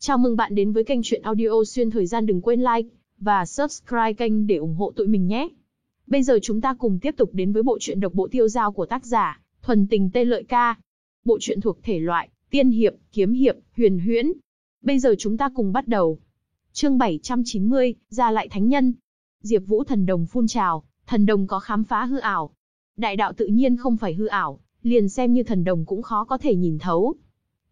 Chào mừng bạn đến với kênh truyện audio xuyên thời gian đừng quên like và subscribe kênh để ủng hộ tụi mình nhé. Bây giờ chúng ta cùng tiếp tục đến với bộ truyện độc bộ tiêu giao của tác giả Thuần Tình Tê Lợi Ca. Bộ truyện thuộc thể loại tiên hiệp, kiếm hiệp, huyền huyễn. Bây giờ chúng ta cùng bắt đầu. Chương 790, ra lại thánh nhân. Diệp Vũ thần đồng phun trào, thần đồng có khám phá hư ảo. Đại đạo tự nhiên không phải hư ảo, liền xem như thần đồng cũng khó có thể nhìn thấu.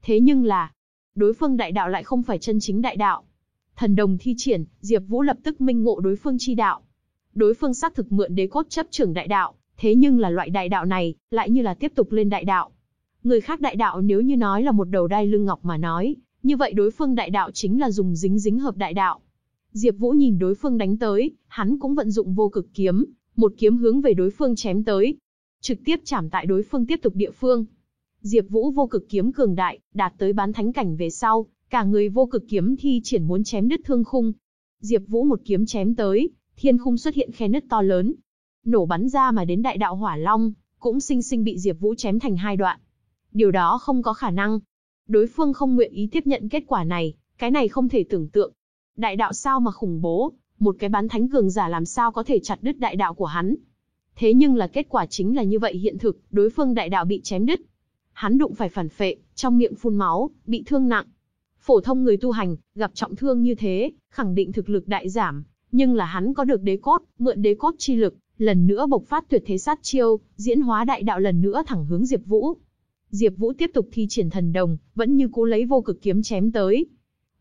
Thế nhưng là, đối phương đại đạo lại không phải chân chính đại đạo. Thần đồng thi triển, Diệp Vũ lập tức minh ngộ đối phương chi đạo. Đối phương xác thực mượn đế cốt chấp trưởng đại đạo, thế nhưng là loại đại đạo này, lại như là tiếp tục lên đại đạo. Người khác đại đạo nếu như nói là một đầu đai lưng ngọc mà nói, như vậy đối phương đại đạo chính là dùng dính dính hợp đại đạo. Diệp Vũ nhìn đối phương đánh tới, hắn cũng vận dụng vô cực kiếm, một kiếm hướng về đối phương chém tới, trực tiếp chạm tại đối phương tiếp tục địa phương. Diệp Vũ vô cực kiếm cường đại, đạt tới bán thánh cảnh về sau, cả người vô cực kiếm thi triển muốn chém đứt thương khung. Diệp Vũ một kiếm chém tới, thiên khung xuất hiện khe nứt to lớn. Nổ bắn ra mà đến đại đạo hỏa long, cũng sinh sinh bị Diệp Vũ chém thành hai đoạn. Điều đó không có khả năng. Đối phương không nguyện ý tiếp nhận kết quả này, cái này không thể tưởng tượng. Đại đạo sao mà khủng bố, một cái bán thánh cường giả làm sao có thể chặt đứt đại đạo của hắn. Thế nhưng là kết quả chính là như vậy hiện thực, đối phương đại đạo bị chém đứt. Hắn đụng phải phản phệ, trong miệng phun máu, bị thương nặng. Phổ thông người tu hành, gặp trọng thương như thế, khẳng định thực lực đại giảm, nhưng là hắn có được đế cốt, mượn đế cốt chi lực, lần nữa bộc phát tuyệt thế sát chiêu, diễn hóa đại đạo lần nữa thẳng hướng Diệp Vũ. Diệp Vũ tiếp tục thi triển thần đồng, vẫn như cố lấy vô cực kiếm chém tới.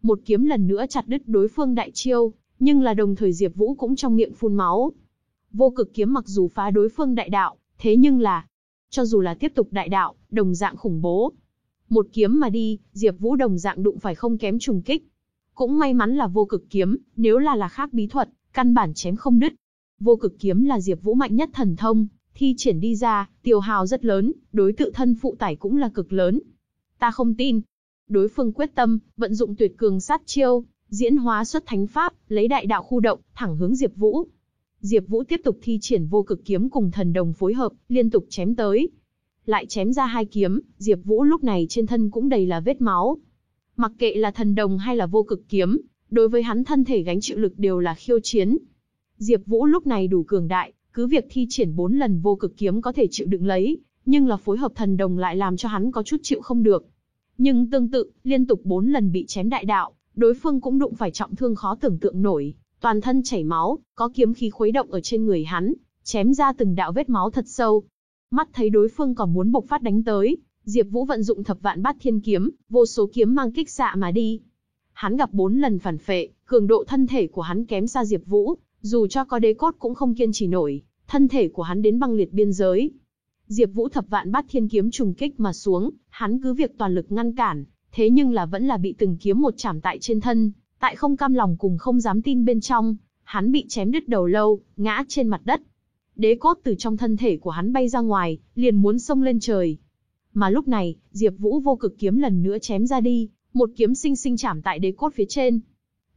Một kiếm lần nữa chặt đứt đối phương đại chiêu, nhưng là đồng thời Diệp Vũ cũng trong miệng phun máu. Vô cực kiếm mặc dù phá đối phương đại đạo, thế nhưng là, cho dù là tiếp tục đại đạo, đồng dạng khủng bố. Một kiếm mà đi, Diệp Vũ đồng dạng đụng phải không kém trùng kích. Cũng may mắn là vô cực kiếm, nếu là là khác bí thuật, căn bản chém không đứt. Vô cực kiếm là Diệp Vũ mạnh nhất thần thông, thi triển đi ra, tiêu hào rất lớn, đối tự thân phụ tải cũng là cực lớn. Ta không tin. Đối phương quyết tâm, vận dụng tuyệt cường sát chiêu, diễn hóa xuất thánh pháp, lấy đại đạo khu động, thẳng hướng Diệp Vũ. Diệp Vũ tiếp tục thi triển vô cực kiếm cùng thần đồng phối hợp, liên tục chém tới. Lại chém ra hai kiếm, Diệp Vũ lúc này trên thân cũng đầy là vết máu. Mặc kệ là thần đồng hay là vô cực kiếm, đối với hắn thân thể gánh chịu lực đều là khiêu chiến. Diệp Vũ lúc này đủ cường đại, cứ việc thi triển 4 lần vô cực kiếm có thể chịu đựng lấy, nhưng là phối hợp thần đồng lại làm cho hắn có chút chịu không được. Nhưng tương tự, liên tục 4 lần bị chém đại đạo, đối phương cũng đụng phải trọng thương khó tưởng tượng nổi toàn thân chảy máu, có kiếm khí khuấy động ở trên người hắn, chém ra từng đạo vết máu thật sâu. Mắt thấy đối phương còn muốn bộc phát đánh tới, Diệp Vũ vận dụng thập vạn bát thiên kiếm, vô số kiếm mang kích xạ mà đi. Hắn gặp bốn lần phản phệ, cường độ thân thể của hắn kém xa Diệp Vũ, dù cho có đế cốt cũng không kiên trì nổi, thân thể của hắn đến băng liệt biên giới. Diệp Vũ thập vạn bát thiên kiếm trùng kích mà xuống, hắn cứ việc toàn lực ngăn cản, thế nhưng là vẫn là bị từng kiếm một chạm tại trên thân, Tại không cam lòng cùng không dám tin bên trong, hắn bị chém đứt đầu lâu, ngã trên mặt đất. Đế cốt từ trong thân thể của hắn bay ra ngoài, liền muốn xông lên trời. Mà lúc này, Diệp Vũ vô cực kiếm lần nữa chém ra đi, một kiếm sinh sinh chạm tại đế cốt phía trên.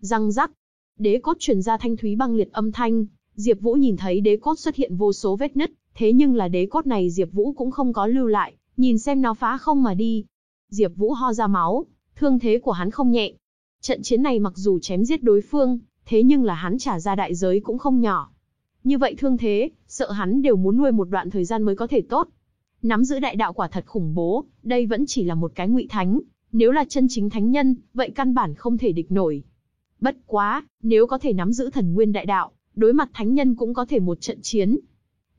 Răng rắc, đế cốt truyền ra thanh thúy băng liệt âm thanh, Diệp Vũ nhìn thấy đế cốt xuất hiện vô số vết nứt, thế nhưng là đế cốt này Diệp Vũ cũng không có lưu lại, nhìn xem nó phá không mà đi. Diệp Vũ ho ra máu, thương thế của hắn không nhẹ, Trận chiến này mặc dù chém giết đối phương, thế nhưng là hắn trả ra đại giới cũng không nhỏ. Như vậy thương thế, sợ hắn đều muốn nuôi một đoạn thời gian mới có thể tốt. Nắm giữ đại đạo quả thật khủng bố, đây vẫn chỉ là một cái ngụy thánh, nếu là chân chính thánh nhân, vậy căn bản không thể địch nổi. Bất quá, nếu có thể nắm giữ thần nguyên đại đạo, đối mặt thánh nhân cũng có thể một trận chiến.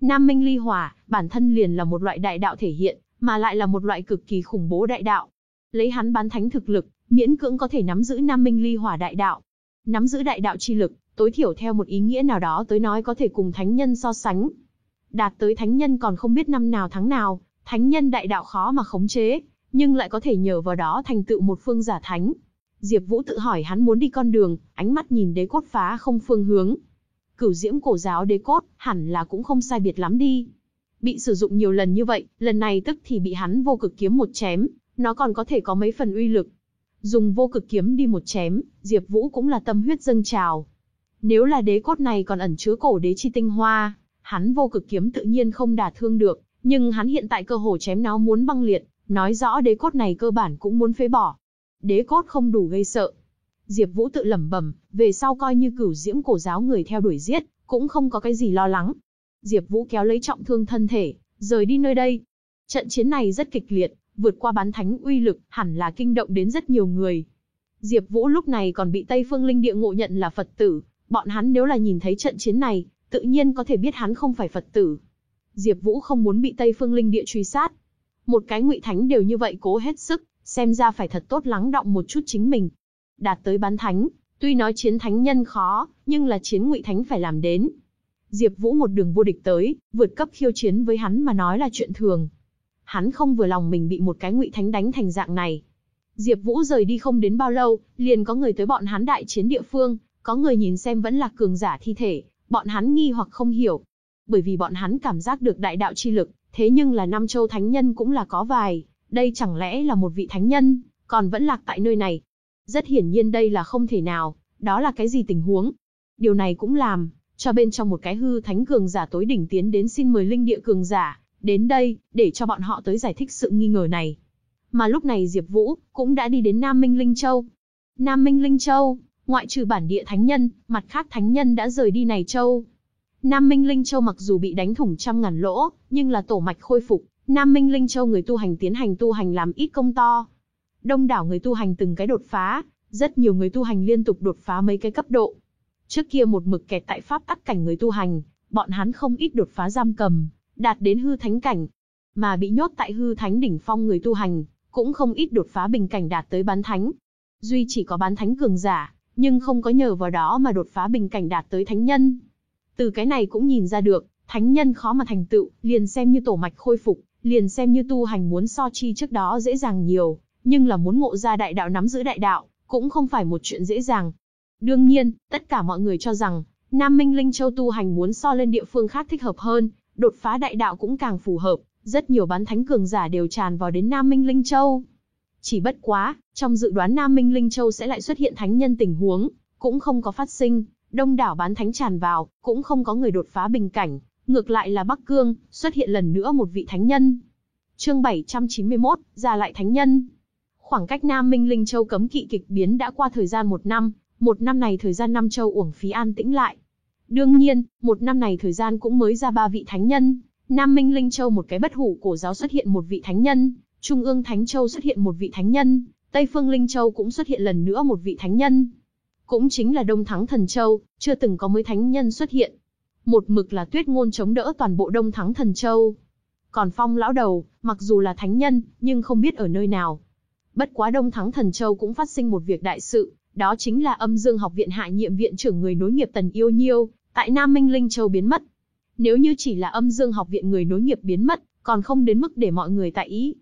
Nam Minh Ly Hòa, bản thân liền là một loại đại đạo thể hiện, mà lại là một loại cực kỳ khủng bố đại đạo. Lấy hắn bán thánh thực lực, miễn cưỡng có thể nắm giữ Nam Minh Ly Hỏa đại đạo. Nắm giữ đại đạo chi lực, tối thiểu theo một ý nghĩa nào đó tới nói có thể cùng thánh nhân so sánh. Đạt tới thánh nhân còn không biết năm nào tháng nào, thánh nhân đại đạo khó mà khống chế, nhưng lại có thể nhờ vào đó thành tựu một phương giả thánh. Diệp Vũ tự hỏi hắn muốn đi con đường, ánh mắt nhìn đế cốt phá không phương hướng. Cửu Diễm cổ giáo đế cốt, hẳn là cũng không sai biệt lắm đi. Bị sử dụng nhiều lần như vậy, lần này tức thì bị hắn vô cực kiếm một chém, nó còn có thể có mấy phần uy lực, Dùng vô cực kiếm đi một chém, Diệp Vũ cũng là tâm huyết dâng trào. Nếu là đế cốt này còn ẩn chứa cổ đế chi tinh hoa, hắn vô cực kiếm tự nhiên không đả thương được, nhưng hắn hiện tại cơ hồ chém nó muốn băng liệt, nói rõ đế cốt này cơ bản cũng muốn phế bỏ. đế cốt không đủ gây sợ. Diệp Vũ tự lẩm bẩm, về sau coi như cửu diễm cổ giáo người theo đuổi giết, cũng không có cái gì lo lắng. Diệp Vũ kéo lấy trọng thương thân thể, rời đi nơi đây. Trận chiến này rất kịch liệt, vượt qua bán thánh uy lực, hẳn là kinh động đến rất nhiều người. Diệp Vũ lúc này còn bị Tây Phương Linh Địa ngộ nhận là Phật tử, bọn hắn nếu là nhìn thấy trận chiến này, tự nhiên có thể biết hắn không phải Phật tử. Diệp Vũ không muốn bị Tây Phương Linh Địa truy sát. Một cái ngụy thánh đều như vậy cố hết sức, xem ra phải thật tốt lắng động một chút chính mình. Đạt tới bán thánh, tuy nói chiến thánh nhân khó, nhưng là chiến ngụy thánh phải làm đến. Diệp Vũ một đường vô địch tới, vượt cấp khiêu chiến với hắn mà nói là chuyện thường. Hắn không vừa lòng mình bị một cái ngụy thánh đánh thành dạng này. Diệp Vũ rời đi không đến bao lâu, liền có người tới bọn hắn đại chiến địa phương, có người nhìn xem vẫn là cường giả thi thể, bọn hắn nghi hoặc không hiểu. Bởi vì bọn hắn cảm giác được đại đạo chi lực, thế nhưng là năm châu thánh nhân cũng là có vài, đây chẳng lẽ là một vị thánh nhân, còn vẫn lạc tại nơi này. Rất hiển nhiên đây là không thể nào, đó là cái gì tình huống. Điều này cũng làm, cho bên trong một cái hư thánh cường giả tối đỉnh tiến đến xin mời linh địa cường giả, đến đây, để cho bọn họ tới giải thích sự nghi ngờ này. Mà lúc này Diệp Vũ cũng đã đi đến Nam Minh Linh Châu. Nam Minh Linh Châu, ngoại trừ bản địa thánh nhân, mặt khác thánh nhân đã rời đi này châu. Nam Minh Linh Châu mặc dù bị đánh thủng trăm ngàn lỗ, nhưng là tổ mạch khôi phục, Nam Minh Linh Châu người tu hành tiến hành tu hành làm ít công to. Đông đảo người tu hành từng cái đột phá, rất nhiều người tu hành liên tục đột phá mấy cái cấp độ. Trước kia một mực kẹt tại pháp tắc cảnh người tu hành, bọn hắn không ít đột phá giam cầm, đạt đến hư thánh cảnh. Mà bị nhốt tại hư thánh đỉnh phong người tu hành, cũng không ít đột phá bình cảnh đạt tới bán thánh. Duy chỉ có bán thánh cường giả, nhưng không có nhờ vào đó mà đột phá bình cảnh đạt tới thánh nhân. Từ cái này cũng nhìn ra được, thánh nhân khó mà thành tựu, liền xem như tổ mạch khôi phục, liền xem như tu hành muốn so chi trước đó dễ dàng nhiều, nhưng là muốn ngộ ra đại đạo nắm giữ đại đạo, cũng không phải một chuyện dễ dàng. Đương nhiên, tất cả mọi người cho rằng, Nam Minh Linh Châu tu hành muốn so lên địa phương khác thích hợp hơn, đột phá đại đạo cũng càng phù hợp, rất nhiều bán thánh cường giả đều tràn vào đến Nam Minh Linh Châu. Chỉ bất quá, trong dự đoán Nam Minh Linh Châu sẽ lại xuất hiện thánh nhân tình huống, cũng không có phát sinh, đông đảo bán thánh tràn vào, cũng không có người đột phá bình cảnh, ngược lại là Bắc Cương, xuất hiện lần nữa một vị thánh nhân. Chương 791, ra lại thánh nhân. Khoảng cách Nam Minh Linh Châu cấm kỵ kịch biến đã qua thời gian một năm, một năm này thời gian năm châu uổng phí an tĩnh lại. Đương nhiên, một năm này thời gian cũng mới ra ba vị thánh nhân, Nam Minh Linh Châu một cái bất hủ cổ giáo xuất hiện một vị thánh nhân, Trung ương Thánh Châu xuất hiện một vị thánh nhân, Tây Phương Linh Châu cũng xuất hiện lần nữa một vị thánh nhân. Cũng chính là Đông Thắng Thần Châu, chưa từng có mới thánh nhân xuất hiện. Một mực là tuyết ngôn chống đỡ toàn bộ Đông Thắng Thần Châu. Còn Phong lão đầu, mặc dù là thánh nhân, nhưng không biết ở nơi nào. Bất quá Đông Thắng Thần Châu cũng phát sinh một việc đại sự, đó chính là âm dương học viện hạ nhiệm viện trưởng người nối nghiệp Tần Yêu Nhiêu, tại Nam Minh Linh Châu biến mất. Nếu như chỉ là âm dương học viện người nối nghiệp biến mất, còn không đến mức để mọi người tại ý.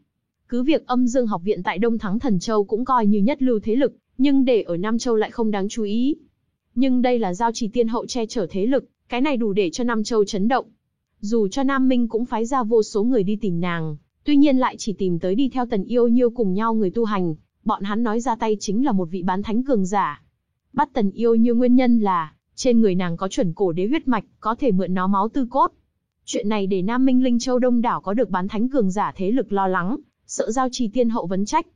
Cứ việc âm dương học viện tại Đông Thắng Thần Châu cũng coi như nhất lưu thế lực, nhưng để ở Nam Châu lại không đáng chú ý. Nhưng đây là giao trì tiên hậu che chở thế lực, cái này đủ để cho Nam Châu chấn động. Dù cho Nam Minh cũng phái ra vô số người đi tìm nàng, tuy nhiên lại chỉ tìm tới đi theo tần yêu nhiêu cùng nhau người tu hành, bọn hắn nói ra tay chính là một vị bán thánh cường giả. Bắt tần yêu Nhiêu nguyên nhân là, trên người nàng có chuẩn cổ đế huyết mạch, có thể mượn nó máu tư cốt. Chuyện này để Nam Minh Linh Châu Đông đảo có được bán thánh cường giả thế lực lo lắng, sợ giao trì tiên hậu vấn trách.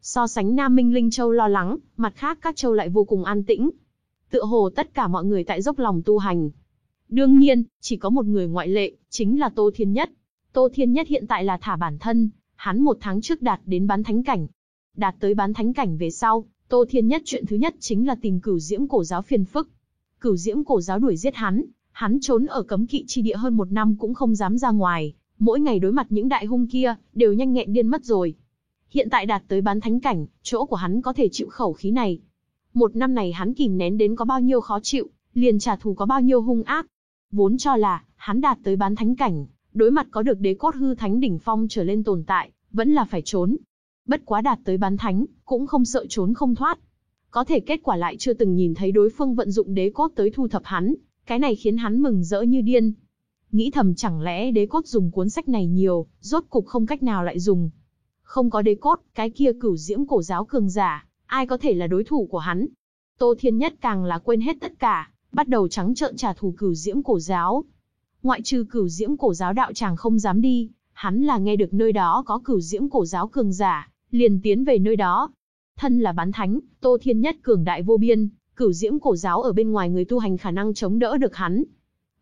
So sánh Nam Minh Linh Châu lo lắng, mặt khác các châu lại vô cùng an tĩnh. Tựa hồ tất cả mọi người tại dốc lòng tu hành. Đương nhiên, chỉ có một người ngoại lệ, chính là Tô Thiên Nhất. Tô Thiên Nhất hiện tại là thả bản thân, hắn một tháng trước đạt đến bán thánh cảnh. Đạt tới bán thánh cảnh về sau, Tô Thiên Nhất chuyện thứ nhất chính là tìm cửu diễm cổ giáo phiền phức. Cửu diễm cổ giáo đuổi giết hắn, hắn trốn ở cấm kỵ chi địa hơn một năm cũng không dám ra ngoài, mỗi ngày đối mặt những đại hung kia, đều nhanh nghẹn điên mất rồi. Hiện tại đạt tới bán thánh cảnh, chỗ của hắn có thể chịu khẩu khí này. Một năm này hắn kìm nén đến có bao nhiêu khó chịu, liền trả thù có bao nhiêu hung ác. Vốn cho là, hắn đạt tới bán thánh cảnh, đối mặt có được đế cốt hư thánh đỉnh phong trở lên tồn tại, vẫn là phải trốn. Bất quá đạt tới bán thánh, cũng không sợ trốn không thoát. Có thể kết quả lại chưa từng nhìn thấy đối phương vận dụng đế cốt tới thu thập hắn, cái này khiến hắn mừng rỡ như điên. Nghĩ thầm chẳng lẽ đế cốt dùng cuốn sách này nhiều, rốt cục không cách nào lại dùng. Không có đế cốt, cái kia cửu diễm cổ giáo cường giả, ai có thể là đối thủ của hắn. Tô Thiên Nhất càng là quên hết tất cả, bắt đầu trắng trợn trả thù cửu diễm cổ giáo. Ngoại trừ cửu diễm cổ giáo đạo chàng không dám đi, hắn là nghe được nơi đó có cửu diễm cổ giáo cường giả, liền tiến về nơi đó. Thân là bán thánh, Tô Thiên Nhất cường đại vô biên, cửu diễm cổ giáo ở bên ngoài người tu hành khả năng chống đỡ được hắn.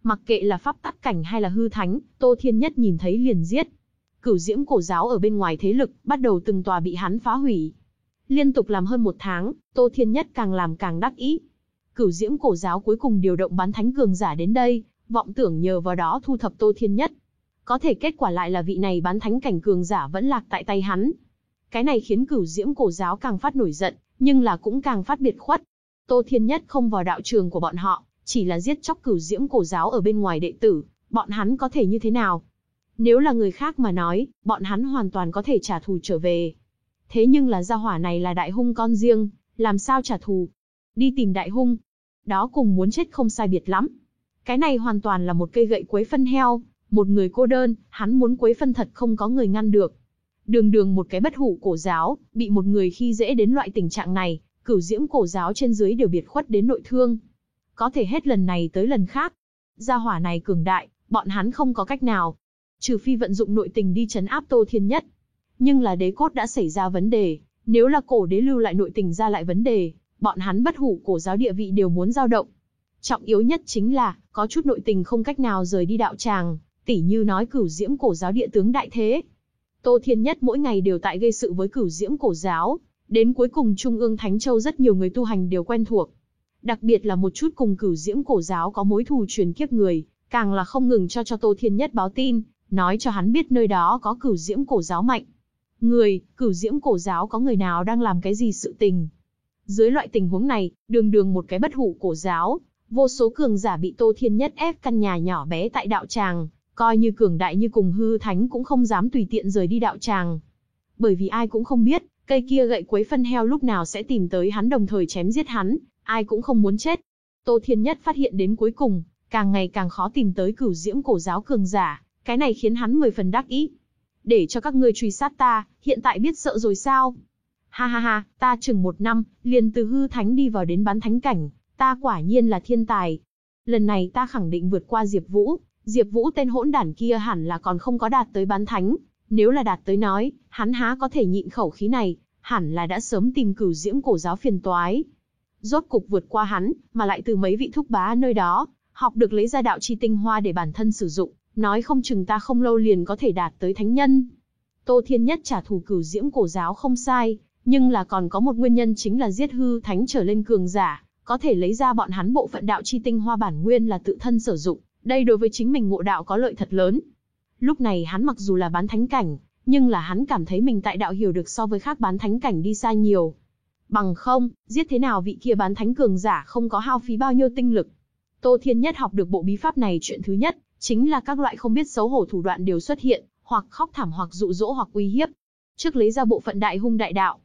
Mặc kệ là pháp tắc cảnh hay là hư thánh, Tô Thiên Nhất nhìn thấy liền giết. Cửu diễm cổ giáo ở bên ngoài thế lực, bắt đầu từng tòa bị hắn phá hủy. Liên tục làm hơn một tháng, Tô Thiên Nhất càng làm càng đắc ý. Cửu diễm cổ giáo cuối cùng điều động bán thánh cường giả đến đây, vọng tưởng nhờ vào đó thu thập Tô Thiên Nhất. Có thể kết quả lại là vị này bán thánh cảnh cường giả vẫn lạc tại tay hắn. Cái này khiến cửu diễm cổ giáo càng phát nổi giận, nhưng là cũng càng phát biệt khuất. Tô Thiên Nhất không vào đạo trường của bọn họ, chỉ là giết chóc cửu diễm cổ giáo ở bên ngoài đệ tử, bọn hắn có thể như thế nào? Nếu là người khác mà nói, bọn hắn hoàn toàn có thể trả thù trở về. Thế nhưng là gia hỏa này là đại hung con riêng, làm sao trả thù? Đi tìm đại hung. Đó cùng muốn chết không sai biệt lắm. Cái này hoàn toàn là một cây gậy quấy phân heo, một người cô đơn, hắn muốn quấy phân thật không có người ngăn được. Đường đường một cái bất hủ cổ giáo, bị một người khi dễ đến loại tình trạng này, cửu diễm cổ giáo trên dưới đều biệt khuất đến nội thương. Có thể hết lần này tới lần khác. Gia hỏa này cường đại, bọn hắn không có cách nào. Trừ phi vận dụng nội tình đi chấn áp Tô Thiên Nhất. Nhưng là đế cốt đã xảy ra vấn đề, nếu là cổ đế lưu lại nội tình ra lại vấn đề, bọn hắn bất hủ cổ giáo địa vị đều muốn dao động. Trọng yếu nhất chính là, có chút nội tình không cách nào rời đi đạo tràng, tỉ như nói cửu diễm cổ giáo địa tướng đại thế. Tô Thiên Nhất mỗi ngày đều tại gây sự với cửu diễm cổ giáo, đến cuối cùng Trung ương Thánh Châu rất nhiều người tu hành đều quen thuộc. Đặc biệt là một chút cùng cửu diễm cổ giáo có mối thù truyền kiếp người, càng là không ngừng cho cho Tô Thiên Nhất báo tin, nói cho hắn biết nơi đó có cửu diễm cổ giáo mạnh. Người, cửu diễm cổ giáo có người nào đang làm cái gì sự tình. Dưới loại tình huống này, đường đường một cái bất hủ cổ giáo, vô số cường giả bị Tô Thiên Nhất ép căn nhà nhỏ bé tại đạo tràng, coi như cường đại như cùng hư thánh cũng không dám tùy tiện rời đi đạo tràng. Bởi vì ai cũng không biết, cây kia gậy quấy phân heo lúc nào sẽ tìm tới hắn đồng thời chém giết hắn, ai cũng không muốn chết. Tô Thiên Nhất phát hiện đến cuối cùng, càng ngày càng khó tìm tới cửu diễm cổ giáo cường giả, cái này khiến hắn mười phần đắc ý. Để cho các ngươi truy sát ta, hiện tại biết sợ rồi sao? Ha ha ha, ta chừng một năm, liền từ hư thánh đi vào đến bán thánh cảnh, ta quả nhiên là thiên tài. Lần này ta khẳng định vượt qua Diệp Vũ, Diệp Vũ tên hỗn đản kia hẳn là còn không có đạt tới bán thánh, nếu là đạt tới nói, hắn há có thể nhịn khẩu khí này, hẳn là đã sớm tìm cửu diễm cổ giáo phiền toái. Rốt cục vượt qua hắn, mà lại từ mấy vị thúc bá nơi đó, học được lấy ra đạo chi tinh hoa để bản thân sử dụng, nói không chừng ta không lâu liền có thể đạt tới thánh nhân. Tô Thiên Nhất trả thù cửu diễm cổ giáo không sai, nhưng là còn có một nguyên nhân chính là giết hư thánh trở lên cường giả, có thể lấy ra bọn hắn bộ phận đạo chi tinh hoa bản nguyên là tự thân sử dụng, đây đối với chính mình ngộ đạo có lợi thật lớn. Lúc này hắn mặc dù là bán thánh cảnh, nhưng là hắn cảm thấy mình tại đạo hiểu được so với khác bán thánh cảnh đi xa nhiều. Bằng không, giết thế nào vị kia bán thánh cường giả không có hao phí bao nhiêu tinh lực. Tô Thiên Nhất học được bộ bí pháp này chuyện thứ nhất, chính là các loại không biết xấu hổ thủ đoạn đều xuất hiện, hoặc khóc thảm hoặc dụ dỗ hoặc uy hiếp. Trước lấy ra bộ phận đại hung đại đạo.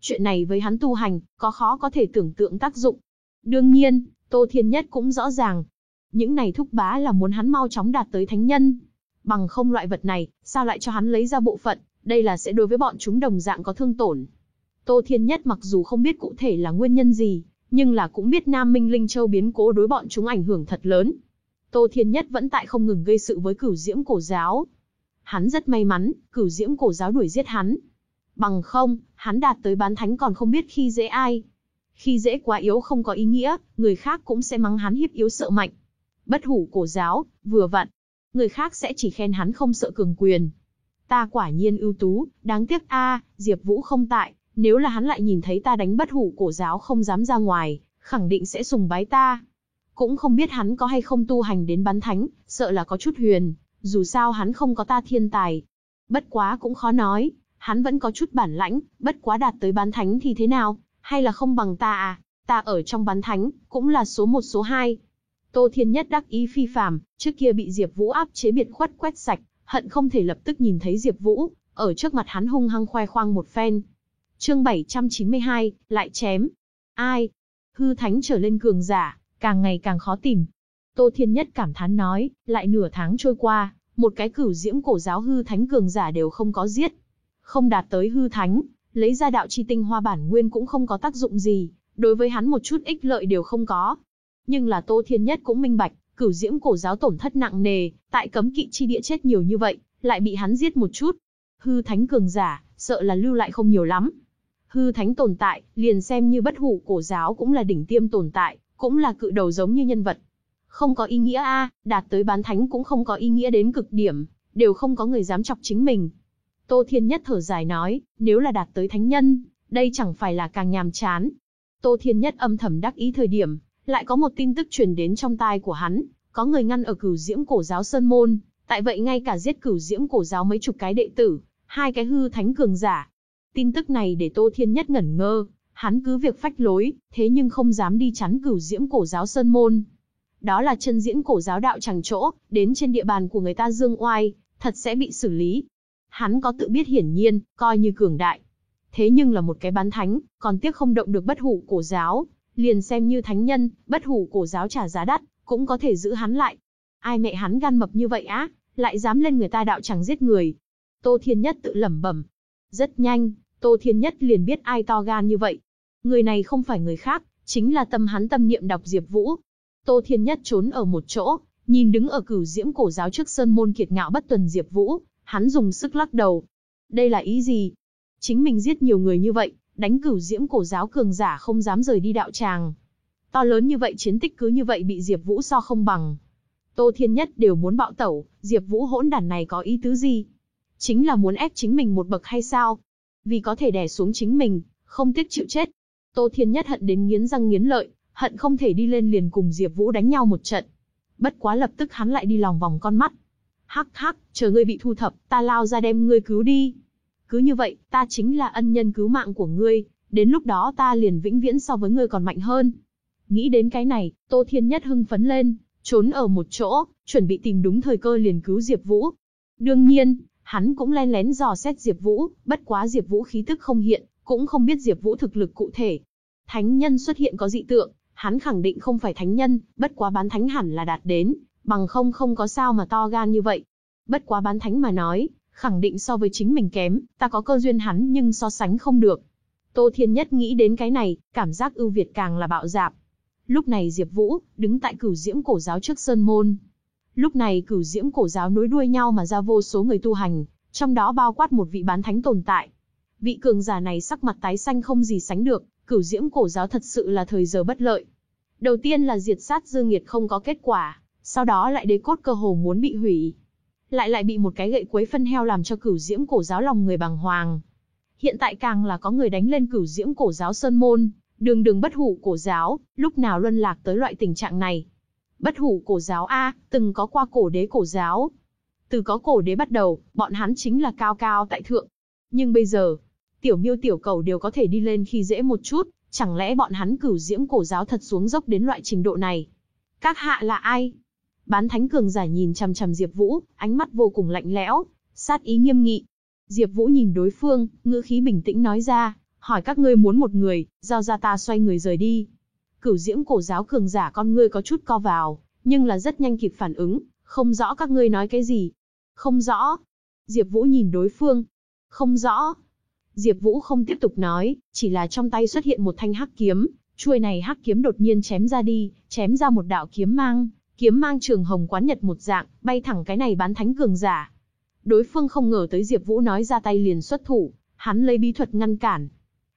Chuyện này với hắn tu hành, có khó có thể tưởng tượng tác dụng. Đương nhiên, Tô Thiên Nhất cũng rõ ràng. Những này thúc bá là muốn hắn mau chóng đạt tới thánh nhân. Bằng không loại vật này, sao lại cho hắn lấy ra bộ phận, đây là sẽ đối với bọn chúng đồng dạng có thương tổn. Tô Thiên Nhất mặc dù không biết cụ thể là nguyên nhân gì, nhưng là cũng biết Nam Minh Linh Châu biến cố đối bọn chúng ảnh hưởng thật lớn. Tô Thiên Nhất vẫn tại không ngừng gây sự với cửu diễm cổ giáo. Hắn rất may mắn, cửu diễm cổ giáo đuổi giết hắn. Bằng không, hắn đạt tới bán thánh còn không biết khi dễ ai. Khi dễ quá yếu không có ý nghĩa, người khác cũng sẽ mắng hắn hiếp yếu sợ mạnh. Bất hủ cổ giáo, vừa vặn. Người khác sẽ chỉ khen hắn không sợ cường quyền. Ta quả nhiên ưu tú, đáng tiếc a, Diệp Vũ không tại, nếu là hắn lại nhìn thấy ta đánh bất hủ cổ giáo không dám ra ngoài, khẳng định sẽ sùng bái ta. Cũng không biết hắn có hay không tu hành đến bán thánh, sợ là có chút huyền, dù sao hắn không có ta thiên tài. Bất quá cũng khó nói, hắn vẫn có chút bản lãnh, bất quá đạt tới bán thánh thì thế nào, hay là không bằng ta à, ta ở trong bán thánh, cũng là số một số hai. Tô Thiên Nhất đắc ý phi phàm, trước kia bị Diệp Vũ áp chế biệt khuất quét sạch, hận không thể lập tức nhìn thấy Diệp Vũ, ở trước mặt hắn hung hăng khoe khoang một phen. Chương 792, lại chém. Ai? Hư thánh trở lên cường giả, càng ngày càng khó tìm. Tô Thiên Nhất cảm thán nói, lại nửa tháng trôi qua, một cái cửu diễm cổ giáo hư thánh cường giả đều không có giết. Không đạt tới hư thánh, lấy ra đạo chi tinh hoa bản nguyên cũng không có tác dụng gì, đối với hắn một chút ích lợi đều không có. Nhưng là Tô Thiên Nhất cũng minh bạch, cửu diễm cổ giáo tổn thất nặng nề, tại cấm kỵ chi địa chết nhiều như vậy, lại bị hắn giết một chút. Hư thánh cường giả, sợ là lưu lại không nhiều lắm. Hư thánh tồn tại, liền xem như bất hủ cổ giáo cũng là đỉnh tiêm tồn tại, cũng là cự đầu giống như nhân vật. Không có ý nghĩa a, đạt tới bán thánh cũng không có ý nghĩa đến cực điểm, đều không có người dám chọc chính mình. Tô Thiên Nhất thở dài nói, nếu là đạt tới thánh nhân, đây chẳng phải là càng nhàm chán. Tô Thiên Nhất âm thầm đắc ý thời điểm, lại có một tin tức truyền đến trong tai của hắn, có người ngăn ở cửu diễm cổ giáo Sơn Môn, tại vậy ngay cả giết cửu diễm cổ giáo mấy chục cái đệ tử, hai cái hư thánh cường giả. Tin tức này để Tô Thiên Nhất ngẩn ngơ, hắn cứ việc phách lối, thế nhưng không dám đi chắn cửu diễm cổ giáo Sơn Môn. Đó là chân diễn cổ giáo đạo chẳng chỗ, đến trên địa bàn của người ta dương oai, thật sẽ bị xử lý. Hắn có tự biết hiển nhiên, coi như cường đại. Thế nhưng là một cái bán thánh, còn tiếc không động được bất hủ cổ giáo, liền xem như thánh nhân, bất hủ cổ giáo trả giá đắt, cũng có thể giữ hắn lại. Ai mẹ hắn gan mập như vậy á, lại dám lên người ta đạo chẳng giết người. Tô Thiên Nhất tự lẩm bẩm. Rất nhanh, Tô Thiên Nhất liền biết ai to gan như vậy. Người này không phải người khác, chính là tâm hắn tâm niệm đọc Diệp Vũ. Tô Thiên Nhất trốn ở một chỗ, nhìn đứng ở cửu diễm cổ giáo trước sơn môn kiệt ngạo bất tuần Diệp Vũ, hắn dùng sức lắc đầu. Đây là ý gì? Chính mình giết nhiều người như vậy, đánh cửu diễm cổ giáo cường giả không dám rời đi đạo tràng. To lớn như vậy chiến tích cứ như vậy bị Diệp Vũ so không bằng. Tô Thiên Nhất đều muốn bạo tẩu, Diệp Vũ hỗn đản này có ý tứ gì? Chính là muốn ép chính mình một bậc hay sao? Vì có thể đè xuống chính mình, không tiếc chịu chết. Tô Thiên Nhất hận đến nghiến răng nghiến lợi, hận không thể đi lên liền cùng Diệp Vũ đánh nhau một trận. Bất quá lập tức hắn lại đi lòng vòng con mắt. Hắc hắc, chờ ngươi bị thu thập, ta lao ra đem ngươi cứu đi. Cứ như vậy, ta chính là ân nhân cứu mạng của ngươi, đến lúc đó ta liền vĩnh viễn so với ngươi còn mạnh hơn. Nghĩ đến cái này, Tô Thiên Nhất hưng phấn lên, trốn ở một chỗ, chuẩn bị tìm đúng thời cơ liền cứu Diệp Vũ. Đương nhiên, hắn cũng len lén dò xét Diệp Vũ, bất quá Diệp Vũ khí tức không hiện, cũng không biết Diệp Vũ thực lực cụ thể. Thánh nhân xuất hiện có dị tượng, hắn khẳng định không phải thánh nhân, bất quá bán thánh hẳn là đạt đến, bằng không không có sao mà to gan như vậy. Bất quá bán thánh mà nói, khẳng định so với chính mình kém, ta có cơ duyên hắn nhưng so sánh không được. Tô Thiên Nhất nghĩ đến cái này, cảm giác ưu việt càng là bạo dạp. Lúc này Diệp Vũ, đứng tại cửu diễm cổ giáo trước sơn môn. Lúc này cửu diễm cổ giáo nối đuôi nhau mà ra vô số người tu hành, trong đó bao quát một vị bán thánh tồn tại. Vị cường giả này sắc mặt tái xanh không gì sánh được, cửu diễm cổ giáo thật sự là thời giờ bất lợi. Đầu tiên là diệt sát Dương Nghiệt không có kết quả, sau đó lại đế cốt cơ hồ muốn bị hủy. Lại lại bị một cái gậy quấy phân heo làm cho cửu diễm cổ giáo lòng người bằng hoàng. Hiện tại càng là có người đánh lên cửu diễm cổ giáo Sơn Môn, đường đường bất hủ cổ giáo, lúc nào luân lạc tới loại tình trạng này. Bất hủ cổ giáo A, từng có qua cổ đế cổ giáo. Từ có cổ đế bắt đầu, bọn hắn chính là cao cao tại thượng. Nhưng bây giờ, tiểu miêu tiểu cầu đều có thể đi lên khi dễ một chút, chẳng lẽ bọn hắn cửu diễm cổ giáo thật xuống dốc đến loại trình độ này? Các hạ là ai? Bán thánh cường giả nhìn chằm chằm Diệp Vũ, ánh mắt vô cùng lạnh lẽo, sát ý nghiêm nghị. Diệp Vũ nhìn đối phương, ngữ khí bình tĩnh nói ra, hỏi các ngươi muốn một người, giao ra ta xoay người rời đi. Cửu Diễm cổ giáo cường giả con ngươi có chút co vào, nhưng là rất nhanh kịp phản ứng, không rõ các ngươi nói cái gì. Không rõ. Diệp Vũ nhìn đối phương. Không rõ. Diệp Vũ không tiếp tục nói, chỉ là trong tay xuất hiện một thanh hắc kiếm, chuôi này hắc kiếm đột nhiên chém ra đi, chém ra một đạo kiếm mang, kiếm mang trường hồng quán nhật một dạng, bay thẳng cái này bán thánh cường giả. Đối phương không ngờ tới Diệp Vũ nói ra tay liền xuất thủ, hắn lấy bí thuật ngăn cản.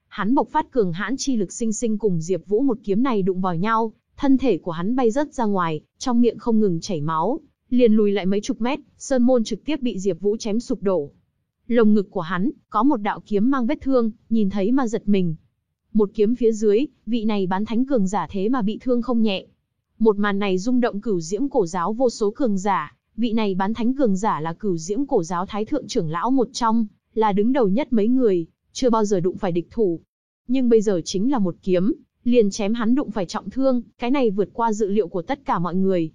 Hắn bộc phát cường hãn chi lực sinh sinh cùng Diệp Vũ một kiếm này đụng vào nhau, thân thể của hắn bay rất ra ngoài, trong miệng không ngừng chảy máu, liền lùi lại mấy chục mét, sơn môn trực tiếp bị Diệp Vũ chém sụp đổ. Lồng ngực của hắn có một đạo kiếm mang vết thương, nhìn thấy mà giật mình. Một kiếm phía dưới, vị này bán thánh cường giả thế mà bị thương không nhẹ. Một màn này rung động cửu diễm cổ giáo vô số cường giả, vị này bán thánh cường giả là cửu diễm cổ giáo thái thượng trưởng lão một trong, là đứng đầu nhất mấy người, chưa bao giờ đụng phải địch thủ. Nhưng bây giờ chính là một kiếm, liền chém hắn đụng phải trọng thương, cái này vượt qua dự liệu của tất cả mọi người.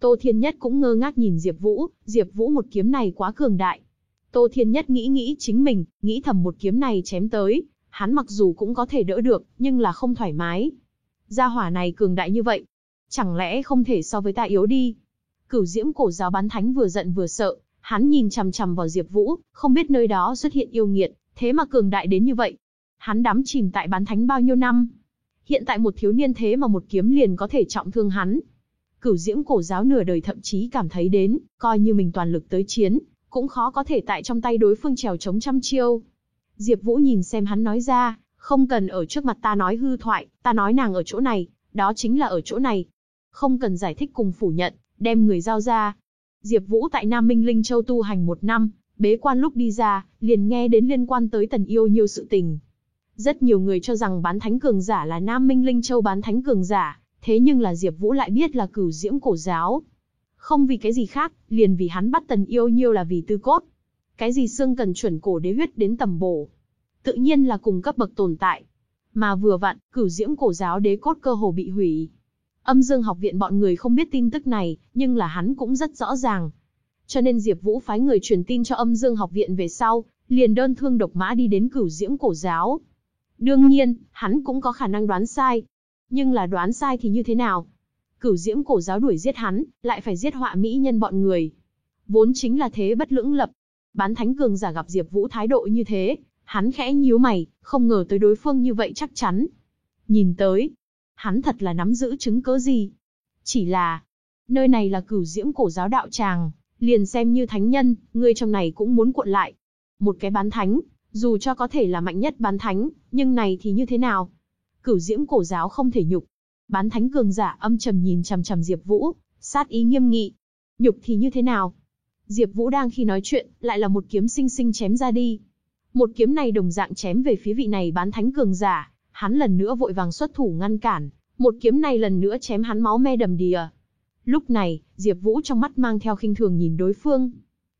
Tô Thiên Nhất cũng ngơ ngác nhìn Diệp Vũ, Diệp Vũ một kiếm này quá cường đại. Tô Thiên Nhất nghĩ nghĩ chính mình, nghĩ thầm một kiếm này chém tới, hắn mặc dù cũng có thể đỡ được, nhưng là không thoải mái. Gia hỏa này cường đại như vậy, chẳng lẽ không thể so với ta yếu đi? Cửu Diễm cổ giáo bán thánh vừa giận vừa sợ, hắn nhìn chằm chằm vào Diệp Vũ, không biết nơi đó xuất hiện yêu nghiệt, thế mà cường đại đến như vậy. Hắn đắm chìm tại bán thánh bao nhiêu năm? Hiện tại một thiếu niên thế mà một kiếm liền có thể trọng thương hắn. Cửu Diễm cổ giáo nửa đời thậm chí cảm thấy đến, coi như mình toàn lực tới chiến, cũng khó có thể tại trong tay đối phương trèo chống trăm chiêu. Diệp Vũ nhìn xem hắn nói ra, Không cần ở trước mặt ta nói hư thoại, ta nói nàng ở chỗ này, đó chính là ở chỗ này. Không cần giải thích cùng phủ nhận, đem người giao ra. Diệp Vũ tại Nam Minh Linh Châu tu hành một năm, bế quan lúc đi ra, liền nghe đến liên quan tới tần yêu nhiều sự tình. Rất nhiều người cho rằng bán thánh cường giả là Nam Minh Linh Châu bán thánh cường giả, thế nhưng là Diệp Vũ lại biết là cửu diễm cổ giáo. Không vì cái gì khác, liền vì hắn bắt tần yêu nhiêu là vì tư cốt. Cái gì xương cần chuẩn cổ đế huyết đến tầm bổ. Tự nhiên là cùng cấp bậc tồn tại. Mà vừa vặn, cửu diễm cổ giáo đế cốt cơ hồ bị hủy. Âm Dương học viện bọn người không biết tin tức này, nhưng là hắn cũng rất rõ ràng. Cho nên Diệp Vũ phái người truyền tin cho Âm Dương học viện về sau, liền đơn thương độc mã đi đến cửu diễm cổ giáo. Đương nhiên, hắn cũng có khả năng đoán sai. Nhưng là đoán sai thì như thế nào? Cửu diễm cổ giáo đuổi giết hắn, lại phải giết họa mỹ nhân bọn người. Vốn chính là thế bất lưỡng lập. Bán thánh cường giả gặp Diệp Vũ thái độ như thế, hắn khẽ nhíu mày, không ngờ tới đối phương như vậy chắc chắn. Nhìn tới, hắn thật là nắm giữ chứng cứ gì? Chỉ là, nơi này là cửu diễm cổ giáo đạo tràng, liền xem như thánh nhân, ngươi trong này cũng muốn cuộn lại. Một cái bán thánh, dù cho có thể là mạnh nhất bán thánh, nhưng này thì như thế nào? Cửu diễm cổ giáo không thể nhục. Bán thánh cường giả âm trầm nhìn chằm chằm Diệp Vũ, sát ý nghiêm nghị. Nhục thì như thế nào? Diệp Vũ đang khi nói chuyện, lại là một kiếm sinh sinh chém ra đi. Một kiếm này đồng dạng chém về phía vị này bán thánh cường giả, hắn lần nữa vội vàng xuất thủ ngăn cản, một kiếm này lần nữa chém hắn máu me đầm đìa. Lúc này, Diệp Vũ trong mắt mang theo khinh thường nhìn đối phương.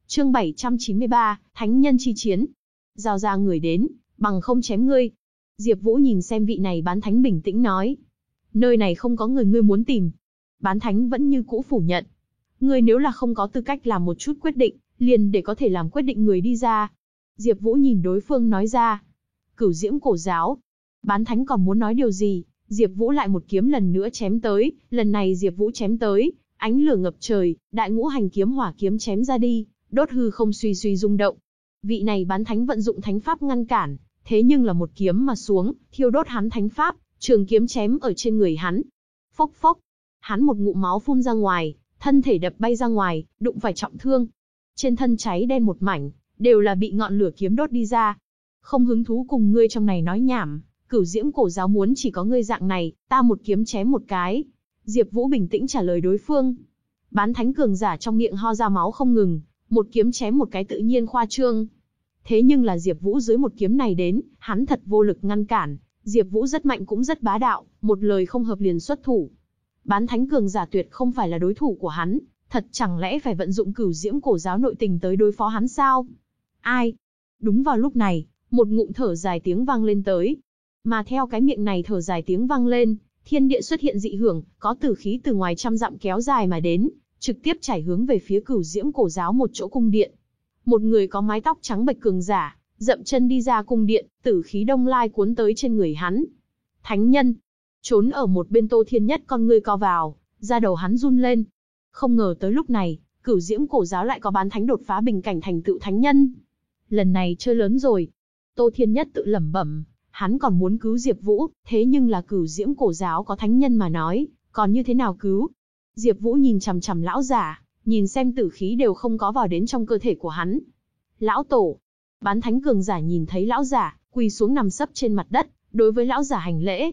Chương 793, Thánh nhân chi chiến. Giao ra người đến, bằng không chém ngươi. Diệp Vũ nhìn xem vị này bán thánh bình tĩnh nói. Nơi này không có người ngươi muốn tìm. Bán thánh vẫn như cũ phủ nhận. Ngươi nếu là không có tư cách làm một chút quyết định, liền để có thể làm quyết định người đi ra. Diệp Vũ nhìn đối phương nói ra. Cửu diễm cổ giáo. Bán thánh còn muốn nói điều gì? Diệp Vũ lại một kiếm lần nữa chém tới, lần này Diệp Vũ chém tới, ánh lửa ngập trời, đại ngũ hành kiếm hỏa kiếm chém ra đi, đốt hư không suy suy rung động. Vị này bán thánh vận dụng thánh pháp ngăn cản, thế nhưng là một kiếm mà xuống, thiêu đốt hắn thánh pháp, trường kiếm chém ở trên người hắn. Phốc phốc, hắn một ngụm máu phun ra ngoài, thân thể đập bay ra ngoài, đụng phải trọng thương. Trên thân cháy đen một mảnh, đều là bị ngọn lửa kiếm đốt đi ra. Không hứng thú cùng ngươi trong này nói nhảm, cửu diễm cổ giáo muốn chỉ có ngươi dạng này, ta một kiếm chém một cái. Diệp Vũ bình tĩnh trả lời đối phương. Bán thánh cường giả trong miệng ho ra máu không ngừng, một kiếm chém một cái tự nhiên khoa trương. Thế nhưng là Diệp Vũ dưới một kiếm này đến, hắn thật vô lực ngăn cản, Diệp Vũ rất mạnh cũng rất bá đạo, một lời không hợp liền xuất thủ. Bán thánh cường giả tuyệt không phải là đối thủ của hắn, thật chẳng lẽ phải vận dụng cửu diễm cổ giáo nội tình tới đối phó hắn sao? Ai? Đúng vào lúc này, một ngụm thở dài tiếng vang lên tới. Mà theo cái miệng này thở dài tiếng vang lên, thiên địa xuất hiện dị hưởng, có tử khí từ ngoài trăm dặm kéo dài mà đến, trực tiếp chảy hướng về phía cửu diễm cổ giáo một chỗ cung điện. Một người có mái tóc trắng bệch cường giả, dậm chân đi ra cung điện, tử khí đông lai cuốn tới trên người hắn. Thánh nhân, trốn ở một bên Tô Thiên Nhất con ngươi co vào, da đầu hắn run lên. Không ngờ tới lúc này, cửu diễm cổ giáo lại có bán thánh đột phá bình cảnh thành tựu thánh nhân. Lần này chơi lớn rồi. Tô Thiên Nhất tự lẩm bẩm, hắn còn muốn cứu Diệp Vũ, thế nhưng là cửu diễm cổ giáo có thánh nhân mà nói, còn như thế nào cứu? Diệp Vũ nhìn chằm chằm lão giả, nhìn xem tử khí đều không có vào đến trong cơ thể của hắn. Lão tổ, bán thánh cường giả nhìn thấy lão giả, quỳ xuống nằm sấp trên mặt đất, đối với lão giả hành lễ.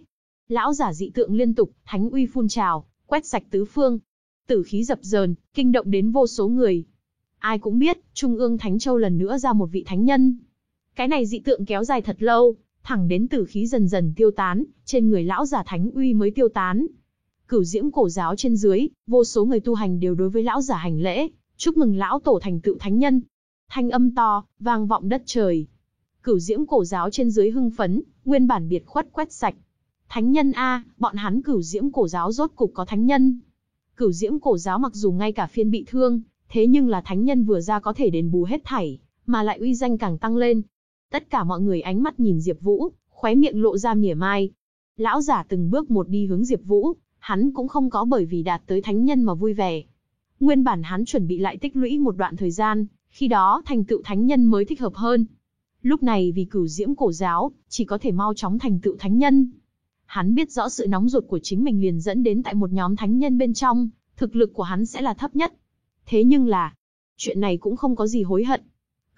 Lão giả dị tượng liên tục, thánh uy phun trào, quét sạch tứ phương. Tử khí dập dờn, kinh động đến vô số người. Ai cũng biết, Trung ương Thánh Châu lần nữa ra một vị thánh nhân. Cái này dị tượng kéo dài thật lâu, thẳng đến tử khí dần dần tiêu tán, trên người lão giả thánh uy mới tiêu tán. Cửu diễm cổ giáo trên dưới, vô số người tu hành đều đối với lão giả hành lễ, chúc mừng lão tổ thành tựu thánh nhân. Thanh âm to, vang vọng đất trời. Cửu diễm cổ giáo trên dưới hưng phấn, nguyên bản biệt khuất quét sạch. Thánh nhân A, bọn hắn cửu diễm cổ giáo rốt cục có thánh nhân. Cửu diễm cổ giáo mặc dù ngay cả phiên bị thương, thế nhưng là thánh nhân vừa ra có thể đền bù hết thảy, mà lại uy danh càng tăng lên. Tất cả mọi người ánh mắt nhìn Diệp Vũ, khóe miệng lộ ra mỉa mai. Lão giả từng bước một đi hướng Diệp Vũ, hắn cũng không có bởi vì đạt tới thánh nhân mà vui vẻ. Nguyên bản hắn chuẩn bị lại tích lũy một đoạn thời gian, khi đó thành tựu thánh nhân mới thích hợp hơn. Lúc này vì cửu diễm cổ giáo, chỉ có thể mau chóng thành tựu thánh nhân. Hắn biết rõ sự nóng ruột của chính mình liền dẫn đến tại một nhóm thánh nhân bên trong, thực lực của hắn sẽ là thấp nhất. Thế nhưng là, chuyện này cũng không có gì hối hận.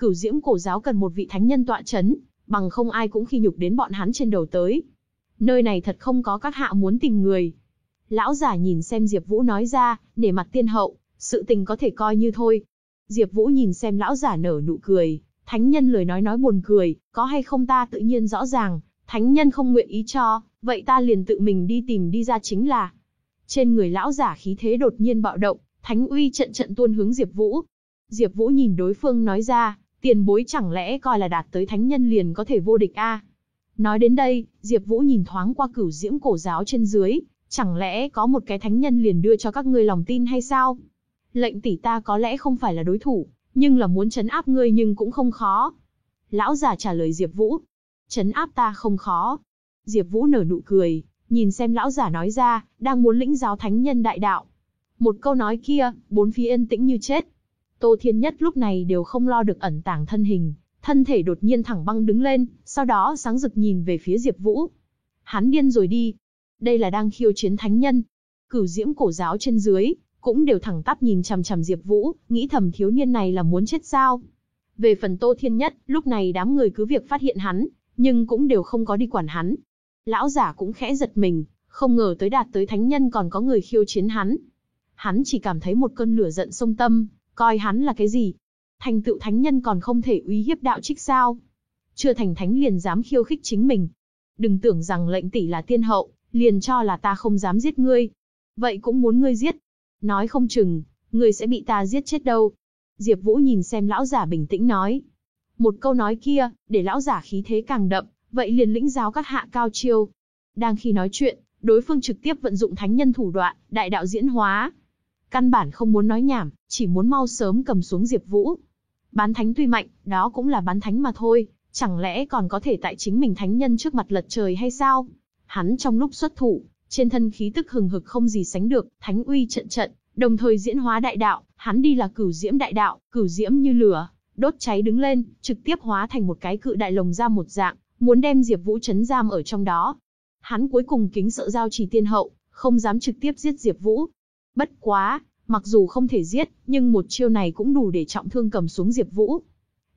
Cửu diễm cổ giáo cần một vị thánh nhân tọa chấn, bằng không ai cũng khi nhục đến bọn hắn trên đầu tới. Nơi này thật không có các hạ muốn tìm người. Lão giả nhìn xem Diệp Vũ nói ra, nể mặt tiên hậu, sự tình có thể coi như thôi. Diệp Vũ nhìn xem lão giả nở nụ cười, thánh nhân lời nói nói buồn cười, có hay không ta tự nhiên rõ ràng, thánh nhân không nguyện ý cho, vậy ta liền tự mình đi tìm đi ra chính là. Trên người lão giả khí thế đột nhiên bạo động, thánh uy trận trận tuôn hướng Diệp Vũ. Diệp Vũ nhìn đối phương nói ra, tiền bối chẳng lẽ coi là đạt tới thánh nhân liền có thể vô địch a? Nói đến đây, Diệp Vũ nhìn thoáng qua cửu diễm cổ giáo trên dưới, chẳng lẽ có một cái thánh nhân liền đưa cho các ngươi lòng tin hay sao? Lệnh tỷ ta có lẽ không phải là đối thủ, nhưng là muốn trấn áp ngươi nhưng cũng không khó. Lão già trả lời Diệp Vũ. Trấn áp ta không khó. Diệp Vũ nở nụ cười, nhìn xem lão giả nói ra, đang muốn lĩnh giáo thánh nhân đại đạo. Một câu nói kia, bốn phía yên tĩnh như chết. Tô Thiên Nhất lúc này đều không lo được ẩn tàng thân hình, thân thể đột nhiên thẳng băng đứng lên, sau đó sáng rực nhìn về phía Diệp Vũ. Hắn điên rồi đi. Đây là đang khiêu chiến thánh nhân. Cửu Diễm cổ giáo trên dưới, cũng đều thẳng tắp nhìn chằm chằm Diệp Vũ, nghĩ thầm thiếu niên này là muốn chết sao. Về phần Tô Thiên Nhất, lúc này đám người cứ việc phát hiện hắn, nhưng cũng đều không có đi quản hắn. Lão giả cũng khẽ giật mình, không ngờ tới đạt tới thánh nhân còn có người khiêu chiến hắn. Hắn chỉ cảm thấy một cơn lửa giận sông tâm, coi hắn là cái gì? Thành tựu thánh nhân còn không thể uy hiếp đạo trích sao? Chưa thành thánh liền dám khiêu khích chính mình. Đừng tưởng rằng lệnh tỷ là tiên hậu, liền cho là ta không dám giết ngươi. Vậy cũng muốn ngươi giết. Nói không chừng, ngươi sẽ bị ta giết chết đâu. Diệp Vũ nhìn xem lão giả bình tĩnh nói. Một câu nói kia, để lão giả khí thế càng đậm, vậy liền lĩnh giáo các hạ cao chiêu. Đang khi nói chuyện, đối phương trực tiếp vận dụng thánh nhân thủ đoạn, đại đạo diễn hóa. Căn bản không muốn nói nhảm, chỉ muốn mau sớm cầm xuống Diệp Vũ. Bán thánh tuy mạnh, đó cũng là bán thánh mà thôi, chẳng lẽ còn có thể tại chính mình thánh nhân trước mặt lật trời hay sao? Hắn trong lúc xuất thủ, trên thân khí tức hừng hực không gì sánh được, thánh uy trận trận, đồng thời diễn hóa đại đạo, hắn đi là cửu diễm đại đạo, cửu diễm như lửa, đốt cháy đứng lên, trực tiếp hóa thành một cái cự đại lồng ra một dạng, muốn đem Diệp Vũ chấn giam ở trong đó. Hắn cuối cùng kính sợ giao chỉ tiên hậu, không dám trực tiếp giết Diệp Vũ. Bất quá, mặc dù không thể giết, nhưng một chiêu này cũng đủ để trọng thương cầm xuống Diệp Vũ.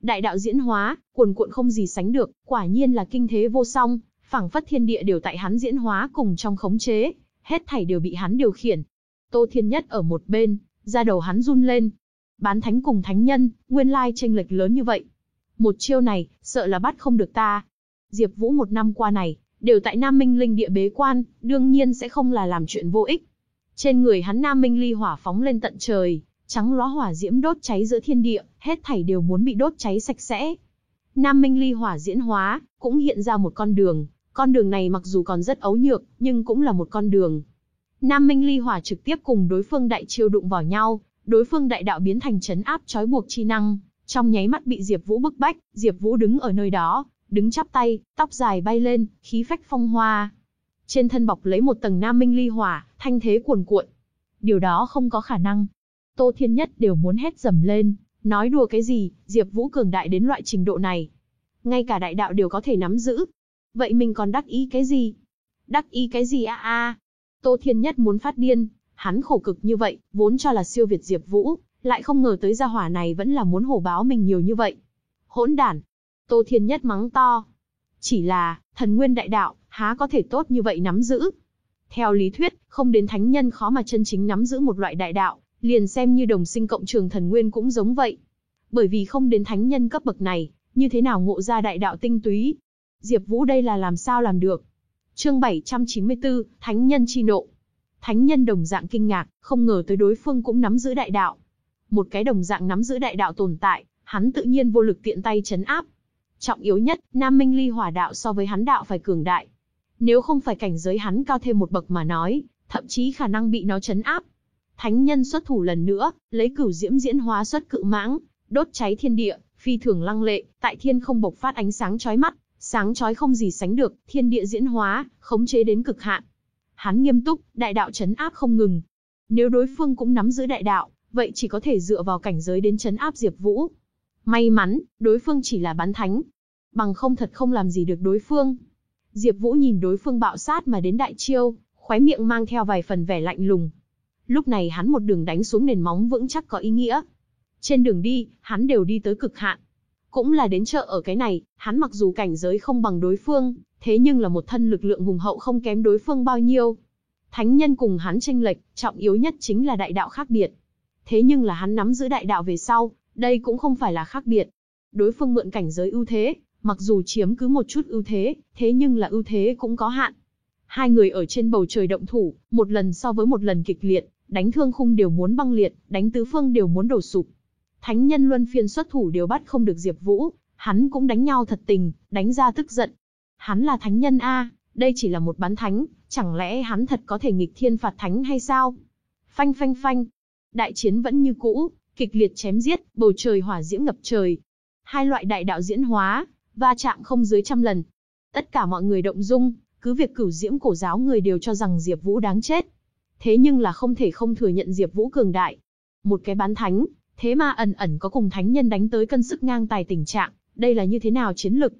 Đại đạo diễn hóa, cuồn cuộn không gì sánh được, quả nhiên là kinh thế vô song, phảng phất thiên địa đều tại hắn diễn hóa cùng trong khống chế, hết thảy đều bị hắn điều khiển. Tô Thiên Nhất ở một bên, da đầu hắn run lên. Bán thánh cùng thánh nhân, nguyên lai chênh lệch lớn như vậy. Một chiêu này, sợ là bắt không được ta. Diệp Vũ một năm qua này, đều tại Nam Minh Linh địa bế quan, đương nhiên sẽ không là làm chuyện vô ích. Trên người hắn Nam Minh Ly hỏa phóng lên tận trời, trắng lóa hỏa diễm đốt cháy giữa thiên địa, hết thảy đều muốn bị đốt cháy sạch sẽ. Nam Minh Ly hỏa diễn hóa, cũng hiện ra một con đường, con đường này mặc dù còn rất ấu nhược, nhưng cũng là một con đường. Nam Minh Ly hỏa trực tiếp cùng đối phương đại chiêu đụng vào nhau, đối phương đại đạo biến thành chấn áp trói buộc chi năng, trong nháy mắt bị Diệp Vũ bức bách, Diệp Vũ đứng ở nơi đó, đứng chắp tay, tóc dài bay lên, khí phách phong hoa. Trên thân bọc lấy một tầng Nam Minh Ly hỏa, thanh thế cuồn cuộn. Điều đó không có khả năng. Tô Thiên Nhất đều muốn hét dầm lên, nói đùa cái gì, Diệp Vũ cường đại đến loại trình độ này. Ngay cả đại đạo đều có thể nắm giữ. Vậy mình còn đắc ý cái gì? Đắc ý cái gì a a? Tô Thiên Nhất muốn phát điên, hắn khổ cực như vậy, vốn cho là siêu việt Diệp Vũ, lại không ngờ tới gia hỏa này vẫn là muốn hổ báo mình nhiều như vậy. Hỗn đản. Tô Thiên Nhất mắng to. Chỉ là, thần nguyên đại đạo, há có thể tốt như vậy nắm giữ. Theo lý thuyết, không đến thánh nhân khó mà chân chính nắm giữ một loại đại đạo, liền xem như đồng sinh cộng trường thần nguyên cũng giống vậy. Bởi vì không đến thánh nhân cấp bậc này, như thế nào ngộ ra đại đạo tinh túy? Diệp Vũ đây là làm sao làm được? Chương 794, Thánh nhân chi nộ. Thánh nhân đồng dạng kinh ngạc, không ngờ tới đối phương cũng nắm giữ đại đạo. Một cái đồng dạng nắm giữ đại đạo tồn tại, hắn tự nhiên vô lực tiện tay chấn áp. Trọng yếu nhất, Nam Minh Ly Hỏa đạo so với hắn đạo phải cường đại. Nếu không phải cảnh giới hắn cao thêm một bậc mà nói, thậm chí khả năng bị nó chấn áp. Thánh nhân xuất thủ lần nữa, lấy cửu diễm diễn hóa xuất cự mãng, đốt cháy thiên địa, phi thường lăng lệ, tại thiên không bộc phát ánh sáng chói mắt, sáng chói không gì sánh được, thiên địa diễn hóa, khống chế đến cực hạn. Hắn nghiêm túc, đại đạo chấn áp không ngừng. Nếu đối phương cũng nắm giữ đại đạo, vậy chỉ có thể dựa vào cảnh giới đến chấn áp Diệp Vũ. May mắn, đối phương chỉ là bán thánh. Bằng không thật không làm gì được đối phương. Diệp Vũ nhìn đối phương bạo sát mà đến đại chiêu, khóe miệng mang theo vài phần vẻ lạnh lùng. Lúc này hắn một đường đánh xuống nền móng vững chắc có ý nghĩa. Trên đường đi, hắn đều đi tới cực hạn. cũng là đến chợ ở cái này, hắn mặc dù cảnh giới không bằng đối phương, thế nhưng là một thân lực lượng hùng hậu không kém đối phương bao nhiêu. Thánh nhân cùng hắn tranh lệch, trọng yếu nhất chính là đại đạo khác biệt. Thế nhưng là hắn nắm giữ đại đạo về sau, đây cũng không phải là khác biệt. Đối phương mượn cảnh giới ưu thế, mặc dù chiếm cứ một chút ưu thế, thế nhưng là ưu thế cũng có hạn. Hai người ở trên bầu trời động thủ, một lần so với một lần kịch liệt, đánh thương khung đều muốn băng liệt, đánh tứ phương đều muốn đổ sụp. Thánh nhân luân phiên xuất thủ đều bắt không được Diệp Vũ, hắn cũng đánh nhau thật tình, đánh ra tức giận. Hắn là thánh nhân a, đây chỉ là một bán thánh, chẳng lẽ hắn thật có thể nghịch thiên phạt thánh hay sao? Phanh phanh phanh. Đại chiến vẫn như cũ, kịch liệt chém giết, bầu trời hỏa diễm ngập trời. Hai loại đại đạo diễn hóa, va chạm không dưới trăm lần. Tất cả mọi người động dung, cứ việc cửu diễm cổ giáo người đều cho rằng Diệp Vũ đáng chết. Thế nhưng là không thể không thừa nhận Diệp Vũ cường đại. Một cái bán thánh, thế mà ẩn ẩn có cùng thánh nhân đánh tới cân sức ngang tài tình trạng, đây là như thế nào chiến lực?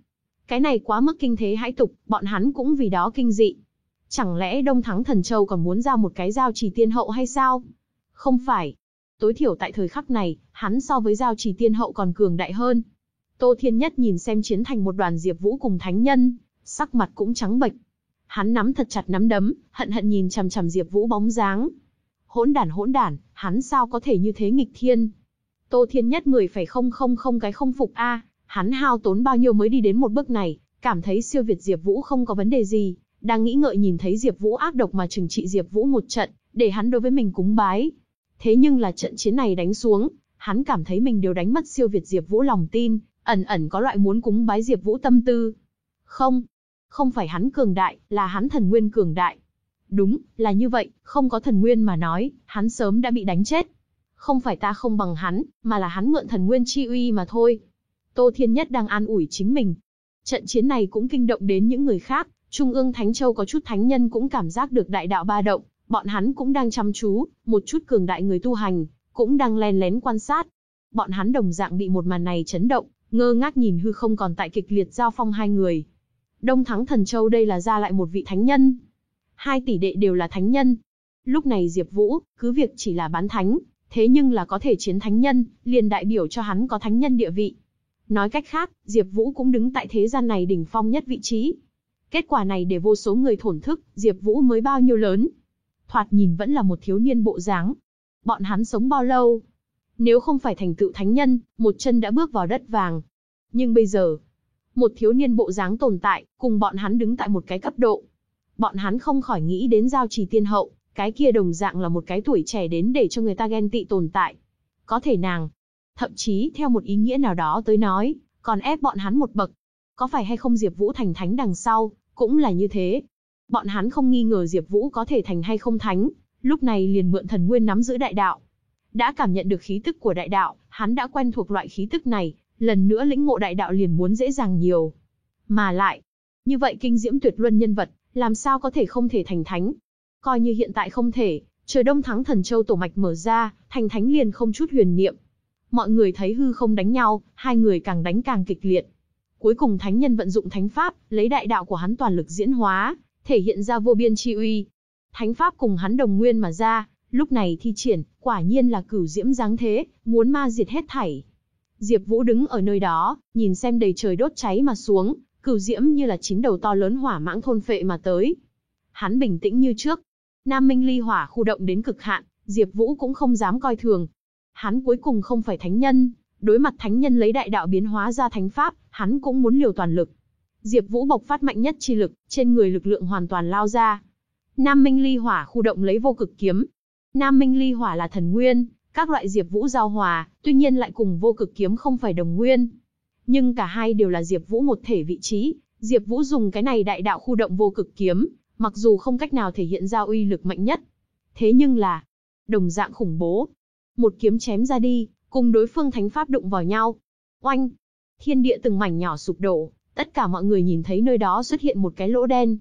Cái này quá mức kinh thế hãi tục, bọn hắn cũng vì đó kinh dị. Chẳng lẽ Đông Thắng Thần Châu còn muốn ra một cái giao chỉ tiên hậu hay sao? Không phải. Tối thiểu tại thời khắc này, hắn so với giao chỉ tiên hậu còn cường đại hơn. Tô Thiên Nhất nhìn xem chiến thành một đoàn Diệp Vũ cùng thánh nhân, sắc mặt cũng trắng bệch. Hắn nắm thật chặt nắm đấm, hận hận nhìn chằm chằm Diệp Vũ bóng dáng. Hỗn đản hỗn đản, hắn sao có thể như thế nghịch thiên? Tô Thiên Nhất 10,000 cái không phục a, hắn hao tốn bao nhiêu mới đi đến một bước này, cảm thấy siêu việt Diệp Vũ không có vấn đề gì, đang nghĩ ngợi nhìn thấy Diệp Vũ ác độc mà trừng trị Diệp Vũ một trận, để hắn đối với mình cúng bái. Thế nhưng là trận chiến này đánh xuống, hắn cảm thấy mình đều đánh mất siêu việt Diệp Vũ lòng tin, ẩn ẩn có loại muốn cúng bái Diệp Vũ tâm tư. Không, không phải hắn cường đại, là hắn thần nguyên cường đại. Đúng, là như vậy, không có thần nguyên mà nói, hắn sớm đã bị đánh chết. Không phải ta không bằng hắn, mà là hắn mượn thần nguyên chi uy mà thôi. Tô Thiên Nhất đang an ủi chính mình. Trận chiến này cũng kinh động đến những người khác, Trung ương Thánh Châu có chút thánh nhân cũng cảm giác được đại đạo ba động, bọn hắn cũng đang chăm chú, một chút cường đại người tu hành, cũng đang len lén quan sát. Bọn hắn đồng dạng bị một màn này chấn động, ngơ ngác nhìn hư không còn tại kịch liệt giao phong hai người. Đông Thắng Thần Châu đây là ra lại một vị thánh nhân. Hai tỷ đệ đều là thánh nhân. Lúc này Diệp Vũ, cứ việc chỉ là bán thánh, thế nhưng là có thể chiến thánh nhân, liền đại biểu cho hắn có thánh nhân địa vị. Nói cách khác, Diệp Vũ cũng đứng tại thế gian này đỉnh phong nhất vị trí. Kết quả này để vô số người thổn thức, Diệp Vũ mới bao nhiêu lớn. Thoạt nhìn vẫn là một thiếu niên bộ dáng. Bọn hắn sống bao lâu? Nếu không phải thành tựu thánh nhân, một chân đã bước vào đất vàng. Nhưng bây giờ, một thiếu niên bộ dáng tồn tại, cùng bọn hắn đứng tại một cái cấp độ. Bọn hắn không khỏi nghĩ đến giao trì tiên hậu, cái kia đồng dạng là một cái tuổi trẻ đến để cho người ta ghen tị tồn tại. Có thể nàng, thậm chí theo một ý nghĩa nào đó tới nói, còn ép bọn hắn một bậc. Có phải hay không Diệp Vũ thành thánh đằng sau, cũng là như thế. Bọn hắn không nghi ngờ Diệp Vũ có thể thành hay không thánh, lúc này liền mượn thần nguyên nắm giữ đại đạo. Đã cảm nhận được khí tức của đại đạo, hắn đã quen thuộc loại khí tức này, lần nữa lĩnh ngộ đại đạo liền muốn dễ dàng nhiều. Mà lại, như vậy kinh diễm tuyệt luân nhân vật, làm sao có thể không thể thành thánh? Coi như hiện tại không thể, trời đông thắng thần châu tổ mạch mở ra, thành thánh liền không chút huyền niệm. Mọi người thấy hư không đánh nhau, hai người càng đánh càng kịch liệt. Cuối cùng thánh nhân vận dụng thánh pháp, lấy đại đạo của hắn toàn lực diễn hóa, thể hiện ra vô biên chi uy. Thánh pháp cùng hắn đồng nguyên mà ra, lúc này thi triển, quả nhiên là cửu diễm dáng thế, muốn ma diệt hết thảy. Diệp Vũ đứng ở nơi đó, nhìn xem đầy trời đốt cháy mà xuống, cửu diễm như là chín đầu to lớn hỏa mãng thôn phệ mà tới. Hắn bình tĩnh như trước. Nam Minh Ly hỏa khu động đến cực hạn, Diệp Vũ cũng không dám coi thường. Hắn cuối cùng không phải thánh nhân, đối mặt thánh nhân lấy đại đạo biến hóa ra thánh pháp, hắn cũng muốn liều toàn lực. Diệp Vũ bộc phát mạnh nhất chi lực, trên người lực lượng hoàn toàn lao ra. Nam Minh Ly hỏa khu động lấy vô cực kiếm. Nam Minh Ly hỏa là thần nguyên, các loại Diệp Vũ giao hòa, tuy nhiên lại cùng vô cực kiếm không phải đồng nguyên. Nhưng cả hai đều là Diệp Vũ một thể vị trí, Diệp Vũ dùng cái này đại đạo khu động vô cực kiếm, mặc dù không cách nào thể hiện ra uy lực mạnh nhất, thế nhưng là đồng dạng khủng bố. Một kiếm chém ra đi, cùng đối phương thánh pháp đụng vào nhau. Oanh! Thiên địa từng mảnh nhỏ sụp đổ, tất cả mọi người nhìn thấy nơi đó xuất hiện một cái lỗ đen.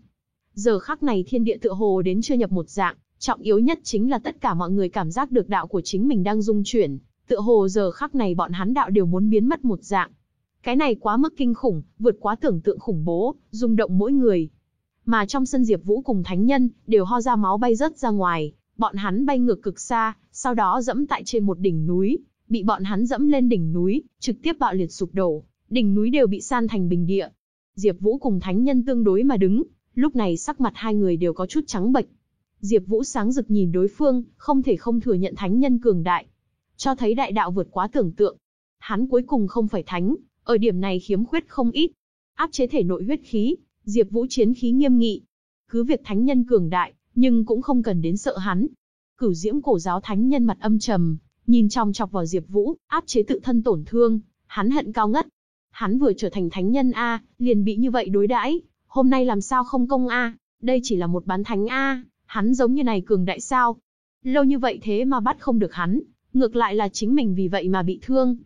Giờ khắc này thiên địa tựa hồ đến chưa nhập một dạng, Trọng yếu nhất chính là tất cả mọi người cảm giác được đạo của chính mình đang dung chuyển, tựa hồ giờ khắc này bọn hắn đạo đều muốn biến mất một dạng. Cái này quá mức kinh khủng, vượt quá tưởng tượng khủng bố, rung động mỗi người. Mà trong sân Diệp Vũ cùng Thánh Nhân, đều ho ra máu bay rớt ra ngoài, bọn hắn bay ngược cực xa, sau đó dẫm tại trên một đỉnh núi, bị bọn hắn dẫm lên đỉnh núi, trực tiếp bạo liệt sụp đổ, đỉnh núi đều bị san thành bình địa. Diệp Vũ cùng thánh nhân tương đối mà đứng, lúc này sắc mặt hai người đều có chút trắng bệch. Diệp Vũ sáng rực nhìn đối phương, không thể không thừa nhận thánh nhân cường đại, cho thấy đại đạo vượt quá tưởng tượng. Hắn cuối cùng không phải thánh, ở điểm này khiếm khuyết không ít. Áp chế thể nội huyết khí, Diệp Vũ chiến khí nghiêm nghị. Cứ việc thánh nhân cường đại, nhưng cũng không cần đến sợ hắn. Cửu Diễm cổ giáo thánh nhân mặt âm trầm, nhìn trong chọc vào Diệp Vũ, áp chế tự thân tổn thương, hắn hận cao ngất. Hắn vừa trở thành thánh nhân a, liền bị như vậy đối đãi, hôm nay làm sao không công a, đây chỉ là một bán thánh a, hắn giống như này cường đại sao? Lâu như vậy thế mà bắt không được hắn, ngược lại là chính mình vì vậy mà bị thương.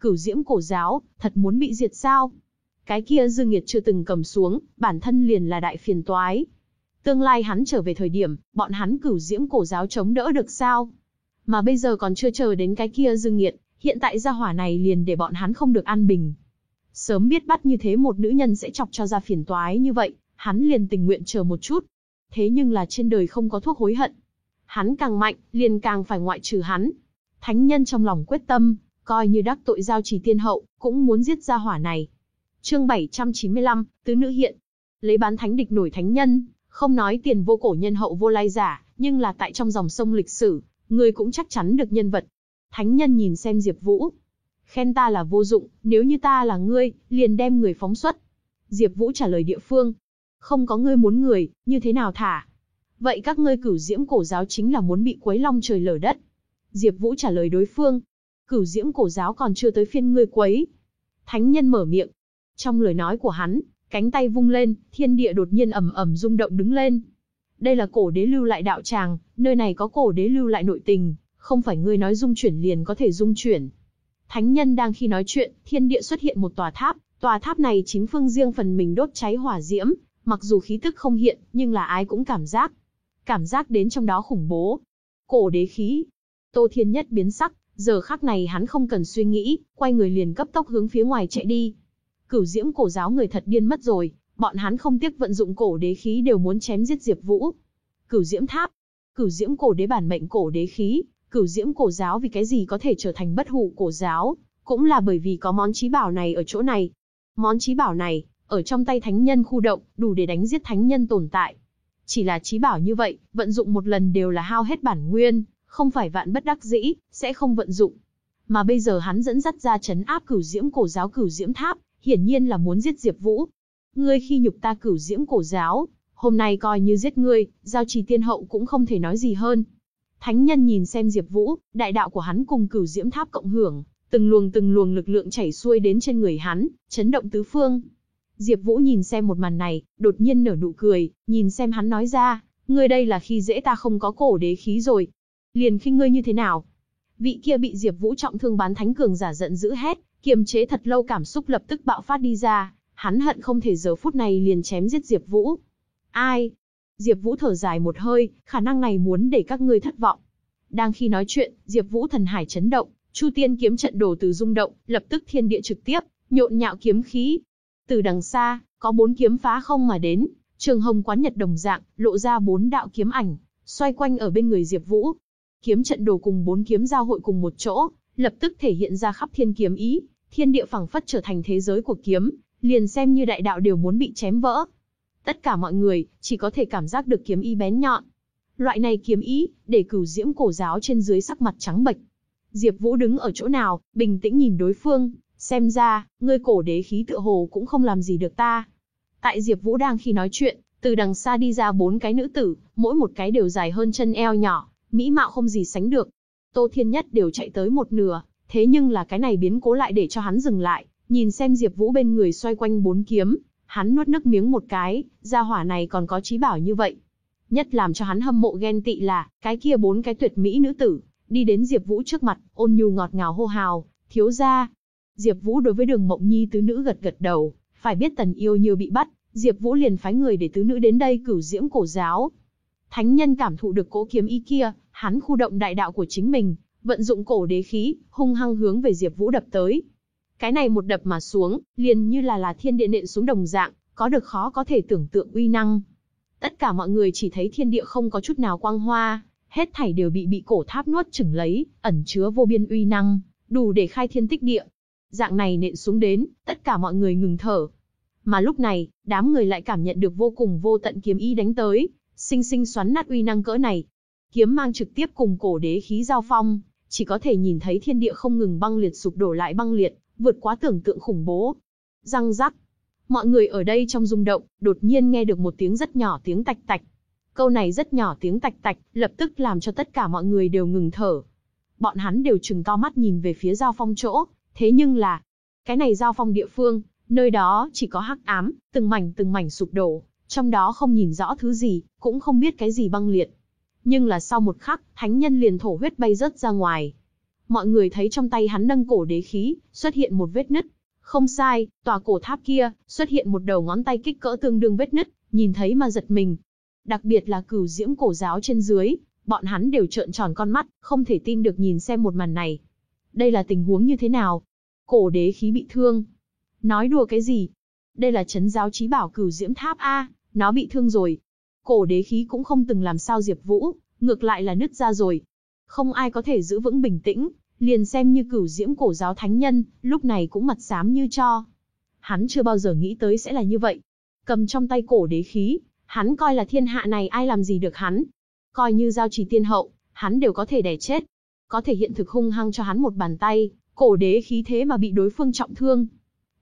Cửu Diễm cổ giáo, thật muốn bị diệt sao? Cái kia Dương Nghiệt chưa từng cầm xuống, bản thân liền là đại phiền toái. Tương lai hắn trở về thời điểm, bọn hắn cửu diễm cổ giáo chống đỡ được sao? Mà bây giờ còn chưa chờ đến cái kia Dương Nghiệt, hiện tại gia hỏa này liền để bọn hắn không được an bình. Sớm biết bắt như thế một nữ nhân sẽ chọc cho ra phiền toái như vậy, hắn liền tình nguyện chờ một chút. Thế nhưng là trên đời không có thuốc hối hận. Hắn càng mạnh, liền càng phải ngoại trừ hắn. Thánh nhân trong lòng quyết tâm, coi như đắc tội giao trì tiên hậu, cũng muốn giết gia hỏa này. Chương 795, Tứ Nữ Hiện. Lấy bán thánh địch nổi thánh nhân, không nói tiền vô cổ nhân hậu vô lai giả, nhưng là tại trong dòng sông lịch sử, người cũng chắc chắn được nhân vật. Thánh nhân nhìn xem Diệp Vũ. Khen ta là vô dụng, nếu như ta là ngươi, liền đem người phóng xuất. Diệp Vũ trả lời địa phương. Không có ngươi muốn người, như thế nào thả? Vậy các ngươi cửu diễm cổ giáo chính là muốn bị quấy long trời lở đất. Diệp Vũ trả lời đối phương. Cửu diễm cổ giáo còn chưa tới phiên ngươi quấy. Thánh nhân mở miệng, trong lời nói của hắn, cánh tay vung lên, thiên địa đột nhiên ầm ầm rung động đứng lên. Đây là cổ đế lưu lại đạo tràng, nơi này có cổ đế lưu lại nội tình, không phải ngươi nói dung chuyển liền có thể dung chuyển. Thánh nhân đang khi nói chuyện, thiên địa xuất hiện một tòa tháp, tòa tháp này chính phương riêng phần mình đốt cháy hỏa diễm, mặc dù khí tức không hiện, nhưng là ai cũng cảm giác. Cảm giác đến trong đó khủng bố. Cổ đế khí. Tô Thiên Nhất biến sắc, giờ khắc này hắn không cần suy nghĩ, quay người liền cấp tốc hướng phía ngoài chạy đi. Cửu Diễm cổ giáo người thật điên mất rồi, bọn hắn không tiếc vận dụng cổ đế khí đều muốn chém giết Diệp Vũ. Cửu Diễm tháp, Cửu Diễm cổ đế bản mệnh cổ đế khí, Cửu Diễm cổ giáo vì cái gì có thể trở thành bất hủ cổ giáo, cũng là bởi vì có món chí bảo này ở chỗ này. Món chí bảo này, ở trong tay thánh nhân khu động, đủ để đánh giết thánh nhân tồn tại. Chỉ là chí bảo như vậy, vận dụng một lần đều là hao hết bản nguyên, không phải vạn bất đắc dĩ, sẽ không vận dụng. Mà bây giờ hắn dẫn dắt ra chấn áp cửu diễm cổ giáo cửu diễm tháp, hiển nhiên là muốn giết Diệp Vũ. Ngươi khi nhục ta cửu diễm cổ giáo, hôm nay coi như giết ngươi, giao trì tiên hậu cũng không thể nói gì hơn. Thánh nhân nhìn xem Diệp Vũ, đại đạo của hắn cùng cửu diễm tháp cộng hưởng, từng luồng từng luồng lực lượng chảy xuôi đến trên người hắn, chấn động tứ phương. Diệp Vũ nhìn xem một màn này, đột nhiên nở nụ cười, nhìn xem hắn nói ra, ngươi đây là khi dễ ta không có cổ đế khí rồi. Liền khinh ngươi như thế nào? Vị kia bị Diệp Vũ trọng thương bán thánh cường giả giận dữ hét, Kiềm chế thật lâu cảm xúc lập tức bạo phát đi ra, hắn hận không thể giờ phút này liền chém giết Diệp Vũ. Ai? Diệp Vũ thở dài một hơi, khả năng này muốn để các ngươi thất vọng. Đang khi nói chuyện, Diệp Vũ thần hải chấn động, Chu Tiên kiếm trận đổ từ rung động, lập tức thiên địa trực tiếp, nhộn nhạo kiếm khí. Từ đằng xa, có bốn kiếm phá không mà đến, Trường Hồng quán nhật đồng dạng, lộ ra bốn đạo kiếm ảnh, xoay quanh ở bên người Diệp Vũ. Kiếm trận đồ cùng bốn kiếm giao hội cùng một chỗ, lập tức thể hiện ra khắp thiên kiếm ý, thiên địa phẳng phất trở thành thế giới của kiếm, liền xem như đại đạo đều muốn bị chém vỡ. Tất cả mọi người chỉ có thể cảm giác được kiếm ý bén nhọn. Loại này kiếm ý, để cửu diễm cổ giáo trên dưới sắc mặt trắng bệch. Diệp Vũ đứng ở chỗ nào, bình tĩnh nhìn đối phương, xem ra, ngươi cổ đế khí tựa hồ cũng không làm gì được ta. Tại Diệp Vũ đang khi nói chuyện, từ đằng xa đi ra bốn cái nữ tử, mỗi một cái đều dài hơn chân eo nhỏ, mỹ mạo không gì sánh được, Tô Thiên Nhất đều chạy tới một nửa, thế nhưng là cái này biến cố lại để cho hắn dừng lại, nhìn xem Diệp Vũ bên người xoay quanh bốn kiếm, hắn nuốt nước miếng một cái, gia hỏa này còn có trí bảo như vậy. Nhất làm cho hắn hâm mộ ghen tị là, cái kia bốn cái tuyệt mỹ nữ tử, đi đến Diệp Vũ trước mặt, ôn nhu ngọt ngào hô hào, "Thiếu gia." Diệp Vũ đối với Đường Mộng Nhi tứ nữ gật gật đầu, phải biết Tần Yêu Như bị bắt, Diệp Vũ liền phái người để tứ nữ đến đây cửu diễm cổ giáo. Thánh nhân cảm thụ được cỗ kiếm ý kia, hắn khu động đại đạo của chính mình, vận dụng cổ đế khí, hung hăng hướng về Diệp Vũ đập tới. Cái này một đập mà xuống, liền như là là thiên địa nện xuống đồng dạng, có được khó có thể tưởng tượng uy năng. Tất cả mọi người chỉ thấy thiên địa không có chút nào quang hoa, hết thảy đều bị bị cổ tháp nuốt chửng lấy, ẩn chứa vô biên uy năng, đủ để khai thiên tích địa. Dạng này nện xuống đến, tất cả mọi người ngừng thở. Mà lúc này, đám người lại cảm nhận được vô cùng vô tận kiếm ý đánh tới, sinh sinh xoắn nát uy năng cỡ này. Kiếm mang trực tiếp cùng cổ đế khí giao phong, chỉ có thể nhìn thấy thiên địa không ngừng băng liệt sụp đổ lại băng liệt, vượt quá tưởng tượng khủng bố. Răng rắc. Mọi người ở đây trong rung động, đột nhiên nghe được một tiếng rất nhỏ tiếng tạch tạch. Câu này rất nhỏ tiếng tạch tạch, lập tức làm cho tất cả mọi người đều ngừng thở. Bọn hắn đều trừng to mắt nhìn về phía giao phong chỗ, thế nhưng là, cái này giao phong địa phương, nơi đó chỉ có hắc ám, từng mảnh từng mảnh sụp đổ, trong đó không nhìn rõ thứ gì, cũng không biết cái gì băng liệt. Nhưng là sau một khắc, thánh nhân liền thổ huyết bay rớt ra ngoài. Mọi người thấy trong tay hắn nâng cổ đế khí, xuất hiện một vết nứt. Không sai, tòa cổ tháp kia, xuất hiện một đầu ngón tay kích cỡ tương đương vết nứt, nhìn thấy mà giật mình. Đặc biệt là cửu diễm cổ giáo trên dưới, bọn hắn đều trợn tròn con mắt, không thể tin được nhìn xem một màn này. Đây là tình huống như thế nào? Cổ đế khí bị thương. Nói đùa cái gì? Đây là chấn giáo trí bảo cửu diễm tháp A, nó bị thương rồi. Cổ đế khí cũng không từng làm sao Diệp Vũ, ngược lại là nứt ra rồi. Không ai có thể giữ vững bình tĩnh, liền xem như cửu diễm cổ giáo thánh nhân, lúc này cũng mặt xám như cho. Hắn chưa bao giờ nghĩ tới sẽ là như vậy. Cầm trong tay cổ đế khí, hắn coi là thiên hạ này ai làm gì được hắn. Coi như giao trì tiên hậu, hắn đều có thể đè chết. Có thể hiện thực hung hăng cho hắn một bàn tay, cổ đế khí thế mà bị đối phương trọng thương.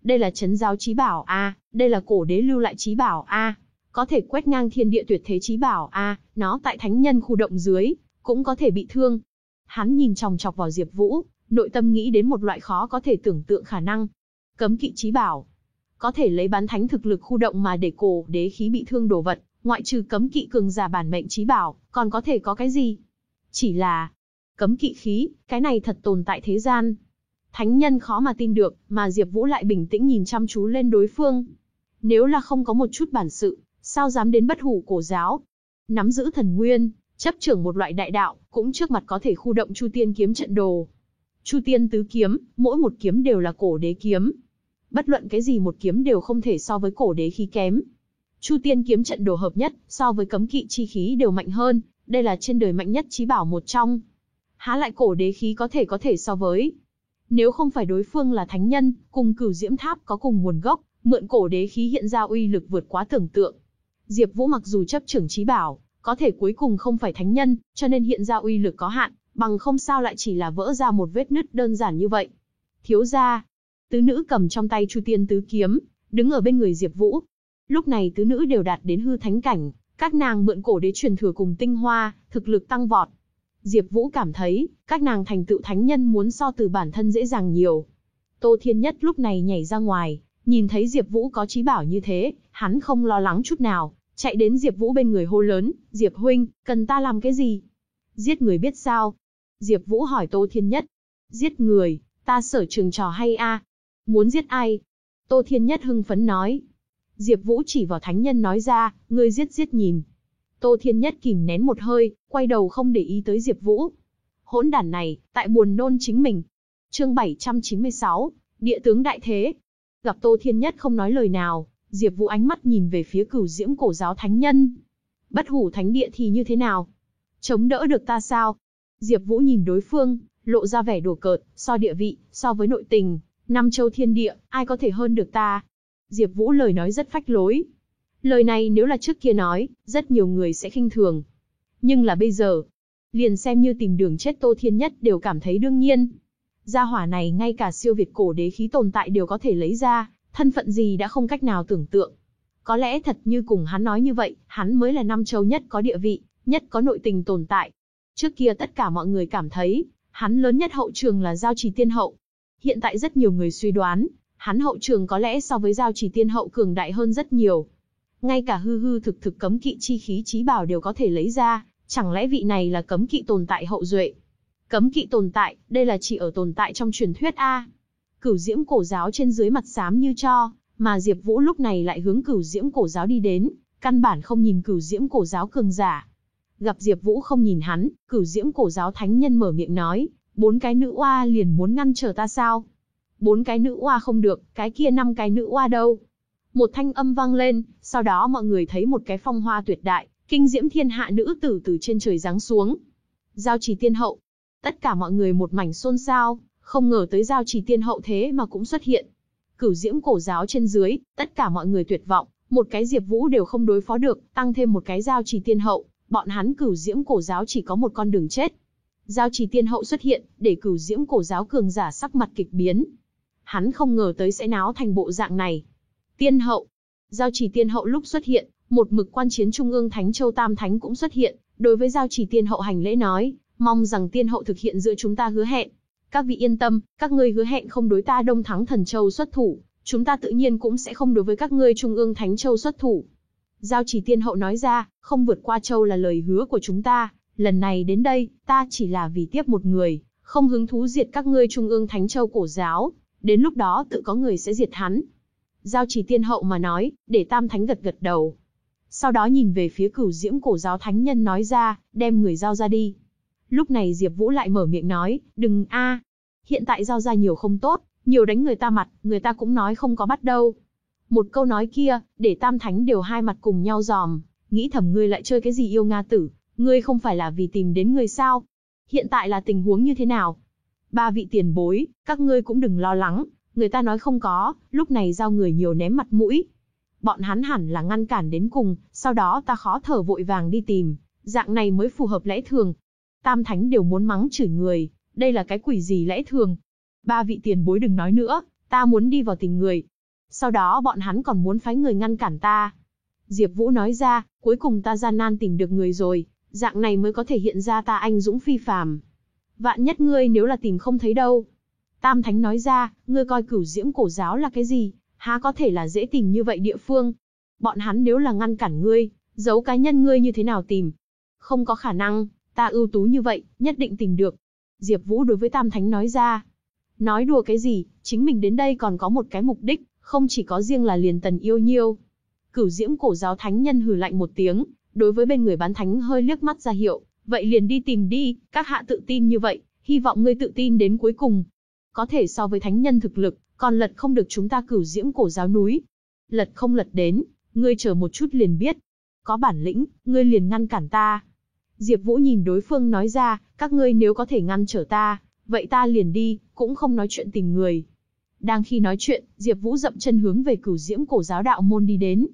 Đây là chấn giáo trí bảo a, đây là cổ đế lưu lại trí bảo a, có thể quét ngang thiên địa tuyệt thế trí bảo a, nó tại thánh nhân khu động dưới, cũng có thể bị thương. Hắn nhìn chòng chọc vào Diệp Vũ, nội tâm nghĩ đến một loại khó có thể tưởng tượng khả năng. Cấm kỵ chí bảo, có thể lấy bán thánh thực lực khu động mà để cổ đế khí bị thương đồ vật, ngoại trừ cấm kỵ cường giả bản mệnh chí bảo, còn có thể có cái gì? Chỉ là cấm kỵ khí, cái này thật tồn tại thế gian. Thánh nhân khó mà tin được, mà Diệp Vũ lại bình tĩnh nhìn chăm chú lên đối phương. Nếu là không có một chút bản sự, sao dám đến bất hủ cổ giáo? Nắm giữ thần nguyên, chấp trưởng một loại đại đạo, cũng trước mặt có thể khu động Chu Tiên kiếm trận đồ. Chu Tiên tứ kiếm, mỗi một kiếm đều là cổ đế kiếm. Bất luận cái gì một kiếm đều không thể so với cổ đế khí kém. Chu Tiên kiếm trận đồ hợp nhất, so với cấm kỵ chi khí đều mạnh hơn, đây là trên đời mạnh nhất chí bảo một trong. Há lại cổ đế khí có thể có thể so với. Nếu không phải đối phương là thánh nhân, cùng cửu diễm tháp có cùng nguồn gốc, mượn cổ đế khí hiện ra uy lực vượt quá tưởng tượng. Diệp Vũ mặc dù chấp trưởng chí bảo, có thể cuối cùng không phải thánh nhân, cho nên hiện ra uy lực có hạn, bằng không sao lại chỉ là vỡ ra một vết nứt đơn giản như vậy. Thiếu gia, tứ nữ cầm trong tay Chu Tiên tứ kiếm, đứng ở bên người Diệp Vũ. Lúc này tứ nữ đều đạt đến hư thánh cảnh, các nàng mượn cổ đế truyền thừa cùng tinh hoa, thực lực tăng vọt. Diệp Vũ cảm thấy, các nàng thành tựu thánh nhân muốn so từ bản thân dễ dàng nhiều. Tô Thiên Nhất lúc này nhảy ra ngoài, nhìn thấy Diệp Vũ có chí bảo như thế, hắn không lo lắng chút nào, chạy đến Diệp Vũ bên người hô lớn, "Diệp huynh, cần ta làm cái gì?" "Giết người biết sao?" Diệp Vũ hỏi Tô Thiên Nhất. "Giết người, ta sở trường trò hay a." "Muốn giết ai?" Tô Thiên Nhất hưng phấn nói. Diệp Vũ chỉ vào thánh nhân nói ra, "Ngươi giết giết nhìn." Tô Thiên Nhất kìm nén một hơi, quay đầu không để ý tới Diệp Vũ. Hỗn đản này, tại buồn nôn chính mình. Chương 796, Địa tướng đại thế. Gặp Tô Thiên Nhất không nói lời nào, Diệp Vũ ánh mắt nhìn về phía Cửu Diễm cổ giáo thánh nhân. Bất hủ thánh địa thì như thế nào? Chống đỡ được ta sao? Diệp Vũ nhìn đối phương, lộ ra vẻ đùa cợt, so địa vị, so với nội tình, năm châu thiên địa, ai có thể hơn được ta? Diệp Vũ lời nói rất phách lối. Lời này nếu là trước kia nói, rất nhiều người sẽ khinh thường. Nhưng là bây giờ, liền xem như tìm đường chết Tô Thiên Nhất đều cảm thấy đương nhiên. Gia hỏa này ngay cả siêu việt cổ đế khí tồn tại đều có thể lấy ra, thân phận gì đã không cách nào tưởng tượng. Có lẽ thật như cùng hắn nói như vậy, hắn mới là năm châu nhất có địa vị, nhất có nội tình tồn tại. Trước kia tất cả mọi người cảm thấy, hắn lớn nhất hậu trường là giao trì tiên hậu. Hiện tại rất nhiều người suy đoán, hắn hậu trường có lẽ so với giao trì tiên hậu cường đại hơn rất nhiều. Ngay cả hư hư thực thực cấm kỵ chi khí trí bảo đều có thể lấy ra, chẳng lẽ vị này là cấm kỵ tồn tại hậu duệ? Cấm kỵ tồn tại, đây là chỉ ở tồn tại trong truyền thuyết A. Cửu diễm cổ giáo trên dưới mặt xám như cho, mà Diệp Vũ lúc này lại hướng cửu diễm cổ giáo đi đến, căn bản không nhìn cửu diễm cổ giáo cường giả. Gặp Diệp Vũ không nhìn hắn, cửu diễm cổ giáo thánh nhân mở miệng nói, bốn cái nữ oa liền muốn ngăn trở ta sao? Bốn cái nữ oa không được, cái kia năm cái nữ oa đâu? Một thanh âm vang lên, sau đó mọi người thấy một cái phong hoa tuyệt đại, kinh diễm thiên hạ nữ tử từ trên trời giáng xuống. Giao chỉ tiên hậu. Tất cả mọi người một mảnh xôn xao, không ngờ tới giao chỉ tiên hậu thế mà cũng xuất hiện. Cửu diễm cổ giáo trên dưới, tất cả mọi người tuyệt vọng, một cái Diệp Vũ đều không đối phó được, tăng thêm một cái giao chỉ tiên hậu, bọn hắn cửu diễm cổ giáo chỉ có một con đường chết. Giao chỉ tiên hậu xuất hiện, để cửu diễm cổ giáo cường giả sắc mặt kịch biến. Hắn không ngờ tới sẽ náo thành bộ dạng này. Tiên hậu. Giao chỉ tiên hậu lúc xuất hiện, một mực quan chiến trung ương Thánh Châu Tam Thánh cũng xuất hiện, đối với giao chỉ tiên hậu hành lễ nói, mong rằng tiên hậu thực hiện giữa chúng ta hứa hẹn. Các vị yên tâm, các ngươi hứa hẹn không đối ta Đông Thắng Thần Châu xuất thủ, chúng ta tự nhiên cũng sẽ không đối với các ngươi Trung ương Thánh Châu xuất thủ. Giao chỉ tiên hậu nói ra, không vượt qua châu là lời hứa của chúng ta, lần này đến đây, ta chỉ là vì tiếp một người, không hứng thú diệt các ngươi Trung ương Thánh Châu cổ giáo, đến lúc đó tự có người sẽ diệt hắn. Giao chỉ tiên hậu mà nói, để tam thánh gật gật đầu. Sau đó nhìn về phía cửu diễm cổ giáo thánh nhân nói ra, đem người giao ra đi. Lúc này Diệp Vũ lại mở miệng nói, đừng a, hiện tại giao ra nhiều không tốt, nhiều đánh người ta mặt, người ta cũng nói không có bắt đâu. Một câu nói kia, để tam thánh đều hai mặt cùng nhau giòm, nghĩ thầm ngươi lại chơi cái gì yêu Nga tử, ngươi không phải là vì tìm đến người sao? Hiện tại là tình huống như thế nào? Ba vị tiền bối, các ngươi cũng đừng lo lắng, người ta nói không có, lúc này giao người nhiều ném mặt mũi. Bọn hắn hẳn là ngăn cản đến cùng, sau đó ta khó thở vội vàng đi tìm, dạng này mới phù hợp lẽ thường. Tam thánh đều muốn mắng chửi người, đây là cái quỷ gì lẽ thường. Ba vị tiền bối đừng nói nữa, ta muốn đi vào tìm người. Sau đó bọn hắn còn muốn phái người ngăn cản ta. Diệp Vũ nói ra, cuối cùng ta gian nan tìm được người rồi, dạng này mới có thể hiện ra ta anh dũng phi phàm. Vạn nhất ngươi nếu là tìm không thấy đâu. Tam Thánh nói ra, ngươi coi cửu diễm cổ giáo là cái gì, há có thể là dễ tìm như vậy địa phương. Bọn hắn nếu là ngăn cản ngươi, giấu cá nhân ngươi như thế nào tìm? Không có khả năng, ta ưu tú như vậy, nhất định tìm được. Diệp Vũ đối với Tam Thánh nói ra. Nói đùa cái gì, chính mình đến đây còn có một cái mục đích, không chỉ có riêng là liền tần yêu nhiêu. Cửu diễm cổ giáo thánh nhân hừ lạnh một tiếng, đối với bên người bán thánh hơi liếc mắt ra hiệu, vậy liền đi tìm đi, các hạ tự tin như vậy, hy vọng ngươi tự tin đến cuối cùng. Có thể so với thánh nhân thực lực, còn lật không được chúng ta cửu diễm cổ giáo núi. Lật không lật đến, ngươi chờ một chút liền biết. Có bản lĩnh, ngươi liền ngăn cản ta. Diệp Vũ nhìn đối phương nói ra, các ngươi nếu có thể ngăn trở ta, vậy ta liền đi, cũng không nói chuyện tìm người. Đang khi nói chuyện, Diệp Vũ dậm chân hướng về cửu diễm cổ giáo đạo môn đi đến.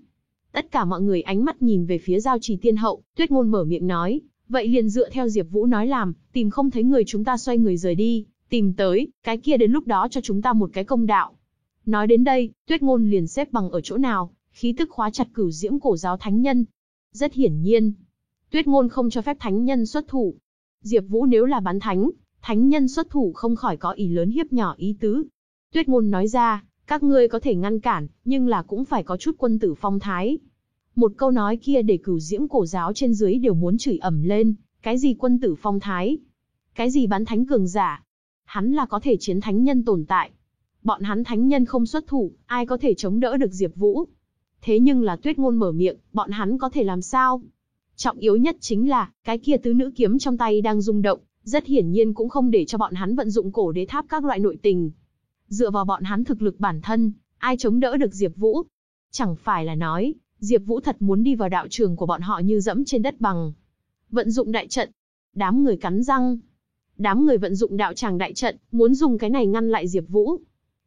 Tất cả mọi người ánh mắt nhìn về phía giao trì tiên hậu, tuyết ngôn mở miệng nói, vậy liền dựa theo Diệp Vũ nói làm, tìm không thấy người chúng ta xoay người rời đi, tìm tới, cái kia đến lúc đó cho chúng ta một cái công đạo. Nói đến đây, tuyết ngôn liền xếp bằng ở chỗ nào, khí tức khóa chặt cửu diễm cổ giáo thánh nhân. Rất hiển nhiên, tuyết ngôn không cho phép thánh nhân xuất thủ. Diệp Vũ nếu là bán thánh, thánh nhân xuất thủ không khỏi có ý lớn hiếp nhỏ ý tứ. Tuyết ngôn nói ra, các ngươi có thể ngăn cản, nhưng là cũng phải có chút quân tử phong thái. Một câu nói kia để cửu diễm cổ giáo trên dưới đều muốn chửi ẩm lên, cái gì quân tử phong thái? Cái gì bán thánh cường giả? Hắn là có thể chiến thánh nhân tồn tại. Bọn hắn thánh nhân không xuất thủ, ai có thể chống đỡ được Diệp Vũ? Thế nhưng là tuyết ngôn mở miệng, bọn hắn có thể làm sao? Trọng yếu nhất chính là, cái kia tứ nữ kiếm trong tay đang rung động, rất hiển nhiên cũng không để cho bọn hắn vận dụng cổ đế tháp các loại nội tình, Dựa vào bọn hắn thực lực bản thân, ai chống đỡ được Diệp Vũ? Chẳng phải là nói, Diệp Vũ thật muốn đi vào đạo trường của bọn họ như dẫm trên đất bằng. Vận dụng đại trận. Đám người cắn răng. Đám người vận dụng đạo tràng đại trận, muốn dùng cái này ngăn lại Diệp Vũ.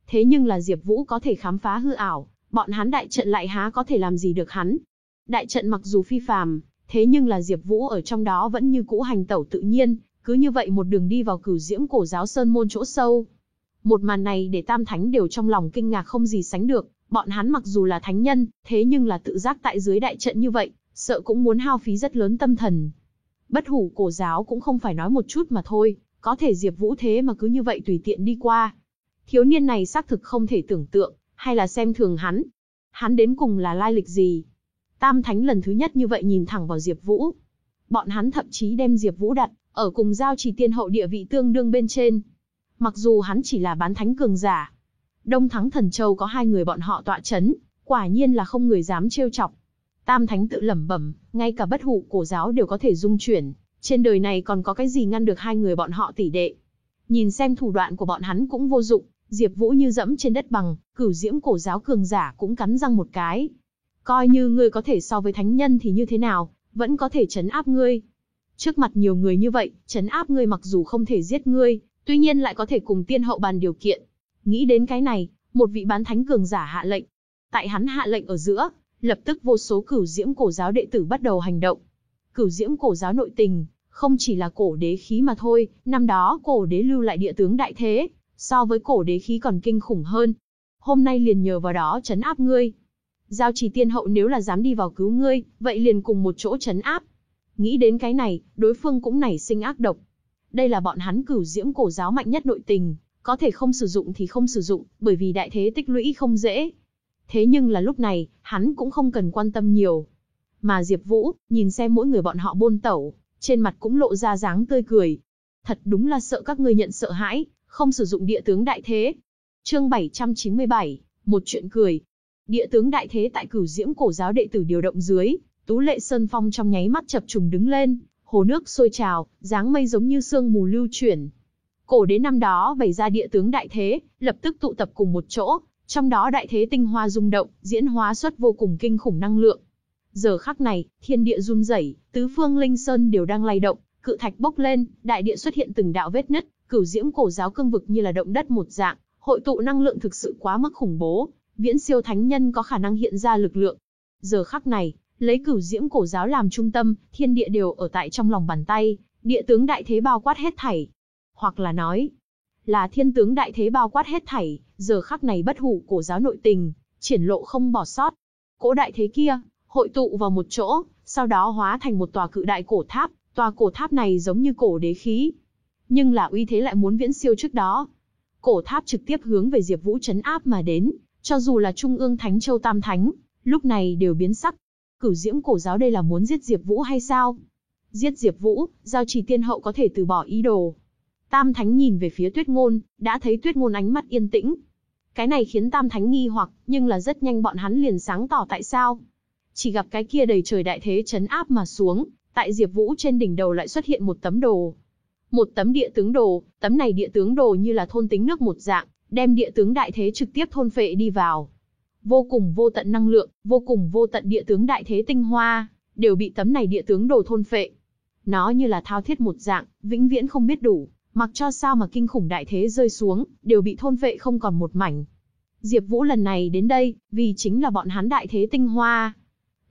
Thế nhưng là Diệp Vũ có thể khám phá hư ảo, bọn hắn đại trận lại há có thể làm gì được hắn. Đại trận mặc dù phi phàm, thế nhưng là Diệp Vũ ở trong đó vẫn như cũ hành tẩu tự nhiên, cứ như vậy một đường đi vào Cửu Diễm Cổ giáo sơn môn chỗ sâu. Một màn này để tam thánh đều trong lòng kinh ngạc không gì sánh được, bọn hắn mặc dù là thánh nhân, thế nhưng là tự giác tại dưới đại trận như vậy, sợ cũng muốn hao phí rất lớn tâm thần. Bất hủ cổ giáo cũng không phải nói một chút mà thôi, có thể Diệp Vũ thế mà cứ như vậy tùy tiện đi qua. Thiếu niên này xác thực không thể tưởng tượng, hay là xem thường hắn. Hắn đến cùng là lai lịch gì? Tam Thánh lần thứ nhất như vậy nhìn thẳng vào Diệp Vũ. Bọn hắn thậm chí đem Diệp Vũ đặt ở cùng giao chỉ tiên hậu địa vị tương đương bên trên. Mặc dù hắn chỉ là bán thánh cường giả. Đông Thắng Thần Châu có hai người bọn họ tọa chấn, quả nhiên là không người dám trêu chọc. Tam Thánh tự lẩm bẩm, ngay cả bất hủ cổ giáo đều có thể dung chuyển, trên đời này còn có cái gì ngăn được hai người bọn họ tỷ đệ. Nhìn xem thủ đoạn của bọn hắn cũng vô dụng, Diệp Vũ như dẫm trên đất bằng, cửu diễm cổ giáo cường giả cũng cắn răng một cái. Coi như ngươi có thể so với thánh nhân thì như thế nào, vẫn có thể trấn áp ngươi. Trước mặt nhiều người như vậy, trấn áp ngươi mặc dù không thể giết ngươi, tuy nhiên lại có thể cùng tiên hậu bàn điều kiện. Nghĩ đến cái này, một vị bán thánh cường giả hạ lệnh. Tại hắn hạ lệnh ở giữa, lập tức vô số cửu diễm cổ giáo đệ tử bắt đầu hành động. Cửu diễm cổ giáo nội tình, không chỉ là cổ đế khí mà thôi, năm đó cổ đế lưu lại địa tướng đại thế, so với cổ đế khí còn kinh khủng hơn. Hôm nay liền nhờ vào đó chấn áp ngươi. Giao trì tiên hậu nếu là dám đi vào cứu ngươi, vậy liền cùng một chỗ chấn áp. Nghĩ đến cái này, đối phương cũng nảy sinh ác độc. Đây là bọn hắn cửu diễm cổ giáo mạnh nhất nội tình, có thể không sử dụng thì không sử dụng, bởi vì đại thế tích lũy không dễ. Thế nhưng là lúc này, hắn cũng không cần quan tâm nhiều. Mà Diệp Vũ, nhìn xem mỗi người bọn họ bôn tẩu, trên mặt cũng lộ ra dáng tươi cười. Thật đúng là sợ các ngươi nhận sợ hãi, không sử dụng địa tướng đại thế. Chương 797, một chuyện cười. Địa tướng đại thế tại Cửu Diễm cổ giáo đệ tử điều động dưới, Tú Lệ Sơn Phong trong nháy mắt chập trùng đứng lên, hồ nước sôi trào, dáng mây giống như sương mù lưu chuyển. Cổ đến năm đó bày ra địa tướng đại thế, lập tức tụ tập cùng một chỗ, trong đó đại thế tinh hoa rung động, diễn hóa xuất vô cùng kinh khủng năng lượng. Giờ khắc này, thiên địa run rẩy, tứ phương linh sơn đều đang lay động, cự thạch bốc lên, đại địa xuất hiện từng đạo vết nứt, cửu diễm cổ giáo cương vực như là động đất một dạng, hội tụ năng lượng thực sự quá mức khủng bố, viễn siêu thánh nhân có khả năng hiện ra lực lượng. Giờ khắc này, lấy cửu diễm cổ giáo làm trung tâm, thiên địa đều ở tại trong lòng bàn tay, địa tướng đại thế bao quát hết thảy. Hoặc là nói, là thiên tướng đại thế bao quát hết thảy, giờ khắc này bất hủ cổ giáo nội tình, triển lộ không bỏ sót. Cỗ đại thế kia, hội tụ vào một chỗ, sau đó hóa thành một tòa cự đại cổ tháp, tòa cổ tháp này giống như cổ đế khí. Nhưng là uy thế lại muốn viễn siêu trước đó. Cổ tháp trực tiếp hướng về Diệp Vũ chấn áp mà đến, cho dù là Trung ương Thánh Châu Tam Thánh, lúc này đều biến sắc. Cửu Diễm cổ giáo đây là muốn giết Diệp Vũ hay sao? Giết Diệp Vũ, giao chỉ tiên hậu có thể từ bỏ ý đồ. Tam Thánh nhìn về phía Tuyết Ngôn, đã thấy Tuyết Ngôn ánh mắt yên tĩnh. Cái này khiến Tam Thánh nghi hoặc, nhưng là rất nhanh bọn hắn liền sáng tỏ tại sao. Chỉ gặp cái kia đầy trời đại thế chấn áp mà xuống, tại Diệp Vũ trên đỉnh đầu lại xuất hiện một tấm đồ. Một tấm địa tướng đồ, tấm này địa tướng đồ như là thôn tính nước một dạng, đem địa tướng đại thế trực tiếp thôn phệ đi vào. Vô cùng vô tận năng lượng, vô cùng vô tận địa tướng đại thế tinh hoa, đều bị tấm này địa tướng đồ thôn phệ. Nó như là thao thiết một dạng, vĩnh viễn không biết đủ, mặc cho sao mà kinh khủng đại thế rơi xuống, đều bị thôn phệ không còn một mảnh. Diệp Vũ lần này đến đây, vì chính là bọn hắn đại thế tinh hoa.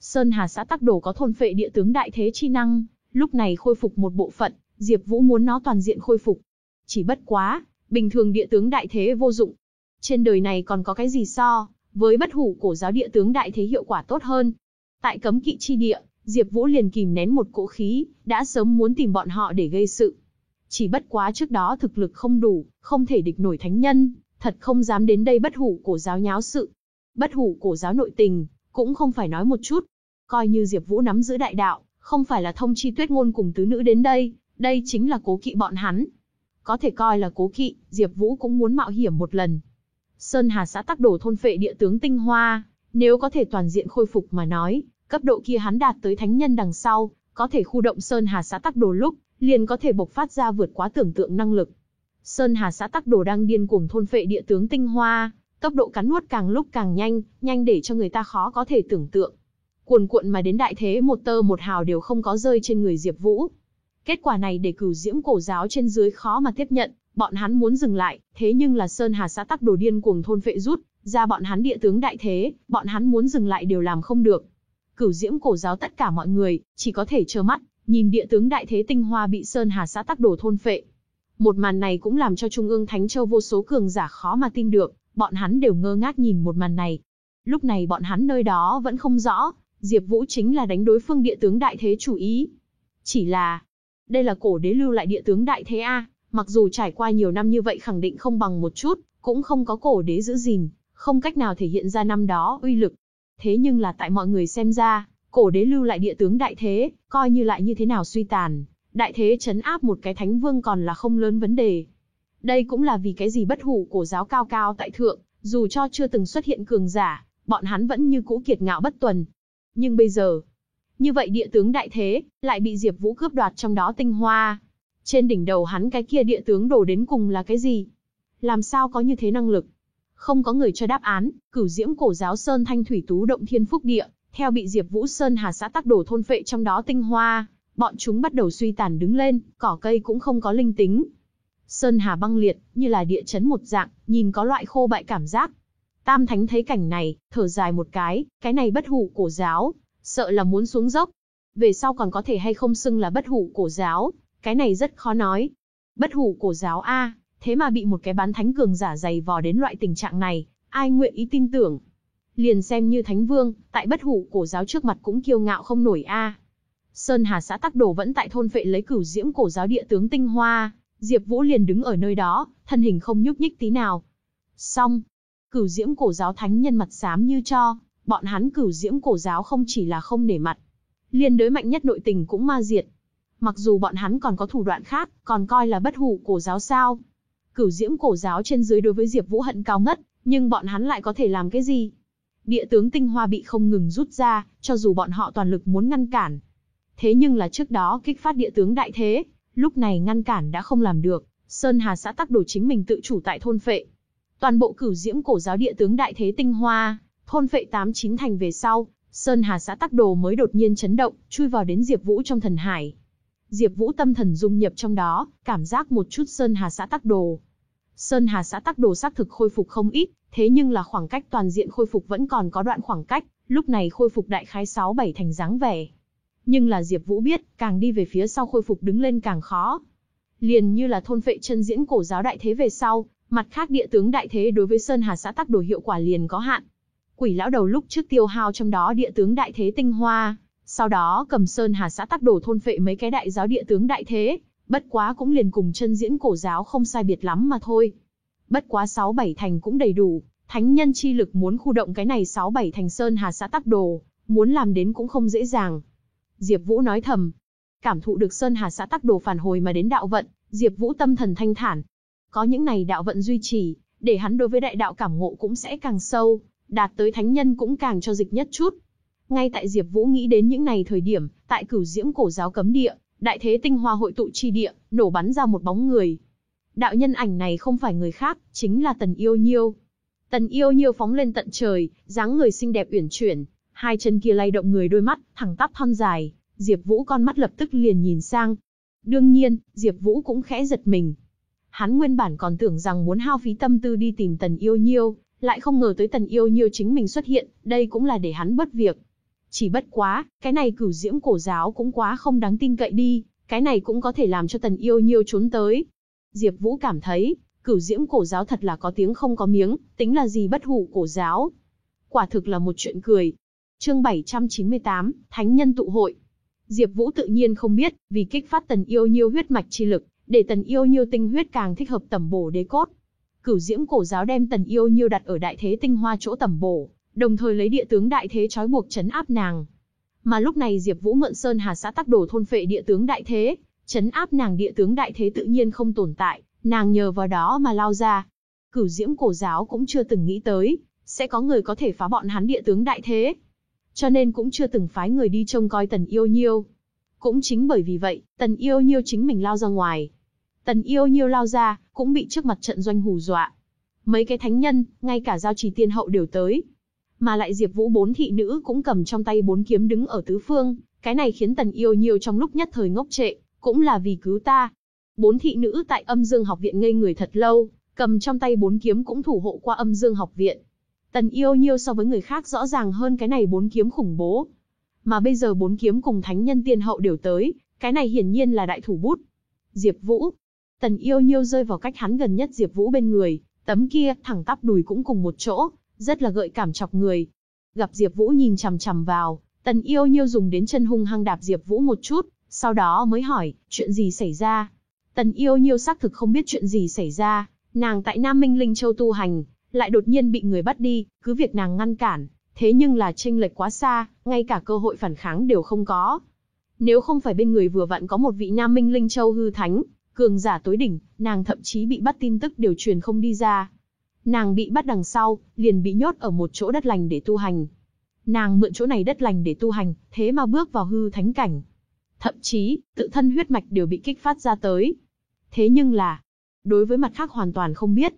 Sơn Hà xã Tắc Đồ có thôn phệ địa tướng đại thế chi năng, lúc này khôi phục một bộ phận, Diệp Vũ muốn nó toàn diện khôi phục. Chỉ bất quá, bình thường địa tướng đại thế vô dụng. Trên đời này còn có cái gì so với bất hủ cổ giáo địa tướng đại thế hiệu quả tốt hơn. Tại cấm kỵ chi địa, Diệp Vũ liền kìm nén một cỗ khí, đã sớm muốn tìm bọn họ để gây sự. Chỉ bất quá trước đó thực lực không đủ, không thể địch nổi thánh nhân, thật không dám đến đây bất hủ cổ giáo nháo sự. Bất hủ cổ giáo nội tình, cũng không phải nói một chút. Coi như Diệp Vũ nắm giữ đại đạo, không phải là thông chi tuyết ngôn cùng tứ nữ đến đây, đây chính là cố kỵ bọn hắn. Có thể coi là cố kỵ, Diệp Vũ cũng muốn mạo hiểm một lần. Sơn Hà xã tắc đổ thôn phệ địa tướng tinh hoa, nếu có thể toàn diện khôi phục mà nói, cấp độ kia hắn đạt tới thánh nhân đằng sau, có thể khu động Sơn Hà xã tắc đồ lúc, liền có thể bộc phát ra vượt quá tưởng tượng năng lực. Sơn Hà xã tắc đồ đang điên cuồng thôn phệ địa tướng tinh hoa, tốc độ cắn nuốt càng lúc càng nhanh, nhanh để cho người ta khó có thể tưởng tượng. Cuồn cuộn mà đến đại thế một tơ một hào đều không có rơi trên người Diệp Vũ. Kết quả này để cửu diễm cổ giáo trên dưới khó mà tiếp nhận, bọn hắn muốn dừng lại, thế nhưng là Sơn Hà xã tắc đồ điên cuồng thôn phệ rút, ra bọn hắn địa tướng đại thế, bọn hắn muốn dừng lại đều làm không được. Cửu diễm cổ giáo tất cả mọi người, chỉ có thể trơ mắt, nhìn địa tướng đại thế tinh hoa bị Sơn Hà xã tắc đồ thôn phệ. Một màn này cũng làm cho Trung ương Thánh Châu vô số cường giả khó mà tin được, bọn hắn đều ngơ ngác nhìn một màn này. Lúc này bọn hắn nơi đó vẫn không rõ, Diệp Vũ chính là đánh đối phương địa tướng đại thế chủ ý. Chỉ là, đây là cổ đế lưu lại địa tướng đại thế a, mặc dù trải qua nhiều năm như vậy khẳng định không bằng một chút, cũng không có cổ đế giữ gìn, không cách nào thể hiện ra năm đó uy lực. Thế nhưng là tại mọi người xem ra, cổ đế lưu lại địa tướng đại thế, coi như lại như thế nào suy tàn, đại thế chấn áp một cái thánh vương còn là không lớn vấn đề. Đây cũng là vì cái gì bất hủ cổ giáo cao cao tại thượng, dù cho chưa từng xuất hiện cường giả, bọn hắn vẫn như cũ kiệt ngạo bất tuần. Nhưng bây giờ, như vậy địa tướng đại thế, lại bị Diệp Vũ cướp đoạt trong đó tinh hoa. Trên đỉnh đầu hắn cái kia địa tướng đổ đến cùng là cái gì? Làm sao có như thế năng lực? Không có người cho đáp án, cửu diễm cổ giáo Sơn Thanh Thủy Tú động thiên phúc địa, theo bị Diệp Vũ Sơn Hà xã tác đổ thôn phệ trong đó tinh hoa, bọn chúng bắt đầu suy tàn đứng lên, cỏ cây cũng không có linh tính. Sơn hà băng liệt, như là địa chấn một dạng, nhìn có loại khô bại cảm giác. Tam Thánh thấy cảnh này, thở dài một cái, cái này bất hủ cổ giáo, sợ là muốn xuống dốc. Về sau còn có thể hay không xưng là bất hủ cổ giáo, cái này rất khó nói. Bất hủ cổ giáo A, thế mà bị một cái bán thánh cường giả dày vò đến loại tình trạng này, ai nguyện ý tin tưởng. Liền xem như thánh vương, tại bất hủ cổ giáo trước mặt cũng kiêu ngạo không nổi A. Sơn Hà xã Tắc Đồ vẫn tại thôn phệ lấy cửu diễm cổ giáo địa tướng tinh hoa, Diệp Vũ liền đứng ở nơi đó, thân hình không nhúc nhích tí nào. Xong, cửu diễm cổ giáo thánh nhân mặt xám như cho, bọn hắn cửu diễm cổ giáo không chỉ là không nể mặt, liên đối mạnh nhất nội tình cũng ma diệt. Mặc dù bọn hắn còn có thủ đoạn khác, còn coi là bất hủ cổ giáo sao. Cửu diễm cổ giáo trên dưới đối với Diệp Vũ hận cao ngất, nhưng bọn hắn lại có thể làm cái gì? Địa tướng tinh hoa bị không ngừng rút ra, cho dù bọn họ toàn lực muốn ngăn cản. Thế nhưng là trước đó kích phát địa tướng đại thế, lúc này ngăn cản đã không làm được, Sơn Hà xã tắc đồ chính mình tự chủ tại thôn phệ. Toàn bộ cửu diễm cổ giáo địa tướng đại thế tinh hoa, thôn phệ tám chín thành về sau, Sơn Hà xã tắc đồ mới đột nhiên chấn động, chui vào đến Diệp Vũ trong thần hải. Diệp Vũ tâm thần dung nhập trong đó, cảm giác một chút Sơn Hà xã tắc đồ. Sơn Hà xã tắc đồ xác thực khôi phục không ít, thế nhưng là khoảng cách toàn diện khôi phục vẫn còn có đoạn khoảng cách, lúc này khôi phục đại khái 6 7 thành dáng vẻ. Nhưng là Diệp Vũ biết, càng đi về phía sau khôi phục đứng lên càng khó. Liền như là thôn phệ chân diễn cổ giáo đại thế về sau, mặt khác địa tướng đại thế đối với Sơn Hà xã tắc đồ hiệu quả liền có hạn. Quỷ lão đầu lúc trước tiêu hao trong đó địa tướng đại thế tinh hoa, sau đó cầm Sơn Hà xã tắc đồ thôn phệ mấy cái đại giáo địa tướng đại thế, bất quá cũng liền cùng chân diễn cổ giáo không sai biệt lắm mà thôi. Bất quá 6 7 thành cũng đầy đủ, thánh nhân chi lực muốn khu động cái này 6 7 thành Sơn Hà xã tắc đồ, muốn làm đến cũng không dễ dàng. Diệp Vũ nói thầm, cảm thụ được Sơn Hà xã tắc đồ phản hồi mà đến đạo vận, Diệp Vũ tâm thần thanh thản. Có những này đạo vận duy trì, để hắn đối với đại đạo cảm ngộ cũng sẽ càng sâu, đạt tới thánh nhân cũng càng cho dịch nhất chút. Ngay tại Diệp Vũ nghĩ đến những này thời điểm, tại Cửu Diễm cổ giáo cấm địa, đại thế tinh hoa hội tụ chi địa, nổ bắn ra một bóng người. Đạo nhân ảnh này không phải người khác, chính là Tần Yêu Nhiêu. Tần Yêu Nhiêu phóng lên tận trời, dáng người xinh đẹp uyển chuyển, hai chân kia lay động người đôi mắt, thẳng tắp thon dài, Diệp Vũ con mắt lập tức liền nhìn sang. Đương nhiên, Diệp Vũ cũng khẽ giật mình. Hắn nguyên bản còn tưởng rằng muốn hao phí tâm tư đi tìm Tần Yêu Nhiêu, lại không ngờ tới Tần Yêu Nhiêu chính mình xuất hiện, đây cũng là để hắn bất việc. Chỉ bất quá, cái này cửu diễm cổ giáo cũng quá không đáng tin cậy đi, cái này cũng có thể làm cho Tần Yêu Nhiêu trốn tới. Diệp Vũ cảm thấy, cửu diễm cổ giáo thật là có tiếng không có miếng, tính là gì bất hủ cổ giáo. Quả thực là một chuyện cười. Chương 798, Thánh nhân tụ hội. Diệp Vũ tự nhiên không biết, vì kích phát Tần Yêu Nhiêu huyết mạch chi lực, để Tần Yêu Nhiêu tinh huyết càng thích hợp tẩm bổ đế cốt. Cửu Diễm cổ giáo đem Tần Yêu Nhiêu đặt ở đại thế tinh hoa chỗ tẩm bổ, đồng thời lấy địa tướng đại thế trói buộc chấn áp nàng. Mà lúc này Diệp Vũ mượn Sơn Hà xã tác đồ thôn phệ địa tướng đại thế, chấn áp nàng địa tướng đại thế tự nhiên không tồn tại, nàng nhờ vào đó mà lao ra. Cửu Diễm cổ giáo cũng chưa từng nghĩ tới, sẽ có người có thể phá bọn hắn địa tướng đại thế. Cho nên cũng chưa từng phái người đi trông coi Tần Yêu Nhiêu. Cũng chính bởi vì vậy, Tần Yêu Nhiêu chính mình lao ra ngoài. Tần Yêu Nhiêu lao ra, cũng bị trước mặt trận doanh hù dọa. Mấy cái thánh nhân, ngay cả giao trì tiên hậu đều tới, mà lại Diệp Vũ bốn thị nữ cũng cầm trong tay bốn kiếm đứng ở tứ phương, cái này khiến Tần Yêu Nhiêu trong lúc nhất thời ngốc trệ, cũng là vì cứu ta. Bốn thị nữ tại Âm Dương học viện ngây người thật lâu, cầm trong tay bốn kiếm cũng thủ hộ qua Âm Dương học viện. Tần Yêu Nhiêu so với người khác rõ ràng hơn cái này bốn kiếm khủng bố. Mà bây giờ bốn kiếm cùng thánh nhân tiên hậu đều tới, cái này hiển nhiên là đại thủ bút. Diệp Vũ. Tần Yêu Nhiêu rơi vào cách hắn gần nhất Diệp Vũ bên người, tấm kia thẳng tắp đùi cũng cùng một chỗ, rất là gợi cảm chọc người. Gặp Diệp Vũ nhìn chằm chằm vào, Tần Yêu Nhiêu dùng đến chân hung hăng đạp Diệp Vũ một chút, sau đó mới hỏi, chuyện gì xảy ra? Tần Yêu Nhiêu xác thực không biết chuyện gì xảy ra, nàng tại Nam Minh Linh Châu tu hành, lại đột nhiên bị người bắt đi, cứ việc nàng ngăn cản, thế nhưng là chênh lệch quá xa, ngay cả cơ hội phản kháng đều không có. Nếu không phải bên người vừa vặn có một vị Nam Minh Linh Châu hư thánh, cường giả tối đỉnh, nàng thậm chí bị bắt tin tức đều truyền không đi ra. Nàng bị bắt đằng sau, liền bị nhốt ở một chỗ đất lành để tu hành. Nàng mượn chỗ này đất lành để tu hành, thế mà bước vào hư thánh cảnh. Thậm chí, tự thân huyết mạch đều bị kích phát ra tới. Thế nhưng là, đối với mặt khác hoàn toàn không biết.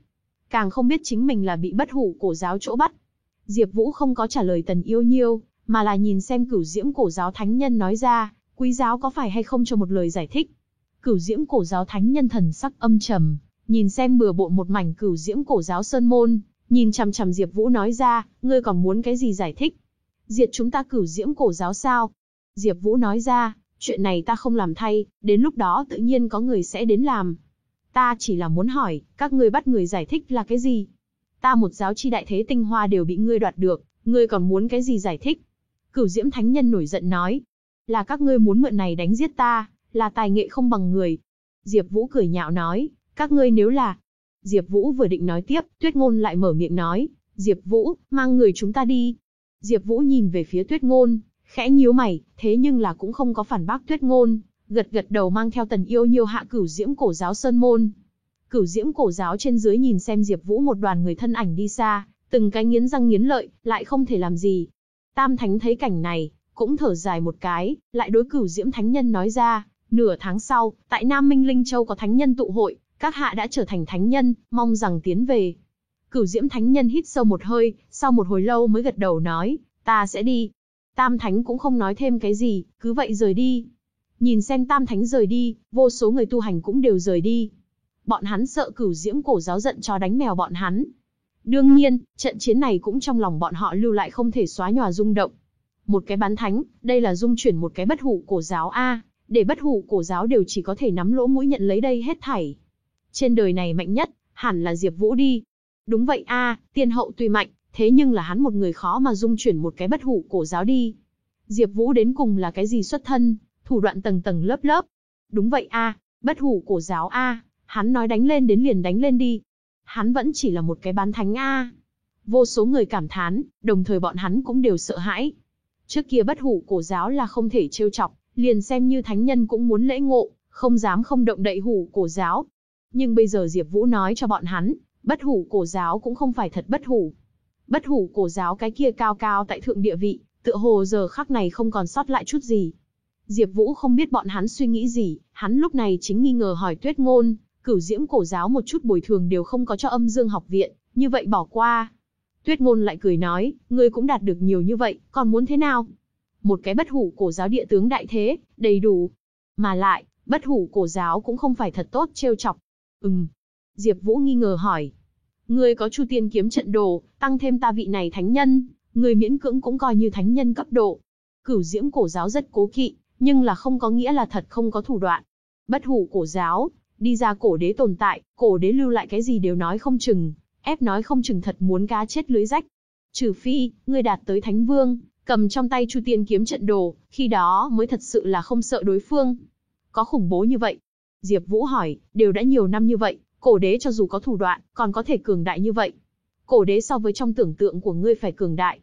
Càng không biết chính mình là bị bất hủ cổ giáo chỗ bắt. Diệp Vũ không có trả lời tần yêu nhiêu, mà là nhìn xem cửu diễm cổ giáo thánh nhân nói ra, quý giáo có phải hay không cho một lời giải thích. Cửu diễm cổ giáo thánh nhân thần sắc âm trầm, nhìn xem bừa bộn một mảnh cửu diễm cổ giáo sơn môn, nhìn chằm chằm Diệp Vũ nói ra, ngươi còn muốn cái gì giải thích? Diệt chúng ta cửu diễm cổ giáo sao? Diệp Vũ nói ra, chuyện này ta không làm thay, đến lúc đó tự nhiên có người sẽ đến làm. Ta chỉ là muốn hỏi, các ngươi bắt người giải thích là cái gì? Ta một giáo chi đại thế tinh hoa đều bị ngươi đoạt được, ngươi còn muốn cái gì giải thích? Cửu Diễm Thánh Nhân nổi giận nói, là các ngươi muốn mượn này đánh giết ta, là tài nghệ không bằng người. Diệp Vũ cười nhạo nói, các ngươi nếu là... Diệp Vũ vừa định nói tiếp, Tuyết Ngôn lại mở miệng nói, Diệp Vũ, mang người chúng ta đi. Diệp Vũ nhìn về phía Tuyết Ngôn, khẽ nhíu mày, thế nhưng là cũng không có phản bác Tuyết Ngôn, gật gật đầu mang theo Tần Yêu Nhiêu hạ cửu diễm cổ giáo sơn môn. Cửu diễm cổ giáo trên dưới nhìn xem Diệp Vũ một đoàn người thân ảnh đi xa, từng cái nghiến răng nghiến lợi, lại không thể làm gì. Tam Thánh thấy cảnh này, cũng thở dài một cái, lại đối cửu diễm thánh nhân nói ra, nửa tháng sau, tại Nam Minh Linh Châu có thánh nhân tụ hội, các hạ đã trở thành thánh nhân, mong rằng tiến về. Cửu diễm thánh nhân hít sâu một hơi, sau một hồi lâu mới gật đầu nói, ta sẽ đi. Tam thánh cũng không nói thêm cái gì, cứ vậy rời đi. Nhìn xem tam thánh rời đi, vô số người tu hành cũng đều rời đi. Bọn hắn sợ cửu diễm cổ giáo giận cho đánh mèo bọn hắn. Đương nhiên, trận chiến này cũng trong lòng bọn họ lưu lại không thể xóa nhòa rung động. Một cái bán thánh, đây là dung chuyển một cái bất hủ cổ giáo A, để bất hủ cổ giáo đều chỉ có thể nắm lỗ mũi nhận lấy đây hết thảy. Trên đời này mạnh nhất, hẳn là Diệp Vũ đi. Đúng vậy a, tiên hậu tuy mạnh, thế nhưng là hắn một người khó mà dung chuyển một cái bất hủ cổ giáo đi. Diệp Vũ đến cùng là cái gì xuất thân, thủ đoạn tầng tầng lớp lớp. Đúng vậy a, bất hủ cổ giáo a, hắn nói đánh lên đến liền đánh lên đi. Hắn vẫn chỉ là một cái bán thánh a. Vô số người cảm thán, đồng thời bọn hắn cũng đều sợ hãi. Trước kia bất hủ cổ giáo là không thể trêu chọc, liền xem như thánh nhân cũng muốn lễ ngộ, không dám không động đậy hủ cổ giáo. Nhưng bây giờ Diệp Vũ nói cho bọn hắn, bất hủ cổ giáo cũng không phải thật bất hủ. Bất hủ cổ giáo cái kia cao cao tại thượng địa vị, tựa hồ giờ khắc này không còn sót lại chút gì. Diệp Vũ không biết bọn hắn suy nghĩ gì, hắn lúc này chính nghi ngờ hỏi Tuyết Ngôn, cửu diễm cổ giáo một chút bồi thường đều không có cho âm dương học viện, như vậy bỏ qua. Tuyết Ngôn lại cười nói, ngươi cũng đạt được nhiều như vậy, còn muốn thế nào? Một cái bất hủ cổ giáo địa tướng đại thế, đầy đủ. Mà lại, bất hủ cổ giáo cũng không phải thật tốt trêu chọc. Ừm. Diệp Vũ nghi ngờ hỏi. Ngươi có Chu Tiên kiếm trận đồ, tăng thêm ta vị này thánh nhân, người miễn cưỡng cũng coi như thánh nhân cấp độ. Cửu Diễm cổ giáo rất cố kỵ, nhưng là không có nghĩa là thật không có thủ đoạn. Bất hủ cổ giáo, đi ra cổ đế tồn tại, cổ đế lưu lại cái gì đều nói không chừng, ép nói không chừng thật muốn cá chết lưới rách. Trừ phi, ngươi đạt tới thánh vương, cầm trong tay Chu Tiên kiếm trận đồ, khi đó mới thật sự là không sợ đối phương. Có khủng bố như vậy? Diệp Vũ hỏi, đều đã nhiều năm như vậy, cổ đế cho dù có thủ đoạn, còn có thể cường đại như vậy. Cổ đế so với trong tưởng tượng của ngươi phải cường đại.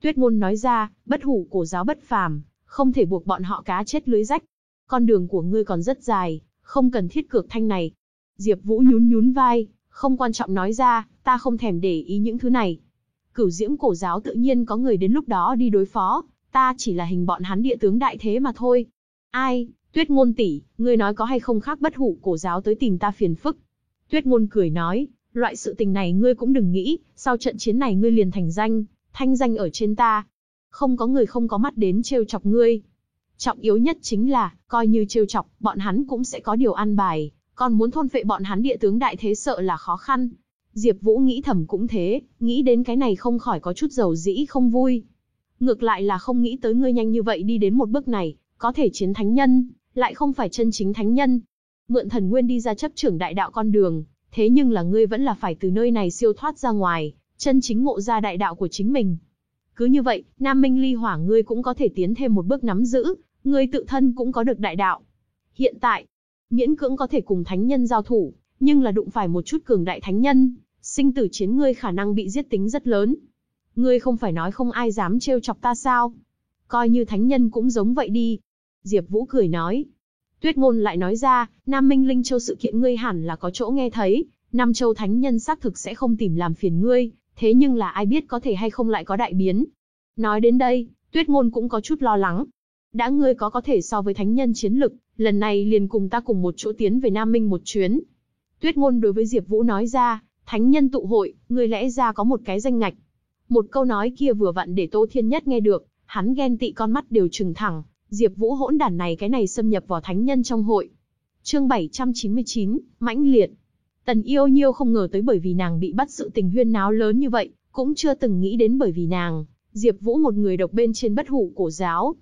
Tuyết ngôn nói ra, bất hủ cổ giáo bất phàm, không thể buộc bọn họ cá chết lưới rách. Con đường của ngươi còn rất dài, không cần thiết cược thanh này. Diệp Vũ nhún nhún vai, không quan trọng nói ra, ta không thèm để ý những thứ này. Cửu Diễm cổ giáo tự nhiên có người đến lúc đó đi đối phó, ta chỉ là hình bọn hắn địa tướng đại thế mà thôi. Ai, Tuyết ngôn tỷ, ngươi nói có hay không khác bất hủ cổ giáo tới tìm ta phiền phức. Tuyết ngôn cười nói, loại sự tình này ngươi cũng đừng nghĩ, sau trận chiến này ngươi liền thành danh, thanh danh ở trên ta. Không có người không có mắt đến trêu chọc ngươi. Trọng yếu nhất chính là, coi như trêu chọc, bọn hắn cũng sẽ có điều ăn bài, còn muốn thôn phệ bọn hắn địa tướng đại thế sợ là khó khăn. Diệp Vũ nghĩ thầm cũng thế, nghĩ đến cái này không khỏi có chút dầu dĩ không vui. Ngược lại là không nghĩ tới ngươi nhanh như vậy đi đến một bước này, có thể chiến thánh nhân, lại không phải chân chính thánh nhân. Mượn thần nguyên đi ra chấp trưởng đại đạo con đường, thế nhưng là ngươi vẫn là phải từ nơi này siêu thoát ra ngoài, chân chính ngộ ra đại đạo của chính mình. Cứ như vậy, Nam Minh Ly Hỏa ngươi cũng có thể tiến thêm một bước nắm giữ, ngươi tự thân cũng có được đại đạo. Hiện tại, miễn cưỡng có thể cùng thánh nhân giao thủ, nhưng là đụng phải một chút cường đại thánh nhân, sinh tử chiến ngươi khả năng bị giết tính rất lớn. Ngươi không phải nói không ai dám trêu chọc ta sao? Coi như thánh nhân cũng giống vậy đi, Diệp Vũ cười nói. Tuyết ngôn lại nói ra, Nam Minh Linh Châu sự kiện ngươi hẳn là có chỗ nghe thấy, Nam Châu Thánh Nhân xác thực sẽ không tìm làm phiền ngươi, thế nhưng là ai biết có thể hay không lại có đại biến. Nói đến đây, Tuyết ngôn cũng có chút lo lắng. Đã ngươi có có thể so với Thánh Nhân chiến lực, lần này liền cùng ta cùng một chỗ tiến về Nam Minh một chuyến. Tuyết ngôn đối với Diệp Vũ nói ra, Thánh Nhân tụ hội, người lẽ ra có một cái danh ngạch. Một câu nói kia vừa vặn để Tô Thiên Nhất nghe được, hắn ghen tị con mắt đều trừng thẳng, Diệp Vũ hỗn đản này cái này xâm nhập vào thánh nhân trong hội. Chương 799, mãnh liệt. Tần yêu nhiêu không ngờ tới bởi vì nàng bị bắt sự tình huyên náo lớn như vậy, cũng chưa từng nghĩ đến bởi vì nàng, Diệp Vũ một người độc bên trên bất hủ cổ giáo.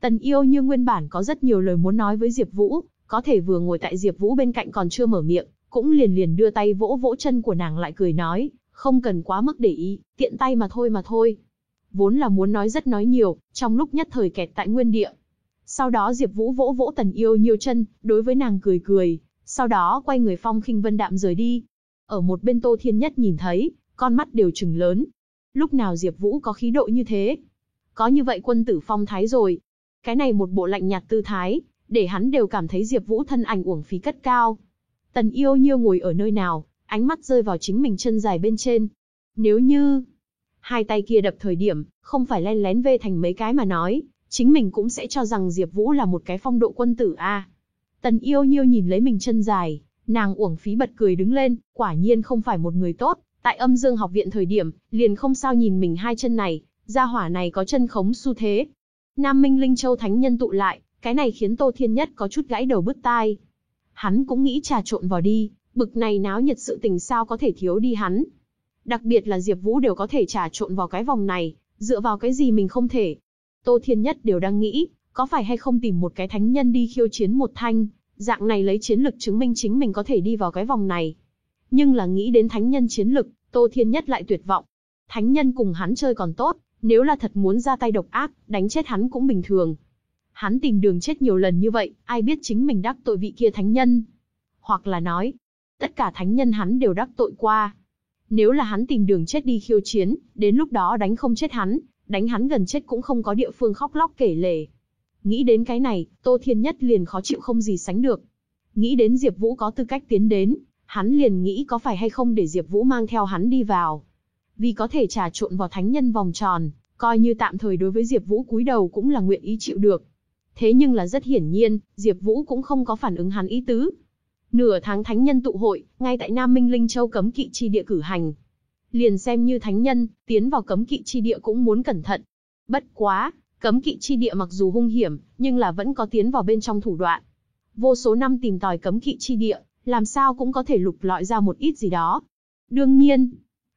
Tần yêu nhiêu nguyên bản có rất nhiều lời muốn nói với Diệp Vũ, có thể vừa ngồi tại Diệp Vũ bên cạnh còn chưa mở miệng, cũng liền liền đưa tay vỗ vỗ chân của nàng lại cười nói, không cần quá mức để ý, tiện tay mà thôi mà thôi. Vốn là muốn nói rất nói nhiều, trong lúc nhất thời kẹt tại nguyên địa. Sau đó Diệp Vũ vỗ vỗ Tần Yêu nhiều chân, đối với nàng cười cười, sau đó quay người phong khinh vân đạm rời đi. Ở một bên Tô Thiên Nhất nhìn thấy, con mắt đều trừng lớn. Lúc nào Diệp Vũ có khí độ như thế? Có như vậy quân tử phong thái rồi. Cái này một bộ lạnh nhạt tư thái, để hắn đều cảm thấy Diệp Vũ thân ảnh uổng phí cất cao. Tần Yêu Nhiêu ngồi ở nơi nào, ánh mắt rơi vào chính mình chân dài bên trên. Nếu như hai tay kia đập thời điểm, không phải len lén vê thành mấy cái mà nói, chính mình cũng sẽ cho rằng Diệp Vũ là một cái phong độ quân tử a. Tần Yêu Nhiêu nhìn lấy mình chân dài, nàng uổng phí bật cười đứng lên, quả nhiên không phải một người tốt, tại Âm Dương học viện thời điểm, liền không sao nhìn mình hai chân này, gia hỏa này có chân khống xu thế. Nam Minh Linh Châu thánh nhân tụ lại, cái này khiến Tô Thiên Nhất có chút gãy đầu bứt tai. Hắn cũng nghĩ trà trộn vào đi, bực này náo nhiệt sự tình sao có thể thiếu đi hắn. Đặc biệt là Diệp Vũ đều có thể trà trộn vào cái vòng này, dựa vào cái gì mình không thể. Tô Thiên Nhất đều đang nghĩ, có phải hay không tìm một cái thánh nhân đi khiêu chiến một thanh, dạng này lấy chiến lực chứng minh chính mình có thể đi vào cái vòng này. Nhưng là nghĩ đến thánh nhân chiến lực, Tô Thiên Nhất lại tuyệt vọng. Thánh nhân cùng hắn chơi còn tốt, nếu là thật muốn ra tay độc ác, đánh chết hắn cũng bình thường. Hắn tìm đường chết nhiều lần như vậy, ai biết chính mình đắc tội vị kia thánh nhân. Hoặc là nói, tất cả thánh nhân hắn đều đắc tội qua. Nếu là hắn tìm đường chết đi khiêu chiến, đến lúc đó đánh không chết hắn, đánh hắn gần chết cũng không có địa phương khóc lóc kể lể. Nghĩ đến cái này, Tô Thiên Nhất liền khó chịu không gì sánh được. Nghĩ đến Diệp Vũ có tư cách tiến đến, hắn liền nghĩ có phải hay không để Diệp Vũ mang theo hắn đi vào. Vì có thể trà trộn vào thánh nhân vòng tròn, coi như tạm thời đối với Diệp Vũ cúi đầu cũng là nguyện ý chịu được. Thế nhưng là rất hiển nhiên, Diệp Vũ cũng không có phản ứng hắn ý tứ. Nửa tháng thánh nhân tụ hội, ngay tại Nam Minh Linh Châu cấm kỵ chi địa cử hành. Liền xem như thánh nhân, tiến vào cấm kỵ chi địa cũng muốn cẩn thận. Bất quá, cấm kỵ chi địa mặc dù hung hiểm, nhưng là vẫn có tiến vào bên trong thủ đoạn. Vô số năm tìm tòi cấm kỵ chi địa, làm sao cũng có thể lục lọi ra một ít gì đó. Đương nhiên,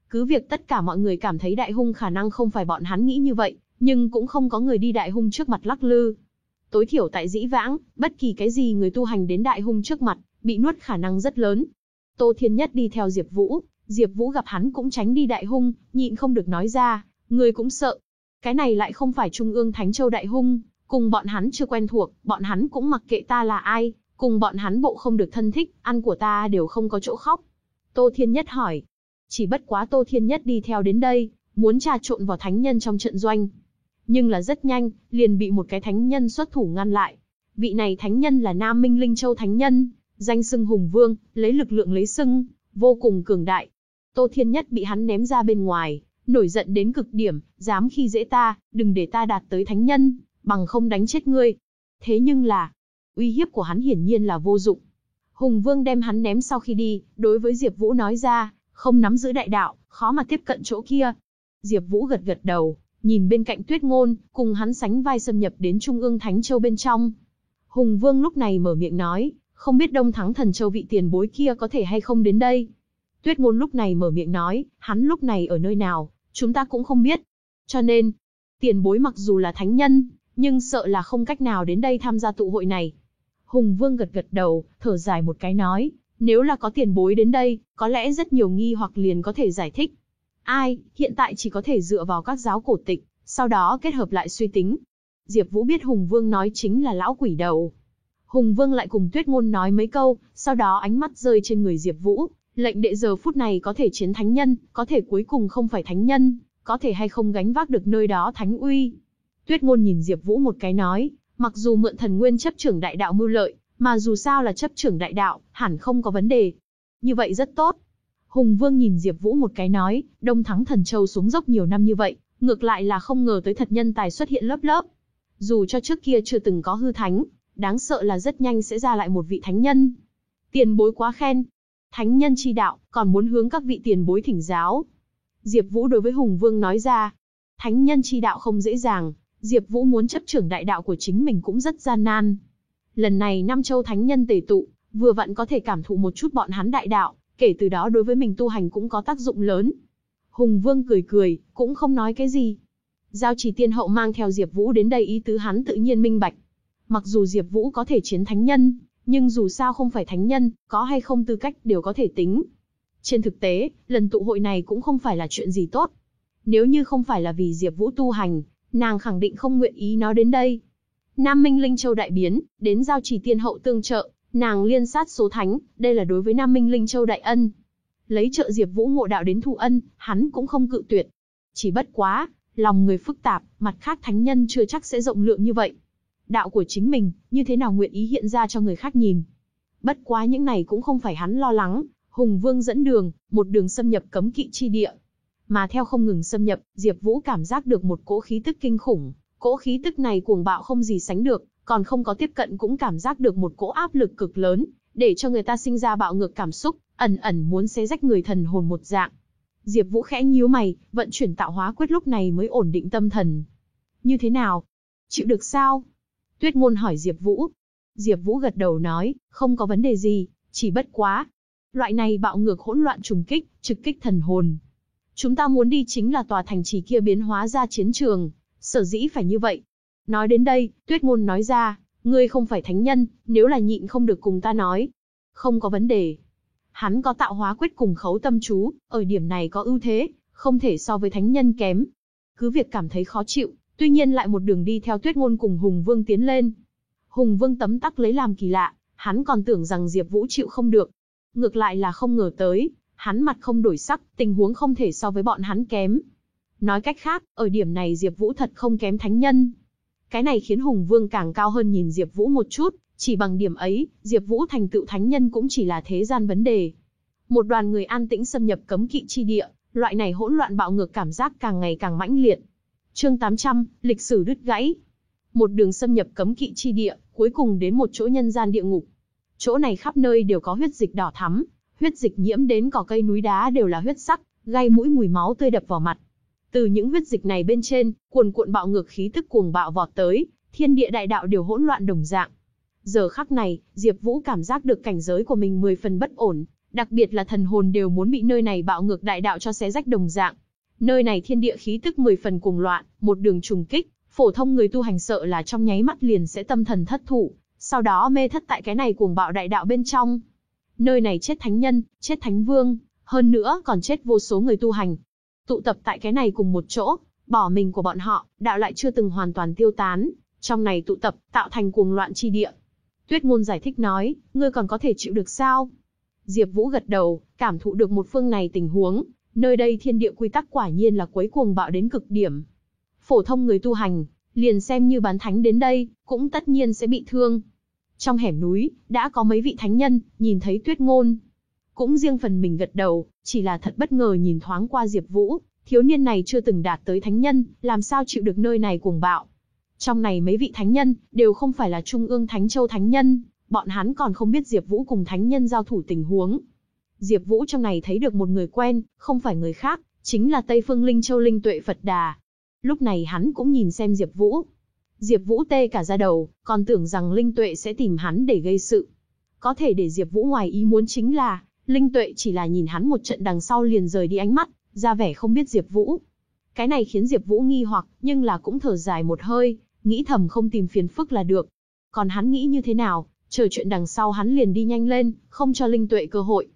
cứ việc tất cả mọi người cảm thấy đại hung khả năng không phải bọn hắn nghĩ như vậy, nhưng cũng không có người đi đại hung trước mặt lắc lư. Tối thiểu tại dĩ vãng, bất kỳ cái gì người tu hành đến đại hung trước mặt, bị nuốt khả năng rất lớn. Tô Thiên Nhất đi theo Diệp Vũ, Diệp Vũ gặp hắn cũng tránh đi đại hung, nhịn không được nói ra, người cũng sợ. Cái này lại không phải Trung ương Thánh Châu đại hung, cùng bọn hắn chưa quen thuộc, bọn hắn cũng mặc kệ ta là ai, cùng bọn hắn bộ không được thân thích, ăn của ta đều không có chỗ khóc. Tô Thiên Nhất hỏi. Chỉ bất quá Tô Thiên Nhất đi theo đến đây, muốn trà trộn vào thánh nhân trong trận doanh. Nhưng là rất nhanh, liền bị một cái thánh nhân xuất thủ ngăn lại. Vị này thánh nhân là Nam Minh Linh Châu thánh nhân, danh xưng hùng vương, lấy lực lượng lấy xưng, vô cùng cường đại. Tô Thiên Nhất bị hắn ném ra bên ngoài, nổi giận đến cực điểm, dám khi dễ ta, đừng để ta đạt tới thánh nhân, bằng không đánh chết ngươi. Thế nhưng là, uy hiếp của hắn hiển nhiên là vô dụng. Hùng Vương đem hắn ném sau khi đi, đối với Diệp Vũ nói ra, không nắm giữ đại đạo, khó mà tiếp cận chỗ kia. Diệp Vũ gật gật đầu, nhìn bên cạnh Tuyết Ngôn, cùng hắn sánh vai xâm nhập đến Trung ương Thánh Châu bên trong. Hùng Vương lúc này mở miệng nói, không biết Đông Thắng Thần Châu vị tiền bối kia có thể hay không đến đây. Tuyết Ngôn lúc này mở miệng nói, hắn lúc này ở nơi nào, chúng ta cũng không biết. Cho nên, tiền bối mặc dù là thánh nhân, nhưng sợ là không cách nào đến đây tham gia tụ hội này. Hùng Vương gật gật đầu, thở dài một cái nói, nếu là có tiền bối đến đây, có lẽ rất nhiều nghi hoặc liền có thể giải thích. Ai, hiện tại chỉ có thể dựa vào các giáo cổ tịch, sau đó kết hợp lại suy tính. Diệp Vũ biết Hùng Vương nói chính là lão quỷ đầu. Hùng Vương lại cùng Tuyết Ngôn nói mấy câu, sau đó ánh mắt rơi trên người Diệp Vũ, lệnh đệ giờ phút này có thể chiến thánh nhân, có thể cuối cùng không phải thánh nhân, có thể hay không gánh vác được nơi đó thánh uy. Tuyết Ngôn nhìn Diệp Vũ một cái nói, mặc dù mượn thần nguyên chấp trưởng đại đạo mưu lợi, mà dù sao là chấp trưởng đại đạo, hẳn không có vấn đề. Như vậy rất tốt. Hùng Vương nhìn Diệp Vũ một cái nói, Đông Thắng Thần Châu xuống dốc nhiều năm như vậy, ngược lại là không ngờ tới thật nhân tài xuất hiện lớp lớp. Dù cho trước kia chưa từng có hư thánh, đáng sợ là rất nhanh sẽ ra lại một vị thánh nhân. Tiền bối quá khen. Thánh nhân chi đạo, còn muốn hướng các vị tiền bối thỉnh giáo. Diệp Vũ đối với Hùng Vương nói ra, thánh nhân chi đạo không dễ dàng, Diệp Vũ muốn chấp trưởng đại đạo của chính mình cũng rất gian nan. Lần này năm châu thánh nhân tề tụ, vừa vặn có thể cảm thụ một chút bọn hắn đại đạo, kể từ đó đối với mình tu hành cũng có tác dụng lớn. Hùng Vương cười cười, cũng không nói cái gì. Giao chỉ tiên hậu mang theo Diệp Vũ đến đây ý tứ hắn tự nhiên minh bạch. Mặc dù Diệp Vũ có thể chiến thánh nhân, nhưng dù sao không phải thánh nhân, có hay không tư cách đều có thể tính. Trên thực tế, lần tụ hội này cũng không phải là chuyện gì tốt. Nếu như không phải là vì Diệp Vũ tu hành, nàng khẳng định không nguyện ý nó đến đây. Nam Minh Linh Châu đại biến, đến giao chỉ tiên hậu tương trợ, nàng liên sát số thánh, đây là đối với Nam Minh Linh Châu đại ân. Lấy trợ Diệp Vũ ngộ đạo đến thụ ân, hắn cũng không cự tuyệt. Chỉ bất quá, lòng người phức tạp, mặt khác thánh nhân chưa chắc sẽ rộng lượng như vậy. Đạo của chính mình, như thế nào nguyện ý hiện ra cho người khác nhìn. Bất quá những này cũng không phải hắn lo lắng, Hùng Vương dẫn đường, một đường xâm nhập cấm kỵ chi địa. Mà theo không ngừng xâm nhập, Diệp Vũ cảm giác được một cỗ khí tức kinh khủng, cỗ khí tức này cuồng bạo không gì sánh được, còn không có tiếp cận cũng cảm giác được một cỗ áp lực cực lớn, để cho người ta sinh ra bạo ngược cảm xúc, ẩn ẩn muốn xé rách người thần hồn một dạng. Diệp Vũ khẽ nhíu mày, vận chuyển tạo hóa quyết lúc này mới ổn định tâm thần. Như thế nào? Chịu được sao? Tuyết Ngôn hỏi Diệp Vũ. Diệp Vũ gật đầu nói, không có vấn đề gì, chỉ bất quá. Loại này bạo ngược hỗn loạn trùng kích, trực kích thần hồn. Chúng ta muốn đi chính là tòa thành trì kia biến hóa ra chiến trường, sở dĩ phải như vậy. Nói đến đây, Tuyết Ngôn nói ra, ngươi không phải thánh nhân, nếu là nhịn không được cùng ta nói. Không có vấn đề. Hắn có tạo hóa quyết cùng khấu tâm chú, ở điểm này có ưu thế, không thể so với thánh nhân kém. Cứ việc cảm thấy khó chịu, tuy nhiên lại một đường đi theo Tuyết Ngôn cùng Hùng Vương tiến lên. Hùng Vương tấm tắc lấy làm kỳ lạ, hắn còn tưởng rằng Diệp Vũ chịu không được. Ngược lại là không ngờ tới, hắn mặt không đổi sắc, tình huống không thể so với bọn hắn kém. Nói cách khác, ở điểm này Diệp Vũ thật không kém thánh nhân. Cái này khiến Hùng Vương càng cao hơn nhìn Diệp Vũ một chút, chỉ bằng điểm ấy, Diệp Vũ thành tựu thánh nhân cũng chỉ là thế gian vấn đề. Một đoàn người an tĩnh xâm nhập cấm kỵ chi địa, loại này hỗn loạn bạo ngược cảm giác càng ngày càng mãnh liệt. Chương 800, lịch sử đứt gãy. Một đường xâm nhập cấm kỵ chi địa, cuối cùng đến một chỗ nhân gian địa ngục. Chỗ này khắp nơi đều có huyết dịch đỏ thắm, huyết dịch nhiễm đến cỏ cây núi đá đều là huyết sắc, gây mũi mùi máu tươi đập vào mặt. Từ những huyết dịch này bên trên, cuồn cuộn bạo ngược khí tức cuồng bạo vọt tới, thiên địa đại đạo đều hỗn loạn đồng dạng. Giờ khắc này, Diệp Vũ cảm giác được cảnh giới của mình mười phần bất ổn, đặc biệt là thần hồn đều muốn bị nơi này bạo ngược đại đạo cho xé rách đồng dạng. Nơi này thiên địa khí tức mười phần cuồng loạn, một đường trùng kích, phổ thông người tu hành sợ là trong nháy mắt liền sẽ tâm thần thất thủ, sau đó mê thất tại cái này cuồng bạo đại đạo bên trong. Nơi này chết thánh nhân, chết thánh vương, hơn nữa còn chết vô số người tu hành. Tụ tập tại cái này cùng một chỗ, bỏ mình của bọn họ, đạo lại chưa từng hoàn toàn tiêu tán, trong này tụ tập, tạo thành cuồng loạn chi địa. Tuyết ngôn giải thích nói, ngươi còn có thể chịu được sao? Diệp Vũ gật đầu, cảm thụ được một phương này tình huống, nơi đây thiên địa quy tắc quả nhiên là quấy cuồng bạo đến cực điểm. Phổ thông người tu hành, liền xem như bán thánh đến đây, cũng tất nhiên sẽ bị thương. Trong hẻm núi, đã có mấy vị thánh nhân, nhìn thấy tuyết ngôn. Cũng riêng phần mình gật đầu, chỉ là thật bất ngờ nhìn thoáng qua Diệp Vũ, thiếu niên này chưa từng đạt tới thánh nhân, làm sao chịu được nơi này cuồng bạo. Trong này mấy vị thánh nhân, đều không phải là Trung ương Thánh Châu Thánh Nhân, bọn hắn còn không biết Diệp Vũ cùng thánh nhân giao thủ tình huống. Diệp Vũ trong này thấy được một người quen, không phải người khác, chính là Tây Phương Linh Châu Linh Tuệ Phật Đà. Lúc này hắn cũng nhìn xem Diệp Vũ, Diệp Vũ tê cả da đầu, còn tưởng rằng Linh Tuệ sẽ tìm hắn để gây sự. Có thể để Diệp Vũ ngoài ý muốn chính là, Linh Tuệ chỉ là nhìn hắn một trận đằng sau liền rời đi ánh mắt, ra vẻ không biết Diệp Vũ. Cái này khiến Diệp Vũ nghi hoặc, nhưng là cũng thở dài một hơi, nghĩ thầm không tìm phiền phức là được. Còn hắn nghĩ như thế nào, chờ chuyện đằng sau hắn liền đi nhanh lên, không cho Linh Tuệ cơ hội.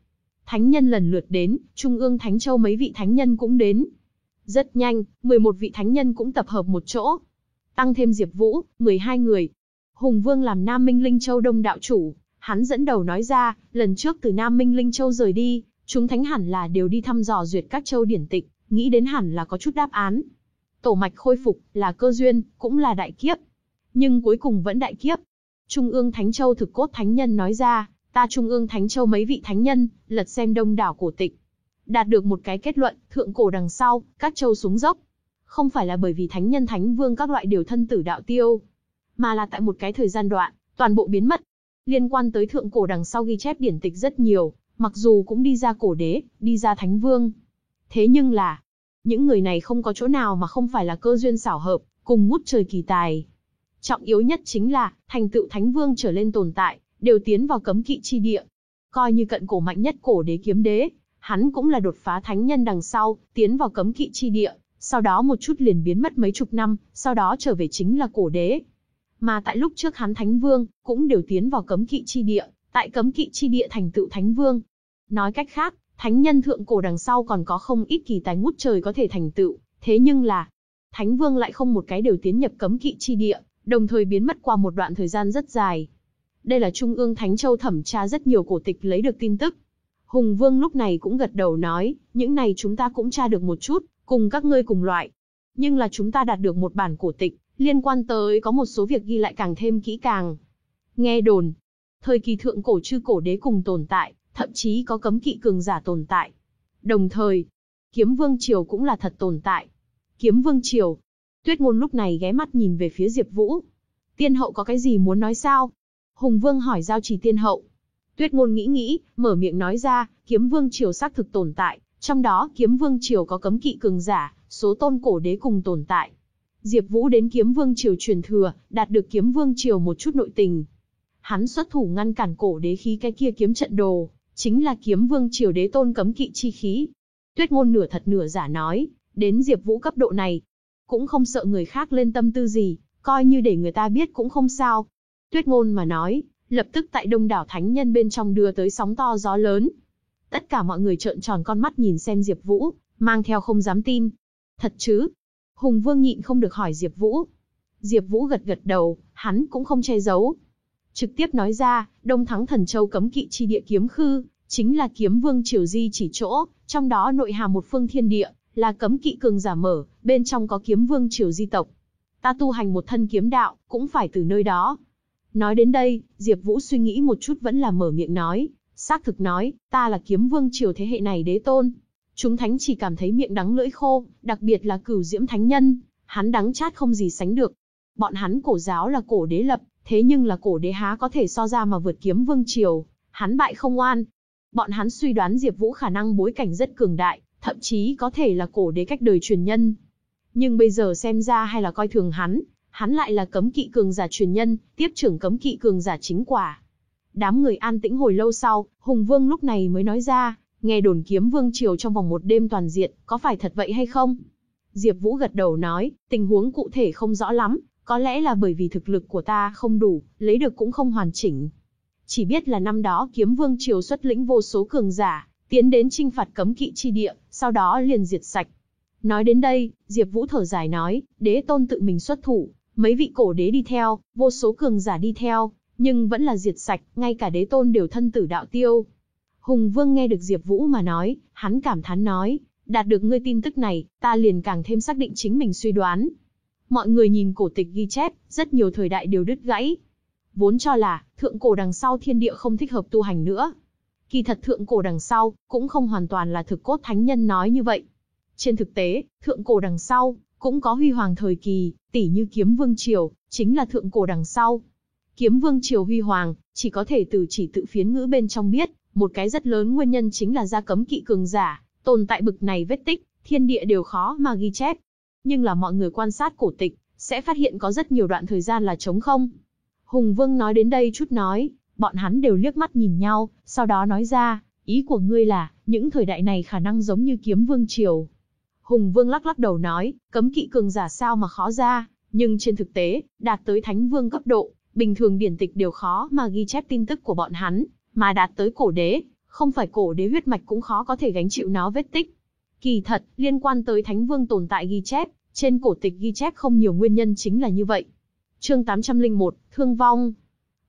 Thánh nhân lần lượt đến, Trung ương Thánh Châu mấy vị thánh nhân cũng đến. Rất nhanh, 11 vị thánh nhân cũng tập hợp một chỗ, Tăng thêm Diệp Vũ, 12 người. Hùng Vương làm Nam Minh Linh Châu Đông đạo chủ, hắn dẫn đầu nói ra, lần trước từ Nam Minh Linh Châu rời đi, chúng thánh hẳn là đều đi thăm dò duyệt các châu điển tịch, nghĩ đến hẳn là có chút đáp án. Tổ mạch khôi phục, là cơ duyên, cũng là đại kiếp. Nhưng cuối cùng vẫn đại kiếp. Trung ương Thánh Châu thực cốt thánh nhân nói ra, ta Trung ương Thánh Châu mấy vị thánh nhân, lật xem đông đảo cổ tịch. Đạt được một cái kết luận, thượng cổ đằng sau, các châu xuống dốc, không phải là bởi vì thánh nhân thánh vương các loại điều thân tử đạo tiêu, mà là tại một cái thời gian đoạn, toàn bộ biến mất. Liên quan tới thượng cổ đằng sau ghi chép điển tịch rất nhiều, mặc dù cũng đi ra cổ đế, đi ra thánh vương. Thế nhưng là, những người này không có chỗ nào mà không phải là cơ duyên xảo hợp, cùng ngút trời kỳ tài. Trọng yếu nhất chính là, thành tựu thánh vương trở lên tồn tại, đều tiến vào cấm kỵ chi địa. Coi như cận cổ mạnh nhất cổ đế kiếm đế, hắn cũng là đột phá thánh nhân đằng sau, tiến vào cấm kỵ chi địa, sau đó một chút liền biến mất mấy chục năm, sau đó trở về chính là cổ đế. Mà tại lúc trước hắn thánh vương, cũng đều tiến vào cấm kỵ chi địa, tại cấm kỵ chi địa thành tựu thánh vương. Nói cách khác, thánh nhân thượng cổ đằng sau còn có không ít kỳ tài ngút trời có thể thành tựu, thế nhưng là, thánh vương lại không một cái đều tiến nhập cấm kỵ chi địa, đồng thời biến mất qua một đoạn thời gian rất dài. Đây là Trung ương Thánh Châu thẩm tra rất nhiều cổ tịch lấy được tin tức. Hùng Vương lúc này cũng gật đầu nói, những này chúng ta cũng tra được một chút, cùng các ngươi cùng loại. Nhưng là chúng ta đạt được một bản cổ tịch, liên quan tới có một số việc ghi lại càng thêm kỹ càng. Nghe đồn, thời kỳ thượng cổ chư cổ đế cùng tồn tại, thậm chí có cấm kỵ cường giả tồn tại. Đồng thời, kiếm vương triều cũng là thật tồn tại. Kiếm vương triều. Tuyết ngôn lúc này ghé mắt nhìn về phía Diệp Vũ. Tiên hậu có cái gì muốn nói sao? Hùng vương hỏi giao trì tiên hậu. Tuyết ngôn nghĩ nghĩ, mở miệng nói ra, kiếm vương triều xác thực tồn tại, trong đó kiếm vương triều có cấm kỵ cường giả, số tôn cổ đế cùng tồn tại. Diệp Vũ đến kiếm vương triều truyền thừa, đạt được kiếm vương triều một chút nội tình. Hắn xuất thủ ngăn cản cổ đế khí cái kia kiếm trận đồ, chính là kiếm vương triều đế tôn cấm kỵ chi khí. Tuyết ngôn nửa thật nửa giả nói, đến Diệp Vũ cấp độ này, cũng không sợ người khác lên tâm tư gì, coi như để người ta biết cũng không sao. Tuyết ngôn mà nói, lập tức tại đông đảo thánh nhân bên trong đưa tới sóng to gió lớn. Tất cả mọi người trợn tròn con mắt nhìn xem Diệp Vũ, mang theo không dám tin. Thật chứ? Hùng Vương nhịn không được hỏi Diệp Vũ. Diệp Vũ gật gật đầu, hắn cũng không che giấu. Trực tiếp nói ra, Đông Thắng Thần Châu cấm kỵ chi địa kiếm khư, chính là kiếm vương triều di chỉ chỗ, trong đó nội hàm một phương thiên địa, là cấm kỵ cường giả mở, bên trong có kiếm vương triều di tộc. Ta tu hành một thân kiếm đạo, cũng phải từ nơi đó. Nói đến đây, Diệp Vũ suy nghĩ một chút vẫn là mở miệng nói, xác thực nói, ta là kiếm vương triều thế hệ này đế tôn. Chúng thánh chỉ cảm thấy miệng đắng lưỡi khô, đặc biệt là cửu diễm thánh nhân, hắn đắng chát không gì sánh được. Bọn hắn cổ giáo là cổ đế lập, thế nhưng là cổ đế há có thể so ra mà vượt kiếm vương triều, hắn bại không oan. Bọn hắn suy đoán Diệp Vũ khả năng bối cảnh rất cường đại, thậm chí có thể là cổ đế cách đời truyền nhân. Nhưng bây giờ xem ra hay là coi thường hắn, hắn lại là cấm kỵ cường giả truyền nhân, tiếp trưởng cấm kỵ cường giả chính quả. Đám người an tĩnh hồi lâu sau, Hùng Vương lúc này mới nói ra, nghe đồn kiếm vương triều trong vòng một đêm toàn diện, có phải thật vậy hay không? Diệp Vũ gật đầu nói, tình huống cụ thể không rõ lắm, có lẽ là bởi vì thực lực của ta không đủ, lấy được cũng không hoàn chỉnh. Chỉ biết là năm đó kiếm vương triều xuất lĩnh vô số cường giả, tiến đến trinh phạt cấm kỵ chi địa, sau đó liền diệt sạch. Nói đến đây, Diệp Vũ thở dài nói, đế tôn tự mình xuất thủ, mấy vị cổ đế đi theo, vô số cường giả đi theo, nhưng vẫn là diệt sạch, ngay cả đế tôn đều thân tử đạo tiêu. Hùng Vương nghe được Diệp Vũ mà nói, hắn cảm thán nói, đạt được ngươi tin tức này, ta liền càng thêm xác định chính mình suy đoán. Mọi người nhìn cổ tịch ghi chép, rất nhiều thời đại đều đứt gãy. Vốn cho là, thượng cổ đằng sau thiên địa không thích hợp tu hành nữa. Kỳ thật thượng cổ đằng sau, cũng không hoàn toàn là thực cốt thánh nhân nói như vậy. Trên thực tế, thượng cổ đằng sau, cũng có huy hoàng thời kỳ, tỷ như kiếm vương triều, chính là thượng cổ đằng sau. Kiếm vương triều huy hoàng, chỉ có thể từ chỉ tự phiến ngữ bên trong biết, một cái rất lớn nguyên nhân chính là gia cấm kỵ cường giả, tồn tại bực này vết tích, thiên địa đều khó mà ghi chép. Nhưng là mọi người quan sát cổ tịch, sẽ phát hiện có rất nhiều đoạn thời gian là trống không. Hùng Vương nói đến đây chút nói, bọn hắn đều liếc mắt nhìn nhau, sau đó nói ra, ý của ngươi là, những thời đại này khả năng giống như kiếm vương triều. Hùng Vương lắc lắc đầu nói, cấm kỵ cường giả sao mà khó ra, nhưng trên thực tế, đạt tới thánh vương cấp độ, bình thường điển tịch đều khó mà ghi chép tin tức của bọn hắn, mà đạt tới cổ đế, không phải cổ đế huyết mạch cũng khó có thể gánh chịu nó vết tích. Kỳ thật, liên quan tới thánh vương tồn tại ghi chép, trên cổ tịch ghi chép không nhiều nguyên nhân chính là như vậy. Chương 801, thương vong.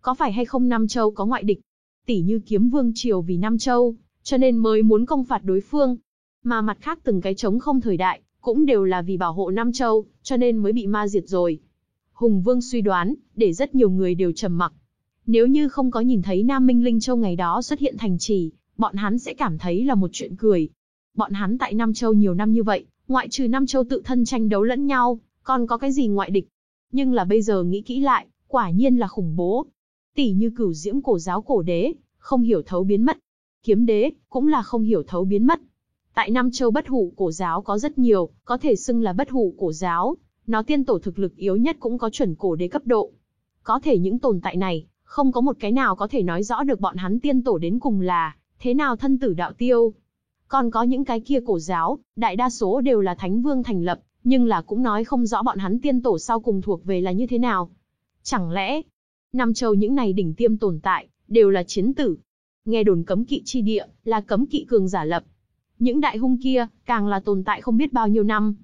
Có phải hay không Nam Châu có ngoại địch? Tỷ như kiếm vương triều vì Nam Châu, cho nên mới muốn công phạt đối phương. Mà mặt khác từng cái chống không thời đại, cũng đều là vì bảo hộ Nam Châu, cho nên mới bị ma diệt rồi. Hùng Vương suy đoán, để rất nhiều người đều trầm mặc. Nếu như không có nhìn thấy Nam Minh Linh Châu ngày đó xuất hiện thành trì, bọn hắn sẽ cảm thấy là một chuyện cười. Bọn hắn tại Nam Châu nhiều năm như vậy, ngoại trừ Nam Châu tự thân tranh đấu lẫn nhau, còn có cái gì ngoại địch. Nhưng là bây giờ nghĩ kỹ lại, quả nhiên là khủng bố. Tỷ như cửu diễm cổ giáo cổ đế, không hiểu thấu biến mất. Kiếm đế, cũng là không hiểu thấu biến mất. Tại Nam Châu bất hủ cổ giáo có rất nhiều, có thể xưng là bất hủ cổ giáo. Nó tiên tổ thực lực yếu nhất cũng có chuẩn cổ đế cấp độ. Có thể những tồn tại này, không có một cái nào có thể nói rõ được bọn hắn tiên tổ đến cùng là thế nào thân tử đạo tiêu. Còn có những cái kia cổ giáo, đại đa số đều là thánh vương thành lập, nhưng là cũng nói không rõ bọn hắn tiên tổ sau cùng thuộc về là như thế nào. Chẳng lẽ, năm Châu những này đỉnh tiêm tồn tại, đều là chiến tử. Nghe đồn cấm kỵ chi địa, là cấm kỵ cường giả lập. Những đại hung kia, càng là tồn tại không biết bao nhiêu năm.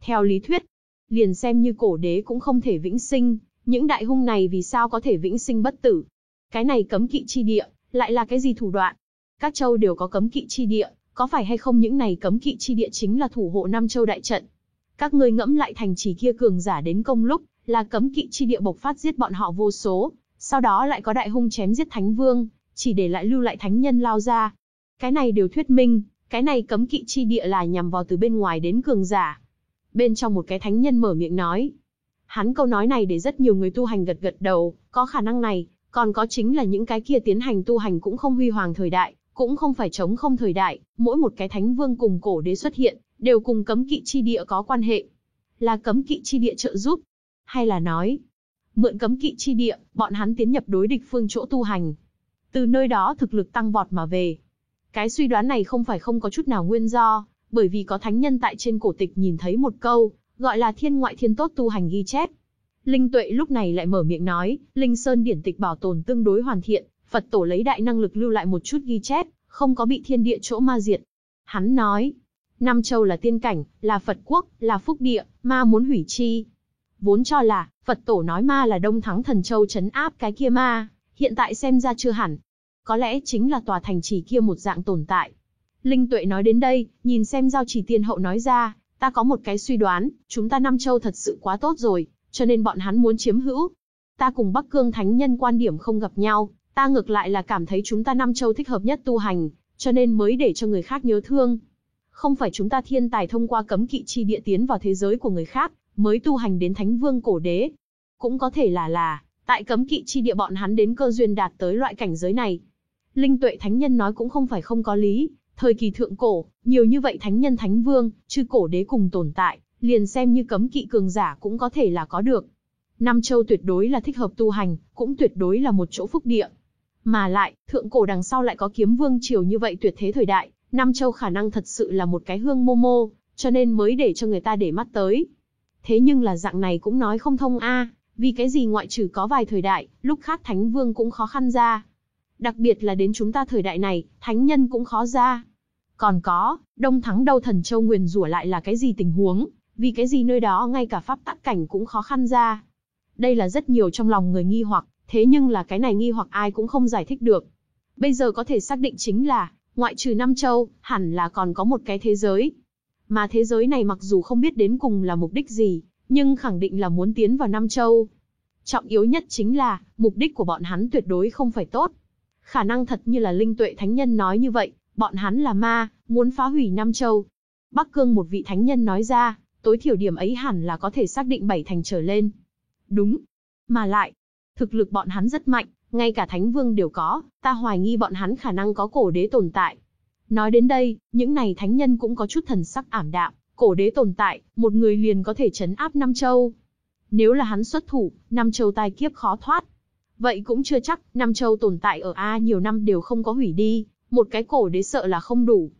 Theo lý thuyết, liền xem như cổ đế cũng không thể vĩnh sinh, những đại hung này vì sao có thể vĩnh sinh bất tử. Cái này cấm kỵ chi địa, lại là cái gì thủ đoạn? Các châu đều có cấm kỵ chi địa, có phải hay không những này cấm kỵ chi địa chính là thủ hộ năm Châu đại trận? Các ngươi ngẫm lại thành trì kia cường giả đến công lúc, là cấm kỵ chi địa bộc phát giết bọn họ vô số, sau đó lại có đại hung chém giết thánh vương, chỉ để lại lưu lại thánh nhân lao ra. Cái này đều thuyết minh, cái này cấm kỵ chi địa là nhằm vào từ bên ngoài đến cường giả. Bên trong một cái thánh nhân mở miệng nói. Hắn câu nói này để rất nhiều người tu hành gật gật đầu, có khả năng này, còn có chính là những cái kia tiến hành tu hành cũng không huy hoàng thời đại, cũng không phải chống không thời đại, mỗi một cái thánh vương cùng cổ đế xuất hiện, đều cùng cấm kỵ chi địa có quan hệ. Là cấm kỵ chi địa trợ giúp, hay là nói, mượn cấm kỵ chi địa, bọn hắn tiến nhập đối địch phương chỗ tu hành. Từ nơi đó thực lực tăng vọt mà về. Cái suy đoán này không phải không có chút nào nguyên do, bởi vì có thánh nhân tại trên cổ tịch nhìn thấy một câu, gọi là thiên ngoại thiên tốt tu hành ghi chép. Linh tuệ lúc này lại mở miệng nói, Linh Sơn điển tịch bảo tồn tương đối hoàn thiện, Phật tổ lấy đại năng lực lưu lại một chút ghi chép, không có bị thiên địa chỗ ma diệt. Hắn nói, Nam Châu là tiên cảnh, là Phật quốc, là phúc địa, ma muốn hủy chi. Vốn cho là, Phật tổ nói ma là đông thắng thần châu chấn áp cái kia ma, hiện tại xem ra chưa hẳn. Có lẽ chính là tòa thành trì kia một dạng tồn tại. Linh tuệ nói đến đây, nhìn xem giao chỉ tiên hậu nói ra, ta có một cái suy đoán, chúng ta Nam Châu thật sự quá tốt rồi, cho nên bọn hắn muốn chiếm hữu. Ta cùng Bắc Cương Thánh Nhân quan điểm không gặp nhau, ta ngược lại là cảm thấy chúng ta Nam Châu thích hợp nhất tu hành, cho nên mới để cho người khác nhớ thương. Không phải chúng ta thiên tài thông qua cấm kỵ chi địa tiến vào thế giới của người khác, mới tu hành đến thánh vương cổ đế. Cũng có thể là là, tại cấm kỵ chi địa bọn hắn đến cơ duyên đạt tới loại cảnh giới này. Linh tuệ thánh nhân nói cũng không phải không có lý, thời kỳ thượng cổ, nhiều như vậy thánh nhân thánh vương, chư cổ đế cùng tồn tại, liền xem như cấm kỵ cường giả cũng có thể là có được. Nam Châu tuyệt đối là thích hợp tu hành, cũng tuyệt đối là một chỗ phúc địa. Mà lại, thượng cổ đằng sau lại có kiếm vương triều như vậy tuyệt thế thời đại, Nam Châu khả năng thật sự là một cái hương mô mô, cho nên mới để cho người ta để mắt tới. Thế nhưng là dạng này cũng nói không thông a, vì cái gì ngoại trừ có vài thời đại, lúc khác thánh vương cũng khó khăn ra. Đặc biệt là đến chúng ta thời đại này, thánh nhân cũng khó ra. Còn có, đông thắng đâu thần châu nguyền rủa lại là cái gì tình huống, vì cái gì nơi đó ngay cả pháp tắc cảnh cũng khó khăn ra. Đây là rất nhiều trong lòng người nghi hoặc, thế nhưng là cái này nghi hoặc ai cũng không giải thích được. Bây giờ có thể xác định chính là, ngoại trừ Nam Châu, hẳn là còn có một cái thế giới. Mà thế giới này mặc dù không biết đến cùng là mục đích gì, nhưng khẳng định là muốn tiến vào Nam Châu. Trọng yếu nhất chính là, mục đích của bọn hắn tuyệt đối không phải tốt. Khả năng thật như là Linh Tuệ Thánh Nhân nói như vậy, bọn hắn là ma, muốn phá hủy Nam Châu. Bắc Cương một vị Thánh Nhân nói ra, tối thiểu điểm ấy hẳn là có thể xác định bảy thành trở lên. Đúng. Mà lại, thực lực bọn hắn rất mạnh, ngay cả Thánh Vương đều có, ta hoài nghi bọn hắn khả năng có cổ đế tồn tại. Nói đến đây, những này thánh nhân cũng có chút thần sắc ảm đạm, cổ đế tồn tại, một người liền có thể chấn áp Nam Châu. Nếu là hắn xuất thủ, Nam Châu tai kiếp khó thoát. Vậy cũng chưa chắc, Nam Châu tồn tại ở A nhiều năm đều không có hủy đi, một cái cổ đế sợ là không đủ.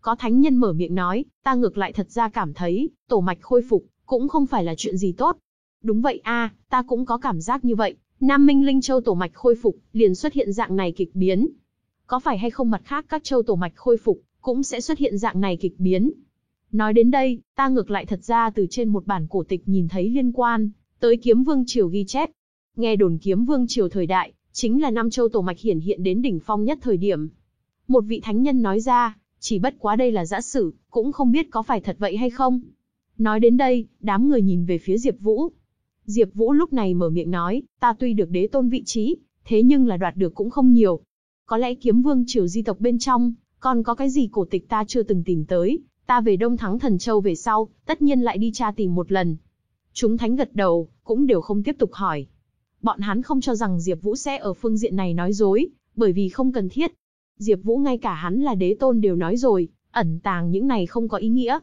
Có thánh nhân mở miệng nói, ta ngược lại thật ra cảm thấy, tổ mạch khôi phục, cũng không phải là chuyện gì tốt. Đúng vậy a, ta cũng có cảm giác như vậy, Nam Minh Linh Châu tổ mạch khôi phục, liền xuất hiện dạng này kịch biến. Có phải hay không mặt khác các châu tổ mạch khôi phục, cũng sẽ xuất hiện dạng này kịch biến. Nói đến đây, ta ngược lại thật ra từ trên một bản cổ tịch nhìn thấy liên quan, tới kiếm vương triều ghi chép. Nghe đồn kiếm vương triều thời đại, chính là năm châu tổ mạch hiển hiện đến đỉnh phong nhất thời điểm. Một vị thánh nhân nói ra, chỉ bất quá đây là giả sử, cũng không biết có phải thật vậy hay không. Nói đến đây, đám người nhìn về phía Diệp Vũ. Diệp Vũ lúc này mở miệng nói, ta tuy được đế tôn vị trí, thế nhưng là đoạt được cũng không nhiều. Có lẽ kiếm vương triều di tộc bên trong, còn có cái gì cổ tịch ta chưa từng tìm tới, ta về Đông Thắng Thần Châu về sau, tất nhiên lại đi tra tìm một lần. Chúng thánh gật đầu, cũng đều không tiếp tục hỏi. Bọn hắn không cho rằng Diệp Vũ sẽ ở phương diện này nói dối, bởi vì không cần thiết. Diệp Vũ ngay cả hắn là đế tôn đều nói rồi, ẩn tàng những này không có ý nghĩa.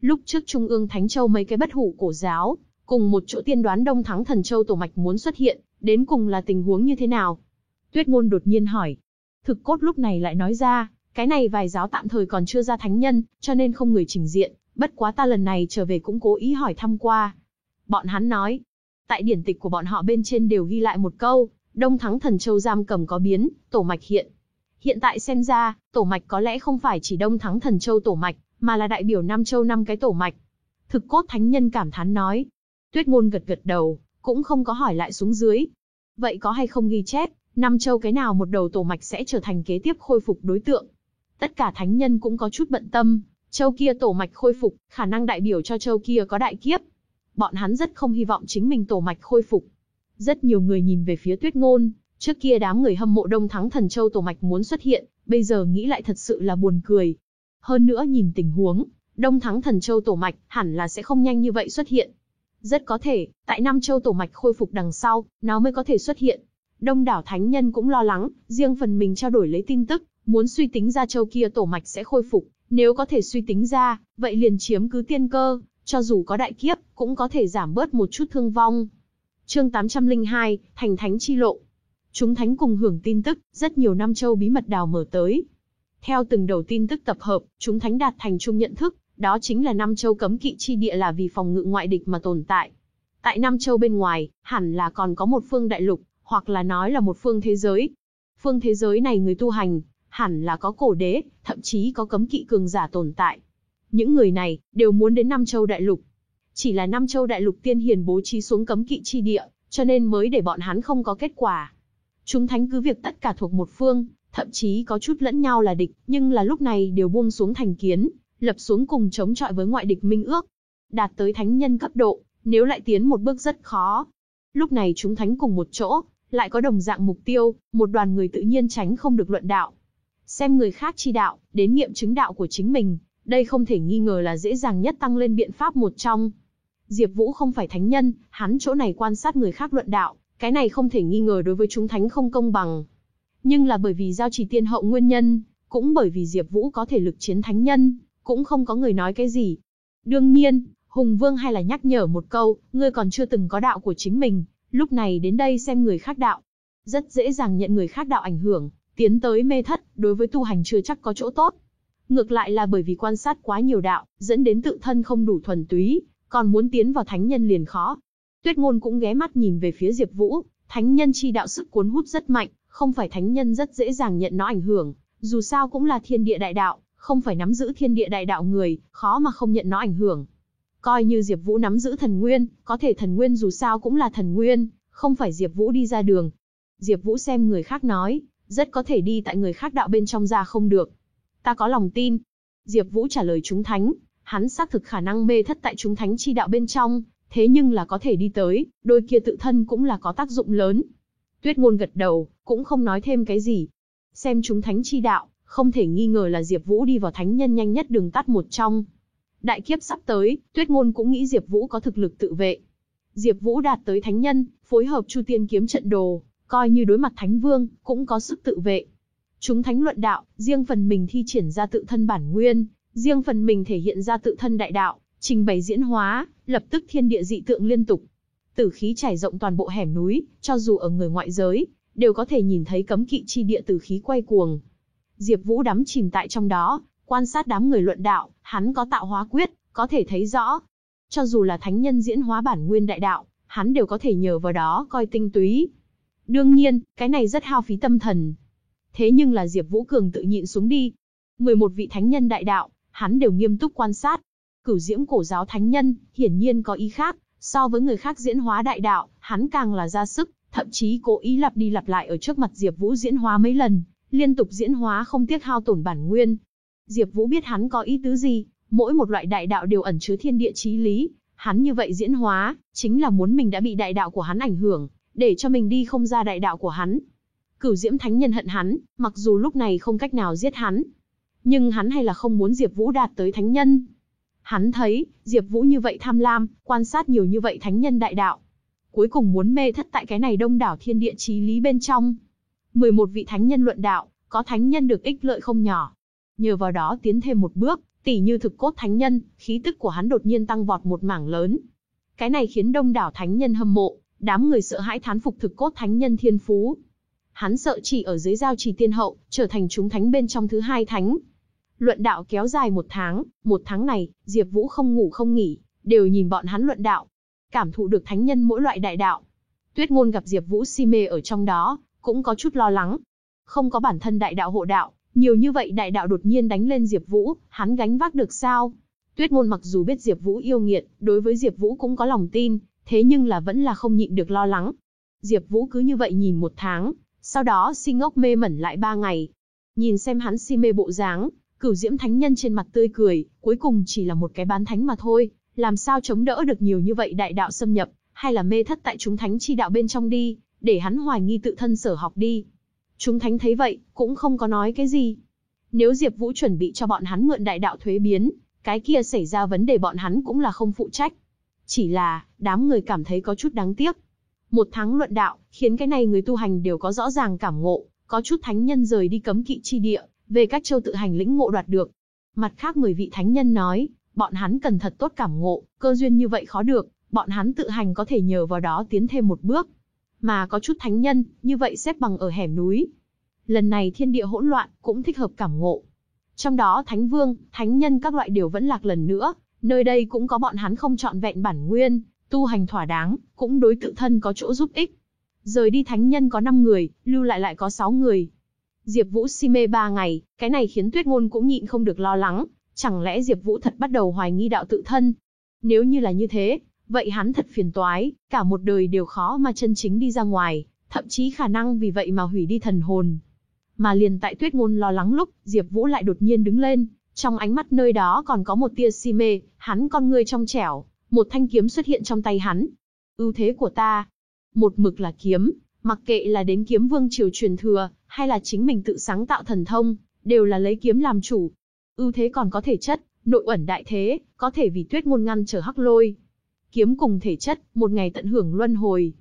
Lúc trước Trung ương Thánh Châu mấy cái bất hủ cổ giáo, cùng một chỗ tiên đoán Đông Thắng Thần Châu tổ mạch muốn xuất hiện, đến cùng là tình huống như thế nào? Tuyết ngôn đột nhiên hỏi. Thực cốt lúc này lại nói ra, cái này vài giáo tạm thời còn chưa ra thánh nhân, cho nên không người trình diện, bất quá ta lần này trở về cũng cố ý hỏi thăm qua. Bọn hắn nói, tại điển tịch của bọn họ bên trên đều ghi lại một câu, Đông Thắng Thần Châu giam cầm có biến, tổ mạch hiện. Hiện tại xem ra, tổ mạch có lẽ không phải chỉ Đông Thắng Thần Châu tổ mạch, mà là đại biểu Nam Châu năm cái tổ mạch. Thực cốt thánh nhân cảm thán nói. Tuyết ngôn gật gật đầu, cũng không có hỏi lại xuống dưới. Vậy có hay không ghi chép, Nam Châu cái nào một đầu tổ mạch sẽ trở thành kế tiếp khôi phục đối tượng? Tất cả thánh nhân cũng có chút bận tâm, châu kia tổ mạch khôi phục, khả năng đại biểu cho châu kia có đại kiếp. Bọn hắn rất không hy vọng chính mình tổ mạch khôi phục. Rất nhiều người nhìn về phía tuyết ngôn, trước kia đám người hâm mộ đông thắng thần châu tổ mạch muốn xuất hiện, bây giờ nghĩ lại thật sự là buồn cười. Hơn nữa nhìn tình huống, đông thắng thần châu tổ mạch hẳn là sẽ không nhanh như vậy xuất hiện. Rất có thể, tại Nam Châu tổ mạch khôi phục đằng sau, nó mới có thể xuất hiện. Đông đảo thánh nhân cũng lo lắng, riêng phần mình trao đổi lấy tin tức, muốn suy tính ra châu kia tổ mạch sẽ khôi phục, nếu có thể suy tính ra, vậy liền chiếm cứ tiên cơ, cho dù có đại kiếp, cũng có thể giảm bớt một chút thương vong. Chương 802, Thành Thánh Chi Lộ Chúng thánh cùng hưởng tin tức, rất nhiều năm châu bí mật đào mở tới. Theo từng đầu tin tức tập hợp, chúng thánh đạt thành chung nhận thức, đó chính là năm châu cấm kỵ chi địa là vì phòng ngự ngoại địch mà tồn tại. Tại năm châu bên ngoài, hẳn là còn có một phương đại lục, hoặc là nói là một phương thế giới. Phương thế giới này người tu hành, hẳn là có cổ đế, thậm chí có cấm kỵ cường giả tồn tại. Những người này, đều muốn đến Nam Châu Đại Lục. Chỉ là Nam Châu Đại Lục tiên hiền bố trí xuống cấm kỵ chi địa, cho nên mới để bọn hắn không có kết quả. Chúng thánh cứ việc tất cả thuộc một phương, thậm chí có chút lẫn nhau là địch, nhưng là lúc này đều buông xuống thành kiến, lập xuống cùng chống chọi với ngoại địch minh ước. Đạt tới thánh nhân cấp độ, nếu lại tiến một bước rất khó. Lúc này chúng thánh cùng một chỗ, lại có đồng dạng mục tiêu, một đoàn người tự nhiên tránh không được luận đạo. Xem người khác chi đạo, đến nghiệm chứng đạo của chính mình, đây không thể nghi ngờ là dễ dàng nhất tăng lên biện pháp một trong. Diệp Vũ không phải thánh nhân, hắn chỗ này quan sát người khác luận đạo, cái này không thể nghi ngờ đối với chúng thánh không công bằng. Nhưng là bởi vì giao trì tiên hậu nguyên nhân, cũng bởi vì Diệp Vũ có thể lực chiến thánh nhân, cũng không có người nói cái gì. Đương nhiên, Hùng Vương hay là nhắc nhở một câu, ngươi còn chưa từng có đạo của chính mình, lúc này đến đây xem người khác đạo. Rất dễ dàng nhận người khác đạo ảnh hưởng, tiến tới mê thất, đối với tu hành chưa chắc có chỗ tốt. Ngược lại là bởi vì quan sát quá nhiều đạo, dẫn đến tự thân không đủ thuần túy, còn muốn tiến vào thánh nhân liền khó. Tuyết ngôn cũng ghé mắt nhìn về phía Diệp Vũ, thánh nhân chi đạo sức cuốn hút rất mạnh, không phải thánh nhân rất dễ dàng nhận nó ảnh hưởng, dù sao cũng là thiên địa đại đạo, không phải nắm giữ thiên địa đại đạo người, khó mà không nhận nó ảnh hưởng. Coi như Diệp Vũ nắm giữ thần nguyên, có thể thần nguyên dù sao cũng là thần nguyên, không phải Diệp Vũ đi ra đường. Diệp Vũ xem người khác nói, rất có thể đi tại người khác đạo bên trong ra không được. Ta có lòng tin. Diệp Vũ trả lời chúng thánh, hắn xác thực khả năng mê thất tại chúng thánh chi đạo bên trong, thế nhưng là có thể đi tới, đôi kia tự thân cũng là có tác dụng lớn. Tuyết ngôn gật đầu, cũng không nói thêm cái gì. Xem chúng thánh chi đạo, không thể nghi ngờ là Diệp Vũ đi vào thánh nhân nhanh nhất đường tắt một trong. Đại kiếp sắp tới, Tuyết ngôn cũng nghĩ Diệp Vũ có thực lực tự vệ. Diệp Vũ đạt tới thánh nhân, phối hợp Chu Tiên kiếm trận đồ, coi như đối mặt thánh vương, cũng có sức tự vệ. Chúng thánh luận đạo, riêng phần mình thi triển ra tự thân bản nguyên, riêng phần mình thể hiện ra tự thân đại đạo, trình bày diễn hóa, lập tức thiên địa dị tượng liên tục. Tử khí trải rộng toàn bộ hẻm núi, cho dù ở người ngoại giới, đều có thể nhìn thấy cấm kỵ chi địa tử khí quay cuồng. Diệp Vũ đắm chìm tại trong đó, quan sát đám người luận đạo, hắn có tạo hóa quyết, có thể thấy rõ. Cho dù là thánh nhân diễn hóa bản nguyên đại đạo, hắn đều có thể nhờ vào đó coi tinh túy. Đương nhiên, cái này rất hao phí tâm thần. Thế nhưng là Diệp Vũ Cường tự nhịn xuống đi. 11 vị thánh nhân đại đạo, hắn đều nghiêm túc quan sát. Cửu Diễm cổ giáo thánh nhân, hiển nhiên có ý khác, so với người khác diễn hóa đại đạo, hắn càng là ra sức, thậm chí cố ý lặp đi lặp lại ở trước mặt Diệp Vũ diễn hóa mấy lần, liên tục diễn hóa không tiếc hao tổn bản nguyên. Diệp Vũ biết hắn có ý tứ gì, mỗi một loại đại đạo đều ẩn chứa thiên địa chí lý, hắn như vậy diễn hóa, chính là muốn mình đã bị đại đạo của hắn ảnh hưởng, để cho mình đi không ra đại đạo của hắn. Cửu Diễm Thánh Nhân hận hắn, mặc dù lúc này không cách nào giết hắn, nhưng hắn hay là không muốn Diệp Vũ đạt tới thánh nhân. Hắn thấy, Diệp Vũ như vậy tham lam, quan sát nhiều như vậy thánh nhân đại đạo, cuối cùng muốn mê thất tại cái này đông đảo thiên địa chí lý bên trong. 11 vị thánh nhân luận đạo, có thánh nhân được ích lợi không nhỏ. Nhờ vào đó tiến thêm một bước, tỷ như thực cốt thánh nhân, khí tức của hắn đột nhiên tăng vọt một mảng lớn. cái này khiến đông đảo thánh nhân hâm mộ, đám người sợ hãi thán phục thực cốt thánh nhân thiên phú. Hắn sợ chỉ ở dưới giao trì tiên hậu, trở thành chúng thánh bên trong thứ hai thánh. Luận đạo kéo dài một tháng, một tháng này, Diệp Vũ không ngủ không nghỉ, đều nhìn bọn hắn luận đạo. Cảm thụ được thánh nhân mỗi loại đại đạo. Tuyết ngôn gặp Diệp Vũ si mê ở trong đó, cũng có chút lo lắng. Không có bản thân đại đạo hộ đạo, nhiều như vậy đại đạo đột nhiên đánh lên Diệp Vũ, hắn gánh vác được sao? Tuyết ngôn mặc dù biết Diệp Vũ yêu nghiệt, đối với Diệp Vũ cũng có lòng tin, thế nhưng là vẫn là không nhịn được lo lắng. Diệp Vũ cứ như vậy nhìn một tháng, sau đó si ngốc mê mẩn lại ba ngày. Nhìn xem hắn si mê bộ dáng, Cửu Diễm Thánh Nhân trên mặt tươi cười, cuối cùng chỉ là một cái bán thánh mà thôi, làm sao chống đỡ được nhiều như vậy đại đạo xâm nhập, hay là mê thất tại chúng thánh chi đạo bên trong đi, để hắn hoài nghi tự thân sở học đi. Chúng thánh thấy vậy, cũng không có nói cái gì. Nếu Diệp Vũ chuẩn bị cho bọn hắn mượn đại đạo thuế biến, cái kia xảy ra vấn đề bọn hắn cũng là không phụ trách. Chỉ là, đám người cảm thấy có chút đáng tiếc. Một tháng luận đạo, khiến cái này người tu hành đều có rõ ràng cảm ngộ, có chút thánh nhân rời đi cấm kỵ chi địa, về các châu tự hành lĩnh ngộ đoạt được. Mặt khác 10 vị thánh nhân nói, bọn hắn cần thật tốt cảm ngộ, cơ duyên như vậy khó được, bọn hắn tự hành có thể nhờ vào đó tiến thêm một bước. Mà có chút thánh nhân, như vậy xếp bằng ở hẻm núi. Lần này thiên địa hỗn loạn, cũng thích hợp cảm ngộ. Trong đó thánh vương, thánh nhân các loại đều vẫn lạc lần nữa, nơi đây cũng có bọn hắn không chọn vẹn bản nguyên, tu hành thỏa đáng, cũng đối tự thân có chỗ giúp ích. Rời đi thánh nhân có 5 người, lưu lại lại có 6 người. Diệp Vũ si mê 3 ngày, cái này khiến Tuyết Ngôn cũng nhịn không được lo lắng, chẳng lẽ Diệp Vũ thật bắt đầu hoài nghi đạo tự thân? Nếu như là như thế, vậy hắn thật phiền toái, cả một đời đều khó mà chân chính đi ra ngoài, thậm chí khả năng vì vậy mà hủy đi thần hồn. Mà liền tại Tuyết Ngôn lo lắng lúc, Diệp Vũ lại đột nhiên đứng lên, trong ánh mắt nơi đó còn có một tia si mê, hắn con ngươi trong trẻo, một thanh kiếm xuất hiện trong tay hắn. Ưu thế của ta, một mực là kiếm, mặc kệ là đến kiếm vương triều truyền thừa, hay là chính mình tự sáng tạo thần thông, đều là lấy kiếm làm chủ. Ưu thế còn có thể chất, nội ẩn đại thế, có thể vì tuyết ngôn ngăn trở hắc lôi. Kiếm cùng thể chất, một ngày tận hưởng luân hồi.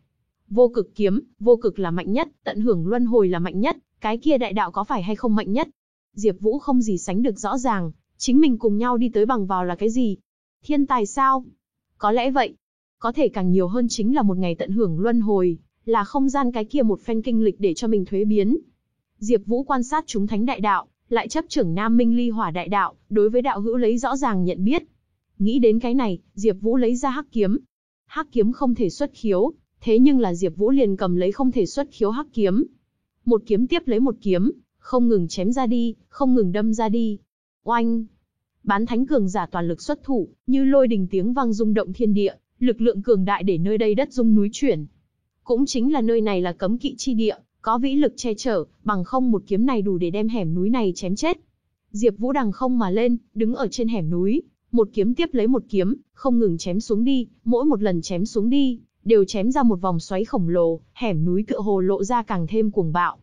Vô cực kiếm, vô cực là mạnh nhất, tận hưởng luân hồi là mạnh nhất, cái kia đại đạo có phải hay không mạnh nhất? Diệp Vũ không gì sánh được rõ ràng, chính mình cùng nhau đi tới bằng vào là cái gì? Thiên tài sao? Có lẽ vậy. Có thể càng nhiều hơn chính là một ngày tận hưởng luân hồi, là không gian cái kia một phen kinh lịch để cho mình thuế biến. Diệp Vũ quan sát chúng thánh đại đạo, lại chấp trưởng Nam Minh Ly Hỏa đại đạo, đối với đạo hữu lấy rõ ràng nhận biết. Nghĩ đến cái này, Diệp Vũ lấy ra hắc kiếm. Hắc kiếm không thể xuất khiếu, thế nhưng là Diệp Vũ liền cầm lấy không thể xuất khiếu hắc kiếm. Một kiếm tiếp lấy một kiếm, không ngừng chém ra đi, không ngừng đâm ra đi. Oanh! Bán thánh cường giả toàn lực xuất thủ, như lôi đình tiếng vang rung động thiên địa, lực lượng cường đại để nơi đây đất rung núi chuyển. Cũng chính là nơi này là cấm kỵ chi địa, có vĩ lực che chở, bằng không một kiếm này đủ để đem hẻm núi này chém chết. Diệp Vũ đằng không mà lên, đứng ở trên hẻm núi, một kiếm tiếp lấy một kiếm, không ngừng chém xuống đi, mỗi một lần chém xuống đi, đều chém ra một vòng xoáy khổng lồ, hẻm núi tựa hồ lộ ra càng thêm cuồng bạo.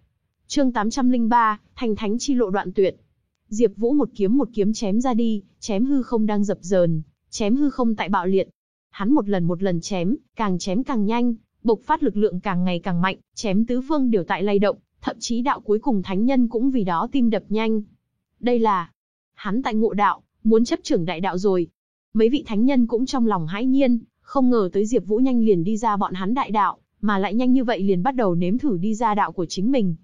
Chương 803, Thành Thánh chi lộ đoạn tuyệt. Diệp Vũ một kiếm một kiếm chém ra đi, chém hư không đang dập dờn, chém hư không tại bạo liệt. Hắn một lần một lần chém, càng chém càng nhanh, bộc phát lực lượng càng ngày càng mạnh, chém tứ phương đều tại lay động, thậm chí đạo cuối cùng thánh nhân cũng vì đó tim đập nhanh. Đây là hắn tại ngộ đạo, muốn chấp trưởng đại đạo rồi. Mấy vị thánh nhân cũng trong lòng hãi nhiên, không ngờ tới Diệp Vũ nhanh liền đi ra bọn hắn đại đạo, mà lại nhanh như vậy liền bắt đầu nếm thử đi ra đạo của chính mình.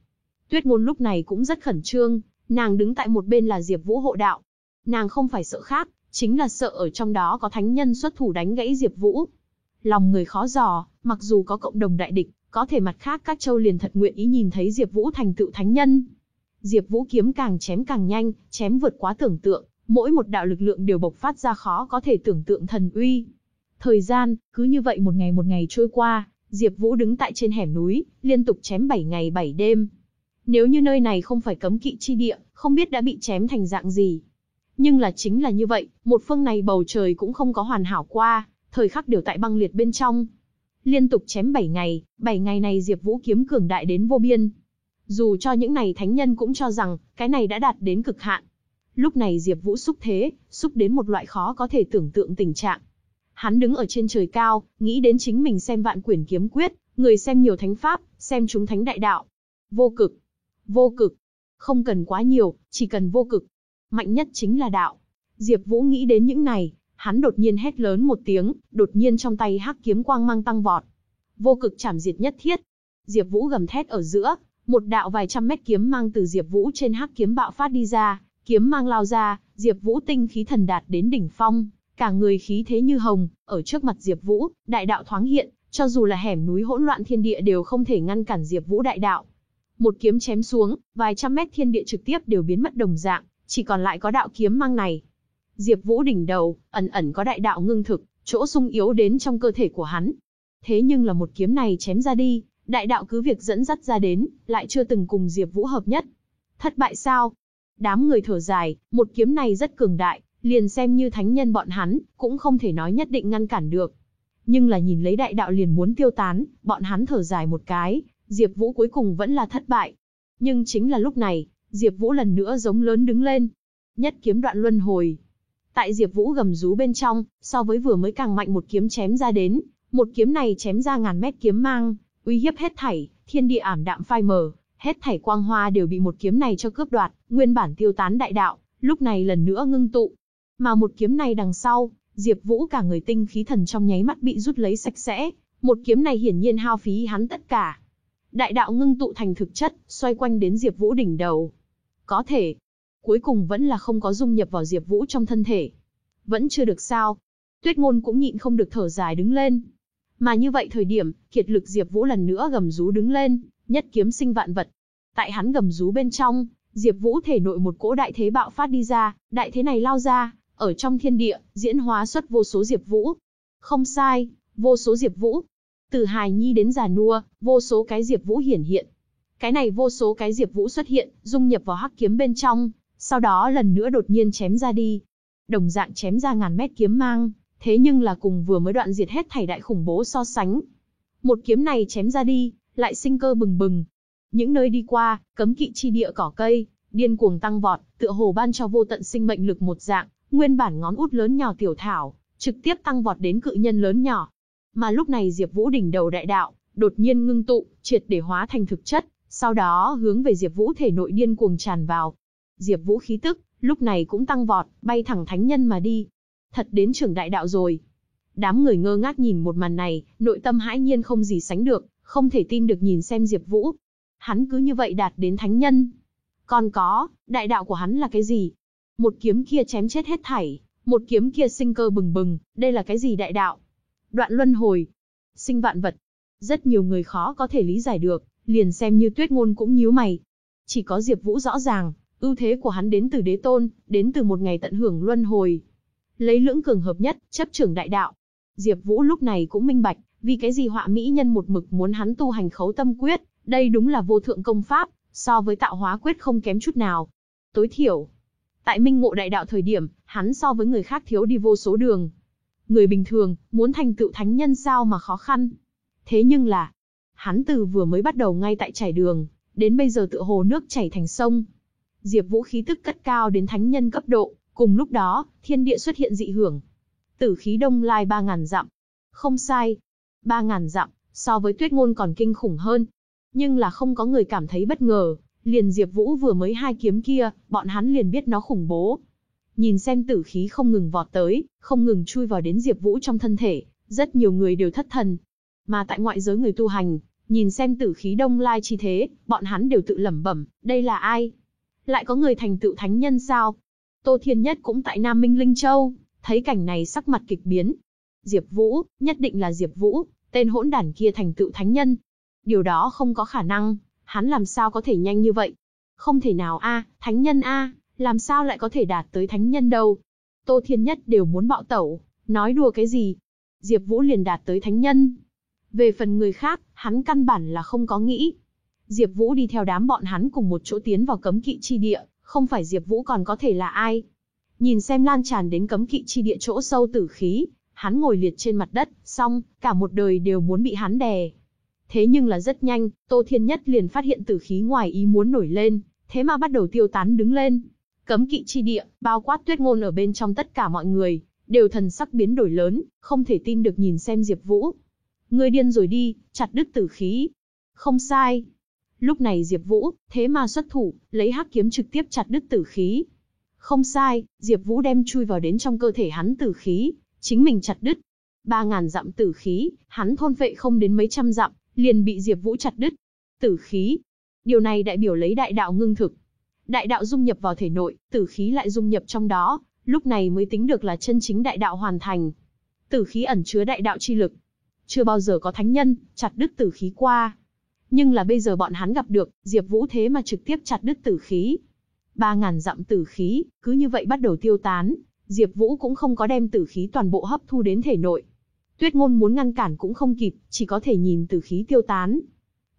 Tuyết Ngôn lúc này cũng rất khẩn trương, nàng đứng tại một bên là Diệp Vũ hộ đạo. Nàng không phải sợ khác, chính là sợ ở trong đó có thánh nhân xuất thủ đánh gãy Diệp Vũ. Lòng người khó dò, mặc dù có cộng đồng đại địch, có thể mặt khác các châu liền thật nguyện ý nhìn thấy Diệp Vũ thành tựu thánh nhân. Diệp Vũ kiếm càng chém càng nhanh, chém vượt quá tưởng tượng, mỗi một đạo lực lượng đều bộc phát ra khó có thể tưởng tượng thần uy. Thời gian, cứ như vậy một ngày một ngày trôi qua, Diệp Vũ đứng tại trên hẻm núi, liên tục chém 7 ngày 7 đêm. Nếu như nơi này không phải cấm kỵ chi địa, không biết đã bị chém thành dạng gì. Nhưng là chính là như vậy, một phương này bầu trời cũng không có hoàn hảo qua, thời khắc đều tại băng liệt bên trong. Liên tục chém 7 ngày, 7 ngày này Diệp Vũ kiếm cường đại đến vô biên. Dù cho những này thánh nhân cũng cho rằng, cái này đã đạt đến cực hạn. Lúc này Diệp Vũ xúc thế, xúc đến một loại khó có thể tưởng tượng tình trạng. Hắn đứng ở trên trời cao, nghĩ đến chính mình xem vạn quyển kiếm quyết, người xem nhiều thánh pháp, xem chúng thánh đại đạo. Vô cực, vô cực, không cần quá nhiều, chỉ cần vô cực. Mạnh nhất chính là đạo. Diệp Vũ nghĩ đến những này, hắn đột nhiên hét lớn một tiếng, đột nhiên trong tay hắc kiếm quang mang tăng vọt. Vô cực chảm diệt nhất thiết. Diệp Vũ gầm thét ở giữa, Một đạo vài trăm mét kiếm mang từ Diệp Vũ trên hắc kiếm bạo phát đi ra, kiếm mang lao ra, Diệp Vũ tinh khí thần đạt đến đỉnh phong, cả người khí thế như hồng, ở trước mặt Diệp Vũ, đại đạo thoáng hiện, cho dù là hẻm núi hỗn loạn thiên địa đều không thể ngăn cản Diệp Vũ đại đạo. Một kiếm chém xuống, vài trăm mét thiên địa trực tiếp đều biến mất đồng dạng, chỉ còn lại có đạo kiếm mang này. Diệp Vũ đỉnh đầu, ẩn ẩn có đại đạo ngưng thực, chỗ sung yếu đến trong cơ thể của hắn. Thế nhưng là một kiếm này chém ra đi, đại đạo cứ việc dẫn dắt ra đến, lại chưa từng cùng Diệp Vũ hợp nhất. Thất bại sao? Đám người thở dài, một kiếm này rất cường đại, liền xem như thánh nhân bọn hắn, cũng không thể nói nhất định ngăn cản được. Nhưng là nhìn lấy đại đạo liền muốn tiêu tán, bọn hắn thở dài một cái, Diệp Vũ cuối cùng vẫn là thất bại. Nhưng chính là lúc này, Diệp Vũ lần nữa giống lớn đứng lên. Nhất kiếm đoạn luân hồi. Tại Diệp Vũ gầm rú bên trong, so với vừa mới càng mạnh một kiếm chém ra đến, một kiếm này chém ra ngàn mét kiếm mang, uy hiếp hết thảy, thiên địa ảm đạm phai mờ, hết thảy quang hoa đều bị một kiếm này cho cướp đoạt, nguyên bản tiêu tán đại đạo, lúc này lần nữa ngưng tụ. Mà một kiếm này đằng sau, Diệp Vũ cả người tinh khí thần trong nháy mắt bị rút lấy sạch sẽ, một kiếm này hiển nhiên hao phí hắn tất cả. Đại đạo ngưng tụ thành thực chất, xoay quanh đến Diệp Vũ đỉnh đầu. Có thể, cuối cùng vẫn là không có dung nhập vào Diệp Vũ trong thân thể. Vẫn chưa được sao? Tuyết Ngôn cũng nhịn không được thở dài đứng lên. Mà như vậy thời điểm, kiệt lực Diệp Vũ lần nữa gầm rú đứng lên, nhất kiếm sinh vạn vật. Tại hắn gầm rú bên trong, Diệp Vũ thể nội một cỗ đại thế bạo phát đi ra, đại thế này lao ra, ở trong thiên địa, diễn hóa xuất vô số Diệp Vũ. Không sai, vô số Diệp Vũ. Từ hài nhi đến già nua, vô số cái Diệp Vũ hiển hiện. Cái này vô số cái Diệp Vũ xuất hiện, dung nhập vào hắc kiếm bên trong, sau đó lần nữa đột nhiên chém ra đi. Đồng dạng chém ra ngàn mét kiếm mang, thế nhưng là cùng vừa mới đoạn diệt hết thảy đại khủng bố so sánh. Một kiếm này chém ra đi, lại sinh cơ bừng bừng. Những nơi đi qua, cấm kỵ chi địa cỏ cây, điên cuồng tăng vọt, tựa hồ ban cho vô tận sinh mệnh lực một dạng, nguyên bản ngón út lớn nhỏ tiểu thảo, trực tiếp tăng vọt đến cự nhân lớn nhỏ. Mà lúc này Diệp Vũ đỉnh đầu đại đạo, đột nhiên ngưng tụ, triệt để hóa thành thực chất, sau đó hướng về Diệp Vũ thể nội điên cuồng tràn vào. Diệp Vũ khí tức, lúc này cũng tăng vọt, bay thẳng thánh nhân mà đi. Thật đến trưởng đại đạo rồi. Đám người ngơ ngác nhìn một màn này, nội tâm hãi nhiên không gì sánh được, không thể tin được nhìn xem Diệp Vũ. Hắn cứ như vậy đạt đến thánh nhân. Còn có, đại đạo của hắn là cái gì? Một kiếm kia chém chết hết thảy, một kiếm kia sinh cơ bừng bừng, đây là cái gì đại đạo? Đoạn luân hồi, sinh vạn vật. Rất nhiều người khó có thể lý giải được, liền xem như tuyết ngôn cũng nhíu mày. Chỉ có Diệp Vũ rõ ràng, ưu thế của hắn đến từ đế tôn, đến từ một ngày tận hưởng luân hồi. Lấy lưỡng cường hợp nhất, chấp trưởng đại đạo. Diệp Vũ lúc này cũng minh bạch, vì cái gì họa mỹ nhân một mực muốn hắn tu hành khấu tâm quyết, đây đúng là vô thượng công pháp, so với tạo hóa quyết không kém chút nào. Tối thiểu, tại minh ngộ đại đạo thời điểm, hắn so với người khác thiếu đi vô số đường. Người bình thường, muốn thành tựu thánh nhân sao mà khó khăn. Thế nhưng là, hắn từ vừa mới bắt đầu ngay tại trải đường, đến bây giờ tựa hồ nước chảy thành sông. Diệp Vũ khí tức cất cao đến thánh nhân cấp độ, cùng lúc đó, thiên địa xuất hiện dị hưởng. Tử khí đông lai 3000 dặm. Không sai, 3000 dặm, so với Tuyết ngôn còn kinh khủng hơn. Nhưng là không có người cảm thấy bất ngờ, liền Diệp Vũ vừa mới hai kiếm kia, bọn hắn liền biết nó khủng bố. Nhìn xem tử khí không ngừng vọt tới, không ngừng chui vào đến Diệp Vũ trong thân thể, rất nhiều người đều thất thần. Mà tại ngoại giới người tu hành, nhìn xem tử khí đông lai chi thế, bọn hắn đều tự lẩm bẩm, đây là ai? Lại có người thành tựu thánh nhân sao? Tô Thiên Nhất cũng tại Nam Minh Linh Châu, thấy cảnh này sắc mặt kịch biến. Diệp Vũ, nhất định là Diệp Vũ, tên hỗn đản kia thành tựu thánh nhân. Điều đó không có khả năng, hắn làm sao có thể nhanh như vậy? Không thể nào a, thánh nhân a, làm sao lại có thể đạt tới thánh nhân đâu? Tô Thiên Nhất đều muốn bạo tẩu, nói đùa cái gì? Diệp Vũ liền đạt tới thánh nhân. Về phần người khác, hắn căn bản là không có nghĩ. Diệp Vũ đi theo đám bọn hắn cùng một chỗ tiến vào cấm kỵ chi địa, không phải Diệp Vũ còn có thể là ai? Nhìn xem lan tràn đến cấm kỵ chi địa chỗ sâu tử khí, hắn ngồi liệt trên mặt đất, xong, cả một đời đều muốn bị hắn đè. Thế nhưng là rất nhanh, Tô Thiên Nhất liền phát hiện tử khí ngoài ý muốn nổi lên, thế mà bắt đầu tiêu tán đứng lên. Cấm kỵ chi địa, bao quát tuyết ngôn ở bên trong tất cả mọi người, đều thần sắc biến đổi lớn, không thể tin được nhìn xem Diệp Vũ. Ngươi điên rồi đi, chặt đứt tử khí. Không sai. Lúc này Diệp Vũ, thế mà xuất thủ, lấy hắc kiếm trực tiếp chặt đứt tử khí. Không sai, Diệp Vũ đem chui vào đến trong cơ thể hắn tử khí, chính mình chặt đứt. 3000 dặm tử khí, hắn thôn vệ không đến mấy trăm dặm, liền bị Diệp Vũ chặt đứt. Tử khí. Điều này đại biểu lấy đại đạo ngưng thực. Đại đạo dung nhập vào thể nội, tử khí lại dung nhập trong đó, lúc này mới tính được là chân chính đại đạo hoàn thành. Tử khí ẩn chứa đại đạo chi lực. Chưa bao giờ có thánh nhân chặt đứt tử khí qua. Nhưng là bây giờ bọn hắn gặp được, Diệp Vũ thế mà trực tiếp chặt đứt tử khí. Ba ngàn dặm tử khí, cứ như vậy bắt đầu tiêu tán, Diệp Vũ cũng không có đem tử khí toàn bộ hấp thu đến thể nội. Tuyết Ngôn muốn ngăn cản cũng không kịp, chỉ có thể nhìn tử khí tiêu tán.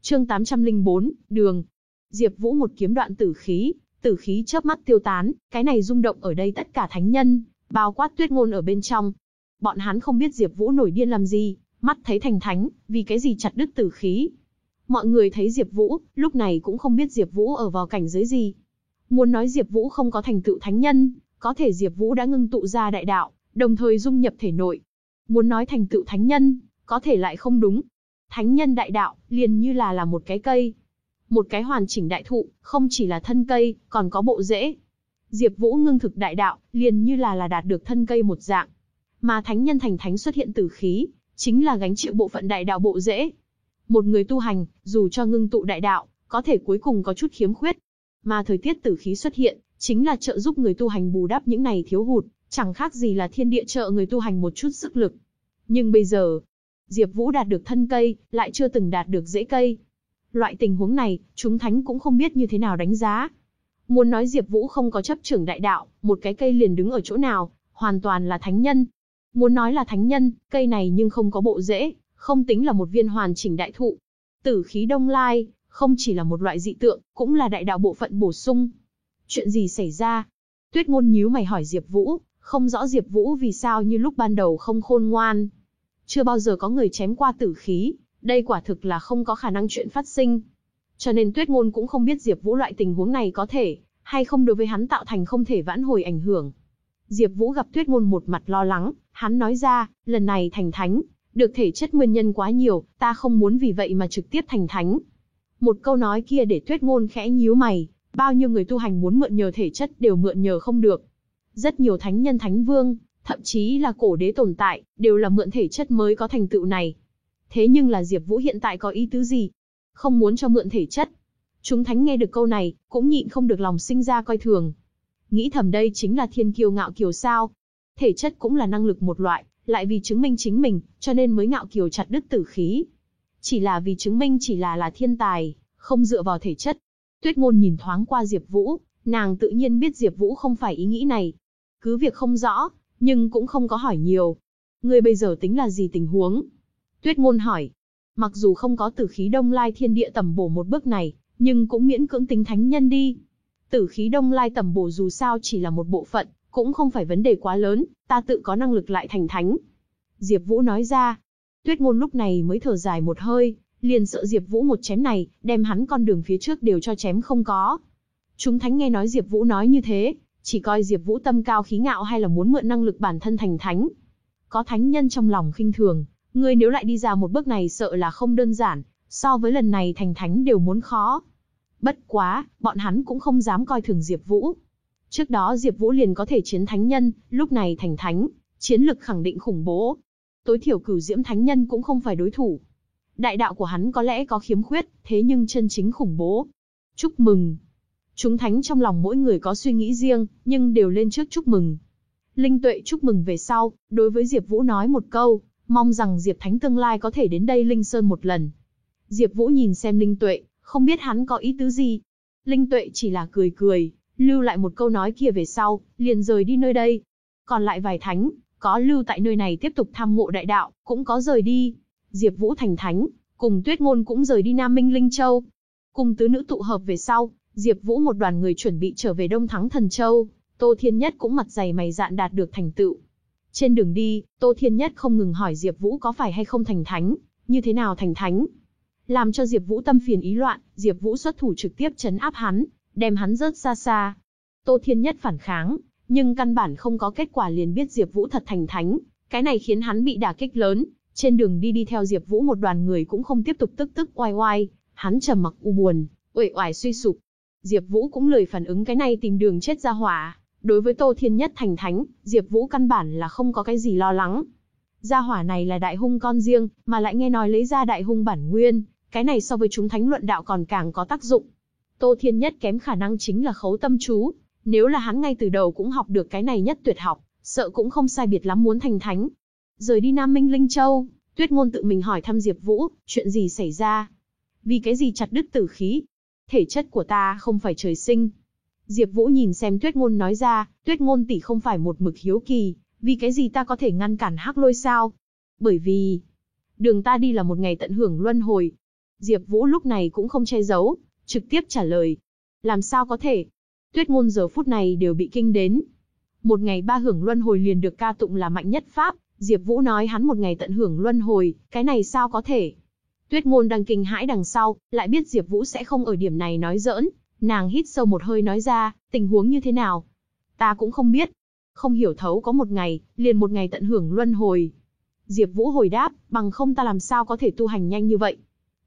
Chương 804, Đường. Diệp Vũ một kiếm đoạn tử khí, tử khí chớp mắt tiêu tán, cái này rung động ở đây tất cả thánh nhân, bao quát Tuyết Ngôn ở bên trong. Bọn hắn không biết Diệp Vũ nổi điên làm gì, mắt thấy thành thánh, vì cái gì chặt đứt tử khí. Mọi người thấy Diệp Vũ, lúc này cũng không biết Diệp Vũ ở vào cảnh giới gì. Muốn nói Diệp Vũ không có thành tựu thánh nhân, có thể Diệp Vũ đã ngưng tụ ra đại đạo, đồng thời dung nhập thể nội. Muốn nói thành tựu thánh nhân, có thể lại không đúng. Thánh nhân đại đạo, liền như là là một cái cây. Một cái hoàn chỉnh đại thụ, không chỉ là thân cây, còn có bộ rễ. Diệp Vũ ngưng thực đại đạo, liền như là là đạt được thân cây một dạng. Mà thánh nhân thành thánh xuất hiện tử khí, chính là gánh chịu bộ phận đại đạo bộ rễ. Một người tu hành, dù cho ngưng tụ đại đạo, có thể cuối cùng có chút khiếm khuyết. Mà thời tiết tử khí xuất hiện, chính là trợ giúp người tu hành bù đắp những này thiếu hụt, chẳng khác gì là thiên địa trợ người tu hành một chút sức lực. Nhưng bây giờ, Diệp Vũ đạt được thân cây, lại chưa từng đạt được rễ cây. Loại tình huống này, chúng thánh cũng không biết như thế nào đánh giá. Muốn nói Diệp Vũ không có chấp trưởng đại đạo, một cái cây liền đứng ở chỗ nào, hoàn toàn là thánh nhân. Muốn nói là thánh nhân, cây này nhưng không có bộ rễ, không tính là một viên hoàn chỉnh đại thụ. Tử khí đông lai, không chỉ là một loại dị tượng, cũng là đại đạo bộ phận bổ sung. Chuyện gì xảy ra? Tuyết ngôn nhíu mày hỏi Diệp Vũ, không rõ Diệp Vũ vì sao như lúc ban đầu không khôn ngoan. Chưa bao giờ có người chém qua tử khí, đây quả thực là không có khả năng chuyện phát sinh. Cho nên Tuyết ngôn cũng không biết Diệp Vũ loại tình huống này có thể hay không đối với hắn tạo thành không thể vãn hồi ảnh hưởng. Diệp Vũ gặp Tuyết ngôn một mặt lo lắng, hắn nói ra, lần này thành thánh, được thể chất nguyên nhân quá nhiều, ta không muốn vì vậy mà trực tiếp thành thánh. Một câu nói kia để Tuyết ngôn khẽ nhíu mày, bao nhiêu người tu hành muốn mượn nhờ thể chất đều mượn nhờ không được. Rất nhiều thánh nhân thánh vương, thậm chí là cổ đế tồn tại, đều là mượn thể chất mới có thành tựu này. Thế nhưng là Diệp Vũ hiện tại có ý tứ gì? Không muốn cho mượn thể chất. Chúng thánh nghe được câu này, cũng nhịn không được lòng sinh ra coi thường. Nghĩ thầm đây chính là thiên kiêu ngạo kiều sao? Thể chất cũng là năng lực một loại, lại vì chứng minh chính mình, cho nên mới ngạo kiều chặt đứt tử khí. Chỉ là vì chứng minh chỉ là là thiên tài, không dựa vào thể chất. Tuyết ngôn nhìn thoáng qua Diệp Vũ, nàng tự nhiên biết Diệp Vũ không phải ý nghĩ này. Cứ việc không rõ, nhưng cũng không có hỏi nhiều. Ngươi bây giờ tính là gì tình huống? Tuyết ngôn hỏi. Mặc dù không có tử khí đông lai thiên địa tầm bổ một bước này, nhưng cũng miễn cưỡng tính thánh nhân đi. Tử khí đông lai tầm bổ dù sao chỉ là một bộ phận, cũng không phải vấn đề quá lớn, ta tự có năng lực lại thành thánh. Diệp Vũ nói ra. Tuyết ngôn lúc này mới thở dài một hơi, liền sợ Diệp Vũ một chém này, đem hắn con đường phía trước đều cho chém không có. Chúng thánh nghe nói Diệp Vũ nói như thế, chỉ coi Diệp Vũ tâm cao khí ngạo hay là muốn mượn năng lực bản thân thành thánh. Có thánh nhân trong lòng khinh thường, ngươi nếu lại đi ra một bước này sợ là không đơn giản, so với lần này thành thánh đều muốn khó. Bất quá, bọn hắn cũng không dám coi thường Diệp Vũ. Trước đó Diệp Vũ liền có thể chiến thánh nhân, lúc này thành thánh, chiến lực khẳng định khủng bố. Tối thiểu Cửu Diễm Thánh Nhân cũng không phải đối thủ. Đại đạo của hắn có lẽ có khiếm khuyết, thế nhưng chân chính khủng bố. Chúc mừng. Chúng thánh trong lòng mỗi người có suy nghĩ riêng, nhưng đều lên trước chúc mừng. Linh Tuệ chúc mừng về sau, đối với Diệp Vũ nói một câu, mong rằng Diệp Thánh tương lai có thể đến đây Linh Sơn một lần. Diệp Vũ nhìn xem Linh Tuệ, không biết hắn có ý tứ gì. Linh Tuệ chỉ là cười cười, lưu lại một câu nói kia về sau, liền rời đi nơi đây. Còn lại vài thánh, có lưu tại nơi này tiếp tục tham ngộ đại đạo, cũng có rời đi. Diệp Vũ thành thánh, cùng Tuyết Ngôn cũng rời đi Nam Minh Linh Châu. Cùng tứ nữ tụ hợp về sau, Diệp Vũ một đoàn người chuẩn bị trở về Đông Thắng Thần Châu, Tô Thiên Nhất cũng mặt dày mày dạn đạt được thành tựu. Trên đường đi, Tô Thiên Nhất không ngừng hỏi Diệp Vũ có phải hay không thành thánh, như thế nào thành thánh. Làm cho Diệp Vũ tâm phiền ý loạn, Diệp Vũ xuất thủ trực tiếp trấn áp hắn, đem hắn rớt xa xa. Tô Thiên Nhất phản kháng, nhưng căn bản không có kết quả liền biết Diệp Vũ thật thành thánh, cái này khiến hắn bị đả kích lớn, trên đường đi đi theo Diệp Vũ một đoàn người cũng không tiếp tục tức tức oai oai, hắn trầm mặc u buồn, uể oải suy sụp. Diệp Vũ cũng lười phản ứng cái này tìm đường chết ra hỏa, đối với Tô Thiên Nhất thành thánh, Diệp Vũ căn bản là không có cái gì lo lắng. Gia hỏa này là đại hung con riêng, mà lại nghe nói lấy ra đại hung bản nguyên, Cái này so với chúng thánh luận đạo còn càng có tác dụng. Tô Thiên Nhất kém khả năng chính là khấu tâm chú, nếu là hắn ngay từ đầu cũng học được cái này nhất tuyệt học, sợ cũng không sai biệt lắm muốn thành thánh. Rời đi Nam Minh Linh Châu, Tuyết Ngôn tự mình hỏi thăm Diệp Vũ, chuyện gì xảy ra? Vì cái gì chặt đứt tử khí? Thể chất của ta không phải trời sinh. Diệp Vũ nhìn xem Tuyết Ngôn nói ra, Tuyết Ngôn tỷ không phải một mực hiếu kỳ, vì cái gì ta có thể ngăn cản Hắc Lôi sao? Bởi vì, đường ta đi là một ngày tận hưởng luân hồi. Diệp Vũ lúc này cũng không che giấu, trực tiếp trả lời. Làm sao có thể? Tuyết ngôn giờ phút này đều bị kinh đến. Một ngày ba hưởng luân hồi liền được ca tụng là mạnh nhất pháp, Diệp Vũ nói hắn một ngày tận hưởng luân hồi, cái này sao có thể? Tuyết ngôn đang kinh hãi đằng sau, lại biết Diệp Vũ sẽ không ở điểm này nói giỡn, nàng hít sâu một hơi nói ra, tình huống như thế nào? Ta cũng không biết. Không hiểu thấu có một ngày, liền một ngày tận hưởng luân hồi. Diệp Vũ hồi đáp, bằng không ta làm sao có thể tu hành nhanh như vậy?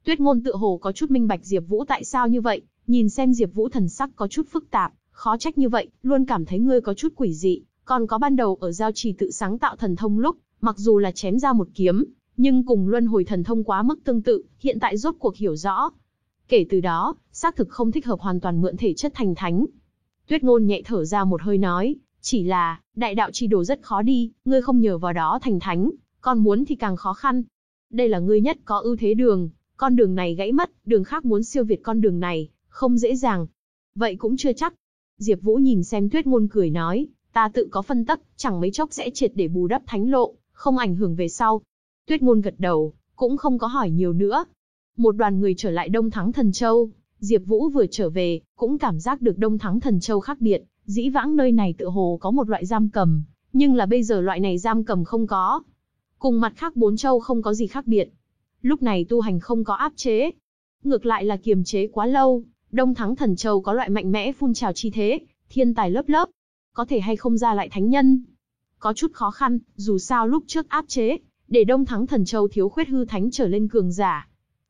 Tuyết ngôn tựa hồ có chút minh bạch Diệp Vũ tại sao như vậy, nhìn xem Diệp Vũ thần sắc có chút phức tạp, khó trách như vậy, luôn cảm thấy ngươi có chút quỷ dị, còn có ban đầu ở giao trì tự sáng tạo thần thông lúc, mặc dù là chém ra một kiếm, nhưng cùng luân hồi thần thông quá mức tương tự, hiện tại rốt cuộc hiểu rõ. Kể từ đó, xác thực không thích hợp hoàn toàn mượn thể chất thành thánh. Tuyết ngôn nhẹ thở ra một hơi nói, chỉ là, đại đạo chi đồ rất khó đi, ngươi không nhờ vào đó thành thánh, còn muốn thì càng khó khăn. Đây là ngươi nhất có ưu thế đường, con đường này gãy mất, đường khác muốn siêu việt con đường này, không dễ dàng. Vậy cũng chưa chắc. Diệp Vũ nhìn xem Tuyết Ngôn cười nói, ta tự có phân tắc, chẳng mấy chốc sẽ triệt để bù đắp thánh lộ, không ảnh hưởng về sau. Tuyết Ngôn gật đầu, cũng không có hỏi nhiều nữa. Một đoàn người trở lại Đông Thắng Thần Châu, Diệp Vũ vừa trở về, cũng cảm giác được Đông Thắng Thần Châu khác biệt, dĩ vãng nơi này tựa hồ có một loại giam cầm, nhưng là bây giờ loại này giam cầm không có. Cùng mặt khác bốn châu không có gì khác biệt. Lúc này tu hành không có áp chế, ngược lại là kiềm chế quá lâu, Đông Thắng Thần Châu có loại mạnh mẽ phun trào chi thế, thiên tài lớp lớp, có thể hay không ra lại thánh nhân. Có chút khó khăn, dù sao lúc trước áp chế, để Đông Thắng Thần Châu thiếu khuyết hư thánh trở lên cường giả.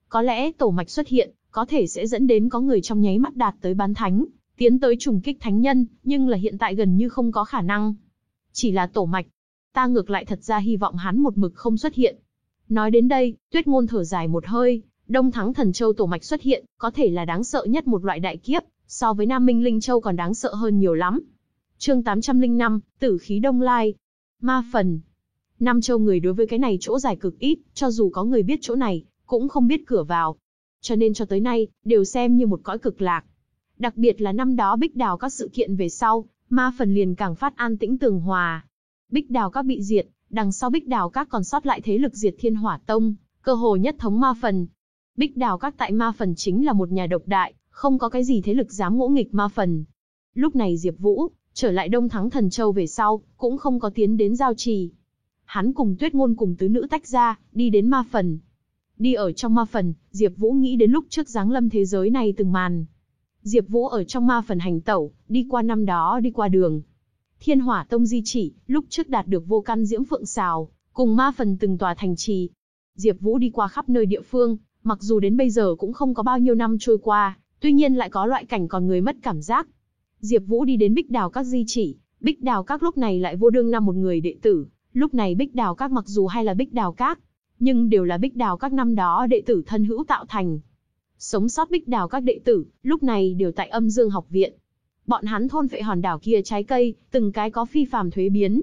Có lẽ tổ mạch xuất hiện, có thể sẽ dẫn đến có người trong nháy mắt đạt tới bán thánh, tiến tới trùng kích thánh nhân, nhưng là hiện tại gần như không có khả năng. Chỉ là tổ mạch, ta ngược lại thật ra hy vọng hắn một mực không xuất hiện. Nói đến đây, tuyết ngôn thở dài một hơi, Đông Thắng Thần Châu tổ mạch xuất hiện, có thể là đáng sợ nhất một loại đại kiếp, so với Nam Minh Linh Châu còn đáng sợ hơn nhiều lắm. Chương 805, Tử khí Đông Lai. Ma phần. Nam Châu người đối với cái này chỗ dài cực ít, cho dù có người biết chỗ này, cũng không biết cửa vào. Cho nên cho tới nay, đều xem như một cõi cực lạc. Đặc biệt là năm đó Bích Đào các sự kiện về sau, ma phần liền càng phát an tĩnh tường hòa. Bích Đào các bị diệt, đằng sau Bích Đào các còn sót lại thế lực diệt Thiên Hỏa Tông, cơ hồ nhất thống ma phần, Bích Đào các tại ma phần chính là một nhà độc đại, không có cái gì thế lực dám ngỗ nghịch ma phần. Lúc này Diệp Vũ, trở lại Đông Thắng Thần Châu về sau, cũng không có tiến đến giao trì. Hắn cùng Tuyết Ngôn cùng tứ nữ tách ra, đi đến ma phần. Đi ở trong ma phần, Diệp Vũ nghĩ đến lúc trước giáng lâm thế giới này từng màn. Diệp Vũ ở trong ma phần hành tẩu, đi qua năm đó đi qua đường. Thiên Hỏa Tông di chỉ, lúc trước đạt được vô căn diễm phượng xào, cùng ma phần từng tòa thành trì. Diệp Vũ đi qua khắp nơi địa phương, Mặc dù đến bây giờ cũng không có bao nhiêu năm trôi qua, tuy nhiên lại có loại cảnh còn người mất cảm giác. Diệp Vũ đi đến Bích Đào các di chỉ, Bích Đào các lúc này lại vô đương năm một người đệ tử, lúc này Bích Đào các mặc dù hay là Bích Đào các, nhưng đều là Bích Đào các năm đó đệ tử thân hữu tạo thành. Sống sót Bích Đào các đệ tử, lúc này đều tại Âm Dương học viện. Bọn hắn thôn phệ hòn đảo kia trái cây, từng cái có phi phàm thuế biến.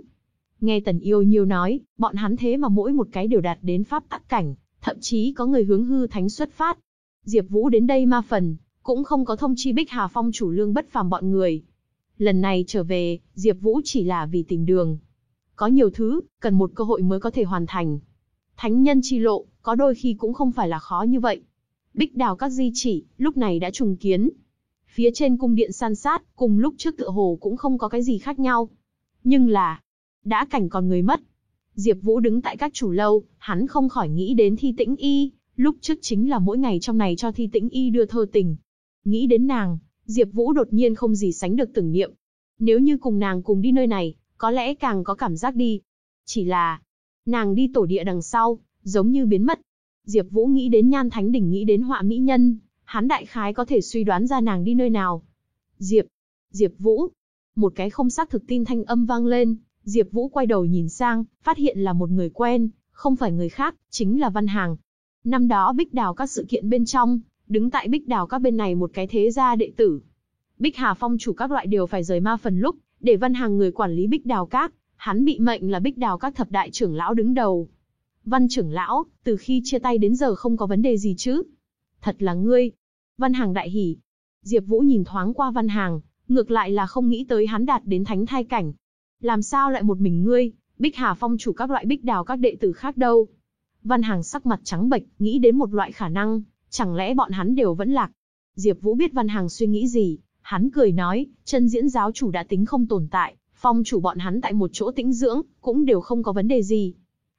Nghe Tần Yêu nhiêu nói, bọn hắn thế mà mỗi một cái đều đạt đến pháp tắc cảnh, thậm chí có người hướng hư thánh xuất phát. Diệp Vũ đến đây ma phần, cũng không có thông chi Bích Hà Phong chủ lương bất phàm bọn người. Lần này trở về, Diệp Vũ chỉ là vì tình đường. Có nhiều thứ, cần một cơ hội mới có thể hoàn thành. Thánh nhân chi lộ, có đôi khi cũng không phải là khó như vậy. Bích đào các di chỉ, lúc này đã trùng kiến. Phía trên cung điện san sát, cùng lúc trước tựa hồ cũng không có cái gì khác nhau. Nhưng là, đã cảnh còn người mất, Diệp Vũ đứng tại các chủ lâu, hắn không khỏi nghĩ đến Thi Tĩnh Y, lúc trước chính là mỗi ngày trong này cho Thi Tĩnh Y đưa thơ tình. Nghĩ đến nàng, Diệp Vũ đột nhiên không gì sánh được tưởng niệm. Nếu như cùng nàng cùng đi nơi này, có lẽ càng có cảm giác đi. Chỉ là, nàng đi tổ địa đằng sau, giống như biến mất. Diệp Vũ nghĩ đến Nhan Thánh đỉnh nghĩ đến họa mỹ nhân, hắn đại khái có thể suy đoán ra nàng đi nơi nào. Diệp, Diệp Vũ. Một cái không xác thực tin thanh âm vang lên, Diệp Vũ quay đầu nhìn sang, phát hiện là một người quen, không phải người khác, chính là Văn Hàng. Năm đó Bích Đào các sự kiện bên trong, đứng tại Bích Đào các bên này một cái thế gia đệ tử. Bích Hà Phong chủ các loại đều phải rời ma phần lúc, để Văn Hàng người quản lý Bích Đào các, hắn bị mệnh là Bích Đào các thập đại trưởng lão đứng đầu. Văn trưởng lão, từ khi chia tay đến giờ không có vấn đề gì chứ? Thật là ngươi. Văn Hàng đại hỉ. Diệp Vũ nhìn thoáng qua Văn Hàng, ngược lại là không nghĩ tới hắn đạt đến thánh thai cảnh. Làm sao lại một mình ngươi, Bích Hà Phong chủ các loại Bích Đào các đệ tử khác đâu? Văn Hàng sắc mặt trắng bệch, nghĩ đến một loại khả năng, chẳng lẽ bọn hắn đều vẫn lạc? Diệp Vũ biết Văn Hàng suy nghĩ gì, hắn cười nói, chân diễn giáo chủ đã tính không tồn tại, phong chủ bọn hắn tại một chỗ tĩnh dưỡng, cũng đều không có vấn đề gì.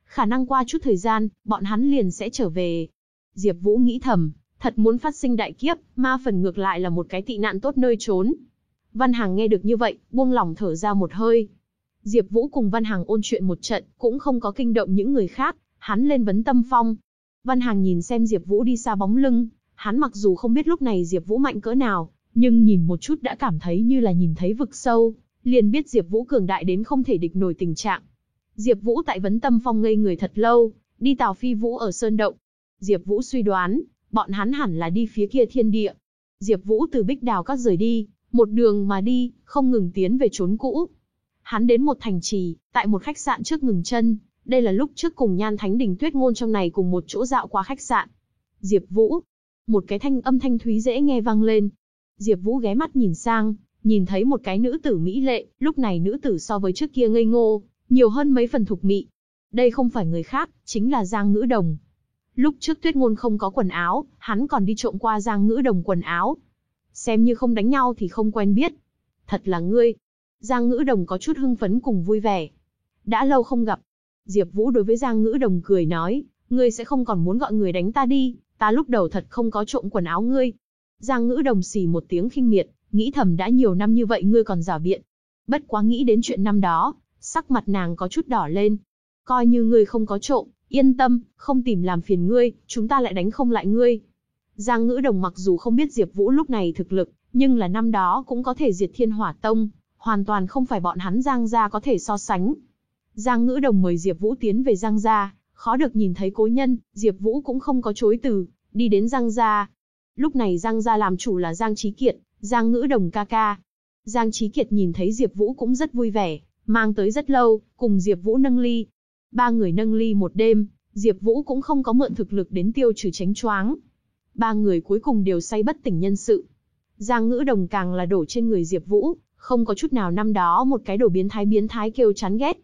Khả năng qua chút thời gian, bọn hắn liền sẽ trở về. Diệp Vũ nghĩ thầm, thật muốn phát sinh đại kiếp, ma phần ngược lại là một cái tị nạn tốt nơi trốn. Văn Hàng nghe được như vậy, buông lòng thở ra một hơi. Diệp Vũ cùng Văn Hàng ôn chuyện một trận, cũng không có kinh động những người khác, hắn lên vấn tâm phong. Văn Hàng nhìn xem Diệp Vũ đi xa bóng lưng, hắn mặc dù không biết lúc này Diệp Vũ mạnh cỡ nào, nhưng nhìn một chút đã cảm thấy như là nhìn thấy vực sâu, liền biết Diệp Vũ cường đại đến không thể địch nổi tình trạng. Diệp Vũ tại vấn tâm phong ngây người thật lâu, đi Tào Phi Vũ ở sơn động. Diệp Vũ suy đoán, bọn hắn hẳn là đi phía kia thiên địa. Diệp Vũ từ Bích Đào các rời đi, một đường mà đi, không ngừng tiến về chốn cũ. Hắn đến một thành trì, tại một khách sạn trước ngừng chân, đây là lúc trước cùng Nhan Thánh Đình Tuyết Ngôn trong này cùng một chỗ dạo qua khách sạn. Diệp Vũ, một cái thanh âm thanh thúy dễ nghe vang lên. Diệp Vũ ghé mắt nhìn sang, nhìn thấy một cái nữ tử mỹ lệ, lúc này nữ tử so với trước kia ngây ngô, nhiều hơn mấy phần thục mị. Đây không phải người khác, chính là Giang Ngữ Đồng. Lúc trước Tuyết Ngôn không có quần áo, hắn còn đi trộm qua Giang Ngữ Đồng quần áo. Xem như không đánh nhau thì không quen biết. Thật là ngươi. Giang Ngữ Đồng có chút hưng phấn cùng vui vẻ. Đã lâu không gặp. Diệp Vũ đối với Giang Ngữ Đồng cười nói, ngươi sẽ không còn muốn gọi người đánh ta đi, ta lúc đầu thật không có trộm quần áo ngươi. Giang Ngữ Đồng xì một tiếng khinh miệt, nghĩ thầm đã nhiều năm như vậy ngươi còn giả biện. Bất quá nghĩ đến chuyện năm đó, sắc mặt nàng có chút đỏ lên. Coi như ngươi không có trộm, yên tâm, không tìm làm phiền ngươi, chúng ta lại đánh không lại ngươi. Giang Ngữ Đồng mặc dù không biết Diệp Vũ lúc này thực lực, nhưng là năm đó cũng có thể diệt Thiên Hỏa Tông, hoàn toàn không phải bọn hắn Giang gia có thể so sánh. Giang Ngữ Đồng mời Diệp Vũ tiến về Giang gia, khó được nhìn thấy cố nhân, Diệp Vũ cũng không có chối từ, đi đến Giang gia. Lúc này Giang gia làm chủ là Giang Chí Kiệt, Giang Ngữ Đồng ca ca. Giang Chí Kiệt nhìn thấy Diệp Vũ cũng rất vui vẻ, mang tới rất lâu, cùng Diệp Vũ nâng ly. Ba người nâng ly một đêm, Diệp Vũ cũng không có mượn thực lực đến tiêu trừ tránh choáng. Ba người cuối cùng đều say bất tỉnh nhân sự. Giang Ngữ Đồng càng là đổ trên người Diệp Vũ, không có chút nào năm đó một cái đồ biến thái biến thái kêu chán ghét.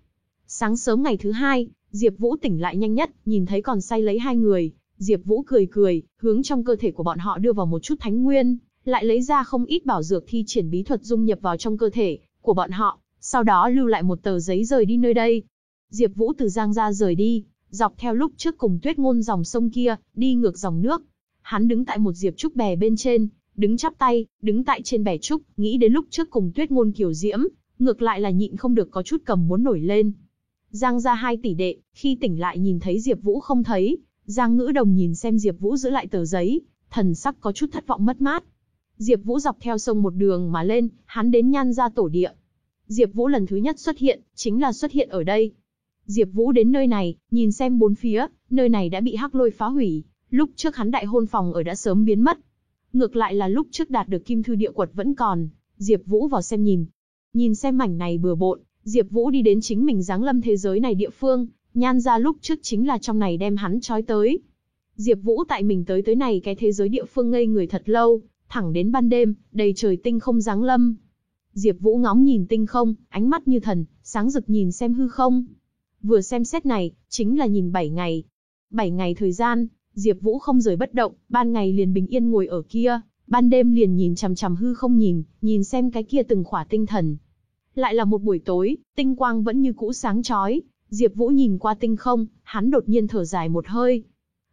Sáng sớm ngày thứ hai, Diệp Vũ tỉnh lại nhanh nhất, nhìn thấy còn say lấy hai người, Diệp Vũ cười cười, hướng trong cơ thể của bọn họ đưa vào một chút thánh nguyên, lại lấy ra không ít bảo dược thi triển bí thuật dung nhập vào trong cơ thể của bọn họ, sau đó lưu lại một tờ giấy rời đi nơi đây. Diệp Vũ từ Giang gia rời đi, dọc theo lúc trước cùng Tuyết Ngôn dòng sông kia, đi ngược dòng nước. Hắn đứng tại một diệp trúc bè bên trên, đứng chắp tay, đứng tại trên bè trúc, nghĩ đến lúc trước cùng Tuyết Ngôn kiều diễm, ngược lại là nhịn không được có chút cầm muốn nổi lên. Giang gia hai tỷ đệ, khi tỉnh lại nhìn thấy Diệp Vũ không thấy, Giang Ngữ Đồng nhìn xem Diệp Vũ giữ lại tờ giấy, thần sắc có chút thất vọng mất mát. Diệp Vũ dọc theo sông một đường mà lên, hắn đến Nhan gia tổ địa. Diệp Vũ lần thứ nhất xuất hiện, chính là xuất hiện ở đây. Diệp Vũ đến nơi này, nhìn xem bốn phía, nơi này đã bị Hắc Lôi phá hủy, lúc trước hắn đại hôn phòng ở đã sớm biến mất. Ngược lại là lúc trước đạt được Kim thư địa quật vẫn còn, Diệp Vũ vào xem nhìn. Nhìn xem mảnh này bừa bộn, Diệp Vũ đi đến chính mình giáng lâm thế giới này địa phương, nhan ra lúc trước chính là trong này đem hắn trói tới. Diệp Vũ tại mình tới tới này cái thế giới địa phương ngây người thật lâu, thẳng đến ban đêm, đầy trời tinh không giáng lâm. Diệp Vũ ngóng nhìn tinh không, ánh mắt như thần, sáng rực nhìn xem hư không. Vừa xem xét này, chính là nhìn 7 ngày. 7 ngày thời gian, Diệp Vũ không rời bất động, ban ngày liền bình yên ngồi ở kia, ban đêm liền nhìn chằm chằm hư không nhìn, nhìn xem cái kia từng khỏa tinh thần. Lại là một buổi tối, tinh quang vẫn như cũ sáng chói, Diệp Vũ nhìn qua tinh không, hắn đột nhiên thở dài một hơi.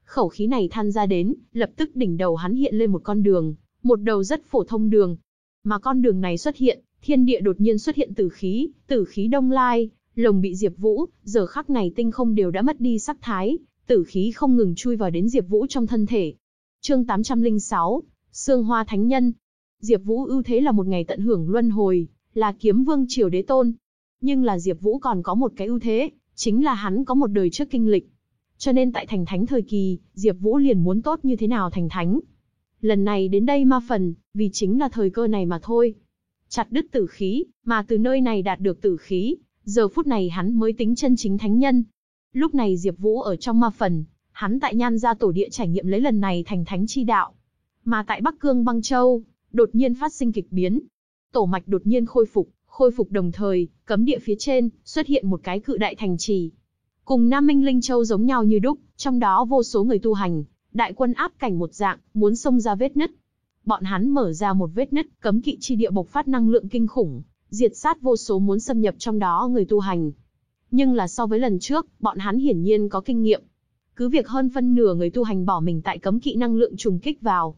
Khẩu khí này than ra đến, lập tức đỉnh đầu hắn hiện lên một con đường, một đầu rất phổ thông đường. Mà con đường này xuất hiện, thiên địa đột nhiên xuất hiện tử khí, tử khí đông lai, lồng bị Diệp Vũ, giờ khắc này tinh không đều đã mất đi sắc thái, tử khí không ngừng chui vào đến Diệp Vũ trong thân thể. Chương 806, Sương Hoa Thánh Nhân. Diệp Vũ ưu thế là một ngày tận hưởng luân hồi, là kiếm vương triều đế tôn. Nhưng là Diệp Vũ còn có một cái ưu thế, chính là hắn có một đời trước kinh lịch. Cho nên tại thành thánh thời kỳ, Diệp Vũ liền muốn tốt như thế nào thành thánh. Lần này đến đây ma phần, vì chính là thời cơ này mà thôi. Chặt đứt tử khí, mà từ nơi này đạt được tử khí, giờ phút này hắn mới tính chân chính thánh nhân. Lúc này Diệp Vũ ở trong ma phần, hắn tại Nhan gia tổ địa trải nghiệm lấy lần này thành thánh chi đạo. Mà tại Bắc Cương Băng Châu, đột nhiên phát sinh kịch biến. Tổ mạch đột nhiên khôi phục, khôi phục đồng thời, cấm địa phía trên xuất hiện một cái cự đại thành trì. Cùng Nam Minh Linh Châu giống nhau như đúc, trong đó vô số người tu hành, đại quân áp cảnh một dạng, muốn xông ra vết nứt. Bọn hắn mở ra một vết nứt, cấm kỵ chi địa bộc phát năng lượng kinh khủng, diệt sát vô số muốn xâm nhập trong đó người tu hành. Nhưng là so với lần trước, bọn hắn hiển nhiên có kinh nghiệm. Cứ việc hơn phân nửa người tu hành bỏ mình tại cấm kỵ năng lượng trùng kích vào.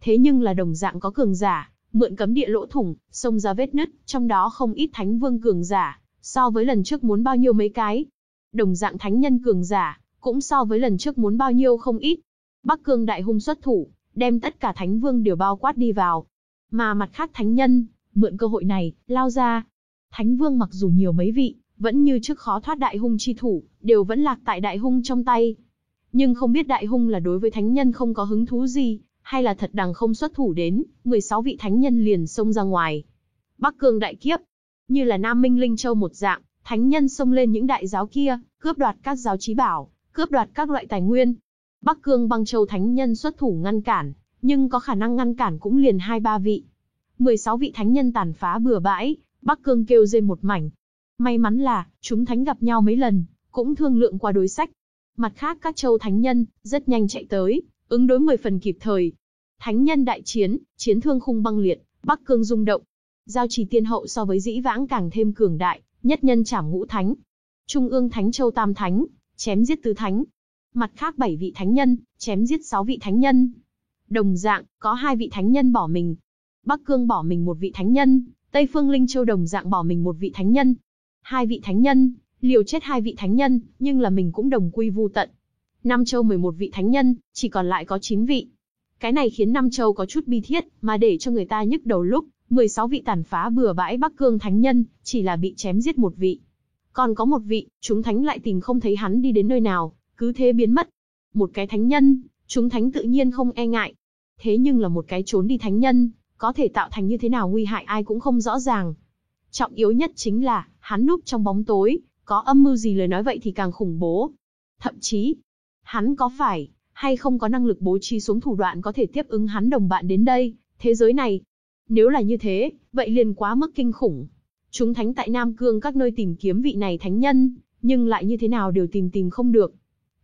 Thế nhưng là đồng dạng có cường giả, mượn cấm địa lỗ thủng, xông ra vết nứt, trong đó không ít thánh vương cường giả, so với lần trước muốn bao nhiêu mấy cái. Đồng dạng thánh nhân cường giả, cũng so với lần trước muốn bao nhiêu không ít. Bắc Cương đại hung xuất thủ, đem tất cả thánh vương đều bao quát đi vào. Mà mặt khác thánh nhân, mượn cơ hội này, lao ra. Thánh vương mặc dù nhiều mấy vị, vẫn như trước khó thoát đại hung chi thủ, đều vẫn lạc tại đại hung trong tay. Nhưng không biết đại hung là đối với thánh nhân không có hứng thú gì, hay là thật đằng không xuất thủ đến, 16 vị thánh nhân liền xông ra ngoài. Bắc Cương đại kiếp, như là Nam Minh Linh Châu một dạng, thánh nhân xông lên những đại giáo kia, cướp đoạt các giáo trí bảo, cướp đoạt các loại tài nguyên. Bắc Cương băng châu thánh nhân xuất thủ ngăn cản, nhưng có khả năng ngăn cản cũng liền hai ba vị. 16 vị thánh nhân tàn phá bừa bãi, Bắc Cương kêu rên một mảnh. May mắn là, chúng thánh gặp nhau mấy lần, cũng thương lượng qua đối sách. Mặt khác các châu thánh nhân, rất nhanh chạy tới, ứng đối 10 phần kịp thời. Thánh nhân đại chiến, chiến thương khung băng liệt, Bắc Cương rung động. Giao trì tiên hậu so với dĩ vãng càng thêm cường đại, nhất nhân trảm ngũ thánh. Trung ương thánh châu tam thánh, chém giết tứ thánh. Mặt khác bảy vị thánh nhân, chém giết sáu vị thánh nhân. Đồng dạng, có hai vị thánh nhân bỏ mình. Bắc Cương bỏ mình một vị thánh nhân, Tây Phương Linh Châu đồng dạng bỏ mình một vị thánh nhân. Hai vị thánh nhân, liều chết hai vị thánh nhân, nhưng là mình cũng đồng quy vu tận. Nam Châu 11 vị thánh nhân, chỉ còn lại có 9 vị. Cái này khiến Nam Châu có chút bi thiết, mà để cho người ta nhức đầu lúc, 16 vị tàn phá bừa bãi Bắc Cương thánh nhân, chỉ là bị chém giết một vị. Còn có một vị, chúng thánh lại tìm không thấy hắn đi đến nơi nào, cứ thế biến mất. Một cái thánh nhân, chúng thánh tự nhiên không e ngại. Thế nhưng là một cái trốn đi thánh nhân, có thể tạo thành như thế nào nguy hại ai cũng không rõ ràng. Trọng yếu nhất chính là, hắn núp trong bóng tối, có âm mưu gì lời nói vậy thì càng khủng bố. Thậm chí, hắn có phải, hay không có năng lực bố trí xuống thủ đoạn có thể tiếp ứng hắn đồng bạn đến đây, thế giới này. Nếu là như thế, vậy liền quá mức kinh khủng. Chúng thánh tại Nam Cương các nơi tìm kiếm vị này thánh nhân, nhưng lại như thế nào đều tìm tìm không được.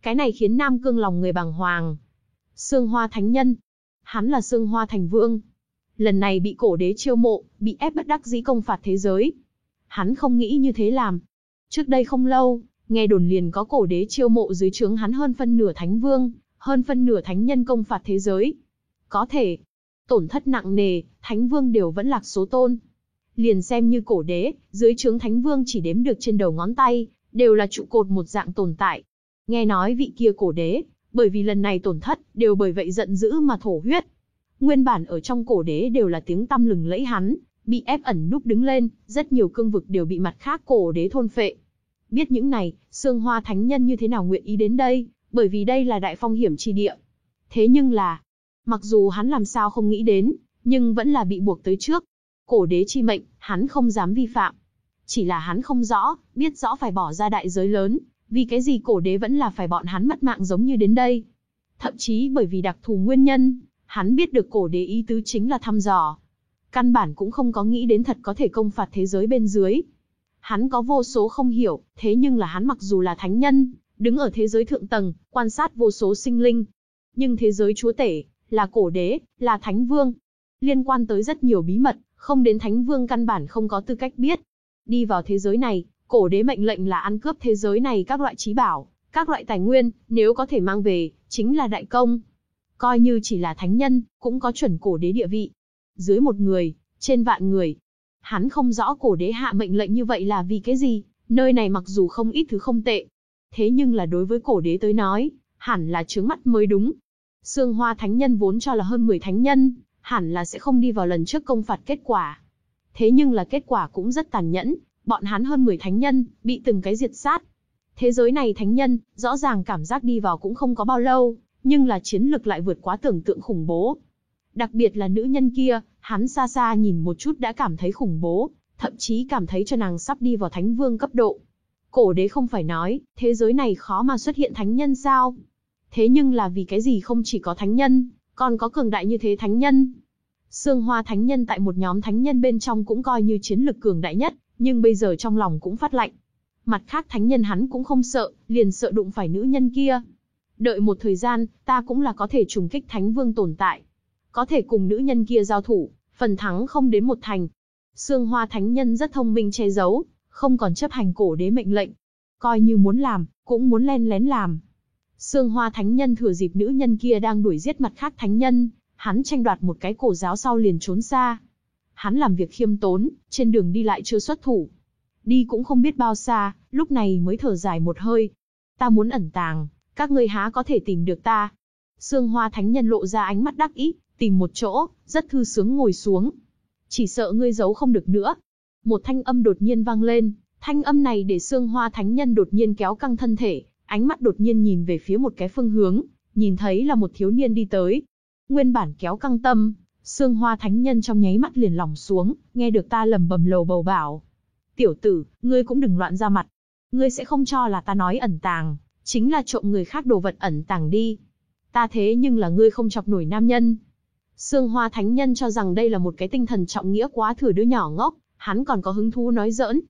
Cái này khiến Nam Cương lòng người bàng hoàng. Sương Hoa Thánh Nhân. Hắn là Sương Hoa Thành Vương. Lần này bị cổ đế chiêu mộ, bị ép bất đắc dĩ công phạt thế giới. Hắn không nghĩ như thế làm. Trước đây không lâu, nghe đồn liền có cổ đế chiêu mộ dưới trướng hắn hơn phân nửa thánh vương, hơn phân nửa thánh nhân công phạt thế giới. Có thể, tổn thất nặng nề, thánh vương đều vẫn lạc số tôn. Liền xem như cổ đế, dưới trướng thánh vương chỉ đếm được trên đầu ngón tay, đều là trụ cột một dạng tồn tại. Nghe nói vị kia cổ đế, bởi vì lần này tổn thất, đều bởi vậy giận dữ mà thổ huyết. Nguyên bản ở trong cổ đế đều là tiếng tăm lừng lẫy hắn, bị ép ẩn núp đứng lên, rất nhiều cương vực đều bị mặt khác cổ đế thôn phệ. Biết những này, Sương Hoa Thánh Nhân như thế nào nguyện ý đến đây, bởi vì đây là đại phong hiểm chi địa. Thế nhưng là, mặc dù hắn làm sao không nghĩ đến, nhưng vẫn là bị buộc tới trước. Cổ đế chi mệnh, hắn không dám vi phạm. Chỉ là hắn không rõ, biết rõ phải bỏ ra đại giới lớn, vì cái gì cổ đế vẫn là phải bọn hắn mất mạng giống như đến đây. Thậm chí bởi vì đặc thù nguyên nhân, hắn biết được cổ đế ý tứ chính là thăm dò. Căn bản cũng không có nghĩ đến thật có thể công phạt thế giới bên dưới. Hắn có vô số không hiểu, thế nhưng là hắn mặc dù là thánh nhân, đứng ở thế giới thượng tầng, quan sát vô số sinh linh. Nhưng thế giới chúa tể, là cổ đế, là thánh vương. Liên quan tới rất nhiều bí mật, không đến thánh vương căn bản không có tư cách biết. Đi vào thế giới này, cổ đế mệnh lệnh là ăn cướp thế giới này các loại trí bảo, các loại tài nguyên, nếu có thể mang về, chính là đại công. Coi như chỉ là thánh nhân, cũng có chuẩn cổ đế địa vị. Dưới một người, trên vạn người. Hắn không rõ cổ đế hạ mệnh lệnh như vậy là vì cái gì, nơi này mặc dù không ít thứ không tệ. Thế nhưng là đối với cổ đế tới nói, hẳn là trướng mắt mới đúng. Sương Hoa Thánh Nhân vốn cho là hơn 10 thánh nhân, hẳn là sẽ không đi vào lần trước công phạt kết quả. Thế nhưng là kết quả cũng rất tàn nhẫn, bọn hắn hơn 10 thánh nhân, bị từng cái diệt sát. Thế giới này thánh nhân, rõ ràng cảm giác đi vào cũng không có bao lâu, nhưng là chiến lực lại vượt quá tưởng tượng khủng bố. Đặc biệt là nữ nhân kia, hắn xa xa nhìn một chút đã cảm thấy khủng bố, thậm chí cảm thấy cho nàng sắp đi vào thánh vương cấp độ. Cổ đế không phải nói, thế giới này khó mà xuất hiện thánh nhân sao? Thế nhưng là vì cái gì không chỉ có thánh nhân, còn có cường đại như thế thánh nhân? Sương Hoa Thánh Nhân tại một nhóm thánh nhân bên trong cũng coi như chiến lực cường đại nhất, nhưng bây giờ trong lòng cũng phát lạnh. Mặt khác thánh nhân hắn cũng không sợ, liền sợ đụng phải nữ nhân kia. Đợi một thời gian, ta cũng là có thể trùng kích thánh vương tồn tại. Có thể cùng nữ nhân kia giao thủ, phần thắng không đến một thành. Sương Hoa Thánh Nhân rất thông minh che giấu, không còn chấp hành cổ đế mệnh lệnh. Coi như muốn làm, cũng muốn len lén làm. Sương Hoa Thánh Nhân thừa dịp nữ nhân kia đang đuổi giết mặt khác thánh nhân, hắn tranh đoạt một cái cổ giáo sau liền trốn xa. Hắn làm việc khiêm tốn, trên đường đi lại chưa xuất thủ. Đi cũng không biết bao xa, lúc này mới thở dài một hơi. Ta muốn ẩn tàng, các ngươi há có thể tìm được ta. Sương Hoa Thánh Nhân lộ ra ánh mắt đắc ý, tìm một chỗ, rất thư sướng ngồi xuống. Chỉ sợ ngươi giấu không được nữa. Một thanh âm đột nhiên vang lên, thanh âm này để Sương Hoa Thánh Nhân đột nhiên kéo căng thân thể, ánh mắt đột nhiên nhìn về phía một cái phương hướng, nhìn thấy là một thiếu niên đi tới. Nguyên bản kéo căng tâm, Sương Hoa Thánh Nhân trong nháy mắt liền lỏng xuống, nghe được ta lầm bầm lầu bầu bảo. Tiểu tử, ngươi cũng đừng loạn ra mặt. Ngươi sẽ không cho là ta nói ẩn tàng, chính là trộm người khác đồ vật ẩn tàng đi. Ta thế nhưng là ngươi không chọc nổi nam nhân. Sương Hoa Thánh Nhân cho rằng đây là một cái tinh thần trọng nghĩa quá thừa đứa nhỏ ngốc, hắn còn có hứng thú nói giỡn.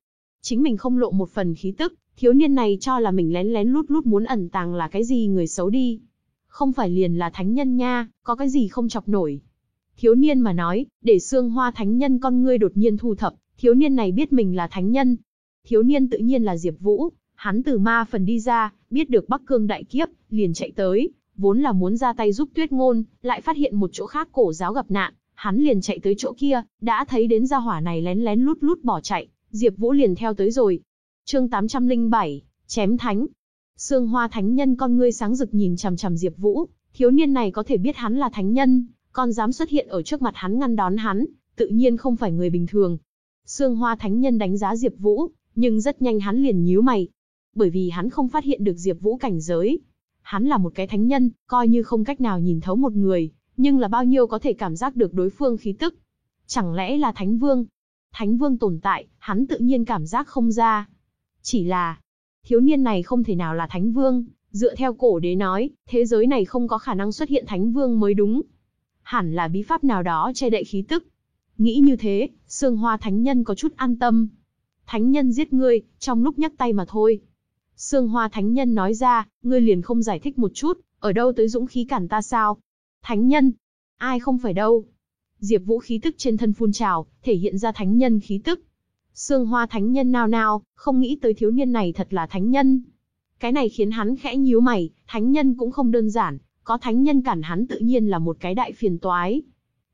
Chính mình không lộ một phần khí tức, thiếu niên này cho là mình lén lén lút lút muốn ẩn tàng là cái gì người xấu đi. Không phải liền là thánh nhân nha, có cái gì không chọc nổi. Thiếu niên mà nói, để Sương Hoa Thánh Nhân con ngươi đột nhiên thu thập, thiếu niên này biết mình là thánh nhân. Thiếu niên tự nhiên là Diệp Vũ, hắn từ ma phần đi ra, biết được Bắc Cương đại kiếp, liền chạy tới, vốn là muốn ra tay giúp Tuyết Ngôn, lại phát hiện một chỗ khác cổ giáo gặp nạn, hắn liền chạy tới chỗ kia, đã thấy đến gia hỏa này lén lén lút lút bỏ chạy, Diệp Vũ liền theo tới rồi. Chương 807, chém thánh. Sương Hoa Thánh Nhân con ngươi sáng rực nhìn chằm chằm Diệp Vũ, thiếu niên này có thể biết hắn là thánh nhân, còn dám xuất hiện ở trước mặt hắn ngăn đón hắn, tự nhiên không phải người bình thường. Sương Hoa Thánh Nhân đánh giá Diệp Vũ, nhưng rất nhanh hắn liền nhíu mày, bởi vì hắn không phát hiện được Diệp Vũ cảnh giới, Hắn là một cái thánh nhân, coi như không cách nào nhìn thấu một người, nhưng là bao nhiêu có thể cảm giác được đối phương khí tức. Chẳng lẽ là thánh vương? Thánh vương tồn tại, hắn tự nhiên cảm giác không ra. Chỉ là, thiếu niên này không thể nào là thánh vương, dựa theo cổ đế nói, thế giới này không có khả năng xuất hiện thánh vương mới đúng. Hẳn là bí pháp nào đó che đậy khí tức. Nghĩ như thế, Sương Hoa Thánh Nhân có chút an tâm. Thánh Nhân giết ngươi, trong lúc nhắc tay mà thôi. Sương Hoa Thánh Nhân nói ra, ngươi liền không giải thích một chút, ở đâu tới dũng khí cản ta sao? Thánh Nhân? Ai không phải đâu? Diệp Vũ khí tức trên thân phun trào, thể hiện ra thánh nhân khí tức. Sương Hoa Thánh Nhân nao nao, không nghĩ tới thiếu niên này thật là thánh nhân. Cái này khiến hắn khẽ nhíu mày, thánh nhân cũng không đơn giản, có thánh nhân cản hắn tự nhiên là một cái đại phiền toái.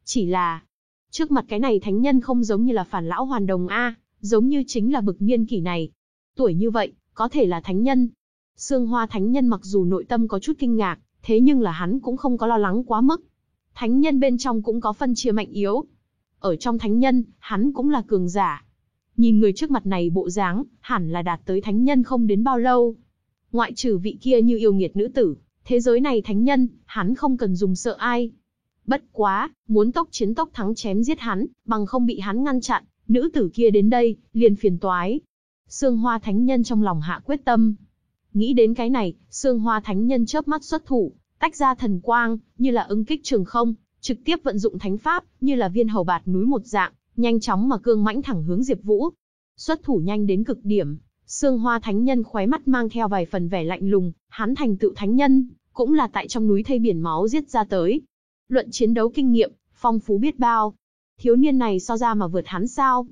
Chỉ là, trước mặt cái này thánh nhân không giống như là phản lão hoàn đồng a, giống như chính là bực niên kỷ này. Tuổi như vậy, có thể là thánh nhân. Sương Hoa Thánh Nhân mặc dù nội tâm có chút kinh ngạc, thế nhưng là hắn cũng không có lo lắng quá mức. Thánh nhân bên trong cũng có phân chia mạnh yếu. Ở trong thánh nhân, hắn cũng là cường giả. Nhìn người trước mặt này bộ dáng, hẳn là đạt tới thánh nhân không đến bao lâu. Ngoại trừ vị kia như yêu nghiệt nữ tử, thế giới này thánh nhân, hắn không cần dùng sợ ai. Bất quá, muốn tốc chiến tốc thắng chém giết hắn, bằng không bị hắn ngăn chặn, nữ tử kia đến đây, liền phiền toái. Sương Hoa Thánh Nhân trong lòng hạ quyết tâm. Nghĩ đến cái này, Sương Hoa Thánh Nhân chớp mắt xuất thủ, tách ra thần quang, như là ứng kích trường không, trực tiếp vận dụng thánh pháp, như là viên hầu bạt núi một dạng, nhanh chóng mà cương mãnh thẳng hướng Diệp Vũ. Xuất thủ nhanh đến cực điểm, Sương Hoa Thánh Nhân khóe mắt mang theo vài phần vẻ lạnh lùng, hắn thành tựu thánh nhân, cũng là tại trong núi thây biển máu giết ra tới. Luận chiến đấu kinh nghiệm, phong phú biết bao. Thiếu niên này so ra mà vượt hắn sao?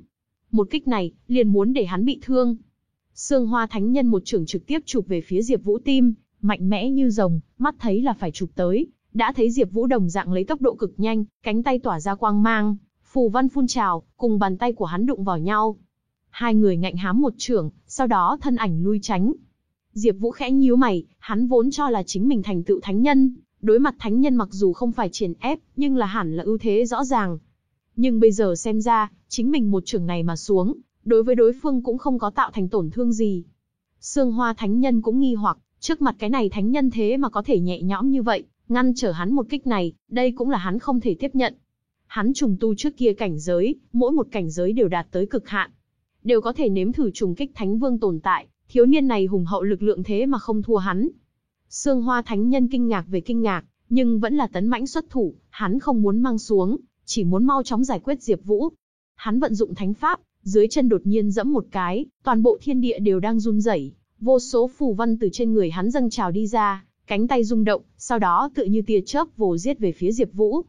Một kích này, liền muốn để hắn bị thương. Sương Hoa Thánh Nhân một trưởng trực tiếp chụp về phía Diệp Vũ tim, mạnh mẽ như rồng, mắt thấy là phải chụp tới, đã thấy Diệp Vũ đồng dạng lấy tốc độ cực nhanh, cánh tay tỏa ra quang mang, phù văn phun trào, cùng bàn tay của hắn đụng vào nhau. Hai người ngạnh hám một trưởng, sau đó thân ảnh lui tránh. Diệp Vũ khẽ nhíu mày, hắn vốn cho là chính mình thành tựu thánh nhân, đối mặt thánh nhân mặc dù không phải triển ép, nhưng là hẳn là ưu thế rõ ràng, nhưng bây giờ xem ra, chính mình một trưởng này mà xuống, đối với đối phương cũng không có tạo thành tổn thương gì. Sương Hoa Thánh Nhân cũng nghi hoặc, trước mặt cái này thánh nhân thế mà có thể nhẹ nhõm như vậy, ngăn trở hắn một kích này, đây cũng là hắn không thể tiếp nhận. Hắn trùng tu trước kia cảnh giới, mỗi một cảnh giới đều đạt tới cực hạn, đều có thể nếm thử trùng kích thánh vương tồn tại, thiếu niên này hùng hậu lực lượng thế mà không thua hắn. Sương Hoa Thánh Nhân kinh ngạc về kinh ngạc, nhưng vẫn là tấn mãnh xuất thủ, hắn không muốn mang xuống, chỉ muốn mau chóng giải quyết Diệp Vũ. Hắn vận dụng thánh pháp, dưới chân đột nhiên giẫm một cái, toàn bộ thiên địa đều đang run rẩy, vô số phù văn từ trên người hắn dâng trào đi ra, cánh tay rung động, sau đó tựa như tia chớp vồ giết về phía Diệp Vũ.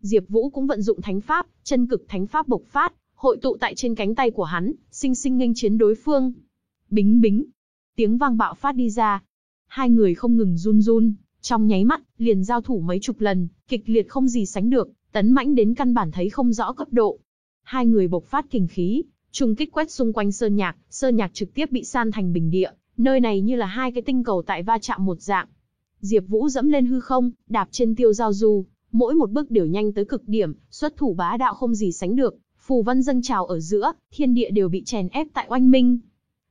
Diệp Vũ cũng vận dụng thánh pháp, chân cực thánh pháp bộc phát, hội tụ tại trên cánh tay của hắn, sinh sinh nghênh chiến đối phương. Bính bính, tiếng vang bạo phát đi ra. Hai người không ngừng run run, trong nháy mắt, liền giao thủ mấy chục lần, kịch liệt không gì sánh được, tấn mãnh đến căn bản thấy không rõ cấp độ. Hai người bộc phát kình khí, trùng kích quét xung quanh sơn nhạc, sơn nhạc trực tiếp bị san thành bình địa, nơi này như là hai cái tinh cầu tại va chạm một dạng. Diệp Vũ dẫm lên hư không, đạp trên tiêu giao du, mỗi một bước đều nhanh tới cực điểm, xuất thủ bá đạo không gì sánh được, phù văn dâng trào ở giữa, thiên địa đều bị chèn ép tại oanh minh.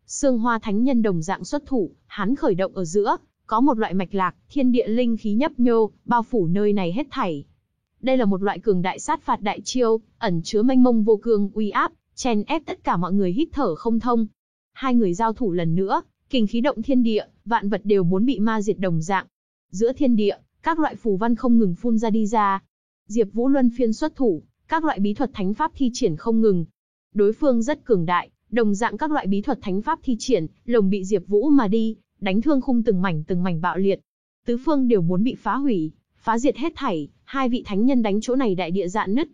Sương Hoa Thánh Nhân đồng dạng xuất thủ, hắn khởi động ở giữa, có một loại mạch lạc, thiên địa linh khí nhấp nhô, bao phủ nơi này hết thảy. Đây là một loại cường đại sát phạt đại chiêu, ẩn chứa mênh mông vô cương uy áp, chèn ép tất cả mọi người hít thở không thông. Hai người giao thủ lần nữa, kinh khí động thiên địa, vạn vật đều muốn bị ma diệt đồng dạng. Giữa thiên địa, các loại phù văn không ngừng phun ra đi ra. Diệp Vũ luân phiên xuất thủ, các loại bí thuật thánh pháp thi triển không ngừng. Đối phương rất cường đại, đồng dạng các loại bí thuật thánh pháp thi triển, lồng bị Diệp Vũ mà đi, đánh thương khung từng mảnh từng mảnh bạo liệt. Tứ phương đều muốn bị phá hủy, phá diệt hết thảy, hai vị thánh nhân đánh chỗ này đại địa dạn nứt.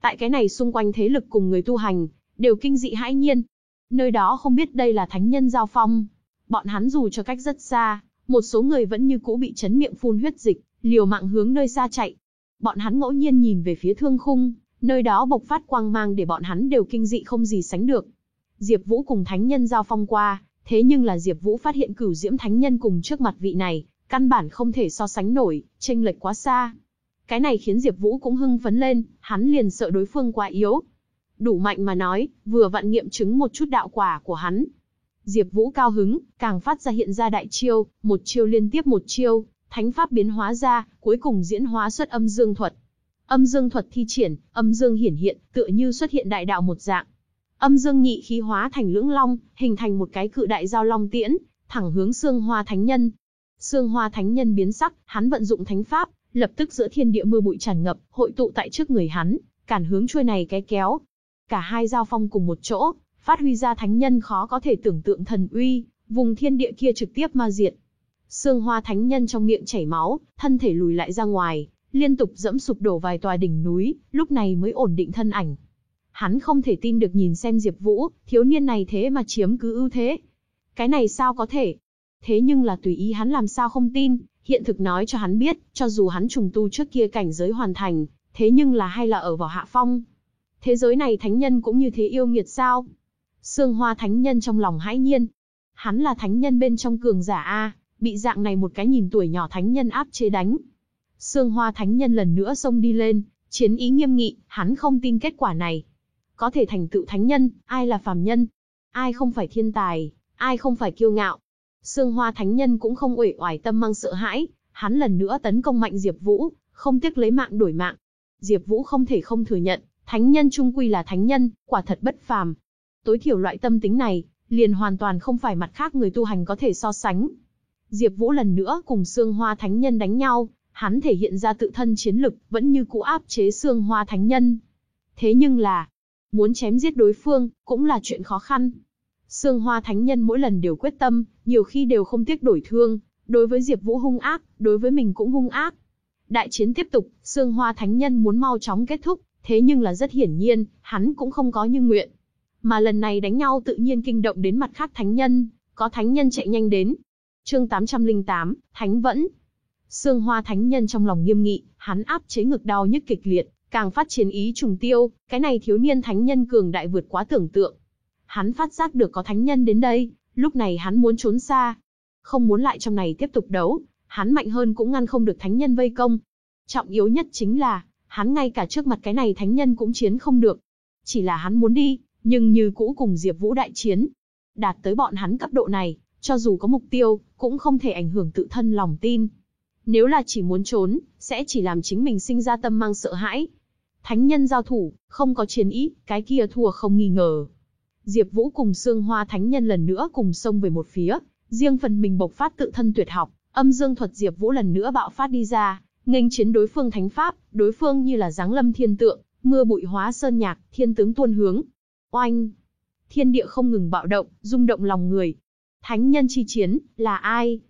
Tại cái này xung quanh thế lực cùng người tu hành, đều kinh dị hãi nhiên. Nơi đó không biết đây là thánh nhân giao phong. Bọn hắn dù cho cách rất xa, một số người vẫn như cũ bị chấn miệng phun huyết dịch, liều mạng hướng nơi xa chạy. Bọn hắn ngẫu nhiên nhìn về phía thương khung, nơi đó bộc phát quang mang để bọn hắn đều kinh dị không gì sánh được. Diệp Vũ cùng thánh nhân giao phong qua, thế nhưng là Diệp Vũ phát hiện cửu diễm thánh nhân cùng trước mặt vị này, căn bản không thể so sánh nổi, chênh lệch quá xa. Cái này khiến Diệp Vũ cũng hưng phấn lên, hắn liền sợ đối phương quá yếu. Đủ mạnh mà nói, vừa vặn nghiệm chứng một chút đạo quả của hắn. Diệp Vũ cao hứng, càng phát ra hiện ra đại chiêu, một chiêu liên tiếp một chiêu, thánh pháp biến hóa ra, cuối cùng diễn hóa xuất âm dương thuật. Âm dương thuật thi triển, âm dương hiển hiện, tựa như xuất hiện đại đạo một dạng. Âm dương nhị khí hóa thành lưỡng long, hình thành một cái cự đại giao long tiễn, thẳng hướng xương Hoa Thánh Nhân. Sương Hoa Thánh Nhân biến sắc, hắn vận dụng thánh pháp, lập tức giữa thiên địa mưa bụi tràn ngập, hội tụ tại trước người hắn, cản hướng chuôi này cái kéo. Cả hai giao phong cùng một chỗ, phát huy ra thánh nhân khó có thể tưởng tượng thần uy, vùng thiên địa kia trực tiếp ma diệt. Sương Hoa Thánh Nhân trong miệng chảy máu, thân thể lùi lại ra ngoài, liên tục dẫm sụp đổ vài tòa đỉnh núi, lúc này mới ổn định thân ảnh. Hắn không thể tin được nhìn xem Diệp Vũ, thiếu niên này thế mà chiếm cứ ưu thế. Cái này sao có thể? Thế nhưng là tùy ý hắn làm sao không tin, hiện thực nói cho hắn biết, cho dù hắn trùng tu trước kia cảnh giới hoàn thành, thế nhưng là hay là ở vào hạ phong. Thế giới này thánh nhân cũng như thế yêu nghiệt sao? Sương Hoa thánh nhân trong lòng hãi nhiên. Hắn là thánh nhân bên trong cường giả a, bị dạng này một cái nhìn tuổi nhỏ thánh nhân áp chế đánh. Sương Hoa thánh nhân lần nữa xông đi lên, chiến ý nghiêm nghị, hắn không tin kết quả này. Có thể thành tựu thánh nhân, ai là phàm nhân? Ai không phải thiên tài, ai không phải kiêu ngạo? Sương Hoa thánh nhân cũng không uể oải tâm mang sợ hãi, hắn lần nữa tấn công mạnh Diệp Vũ, không tiếc lấy mạng đổi mạng. Diệp Vũ không thể không thừa nhận, thánh nhân trung quy là thánh nhân, quả thật bất phàm. Tối thiểu loại tâm tính này, liền hoàn toàn không phải mặt khác người tu hành có thể so sánh. Diệp Vũ lần nữa cùng Sương Hoa Thánh Nhân đánh nhau, hắn thể hiện ra tự thân chiến lực, vẫn như cũ áp chế Sương Hoa Thánh Nhân. Thế nhưng là, muốn chém giết đối phương, cũng là chuyện khó khăn. Sương Hoa Thánh Nhân mỗi lần đều quyết tâm, nhiều khi đều không tiếc đổi thương, đối với Diệp Vũ hung ác, đối với mình cũng hung ác. Đại chiến tiếp tục, Sương Hoa Thánh Nhân muốn mau chóng kết thúc, thế nhưng là rất hiển nhiên, hắn cũng không có như nguyện. Mà lần này đánh nhau tự nhiên kinh động đến mặt khác thánh nhân, có thánh nhân chạy nhanh đến. Chương 808, Thánh Vẫn. Sương Hoa Thánh Nhân trong lòng nghiêm nghị, hắn áp chế ngực đau nhức kịch liệt, càng phát chiến ý trùng tiêu, cái này thiếu niên thánh nhân cường đại vượt quá tưởng tượng. Hắn phát giác được có thánh nhân đến đây, lúc này hắn muốn trốn xa. Không muốn lại trong này tiếp tục đấu, hắn mạnh hơn cũng ngăn không được thánh nhân vây công. Trọng yếu nhất chính là, hắn ngay cả trước mặt cái này thánh nhân cũng chiến không được. Chỉ là hắn muốn đi, nhưng như cũ cùng Diệp Vũ đại chiến. Đạt tới bọn hắn cấp độ này, Cho dù có mục tiêu, cũng không thể ảnh hưởng tự thân lòng tin. Nếu là chỉ muốn trốn, sẽ chỉ làm chính mình sinh ra tâm mang sợ hãi. Thánh nhân giao thủ, không có chiến ý, cái kia thua không nghi ngờ. Diệp Vũ cùng Sương Hoa Thánh Nhân lần nữa cùng xông về một phía, riêng phần mình bộc phát tự thân tuyệt học, âm dương thuật Diệp Vũ lần nữa bạo phát đi ra, nghênh chiến đối phương thánh pháp, đối phương như là giáng lâm thiên tượng, mưa bụi hóa sơn nhạc, thiên tướng tuôn hướng. Oanh! Thiên địa không ngừng bạo động, rung động lòng người. Thánh nhân chi chiến, là ai?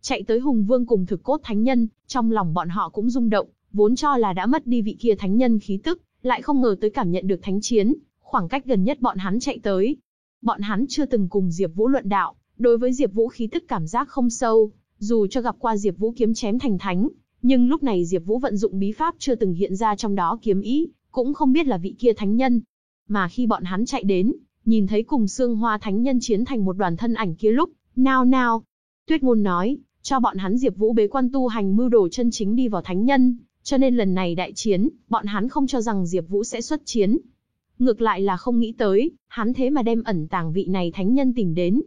Chạy tới Hùng Vương cùng thực cốt thánh nhân, trong lòng bọn họ cũng rung động, vốn cho là đã mất đi vị kia thánh nhân khí tức, lại không ngờ tới cảm nhận được thánh chiến, khoảng cách gần nhất bọn hắn chạy tới. Bọn hắn chưa từng cùng Diệp Vũ luận đạo, đối với Diệp Vũ khí tức cảm giác không sâu, dù cho gặp qua Diệp Vũ kiếm chém thành thánh, nhưng lúc này Diệp Vũ vận dụng bí pháp chưa từng hiện ra trong đó kiếm ý, cũng không biết là vị kia thánh nhân. Mà khi bọn hắn chạy đến, nhìn thấy cùng xương hoa thánh nhân chiến thành một đoàn thân ảnh kia lúc, nao nao. Tuyết ngôn nói, cho bọn hắn Diệp Vũ bế quan tu hành mưu đồ chân chính đi vào thánh nhân, cho nên lần này đại chiến, bọn hắn không cho rằng Diệp Vũ sẽ xuất chiến. Ngược lại là không nghĩ tới, hắn thế mà đem ẩn tàng vị này thánh nhân tìm đến.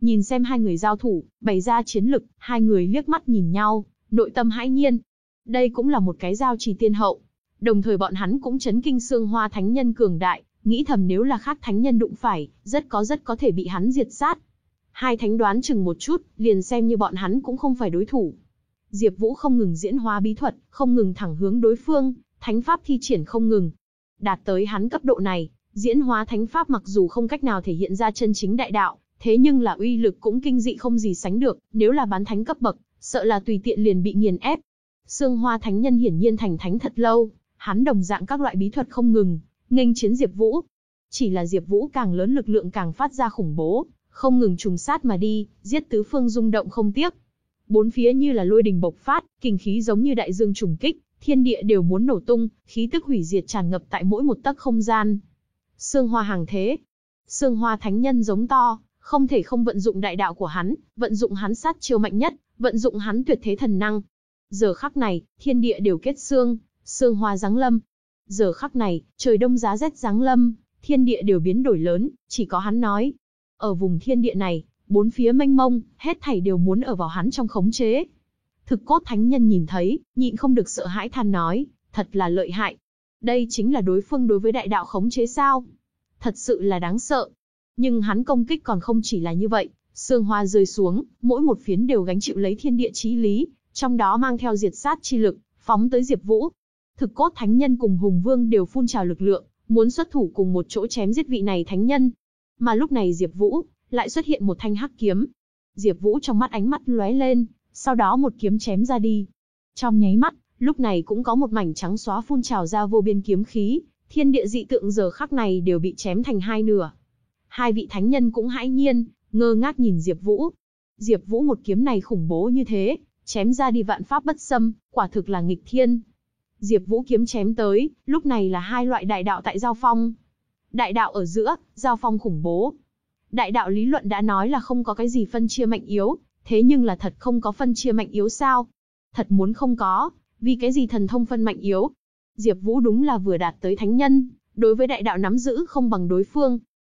Nhìn xem hai người giao thủ, bày ra chiến lực, hai người liếc mắt nhìn nhau, nội tâm hãi nhiên. Đây cũng là một cái giao trì tiên hậu. Đồng thời bọn hắn cũng chấn kinh xương hoa thánh nhân cường đại, nghĩ thầm nếu là khác thánh nhân đụng phải, rất có rất có thể bị hắn diệt sát. Hai thánh đoán chừng một chút, liền xem như bọn hắn cũng không phải đối thủ. Diệp Vũ không ngừng diễn hóa bí thuật, không ngừng thẳng hướng đối phương, thánh pháp thi triển không ngừng. Đạt tới hắn cấp độ này, diễn hóa thánh pháp mặc dù không cách nào thể hiện ra chân chính đại đạo, thế nhưng là uy lực cũng kinh dị không gì sánh được, nếu là bán thánh cấp bậc, sợ là tùy tiện liền bị nghiền ép. Sương Hoa Thánh Nhân hiển nhiên thành thánh thật lâu, hắn đồng dạng các loại bí thuật không ngừng, nghênh chiến Diệp Vũ. Chỉ là Diệp Vũ càng lớn lực lượng càng phát ra khủng bố, không ngừng trùng sát mà đi, giết tứ phương rung động không tiếc. Bốn phía như là lôi đình bộc phát, kinh khí giống như đại dương trùng kích, thiên địa đều muốn nổ tung, khí tức hủy diệt tràn ngập tại mỗi một tấc không gian. Sương Hoa hàng thế, Sương Hoa Thánh Nhân giống to, không thể không vận dụng đại đạo của hắn, vận dụng hắn sát chiêu mạnh nhất, vận dụng hắn tuyệt thế thần năng. Giờ khắc này, thiên địa đều kết xương, sương hoa giáng lâm. Giờ khắc này, trời đông giá rét giáng lâm, thiên địa đều biến đổi lớn, chỉ có hắn nói. Ở vùng thiên địa này, bốn phía mênh mông, hết thảy đều muốn ở vào hắn trong khống chế. Thực cốt thánh nhân nhìn thấy, nhịn không được sợ hãi than nói, thật là lợi hại. Đây chính là đối phương đối với đại đạo khống chế sao? Thật sự là đáng sợ. Nhưng hắn công kích còn không chỉ là như vậy, Sương hoa rơi xuống, mỗi một phiến đều gánh chịu lấy thiên địa chí lý, trong đó mang theo diệt sát chi lực, phóng tới Diệp Vũ. Thực cốt thánh nhân cùng Hùng Vương đều phun trào lực lượng, muốn xuất thủ cùng một chỗ chém giết vị này thánh nhân. Mà lúc này Diệp Vũ lại xuất hiện một thanh hắc kiếm. Diệp Vũ trong mắt ánh mắt lóe lên, sau đó một kiếm chém ra đi. Trong nháy mắt, lúc này cũng có một mảnh trắng xóa phun trào ra vô biên kiếm khí, thiên địa dị tượng giờ khắc này đều bị chém thành hai nửa. Hai vị thánh nhân cũng hãi nhiên, ngơ ngác nhìn Diệp Vũ. Diệp Vũ một kiếm này khủng bố như thế, chém ra đi vạn pháp bất xâm, quả thực là nghịch thiên. Diệp Vũ kiếm chém tới, lúc này là hai loại đại đạo tại giao phong. Đại đạo ở giữa, giao phong khủng bố. Đại đạo lý luận đã nói là không có cái gì phân chia mạnh yếu, thế nhưng là thật không có phân chia mạnh yếu sao? Thật muốn không có, vì cái gì thần thông phân mạnh yếu? Diệp Vũ đúng là vừa đạt tới thánh nhân, đối với đại đạo nắm giữ không bằng đối phương.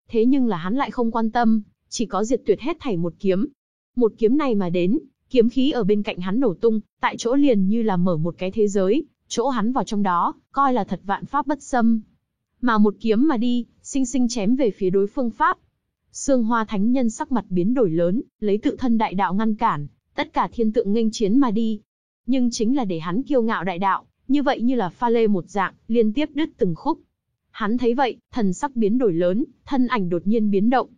Thế nhưng là hắn lại không quan tâm, chỉ có diệt tuyệt hết thảy một kiếm. Một kiếm này mà đến, kiếm khí ở bên cạnh hắn nổ tung, tại chỗ liền như là mở một cái thế giới, chỗ hắn vào trong đó, coi là thật vạn pháp bất xâm. Mà một kiếm mà đi, sinh sinh chém về phía đối phương pháp. Sương Hoa Thánh Nhân sắc mặt biến đổi lớn, lấy tự thân đại đạo ngăn cản, tất cả thiên tượng nghênh chiến mà đi. Nhưng chính là để hắn kiêu ngạo đại đạo, như vậy như là pha lê một dạng, liên tiếp đứt từng khúc. Hắn thấy vậy, thần sắc biến đổi lớn, thân ảnh đột nhiên biến động,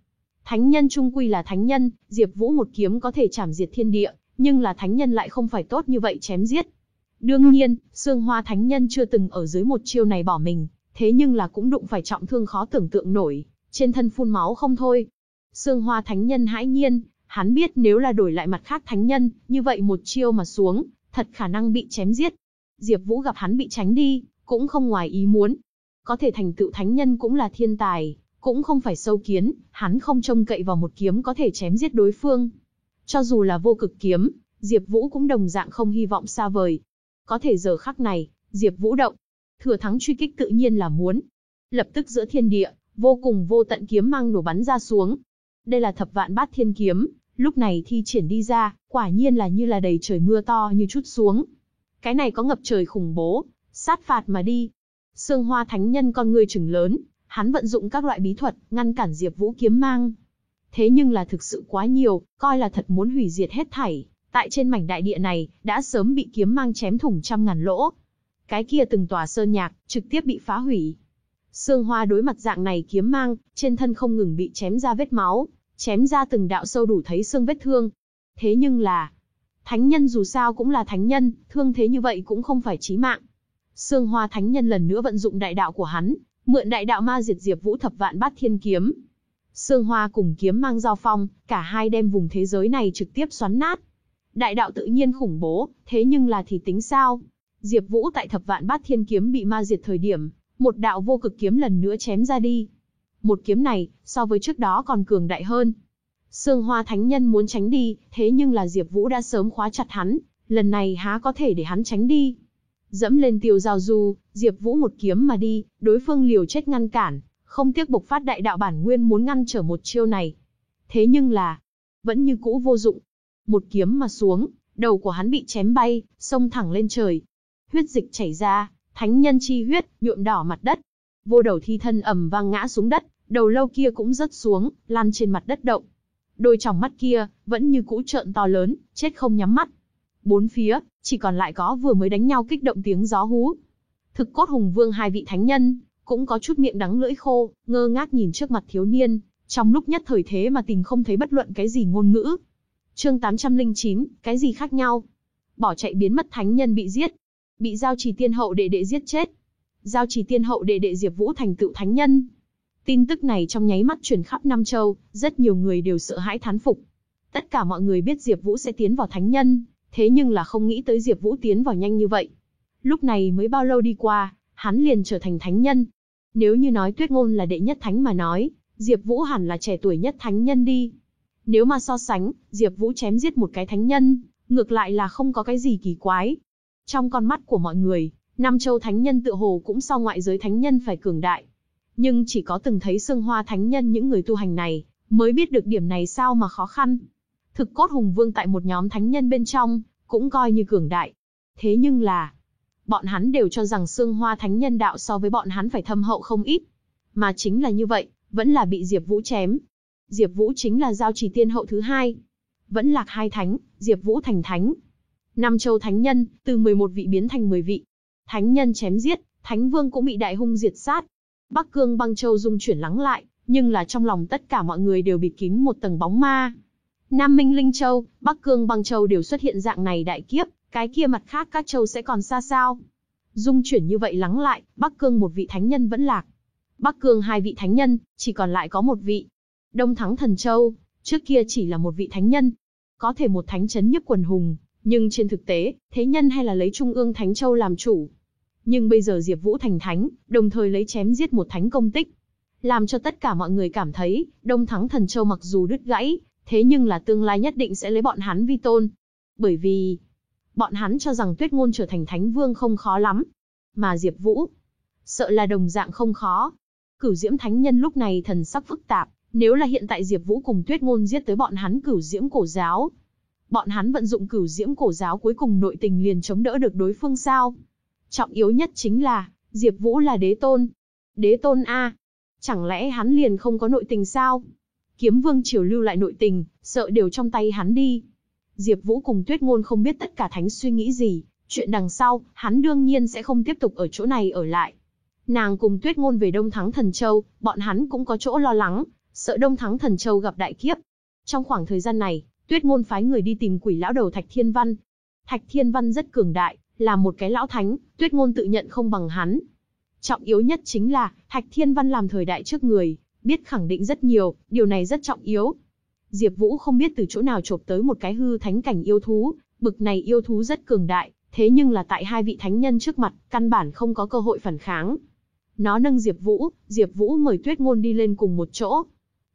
Thánh nhân trung quy là thánh nhân, Diệp Vũ một kiếm có thể chảm diệt thiên địa, nhưng là thánh nhân lại không phải tốt như vậy chém giết. Đương nhiên, Sương Hoa thánh nhân chưa từng ở dưới một chiêu này bỏ mình, thế nhưng là cũng đụng phải trọng thương khó tưởng tượng nổi, trên thân phun máu không thôi. Sương Hoa thánh nhân hãi nhiên, hắn biết nếu là đổi lại mặt khác thánh nhân, như vậy một chiêu mà xuống, thật khả năng bị chém giết. Diệp Vũ gặp hắn bị tránh đi, cũng không ngoài ý muốn. Có thể thành tựu thánh nhân cũng là thiên tài, cũng không phải sâu kiến, hắn không trông cậy vào một kiếm có thể chém giết đối phương. Cho dù là vô cực kiếm, Diệp Vũ cũng đồng dạng không hy vọng xa vời. Có thể giờ khắc này, Diệp Vũ động, thừa thắng truy kích tự nhiên là muốn. Lập tức giữa thiên địa, vô cùng vô tận kiếm mang nổ bắn ra xuống. Đây là thập vạn bát thiên kiếm, Lúc này thi triển đi ra, quả nhiên là như là đầy trời mưa to như chút xuống. Cái này có ngập trời khủng bố, sát phạt mà đi. Sương Hoa Thánh Nhân con người trừng lớn, hắn vận dụng các loại bí thuật, ngăn cản Diệp Vũ kiếm mang. Thế nhưng là thực sự quá nhiều, coi là thật muốn hủy diệt hết thảy. Tại trên mảnh đại địa này, đã sớm bị kiếm mang chém thủng trăm ngàn lỗ. Cái kia từng tòa sơn nhạc, trực tiếp bị phá hủy. Sương Hoa đối mặt dạng này kiếm mang, trên thân không ngừng bị chém ra vết máu, chém ra từng đạo sâu đủ thấy xương vết thương. Thế nhưng là, thánh nhân dù sao cũng là thánh nhân, thương thế như vậy cũng không phải chí mạng. Sương Hoa thánh nhân lần nữa vận dụng đại đạo của hắn, mượn đại đạo ma diệt diệp vũ thập vạn bát thiên kiếm. Sương Hoa cùng kiếm mang giao phong, cả hai đem vùng thế giới này trực tiếp xoắn nát. Đại đạo tự nhiên khủng bố, thế nhưng là thì tính sao? Diệp Vũ tại thập vạn bát thiên kiếm bị ma diệt thời điểm, một đạo vô cực kiếm lần nữa chém ra đi. Một kiếm này, so với trước đó còn cường đại hơn. Sương Hoa Thánh Nhân muốn tránh đi, thế nhưng là Diệp Vũ đã sớm khóa chặt hắn, lần này há có thể để hắn tránh đi. Dẫm lên tiêu giao du, Diệp Vũ một kiếm mà đi, đối phương liều chết ngăn cản, không tiếc bộc phát đại đạo bản nguyên muốn ngăn trở một chiêu này. Thế nhưng là, vẫn như cũ vô dụng. Một kiếm mà xuống, đầu của hắn bị chém bay, xông thẳng lên trời. Huyết dịch chảy ra, thánh nhân chi huyết, nhuộm đỏ mặt đất. Vô đầu thi thân ầm vang ngã xuống đất, đầu lâu kia cũng rớt xuống, lăn trên mặt đất động. Đôi tròng mắt kia, vẫn như cũ trợn to lớn, chết không nhắm mắt. Bốn phía, chỉ còn lại có vừa mới đánh nhau kích động tiếng gió hú. Thực cốt hùng vương hai vị thánh nhân, cũng có chút miệng đắng lưỡi khô, ngơ ngác nhìn trước mặt thiếu niên, trong lúc nhất thời thế mà tìm không thấy bất luận cái gì ngôn ngữ. Chương 809, cái gì khác nhau? Bỏ chạy biến mất thánh nhân bị giết, bị giao trì tiên hậu đệ đệ giết chết. Giao trì tiên hậu đệ đệ Diệp Vũ thành tựu thánh nhân. Tin tức này trong nháy mắt truyền khắp Nam Châu, rất nhiều người đều sợ hãi thán phục. Tất cả mọi người biết Diệp Vũ sẽ tiến vào thánh nhân, thế nhưng là không nghĩ tới Diệp Vũ tiến vào nhanh như vậy. Lúc này mới bao lâu đi qua, hắn liền trở thành thánh nhân. Nếu như nói Tuyết Ngôn là đệ nhất thánh mà nói, Diệp Vũ hẳn là trẻ tuổi nhất thánh nhân đi. Nếu mà so sánh, Diệp Vũ chém giết một cái thánh nhân, ngược lại là không có cái gì kỳ quái. Trong con mắt của mọi người, Nam Châu thánh nhân tự hồ cũng so ngoại giới thánh nhân phải cường đại. Nhưng chỉ có từng thấy xương hoa thánh nhân những người tu hành này, mới biết được điểm này sao mà khó khăn. Thực cốt hùng vương tại một nhóm thánh nhân bên trong, cũng coi như cường đại. Thế nhưng là, bọn hắn đều cho rằng xương hoa thánh nhân đạo so với bọn hắn phải thâm hậu không ít. Mà chính là như vậy, vẫn là bị Diệp Vũ chém. Diệp Vũ chính là giao trì tiên hậu thứ hai. Vẫn lạc hai thánh, Diệp Vũ thành thánh. Năm châu thánh nhân, từ 11 vị biến thành 10 vị. Thánh nhân chém giết, thánh vương cũng bị đại hung diệt sát. Bắc Cương băng châu dung chuyển lắng lại, nhưng là trong lòng tất cả mọi người đều bịt kín một tầng bóng ma. Nam Minh Linh Châu, Bắc Cương băng châu đều xuất hiện dạng này đại kiếp, cái kia mặt khác các châu sẽ còn xa sao. Dung chuyển như vậy lắng lại, Bắc Cương một vị thánh nhân vẫn lạc. Bắc Cương hai vị thánh nhân, chỉ còn lại có một vị. Đông Thắng Thần Châu, trước kia chỉ là một vị thánh nhân. Có thể một thánh chấn nhiếp quần hùng, nhưng trên thực tế, thế nhân hay là lấy Trung ương Thánh Châu làm chủ. Nhưng bây giờ Diệp Vũ thành thánh, đồng thời lấy chém giết một thánh công tích. Làm cho tất cả mọi người cảm thấy, Đông Thắng Thần Châu mặc dù đứt gãy, thế nhưng là tương lai nhất định sẽ lấy bọn hắn vi tôn. Bởi vì, bọn hắn cho rằng Tuyết Ngôn trở thành Thánh Vương không khó lắm. Mà Diệp Vũ, sợ là đồng dạng không khó. Cửu Diễm Thánh Nhân lúc này thần sắc phức tạp, nếu là hiện tại Diệp Vũ cùng Tuyết Ngôn giết tới bọn hắn Cửu Diễm cổ giáo, bọn hắn vận dụng Cửu Diễm cổ giáo cuối cùng nội tình liền chống đỡ được đối phương sao? Trọng yếu nhất chính là, Diệp Vũ là đế tôn. Đế tôn a? Chẳng lẽ hắn liền không có nội tình sao? Kiếm Vương triều lưu lại nội tình, sợ đều trong tay hắn đi. Diệp Vũ cùng Tuyết Ngôn không biết tất cả thánh suy nghĩ gì, chuyện đằng sau, hắn đương nhiên sẽ không tiếp tục ở chỗ này ở lại. Nàng cùng Tuyết Ngôn về Đông Thắng Thần Châu, bọn hắn cũng có chỗ lo lắng, sợ Đông Thắng Thần Châu gặp đại kiếp. Trong khoảng thời gian này, Tuyết Ngôn phái người đi tìm quỷ lão đầu Thạch Thiên Văn. Thạch Thiên Văn rất cường đại, là một cái lão thánh, Tuyết Ngôn tự nhận không bằng hắn. Trọng yếu nhất chính là, Thạch Thiên Văn làm thời đại trước người, biết khẳng định rất nhiều, điều này rất trọng yếu. Diệp Vũ không biết từ chỗ nào chộp tới một cái hư thánh cảnh yêu thú, bực này yêu thú rất cường đại, thế nhưng là tại hai vị thánh nhân trước mặt, căn bản không có cơ hội phản kháng. Nó nâng Diệp Vũ, Diệp Vũ mời Tuyết Ngôn đi lên cùng một chỗ.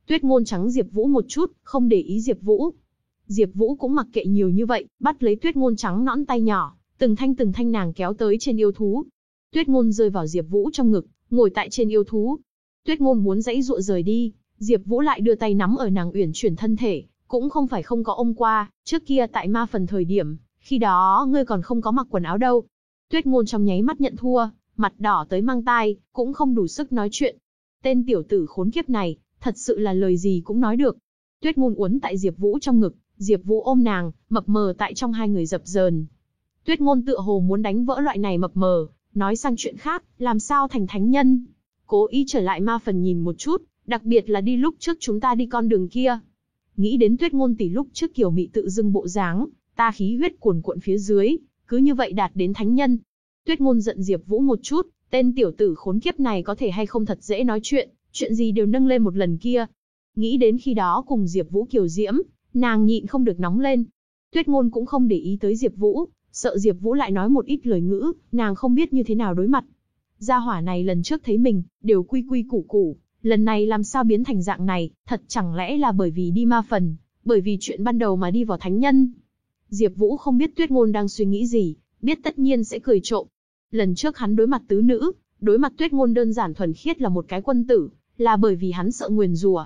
Tuyết Ngôn trắng Diệp Vũ một chút, không để ý Diệp Vũ. Diệp Vũ cũng mặc kệ nhiều như vậy, bắt lấy Tuyết Ngôn trắng nõn tay nhỏ, từng thanh từng thanh nàng kéo tới trên yêu thú. Tuyết Ngôn rơi vào Diệp Vũ trong ngực, ngồi tại trên yêu thú. Tuyết Ngôn muốn dãy dụa rời đi, Diệp Vũ lại đưa tay nắm ở nàng uyển chuyển thân thể, cũng không phải không có ôm qua, trước kia tại ma phần thời điểm, khi đó ngươi còn không có mặc quần áo đâu. Tuyết ngôn trong nháy mắt nhận thua, mặt đỏ tới mang tai, cũng không đủ sức nói chuyện. Tên tiểu tử khốn kiếp này, thật sự là lời gì cũng nói được. Tuyết ngôn uốn tại Diệp Vũ trong ngực, Diệp Vũ ôm nàng, mập mờ tại trong hai người dập dờn. Tuyết ngôn tựa hồ muốn đánh vỡ loại này mập mờ, nói sang chuyện khác, làm sao thành thánh nhân. Cố ý trở lại ma phần nhìn một chút, đặc biệt là đi lúc trước chúng ta đi con đường kia. Nghĩ đến tuyết ngôn tỷ lúc trước kiểu mị tự dưng bộ dáng, ta khí huyết cuồn cuộn phía dưới, cứ như vậy đạt đến thánh nhân. Tuyết ngôn giận Diệp Vũ một chút, tên tiểu tử khốn kiếp này có thể hay không thật dễ nói chuyện, chuyện gì đều nâng lên một lần kia. Nghĩ đến khi đó cùng Diệp Vũ kiều diễm, nàng nhịn không được nóng lên. Tuyết ngôn cũng không để ý tới Diệp Vũ, sợ Diệp Vũ lại nói một ít lời ngữ, nàng không biết như thế nào đối mặt. Gia hỏa này lần trước thấy mình, đều quy quy củ củ, lần này làm sao biến thành dạng này, thật chẳng lẽ là bởi vì đi ma phần, bởi vì chuyện ban đầu mà đi vào thánh nhân. Diệp Vũ không biết Tuyết Ngôn đang suy nghĩ gì, biết tất nhiên sẽ cười trộm. Lần trước hắn đối mặt tứ nữ, đối mặt Tuyết Ngôn đơn giản thuần khiết là một cái quân tử, là bởi vì hắn sợ nguyền rủa.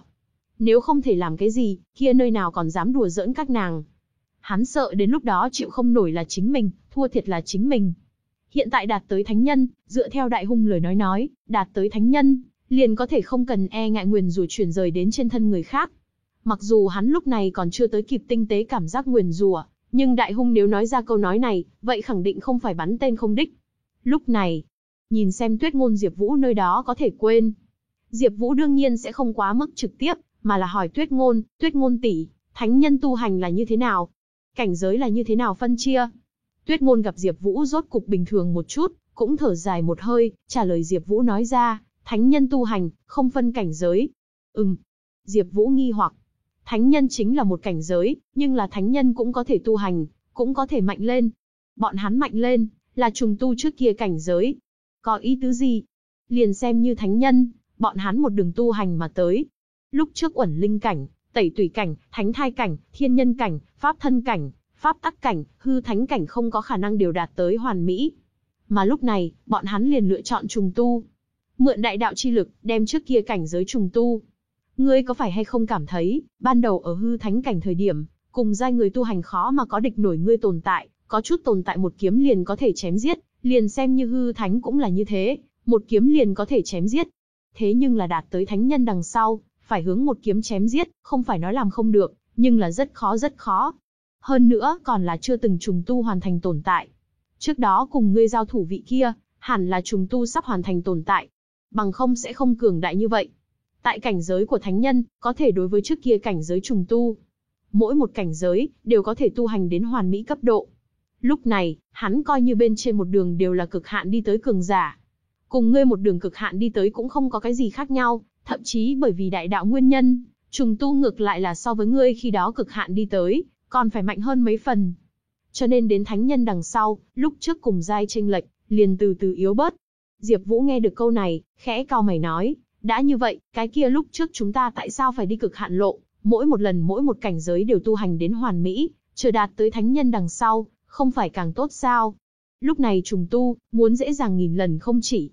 Nếu không thể làm cái gì, kia nơi nào còn dám đùa giỡn các nàng. Hắn sợ đến lúc đó chịu không nổi là chính mình, thua thiệt là chính mình. Hiện tại đạt tới thánh nhân, dựa theo đại hung lời nói nói, đạt tới thánh nhân, liền có thể không cần e ngại nguyền rủa chuyển rời đến trên thân người khác. Mặc dù hắn lúc này còn chưa tới kịp tinh tế cảm giác nguyền rủa, nhưng đại hung nếu nói ra câu nói này, vậy khẳng định không phải bắn tên không đích. Lúc này, nhìn xem tuyết ngôn Diệp Vũ nơi đó có thể quên. Diệp Vũ đương nhiên sẽ không quá mức trực tiếp, mà là hỏi tuyết ngôn, tuyết ngôn tỷ, thánh nhân tu hành là như thế nào? Cảnh giới là như thế nào phân chia? Tuyết ngôn gặp Diệp Vũ rốt cục bình thường một chút, cũng thở dài một hơi, trả lời Diệp Vũ nói ra, thánh nhân tu hành, không phân cảnh giới. Ừm. Diệp Vũ nghi hoặc, thánh nhân chính là một cảnh giới, nhưng là thánh nhân cũng có thể tu hành, cũng có thể mạnh lên. Bọn hắn mạnh lên, là trùng tu trước kia cảnh giới. Có ý tứ gì? Liền xem như thánh nhân, bọn hắn một đường tu hành mà tới. Lúc trước uẩn linh cảnh, tẩy tùy cảnh, thánh thai cảnh, thiên nhân cảnh, pháp thân cảnh, pháp tắc cảnh, hư thánh cảnh không có khả năng đều đạt tới hoàn mỹ. Mà lúc này, bọn hắn liền lựa chọn trùng tu. Mượn đại đạo chi lực, đem trước kia cảnh giới trùng tu. Ngươi có phải hay không cảm thấy, ban đầu ở hư thánh cảnh thời điểm, cùng giai người tu hành khó mà có địch nổi ngươi tồn tại, có chút tồn tại một kiếm liền có thể chém giết, liền xem như hư thánh cũng là như thế, một kiếm liền có thể chém giết. Thế nhưng là đạt tới thánh nhân đằng sau, phải hướng một kiếm chém giết, không phải nói làm không được, nhưng là rất khó rất khó. Hơn nữa còn là chưa từng trùng tu hoàn thành tồn tại. Trước đó cùng ngươi giao thủ vị kia, hẳn là trùng tu sắp hoàn thành tồn tại. Bằng không sẽ không cường đại như vậy. Tại cảnh giới của thánh nhân, có thể đối với trước kia cảnh giới trùng tu. Mỗi một cảnh giới, đều có thể tu hành đến hoàn mỹ cấp độ. Lúc này, hắn coi như bên trên một đường đều là cực hạn đi tới cường giả. Cùng ngươi một đường cực hạn đi tới cũng không có cái gì khác nhau, thậm chí bởi vì đại đạo nguyên nhân, trùng tu ngược lại là so với ngươi khi đó cực hạn đi tới, còn phải mạnh hơn mấy phần. Cho nên đến thánh nhân đằng sau, lúc trước cùng giai tranh lệch, liền từ từ yếu bớt. Diệp Vũ nghe được câu này, khẽ cau mày nói, đã như vậy, cái kia lúc trước chúng ta tại sao phải đi cực hạn lộ, mỗi một lần mỗi một cảnh giới đều tu hành đến hoàn mỹ, chờ đạt tới thánh nhân đằng sau, không phải càng tốt sao? Lúc này trùng tu, muốn dễ dàng nghìn lần không chỉ.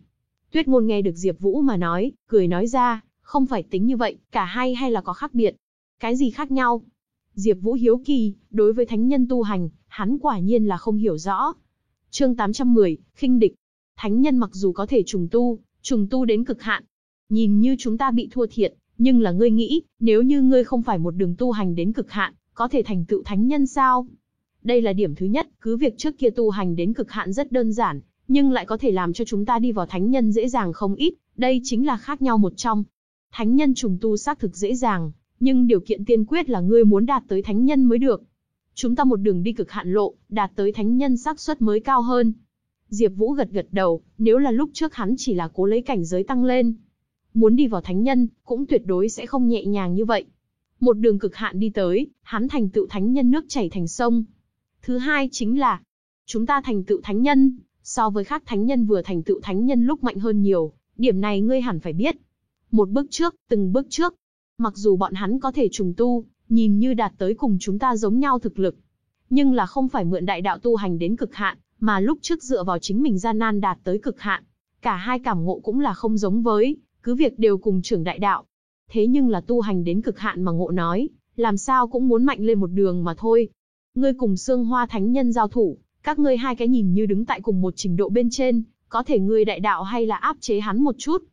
Tuyết ngôn nghe được Diệp Vũ mà nói, cười nói ra, không phải tính như vậy, cả hai hay là có khác biệt. Cái gì khác nhau? Diệp Vũ hiếu kỳ, đối với thánh nhân tu hành, hắn quả nhiên là không hiểu rõ. Chương 810, khinh địch. Thánh nhân mặc dù có thể trùng tu, trùng tu đến cực hạn, nhìn như chúng ta bị thua thiệt, nhưng là ngươi nghĩ, nếu như ngươi không phải một đường tu hành đến cực hạn, có thể thành tựu thánh nhân sao? Đây là điểm thứ nhất, cứ việc trước kia tu hành đến cực hạn rất đơn giản, nhưng lại có thể làm cho chúng ta đi vào thánh nhân dễ dàng không ít, đây chính là khác nhau một trong. Thánh nhân trùng tu xác thực dễ dàng, nhưng điều kiện tiên quyết là ngươi muốn đạt tới thánh nhân mới được. Chúng ta một đường đi cực hạn lộ, đạt tới thánh nhân xác suất mới cao hơn. Diệp Vũ gật gật đầu, nếu là lúc trước hắn chỉ là cố lấy cảnh giới tăng lên, muốn đi vào thánh nhân, cũng tuyệt đối sẽ không nhẹ nhàng như vậy. Một đường cực hạn đi tới, hắn thành tựu thánh nhân nước chảy thành sông. Thứ hai chính là, chúng ta thành tựu thánh nhân, so với khác thánh nhân vừa thành tựu thánh nhân lúc mạnh hơn nhiều, điểm này ngươi hẳn phải biết. Một bước trước, từng bước trước. Mặc dù bọn hắn có thể trùng tu, nhìn như đạt tới cùng chúng ta giống nhau thực lực, nhưng là không phải mượn đại đạo tu hành đến cực hạn, mà lúc trước dựa vào chính mình gian nan đạt tới cực hạn. Cả hai cảm ngộ cũng là không giống với, cứ việc đều cùng trưởng đại đạo. Thế nhưng là tu hành đến cực hạn mà ngộ nói, làm sao cũng muốn mạnh lên một đường mà thôi. Ngươi cùng Sương Hoa Thánh Nhân giao thủ, các ngươi hai cái nhìn như đứng tại cùng một trình độ bên trên, có thể ngươi đại đạo hay là áp chế hắn một chút.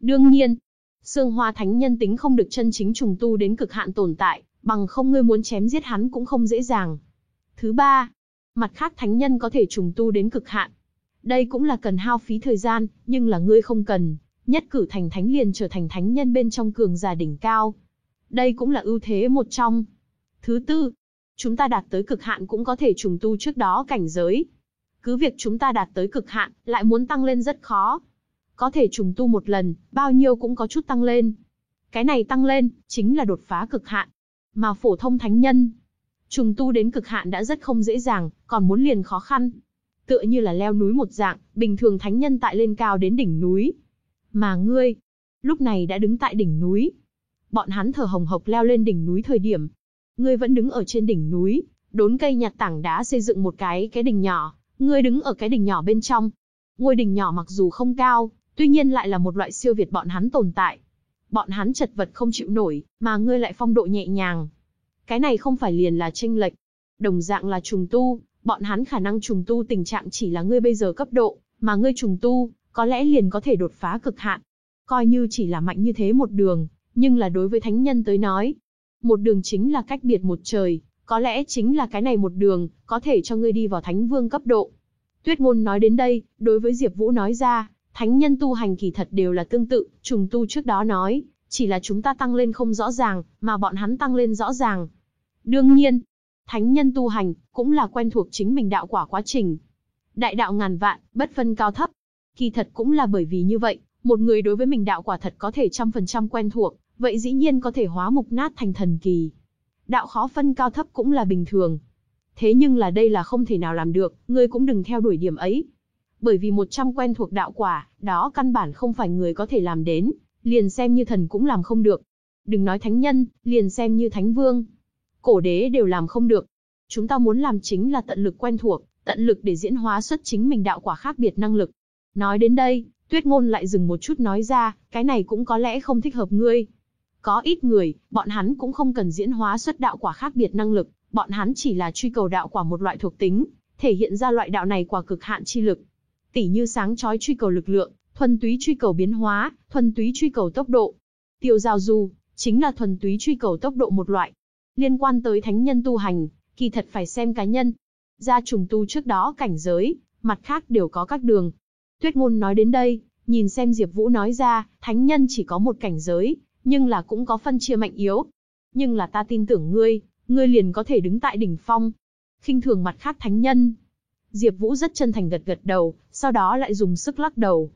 Đương nhiên, Sương Hoa Thánh Nhân tính không được chân chính trùng tu đến cực hạn tồn tại, bằng không ngươi muốn chém giết hắn cũng không dễ dàng. Thứ ba, mặt khác Thánh Nhân có thể trùng tu đến cực hạn. Đây cũng là cần hao phí thời gian, nhưng là ngươi không cần, nhất cử thành thánh liền trở thành thánh nhân bên trong cường giả đỉnh cao. Đây cũng là ưu thế một trong. Thứ tư, chúng ta đạt tới cực hạn cũng có thể trùng tu trước đó cảnh giới. Cứ việc chúng ta đạt tới cực hạn, lại muốn tăng lên rất khó. Có thể trùng tu một lần, bao nhiêu cũng có chút tăng lên. Cái này tăng lên, chính là đột phá cực hạn. Mà phổ thông thánh nhân, trùng tu đến cực hạn đã rất không dễ dàng, còn muốn liền khó khăn. Tựa như là leo núi một dạng, bình thường thánh nhân tại lên cao đến đỉnh núi. Mà ngươi, lúc này đã đứng tại đỉnh núi. Bọn hắn thở hồng hộc leo lên đỉnh núi thời điểm. Ngươi vẫn đứng ở trên đỉnh núi, đốn cây nhặt tảng đá xây dựng một cái cái đỉnh nhỏ, ngươi đứng ở cái đỉnh nhỏ bên trong. Ngôi đỉnh nhỏ mặc dù không cao, tuy nhiên lại là một loại siêu việt bọn hắn tồn tại. Bọn hắn chật vật không chịu nổi, mà ngươi lại phong độ nhẹ nhàng. Cái này không phải liền là tranh lệch. Đồng dạng là trùng tu, bọn hắn khả năng trùng tu tình trạng chỉ là ngươi bây giờ cấp độ, mà ngươi trùng tu, có lẽ liền có thể đột phá cực hạn. Coi như chỉ là mạnh như thế một đường, nhưng là đối với thánh nhân tới nói, một đường chính là cách biệt một trời, có lẽ chính là cái này một đường, có thể cho ngươi đi vào thánh vương cấp độ. Tuyết ngôn nói đến đây, đối với Diệp Vũ nói ra, thánh nhân tu hành kỳ thật đều là tương tự, trùng tu trước đó nói, chỉ là chúng ta tăng lên không rõ ràng, mà bọn hắn tăng lên rõ ràng. Đương nhiên, thánh nhân tu hành, cũng là quen thuộc chính mình đạo quả quá trình. Đại đạo ngàn vạn, bất phân cao thấp. Kỳ thật cũng là bởi vì như vậy, một người đối với mình đạo quả thật có thể trăm phần trăm quen thuộc, vậy dĩ nhiên có thể hóa mục nát thành thần kỳ. Đạo khó phân cao thấp cũng là bình thường. Thế nhưng là đây là không thể nào làm được, ngươi cũng đừng theo đuổi điểm ấy. Bởi vì một trăm quen thuộc đạo quả, đó căn bản không phải người có thể làm đến, liền xem như thần cũng làm không được. Đừng nói thánh nhân, liền xem như thánh vương. Cổ đế đều làm không được. Chúng ta muốn làm chính là tận lực quen thuộc, tận lực để diễn hóa xuất chính mình đạo quả khác biệt năng lực. Nói đến đây, tuyết ngôn lại dừng một chút nói ra, cái này cũng có lẽ không thích hợp ngươi. Có ít người, bọn hắn cũng không cần diễn hóa xuất đạo quả khác biệt năng lực, bọn hắn chỉ là truy cầu đạo quả một loại thuộc tính, thể hiện ra loại đạo này quả cực hạn chi lực. Tỷ như sáng chói truy cầu lực lượng, thuần túy truy cầu biến hóa, thuần túy truy cầu tốc độ. Tiêu giao du, chính là thuần túy truy cầu tốc độ một loại. Liên quan tới thánh nhân tu hành, kỳ thật phải xem cá nhân. Gia trùng tu trước đó cảnh giới, mặt khác đều có các đường. Tuyết ngôn nói đến đây, nhìn xem Diệp Vũ nói ra, thánh nhân chỉ có một cảnh giới, nhưng là cũng có phân chia mạnh yếu. Nhưng là ta tin tưởng ngươi, ngươi liền có thể đứng tại đỉnh phong. khinh thường mặt khác thánh nhân. Diệp Vũ rất chân thành gật gật đầu, sau đó lại dùng sức lắc đầu.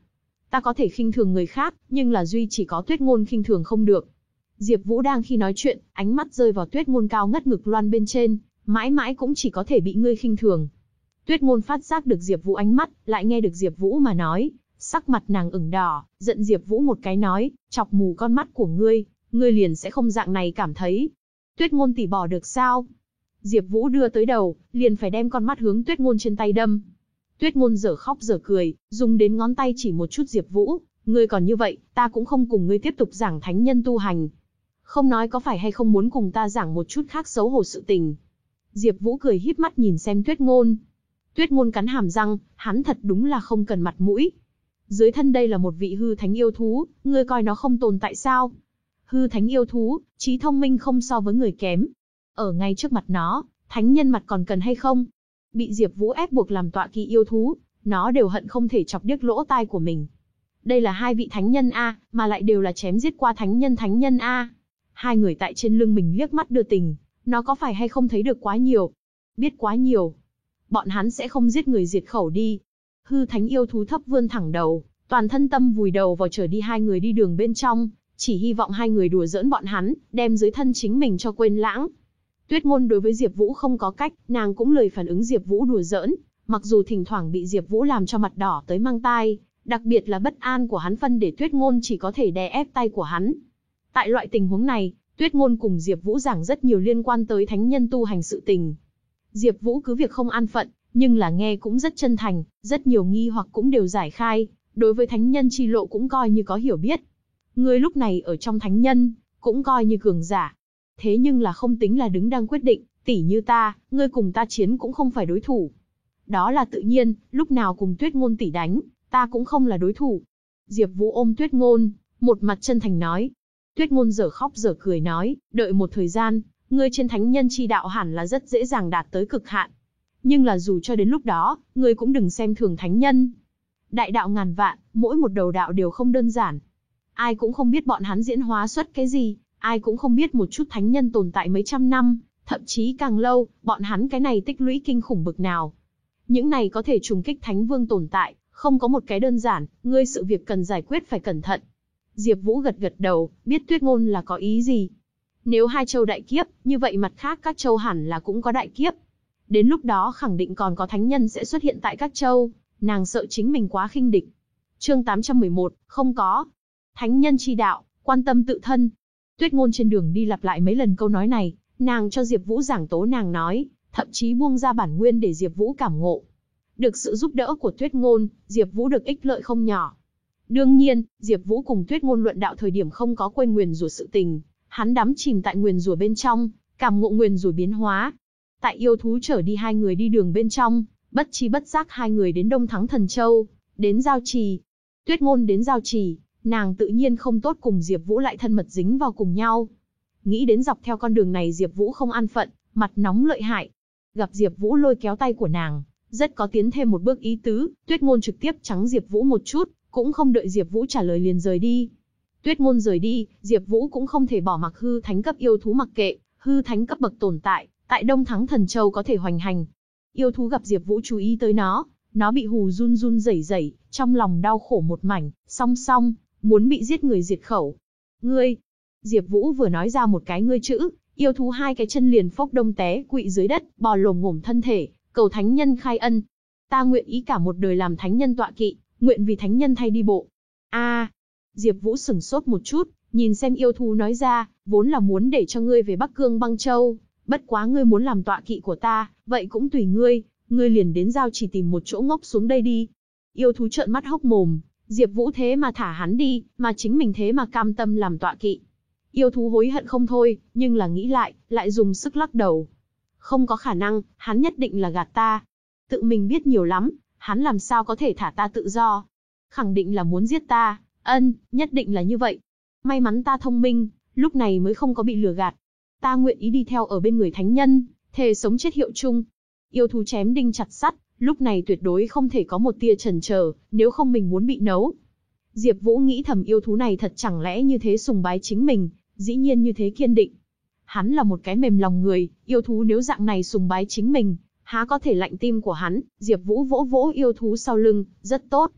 Ta có thể khinh thường người khác, nhưng là duy chỉ có Tuyết Ngôn khinh thường không được. Diệp Vũ đang khi nói chuyện, ánh mắt rơi vào Tuyết Ngôn cao ngất ngực loan bên trên, mãi mãi cũng chỉ có thể bị ngươi khinh thường. Tuyết Ngôn phát giác được Diệp Vũ ánh mắt, lại nghe được Diệp Vũ mà nói, sắc mặt nàng ửng đỏ, giận Diệp Vũ một cái nói, chọc mù con mắt của ngươi, ngươi liền sẽ không dạng này cảm thấy. Tuyết Ngôn tỷ bỏ được sao? Diệp Vũ đưa tới đầu, liền phải đem con mắt hướng Tuyết Ngôn trên tay đâm. Tuyết Ngôn dở khóc dở cười, dùng đến ngón tay chỉ một chút Diệp Vũ, ngươi còn như vậy, ta cũng không cùng ngươi tiếp tục giảng thánh nhân tu hành. Không nói có phải hay không muốn cùng ta giảng một chút khác xấu hổ sự tình. Diệp Vũ cười híp mắt nhìn xem Tuyết Ngôn. Tuyết Ngôn cắn hàm răng, hắn thật đúng là không cần mặt mũi. Dưới thân đây là một vị hư thánh yêu thú, ngươi coi nó không tồn tại sao? Hư thánh yêu thú, trí thông minh không so với người kém. Ở ngay trước mặt nó, thánh nhân mặt còn cần hay không? Bị Diệp Vũ ép buộc làm tọa kỵ yêu thú, nó đều hận không thể chọc điếc lỗ tai của mình. Đây là hai vị thánh nhân a, mà lại đều là chém giết qua thánh nhân thánh nhân a. Hai người tại trên lưng mình liếc mắt đưa tình, nó có phải hay không thấy được quá nhiều? Biết quá nhiều. Bọn hắn sẽ không giết người diệt khẩu đi. Hư thánh yêu thú thấp vươn thẳng đầu, toàn thân tâm vùi đầu vào trở đi hai người đi đường bên trong, chỉ hy vọng hai người đùa giỡn bọn hắn, đem dưới thân chính mình cho quên lãng. Tuyết ngôn đối với Diệp Vũ không có cách, nàng cũng lời phản ứng Diệp Vũ đùa giỡn, mặc dù thỉnh thoảng bị Diệp Vũ làm cho mặt đỏ tới mang tai, đặc biệt là bất an của hắn phân để Tuyết ngôn chỉ có thể đè ép tay của hắn. Tại loại tình huống này, Tuyết ngôn cùng Diệp Vũ giảng rất nhiều liên quan tới thánh nhân tu hành sự tình. Diệp Vũ cứ việc không an phận, nhưng là nghe cũng rất chân thành, rất nhiều nghi hoặc cũng đều giải khai, đối với thánh nhân chi lộ cũng coi như có hiểu biết. Ngươi lúc này ở trong thánh nhân, cũng coi như cường giả. Thế nhưng là không tính là đứng đang quyết định, tỷ như ta, ngươi cùng ta chiến cũng không phải đối thủ. Đó là tự nhiên, lúc nào cùng tuyết ngôn tỷ đánh, ta cũng không là đối thủ. Diệp Vũ ôm tuyết ngôn, một mặt chân thành nói. Tuyết ngôn dở khóc dở cười nói, đợi một thời gian, ngươi trên thánh nhân chi đạo hẳn là rất dễ dàng đạt tới cực hạn. Nhưng là dù cho đến lúc đó, ngươi cũng đừng xem thường thánh nhân. Đại đạo ngàn vạn, mỗi một đầu đạo đều không đơn giản. Ai cũng không biết bọn hắn diễn hóa xuất cái gì, ai cũng không biết một chút thánh nhân tồn tại mấy trăm năm, thậm chí càng lâu, bọn hắn cái này tích lũy kinh khủng bực nào. Những này có thể trùng kích thánh vương tồn tại, không có một cái đơn giản, ngươi sự việc cần giải quyết phải cẩn thận. Diệp Vũ gật gật đầu, biết Tuyết Ngôn là có ý gì. Nếu hai châu đại kiếp, như vậy mặt khác các châu hẳn là cũng có đại kiếp. Đến lúc đó khẳng định còn có thánh nhân sẽ xuất hiện tại các châu, nàng sợ chính mình quá khinh địch. Chương 811, không có. Thánh nhân chi đạo, quan tâm tự thân. Tuyết Ngôn trên đường đi lặp lại mấy lần câu nói này, nàng cho Diệp Vũ giảng tố nàng nói, thậm chí buông ra bản nguyên để Diệp Vũ cảm ngộ. Được sự giúp đỡ của Tuyết Ngôn, Diệp Vũ được ích lợi không nhỏ. Đương nhiên, Diệp Vũ cùng Tuyết Ngôn luận đạo thời điểm không có quên Nguyên rủa sự tình, hắn đắm chìm tại Nguyên rủa bên trong, cảm ngộ Nguyên rủa biến hóa. Tại yêu thú trở đi hai người đi đường bên trong, bất chi bất giác hai người đến Đông Thắng Thần Châu, đến giao trì. Tuyết Ngôn đến giao trì, nàng tự nhiên không tốt cùng Diệp Vũ lại thân mật dính vào cùng nhau. Nghĩ đến dọc theo con đường này Diệp Vũ không an phận, mặt nóng lợi hại. Gặp Diệp Vũ lôi kéo tay của nàng, rất có tiến thêm một bước ý tứ, Tuyết Ngôn trực tiếp trắng Diệp Vũ một chút, cũng không đợi Diệp Vũ trả lời liền rời đi. Tuyết Ngôn rời đi, Diệp Vũ cũng không thể bỏ mặc hư thánh cấp yêu thú mặc kệ, hư thánh cấp bậc tồn tại, tại Đông Thắng Thần Châu có thể hoành hành. Yêu thú gặp Diệp Vũ chú ý tới nó, nó bị hù run run rẩy rẩy, trong lòng đau khổ một mảnh, song song, muốn bị giết người diệt khẩu. Ngươi, Diệp Vũ vừa nói ra một cái ngươi chữ, yêu thú hai cái chân liền phốc đông té quỵ dưới đất, bò lồm ngổm thân thể, cầu thánh nhân khai ân. Ta nguyện ý cả một đời làm thánh nhân tọa kỵ, nguyện vì thánh nhân thay đi bộ. A. Diệp Vũ sững sốt một chút, nhìn xem yêu thú nói ra, vốn là muốn để cho ngươi về Bắc Cương Băng Châu, bất quá ngươi muốn làm tọa kỵ của ta, vậy cũng tùy ngươi, ngươi liền đến giao chỉ tìm một chỗ ngốc xuống đây đi. Yêu thú trợn mắt hốc mồm, Diệp Vũ thế mà thả hắn đi, mà chính mình thế mà cam tâm làm tọa kỵ. Yêu thú hối hận không thôi, nhưng là nghĩ lại, lại dùng sức lắc đầu. Không có khả năng, hắn nhất định là gạt ta. Tự mình biết nhiều lắm, hắn làm sao có thể thả ta tự do. Khẳng định là muốn giết ta, ân, nhất định là như vậy. May mắn ta thông minh, lúc này mới không có bị lừa gạt. Ta nguyện ý đi theo ở bên người thánh nhân, thề sống chết hiệu chung. Yêu thú chém đinh chặt sắt, lúc này tuyệt đối không thể có một tia chần chờ, nếu không mình muốn bị nấu. Diệp Vũ nghĩ thầm yêu thú này thật chẳng lẽ như thế sùng bái chính mình, dĩ nhiên như thế kiên định. Hắn là một cái mềm lòng người, yêu thú nếu dạng này sùng bái chính mình, há có thể lạnh tim của hắn, Diệp Vũ vỗ vỗ yêu thú sau lưng, rất tốt.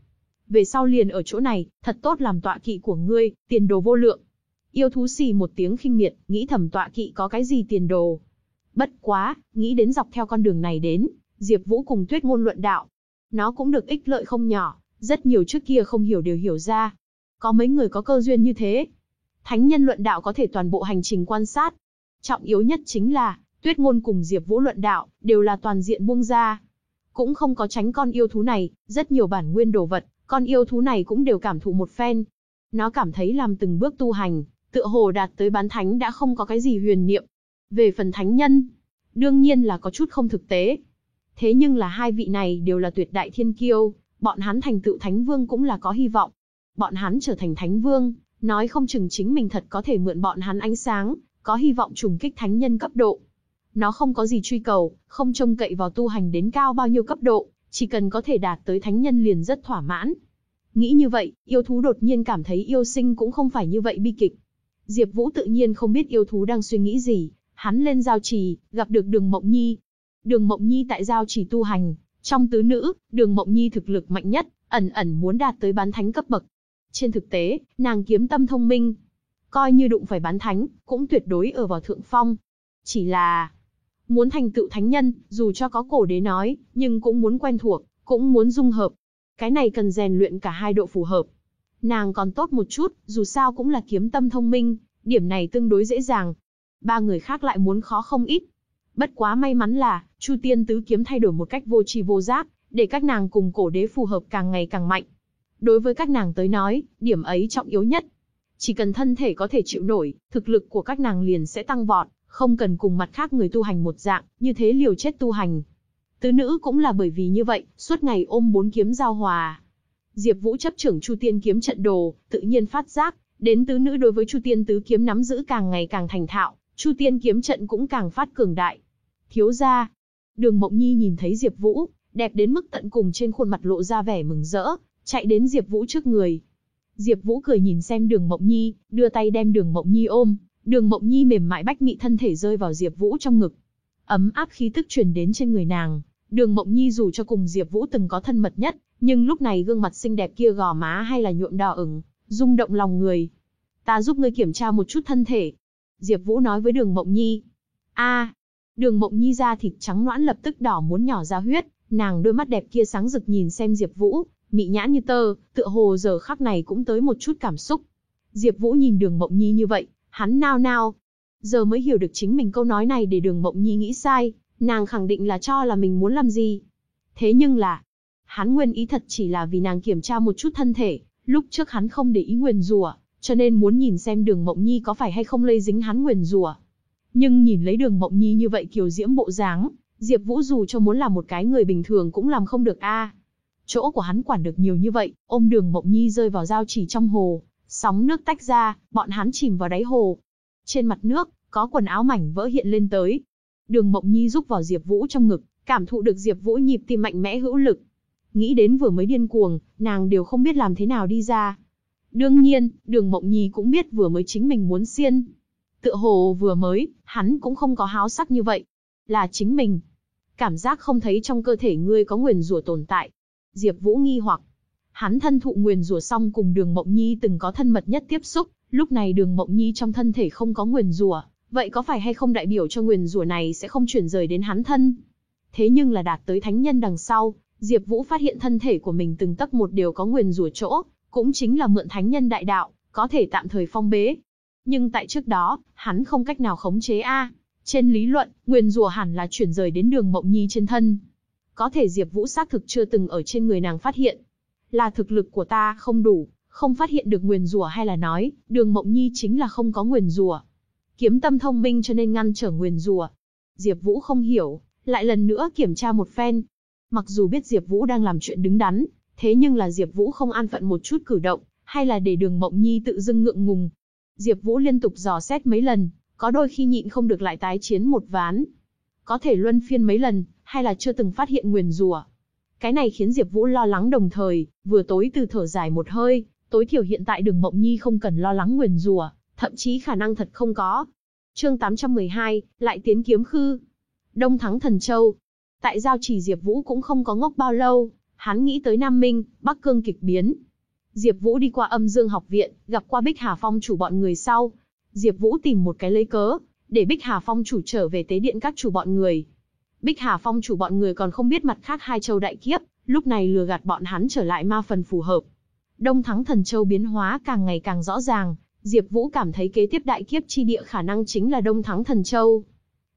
Về sau liền ở chỗ này, thật tốt làm tọa kỵ của ngươi, tiền đồ vô lượng. Yêu thú xì một tiếng khinh miệt, nghĩ thầm tọa kỵ có cái gì tiền đồ. Bất quá, nghĩ đến dọc theo con đường này đến, Diệp Vũ cùng Tuyết Ngôn luận đạo. Nó cũng được ích lợi không nhỏ, rất nhiều trước kia không hiểu đều hiểu ra. Có mấy người có cơ duyên như thế. Thánh nhân luận đạo có thể toàn bộ hành trình quan sát. Trọng yếu nhất chính là, Tuyết Ngôn cùng Diệp Vũ luận đạo, đều là toàn diện buông ra. Cũng không có tránh con yêu thú này, rất nhiều bản nguyên đồ vật, con yêu thú này cũng đều cảm thụ một phen. Nó cảm thấy làm từng bước tu hành, tựa hồ đạt tới bán thánh đã không có cái gì huyền niệm. Về phần thánh nhân, đương nhiên là có chút không thực tế. Thế nhưng là hai vị này đều là tuyệt đại thiên kiêu, bọn hắn thành tựu thánh vương cũng là có hy vọng. Bọn hắn trở thành thánh vương, nói không chừng chính mình thật có thể mượn bọn hắn ánh sáng, có hy vọng trùng kích thánh nhân cấp độ. Nó không có gì truy cầu, không trông cậy vào tu hành đến cao bao nhiêu cấp độ, chỉ cần có thể đạt tới thánh nhân liền rất thỏa mãn. Nghĩ như vậy, yêu thú đột nhiên cảm thấy yêu sinh cũng không phải như vậy bi kịch. Diệp Vũ tự nhiên không biết yêu thú đang suy nghĩ gì, hắn lên giao trì, gặp được Đường Mộng Nhi. Đường Mộng Nhi tại giao chỉ tu hành, trong tứ nữ, Đường Mộng Nhi thực lực mạnh nhất, ẩn ẩn muốn đạt tới bán thánh cấp bậc. Trên thực tế, nàng kiếm tâm thông minh, coi như đụng phải bán thánh, cũng tuyệt đối ở vào thượng phong. Chỉ là, muốn thành tựu thánh nhân, dù cho có cổ đế nói, nhưng cũng muốn quen thuộc, cũng muốn dung hợp. Cái này cần rèn luyện cả hai độ phù hợp. Nàng còn tốt một chút, dù sao cũng là kiếm tâm thông minh, điểm này tương đối dễ dàng. Ba người khác lại muốn khó không ít. Bất quá may mắn là, Chu Tiên Tứ Kiếm thay đổi một cách vô tri vô giác, để các nàng cùng cổ đế phù hợp càng ngày càng mạnh. Đối với các nàng tới nói, điểm ấy trọng yếu nhất. Chỉ cần thân thể có thể chịu nổi, thực lực của các nàng liền sẽ tăng vọt, không cần cùng mặt khác người tu hành một dạng, như thế liều chết tu hành. Tứ nữ cũng là bởi vì như vậy, suốt ngày ôm bốn kiếm giao hòa. Diệp Vũ chấp trưởng Chu Tiên kiếm trận đồ, tự nhiên phát giác, đến tứ nữ đối với Chu Tiên tứ kiếm nắm giữ càng ngày càng thành thạo, Chu Tiên kiếm trận cũng càng phát cường đại. Thiếu gia, Đường Mộng Nhi nhìn thấy Diệp Vũ, đẹp đến mức tận cùng trên khuôn mặt lộ ra vẻ mừng rỡ, chạy đến Diệp Vũ trước người. Diệp Vũ cười nhìn xem Đường Mộng Nhi, đưa tay đem Đường Mộng Nhi ôm, Đường Mộng Nhi mềm mại bách mị thân thể rơi vào Diệp Vũ trong ngực. Ấm áp khí tức truyền đến trên người nàng, Đường Mộng Nhi dù cho cùng Diệp Vũ từng có thân mật nhất, nhưng lúc này gương mặt xinh đẹp kia gò má hay là nhuộm đỏ ửng, rung động lòng người. "Ta giúp ngươi kiểm tra một chút thân thể." Diệp Vũ nói với Đường Mộng Nhi. "A." Đường Mộng Nhi da thịt trắng nõn lập tức đỏ muốn nhỏ ra huyết, nàng đôi mắt đẹp kia sáng rực nhìn xem Diệp Vũ, mị nhã như tơ, tựa hồ giờ khắc này cũng tới một chút cảm xúc. Diệp Vũ nhìn Đường Mộng Nhi như vậy, hắn nao nao. Giờ mới hiểu được chính mình câu nói này để Đường Mộng Nhi nghĩ sai, nàng khẳng định là cho là mình muốn làm gì. Thế nhưng là, hắn nguyên ý thật chỉ là vì nàng kiểm tra một chút thân thể, lúc trước hắn không để ý nguyền rủa, cho nên muốn nhìn xem Đường Mộng Nhi có phải hay không lây dính hắn nguyền rủa. Nhưng nhìn lấy Đường Mộng Nhi như vậy kiều diễm bộ dáng, Diệp Vũ dù cho muốn làm một cái người bình thường cũng làm không được a. Chỗ của hắn quản được nhiều như vậy, ôm Đường Mộng Nhi rơi vào giao chỉ trong hồ, sóng nước tách ra, bọn hắn chìm vào đáy hồ. Trên mặt nước, có quần áo mảnh vỡ hiện lên tới. Đường Mộng Nhi rúc vào Diệp Vũ trong ngực, cảm thụ được Diệp Vũ nhịp tim mạnh mẽ hữu lực. Nghĩ đến vừa mới điên cuồng, nàng đều không biết làm thế nào đi ra. Đương nhiên, Đường Mộng Nhi cũng biết vừa mới chính mình muốn xiên. Tựa hồ vừa mới, hắn cũng không có háo sắc như vậy. Là chính mình. Cảm giác không thấy trong cơ thể ngươi có nguyền rủa tồn tại. Diệp Vũ nghi hoặc. Hắn thân thụ nguyền rủa xong cùng Đường Mộng Nhi từng có thân mật nhất tiếp xúc, lúc này Đường Mộng Nhi trong thân thể không có nguyền rủa, vậy có phải hay không đại biểu cho nguyền rủa này sẽ không chuyển rời đến hắn thân? Thế nhưng là đạt tới thánh nhân đằng sau, Diệp Vũ phát hiện thân thể của mình từng tấc một đều có nguyền rủa chỗ, cũng chính là mượn thánh nhân đại đạo, có thể tạm thời phong bế. Nhưng tại trước đó, hắn không cách nào khống chế a. Trên lý luận, nguyền rủa hẳn là chuyển rời đến Đường Mộng Nhi trên thân. Có thể Diệp Vũ xác thực chưa từng ở trên người nàng phát hiện. Là thực lực của ta không đủ, không phát hiện được nguyền rủa hay là nói, Đường Mộng Nhi chính là không có nguyền rủa. Kiếm tâm thông minh cho nên ngăn trở nguyền rủa. Diệp Vũ không hiểu, lại lần nữa kiểm tra một phen. Mặc dù biết Diệp Vũ đang làm chuyện đứng đắn, thế nhưng là Diệp Vũ không an phận một chút cử động, hay là để Đường Mộng Nhi tự dưng ngượng ngùng. Diệp Vũ liên tục dò xét mấy lần, có đôi khi nhịn không được lại tái chiến một ván. Có thể luân phiên mấy lần, hay là chưa từng phát hiện nguyền rủa. Cái này khiến Diệp Vũ lo lắng đồng thời, vừa tối từ thở dài một hơi, tối thiểu hiện tại Đường Mộng Nhi không cần lo lắng nguyền rủa, thậm chí khả năng thật không có. Chương 812, lại tiến kiếm khư. Đông thắng Thần Châu. Tại giao chỉ Diệp Vũ cũng không có ngốc bao lâu, hắn nghĩ tới Nam Minh, Bắc Cương kịch biến. Diệp Vũ đi qua Âm Dương học viện, gặp qua Bích Hà Phong chủ bọn người sau. Diệp Vũ tìm một cái lấy cớ, để Bích Hà Phong chủ trở về tế điện các chủ bọn người. Bích Hà Phong chủ bọn người còn không biết mặt khác hai châu đại kiếp, lúc này lừa gạt bọn hắn trở lại ma phần phù hợp. Đông Thắng Thần Châu biến hóa càng ngày càng rõ ràng, Diệp Vũ cảm thấy kế tiếp đại kiếp chi địa khả năng chính là Đông Thắng Thần Châu.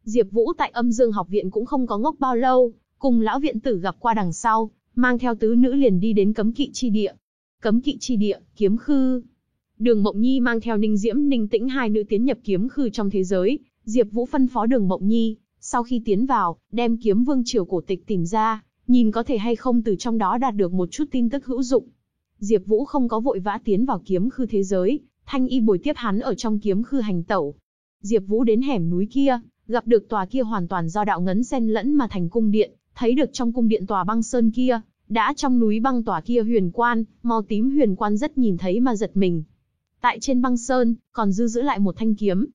Diệp Vũ tại Âm Dương học viện cũng không có ngốc bao lâu, cùng lão viện tử gặp qua đằng sau, mang theo tứ nữ liền đi đến cấm kỵ chi địa. Cấm kỵ chi địa, kiếm khư. Đường Mộng Nhi mang theo Ninh Diễm, Ninh Tĩnh hai nữ tiến nhập kiếm khư trong thế giới, Diệp Vũ phân phó Đường Mộng Nhi, sau khi tiến vào, đem kiếm vương triều cổ tịch tìm ra, nhìn có thể hay không từ trong đó đạt được một chút tin tức hữu dụng. Diệp Vũ không có vội vã tiến vào kiếm khư thế giới, Thanh Y bồi tiếp hắn ở trong kiếm khư hành tẩu. Diệp Vũ đến hẻm núi kia, gặp được tòa kia hoàn toàn do đạo ngấn xen lẫn mà thành cung điện, thấy được trong cung điện tòa băng sơn kia, đã trong núi băng tỏa kia huyền quan, màu tím huyền quan rất nhìn thấy mà giật mình. Tại trên băng sơn, còn dư giữ lại một thanh kiếm.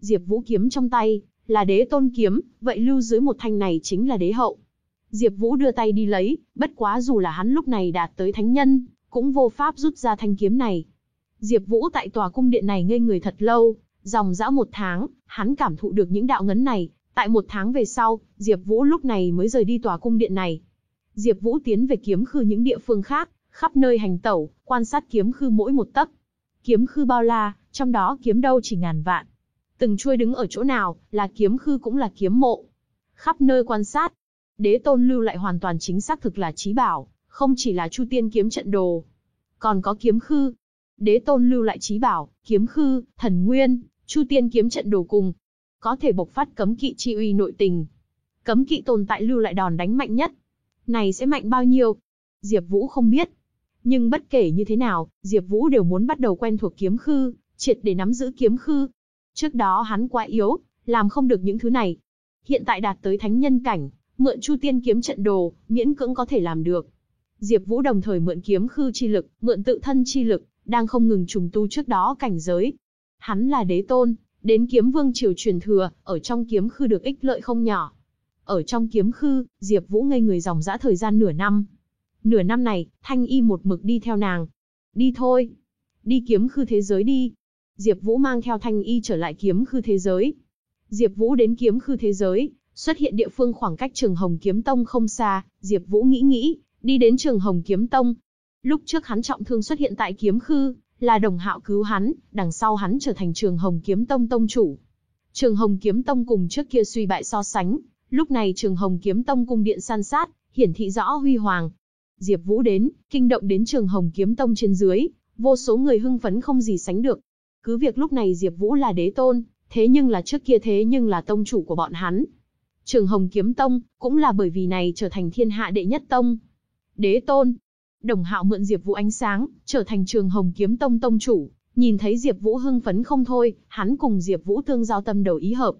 Diệp Vũ kiếm trong tay, là đế tôn kiếm, vậy lưu dưới một thanh này chính là đế hậu. Diệp Vũ đưa tay đi lấy, bất quá dù là hắn lúc này đạt tới thánh nhân, cũng vô pháp rút ra thanh kiếm này. Diệp Vũ tại tòa cung điện này ngây người thật lâu, dòng dã một tháng, hắn cảm thụ được những đạo ngấn này, tại một tháng về sau, Diệp Vũ lúc này mới rời đi tòa cung điện này. Diệp Vũ tiến về kiếm khư những địa phương khác, khắp nơi hành tẩu, quan sát kiếm khư mỗi một tấc. Kiếm khư bao la, trong đó kiếm đâu chỉ ngàn vạn. Từng chuôi đứng ở chỗ nào, là kiếm khư cũng là kiếm mộ. Khắp nơi quan sát, đế tôn lưu lại hoàn toàn chính xác thực là trí bảo, không chỉ là Chu Tiên kiếm trận đồ, còn có kiếm khư. Đế tôn lưu lại trí bảo, kiếm khư, thần nguyên, chu tiên kiếm trận đồ cùng. Có thể bộc phát cấm kỵ chi uy nội tình. Cấm kỵ tồn tại lưu lại đòn đánh mạnh nhất. Này sẽ mạnh bao nhiêu? Diệp Vũ không biết. Nhưng bất kể như thế nào, Diệp Vũ đều muốn bắt đầu quen thuộc kiếm khư, triệt để nắm giữ kiếm khư. Trước đó hắn quá yếu, làm không được những thứ này. Hiện tại đạt tới thánh nhân cảnh, mượn Chu Tiên kiếm trận đồ, miễn cưỡng có thể làm được. Diệp Vũ đồng thời mượn kiếm khư chi lực, mượn tự thân chi lực, đang không ngừng trùng tu trước đó cảnh giới. Hắn là đế tôn, đến kiếm vương triều truyền thừa, ở trong kiếm khư được ích lợi không nhỏ. Ở trong kiếm khư, Diệp Vũ ngây người dòng dã thời gian nửa năm. Nửa năm này, Thanh Y một mực đi theo nàng. Đi thôi. Đi kiếm khư thế giới đi. Diệp Vũ mang theo Thanh Y trở lại kiếm khư thế giới. Diệp Vũ đến kiếm khư thế giới, xuất hiện địa phương khoảng cách Trường Hồng Kiếm Tông không xa, Diệp Vũ nghĩ nghĩ, đi đến Trường Hồng Kiếm Tông. Lúc trước hắn trọng thương xuất hiện tại kiếm khư, là Đồng Hạo cứu hắn, đằng sau hắn trở thành Trường Hồng Kiếm Tông tông chủ. Trường Hồng Kiếm Tông cùng trước kia suy bại so sánh, lúc này Trường Hồng Kiếm Tông cung điện san sát, hiển thị rõ huy hoàng. Diệp Vũ đến, kinh động đến Trường Hồng Kiếm Tông trên dưới, vô số người hưng phấn không gì sánh được. Cứ việc lúc này Diệp Vũ là đế tôn, thế nhưng là trước kia thế nhưng là tông chủ của bọn hắn. Trường Hồng Kiếm Tông, cũng là bởi vì này trở thành thiên hạ đệ nhất tông. Đế tôn. Đồng Hạo mượn Diệp Vũ ánh sáng, trở thành Trường Hồng Kiếm Tông tông chủ, nhìn thấy Diệp Vũ hưng phấn không thôi, hắn cùng Diệp Vũ tương giao tâm đầu ý hợp.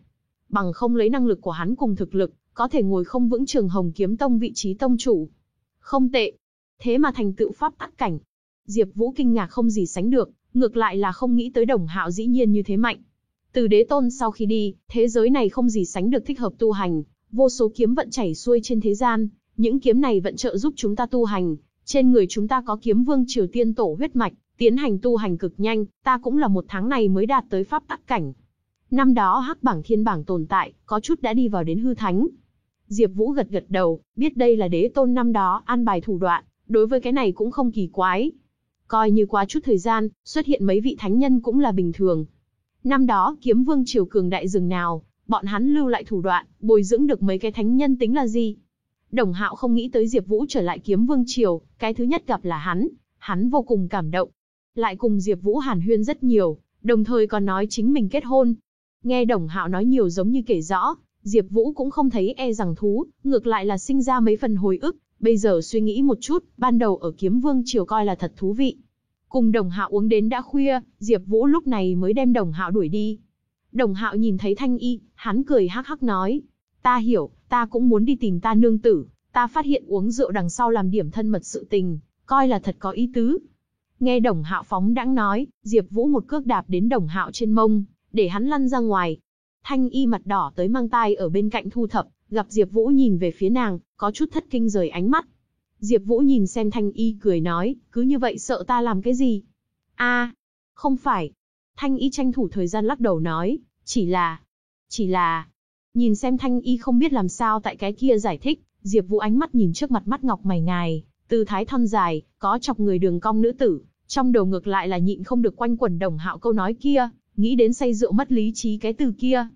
Bằng không lấy năng lực của hắn cùng thực lực, có thể ngồi không vững Trường Hồng Kiếm Tông vị trí tông chủ. Không tệ. Thế mà thành tựu pháp tắc cảnh. Diệp Vũ kinh ngạc không gì sánh được, ngược lại là không nghĩ tới Đồng Hạo dĩ nhiên như thế mạnh. Từ đế tôn sau khi đi, thế giới này không gì sánh được thích hợp tu hành, vô số kiếm vận chảy xuôi trên thế gian, những kiếm này vận trợ giúp chúng ta tu hành, trên người chúng ta có kiếm vương triều tiên tổ huyết mạch, tiến hành tu hành cực nhanh, ta cũng là một tháng này mới đạt tới pháp tắc cảnh. Năm đó hắc bảng thiên bảng tồn tại, có chút đã đi vào đến hư thánh. Diệp Vũ gật gật đầu, biết đây là đế tôn năm đó an bài thủ đoạn, đối với cái này cũng không kỳ quái. Coi như qua chút thời gian, xuất hiện mấy vị thánh nhân cũng là bình thường, Năm đó, kiếm vương triều cường đại rừng nào, bọn hắn lưu lại thủ đoạn, bồi dưỡng được mấy cái thánh nhân tính là gì? Đồng Hạo không nghĩ tới Diệp Vũ trở lại kiếm vương triều, cái thứ nhất gặp là hắn, hắn vô cùng cảm động. Lại cùng Diệp Vũ hàn huyên rất nhiều, đồng thời còn nói chính mình kết hôn. Nghe Đồng Hạo nói nhiều giống như kể rõ, Diệp Vũ cũng không thấy e rằng thú, ngược lại là sinh ra mấy phần hồi ức, bây giờ suy nghĩ một chút, ban đầu ở Kiếm Vương triều coi là thật thú vị. Cùng đồng hạo uống đến đã khuya, Diệp Vũ lúc này mới đem đồng hạo đuổi đi. Đồng hạo nhìn thấy thanh y, hắn cười hắc hắc nói. Ta hiểu, ta cũng muốn đi tìm ta nương tử, ta phát hiện uống rượu đằng sau làm điểm thân mật sự tình, coi là thật có ý tứ. Nghe đồng hạo phóng đãng nói, Diệp Vũ một cước đạp đến đồng hạo trên mông, để hắn lăn ra ngoài. Thanh y mặt đỏ tới mang tai ở bên cạnh thu thập, gặp Diệp Vũ nhìn về phía nàng, có chút thất kinh rời ánh mắt. Diệp Vũ nhìn xem Thanh Y cười nói, cứ như vậy sợ ta làm cái gì? A, không phải. Thanh Y tranh thủ thời gian lắc đầu nói, chỉ là, chỉ là. Nhìn xem Thanh Y không biết làm sao tại cái kia giải thích, Diệp Vũ ánh mắt nhìn trước mặt mắt ngọc mày ngài, tư thái thon dài, có chọc người đường cong nữ tử, trong đầu ngược lại là nhịn không được quanh quẩn đồng hạo câu nói kia, nghĩ đến say rượu mất lý trí cái từ kia.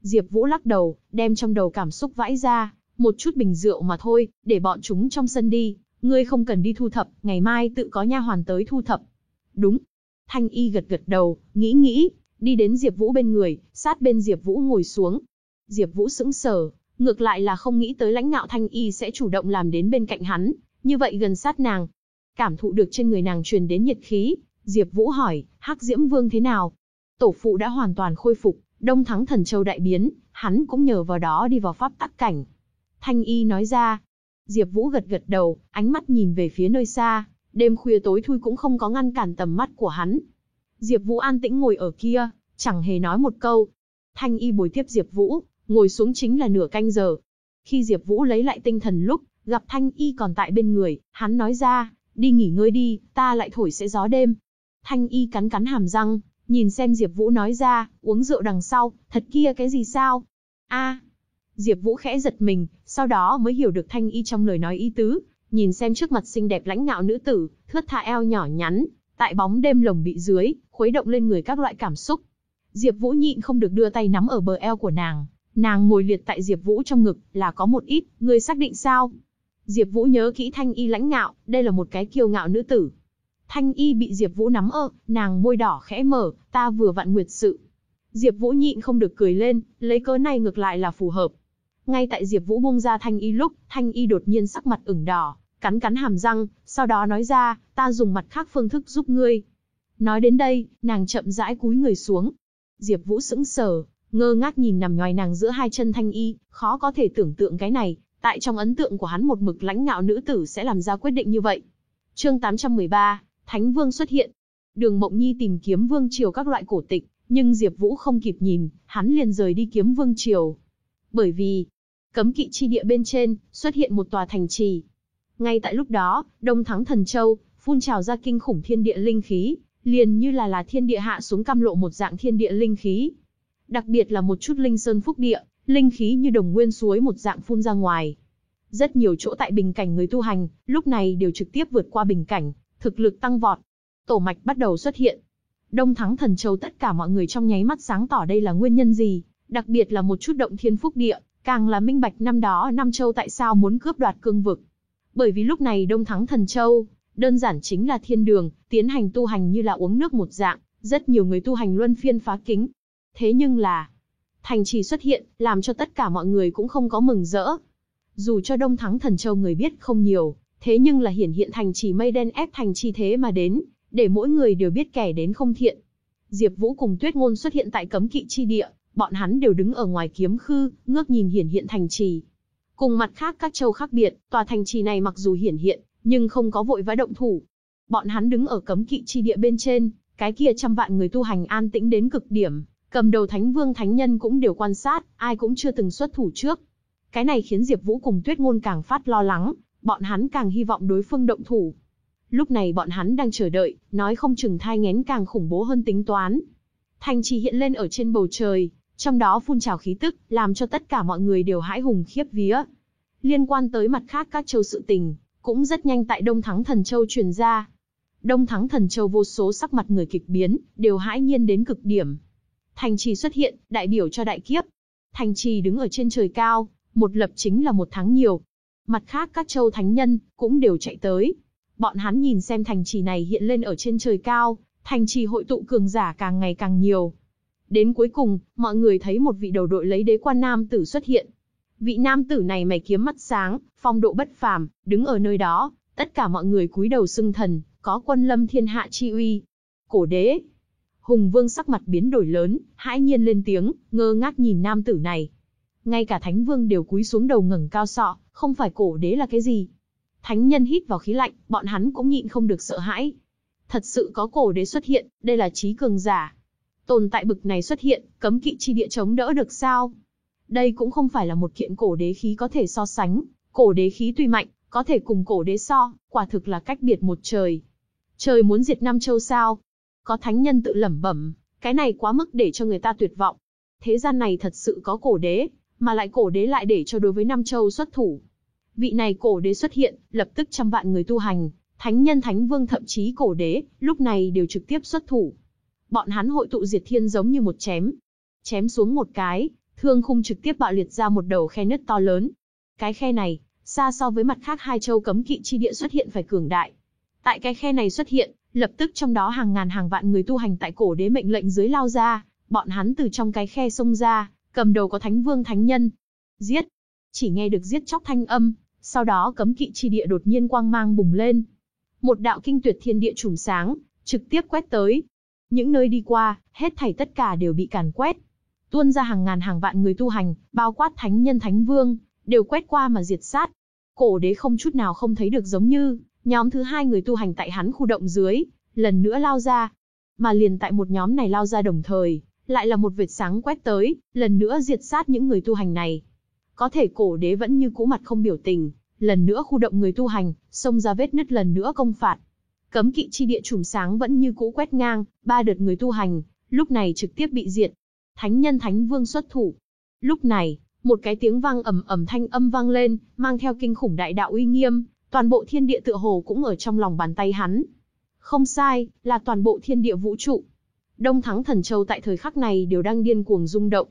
Diệp Vũ lắc đầu, đem trong đầu cảm xúc vãi ra, một chút bình rượu mà thôi, để bọn chúng trong sân đi, ngươi không cần đi thu thập, ngày mai tự có nha hoàn tới thu thập. Đúng. Thanh y gật gật đầu, nghĩ nghĩ, đi đến Diệp Vũ bên người, sát bên Diệp Vũ ngồi xuống. Diệp Vũ sững sờ, ngược lại là không nghĩ tới lãnh ngạo Thanh y sẽ chủ động làm đến bên cạnh hắn, như vậy gần sát nàng. Cảm thụ được trên người nàng truyền đến nhiệt khí, Diệp Vũ hỏi, Hắc Diễm Vương thế nào? Tổ phụ đã hoàn toàn khôi phục, Đông Thắng Thần Châu đại biến, hắn cũng nhờ vào đó đi vào pháp tắc cảnh, Thanh y nói ra. Diệp Vũ gật gật đầu, ánh mắt nhìn về phía nơi xa, đêm khuya tối thui cũng không có ngăn cản tầm mắt của hắn. Diệp Vũ an tĩnh ngồi ở kia, chẳng hề nói một câu. Thanh y bồi tiếp Diệp Vũ, ngồi xuống chính là nửa canh giờ. Khi Diệp Vũ lấy lại tinh thần lúc, gặp Thanh y còn tại bên người, hắn nói ra, đi nghỉ ngơi đi, ta lại thổi sẽ gió đêm. Thanh y cắn cắn hàm răng, nhìn xem Diệp Vũ nói ra, uống rượu đằng sau, thật kia cái gì sao? A, Diệp Vũ khẽ giật mình, sau đó mới hiểu được Thanh Y trong lời nói ý tứ, nhìn xem trước mặt xinh đẹp lãnh ngạo nữ tử, thướt tha eo nhỏ nhắn, tại bóng đêm lồng bị dưới, khuấy động lên người các loại cảm xúc. Diệp Vũ nhịn không được đưa tay nắm ở bờ eo của nàng, nàng ngồi liệt tại Diệp Vũ trong ngực, là có một ít, ngươi xác định sao? Diệp Vũ nhớ kỹ Thanh Y lãnh ngạo, đây là một cái kiêu ngạo nữ tử. Thanh y bị Diệp Vũ nắm ở, nàng môi đỏ khẽ mở, ta vừa vặn nguyệt sự. Diệp Vũ nhịn không được cười lên, lấy cớ này ngược lại là phù hợp. Ngay tại Diệp Vũ buông ra Thanh y lúc, Thanh y đột nhiên sắc mặt ửng đỏ, cắn cắn hàm răng, sau đó nói ra, ta dùng mặt khác phương thức giúp ngươi. Nói đến đây, nàng chậm rãi cúi người xuống. Diệp Vũ sững sờ, ngơ ngác nhìn nằm ngoài nàng giữa hai chân Thanh y, khó có thể tưởng tượng cái này, tại trong ấn tượng của hắn một mực lãnh ngạo nữ tử sẽ làm ra quyết định như vậy. Chương 813, Thánh Vương xuất hiện. Đường Mộng Nhi tìm kiếm vương triều các loại cổ tịch, nhưng Diệp Vũ không kịp nhìn, hắn liền rời đi kiếm vương triều. Bởi vì, cấm kỵ chi địa bên trên, xuất hiện một tòa thành trì. Ngay tại lúc đó, Đông Thắng Thần Châu, phun trào ra kinh khủng thiên địa linh khí, liền như là là thiên địa hạ xuống cam lộ một dạng thiên địa linh khí. Đặc biệt là một chút linh sơn phúc địa, linh khí như đồng nguyên suối một dạng phun ra ngoài. Rất nhiều chỗ tại bình cảnh người tu hành, lúc này đều trực tiếp vượt qua bình cảnh, thực lực tăng vọt. Tổ mạch bắt đầu xuất hiện. Đông Thắng Thần Châu tất cả mọi người trong nháy mắt sáng tỏ đây là nguyên nhân gì, đặc biệt là một chút động thiên phúc địa, càng là minh bạch năm đó Nam Châu tại sao muốn cướp đoạt cương vực. Bởi vì lúc này Đông Thắng Thần Châu, đơn giản chính là thiên đường, tiến hành tu hành như là uống nước một dạng, rất nhiều người tu hành luân phiên phá kính. Thế nhưng là, thành trì xuất hiện, làm cho tất cả mọi người cũng không có mừng rỡ. Dù cho Đông Thắng Thần Châu người biết không nhiều, thế nhưng là hiển hiện thành trì mây đen ép thành chi thế mà đến, để mỗi người đều biết kẻ đến không thiện. Diệp Vũ cùng Tuyết Ngôn xuất hiện tại cấm kỵ chi địa, bọn hắn đều đứng ở ngoài kiếm khư, ngước nhìn hiển hiện thành trì. Cùng mặt khác các châu khác biệt, tòa thành trì này mặc dù hiển hiện, nhưng không có vội vã động thủ. Bọn hắn đứng ở cấm kỵ chi địa bên trên, cái kia trăm vạn người tu hành an tĩnh đến cực điểm, cầm đầu thánh vương thánh nhân cũng đều quan sát, ai cũng chưa từng xuất thủ trước. Cái này khiến Diệp Vũ cùng Tuyết Ngôn càng phát lo lắng, bọn hắn càng hy vọng đối phương động thủ. Lúc này bọn hắn đang chờ đợi, nói không chừng thai nghén càng khủng bố hơn tính toán. Thành trì hiện lên ở trên bầu trời, trong đó phun trào khí tức, làm cho tất cả mọi người đều hãi hùng khiếp vía. Liên quan tới mặt khác các châu sự tình, cũng rất nhanh tại Đông Thắng Thần Châu truyền ra. Đông Thắng Thần Châu vô số sắc mặt người kịch biến, đều hãi nhiên đến cực điểm. Thành trì xuất hiện, đại biểu cho đại kiếp. Thành trì đứng ở trên trời cao, một lập chính là một tháng nhiều. Mặt khác các châu thánh nhân, cũng đều chạy tới. Bọn hắn nhìn xem thành trì này hiện lên ở trên trời cao, thành trì hội tụ cường giả càng ngày càng nhiều. Đến cuối cùng, mọi người thấy một vị đầu đội lấy đế quan nam tử xuất hiện. Vị nam tử này mày kiếm mắt sáng, phong độ bất phàm, đứng ở nơi đó, tất cả mọi người cúi đầu xưng thần, có quân lâm thiên hạ chi uy. Cổ đế. Hùng vương sắc mặt biến đổi lớn, hãi nhiên lên tiếng, ngơ ngác nhìn nam tử này. Ngay cả thánh vương đều cúi xuống đầu ngẩng cao sọ, không phải cổ đế là cái gì. Thánh nhân hít vào khí lạnh, bọn hắn cũng nhịn không được sợ hãi. Thật sự có cổ đế xuất hiện, đây là trí cường giả. Tồn tại bực này xuất hiện, cấm kỵ chi địa chống đỡ được sao? Đây cũng không phải là một kiện cổ đế khí có thể so sánh. Cổ đế khí tuy mạnh, có thể cùng cổ đế so, quả thực là cách biệt một trời. Trời muốn diệt Nam Châu sao? Có thánh nhân tự lẩm bẩm, cái này quá mức để cho người ta tuyệt vọng. Thế gian này thật sự có cổ đế, mà lại cổ đế lại để cho đối với Nam Châu xuất thủ. Vị này cổ đế xuất hiện, lập tức trăm vạn người tu hành, thánh nhân thánh vương thậm chí cổ đế, lúc này đều trực tiếp xuất thủ. Bọn hắn hội tụ diệt thiên giống như một chém. Chém xuống một cái, thương khung trực tiếp bạo liệt ra một đầu khe nứt to lớn. Cái khe này, xa so với mặt khác hai châu cấm kỵ chi địa xuất hiện phải cường đại. Tại cái khe này xuất hiện, lập tức trong đó hàng ngàn hàng vạn người tu hành tại cổ đế mệnh lệnh dưới lao ra, bọn hắn từ trong cái khe xông ra, cầm đầu có thánh vương thánh nhân. Giết! Chỉ nghe được giết chóc thanh âm, sau đó cấm kỵ chi địa đột nhiên quang mang bùng lên. Một đạo kinh tuyệt thiên địa trùm sáng, trực tiếp quét tới. Những nơi đi qua, hết thảy tất cả đều bị càn quét. Tuôn ra hàng ngàn hàng vạn người tu hành, bao quát thánh nhân thánh vương, đều quét qua mà diệt sát. Cổ đế không chút nào không thấy được giống như, nhóm thứ hai người tu hành tại hắn khu động dưới, lần nữa lao ra. Mà liền tại một nhóm này lao ra đồng thời, lại là một vệt sáng quét tới, lần nữa diệt sát những người tu hành này. Có thể cổ đế vẫn như cũ mặt không biểu tình, lần nữa khu động người tu hành, xông ra vết nứt lần nữa công phạt. Cấm kỵ chi địa trùm sáng vẫn như cũ quét ngang, ba đợt người tu hành, lúc này trực tiếp bị diệt. Thánh nhân thánh vương xuất thủ. Lúc này, một cái tiếng vang ầm ầm thanh âm vang lên, mang theo kinh khủng đại đạo uy nghiêm, toàn bộ thiên địa tựa hồ cũng ở trong lòng bàn tay hắn. Không sai, là toàn bộ thiên địa vũ trụ. Đông Thắng Thần Châu tại thời khắc này đều đang điên cuồng rung động.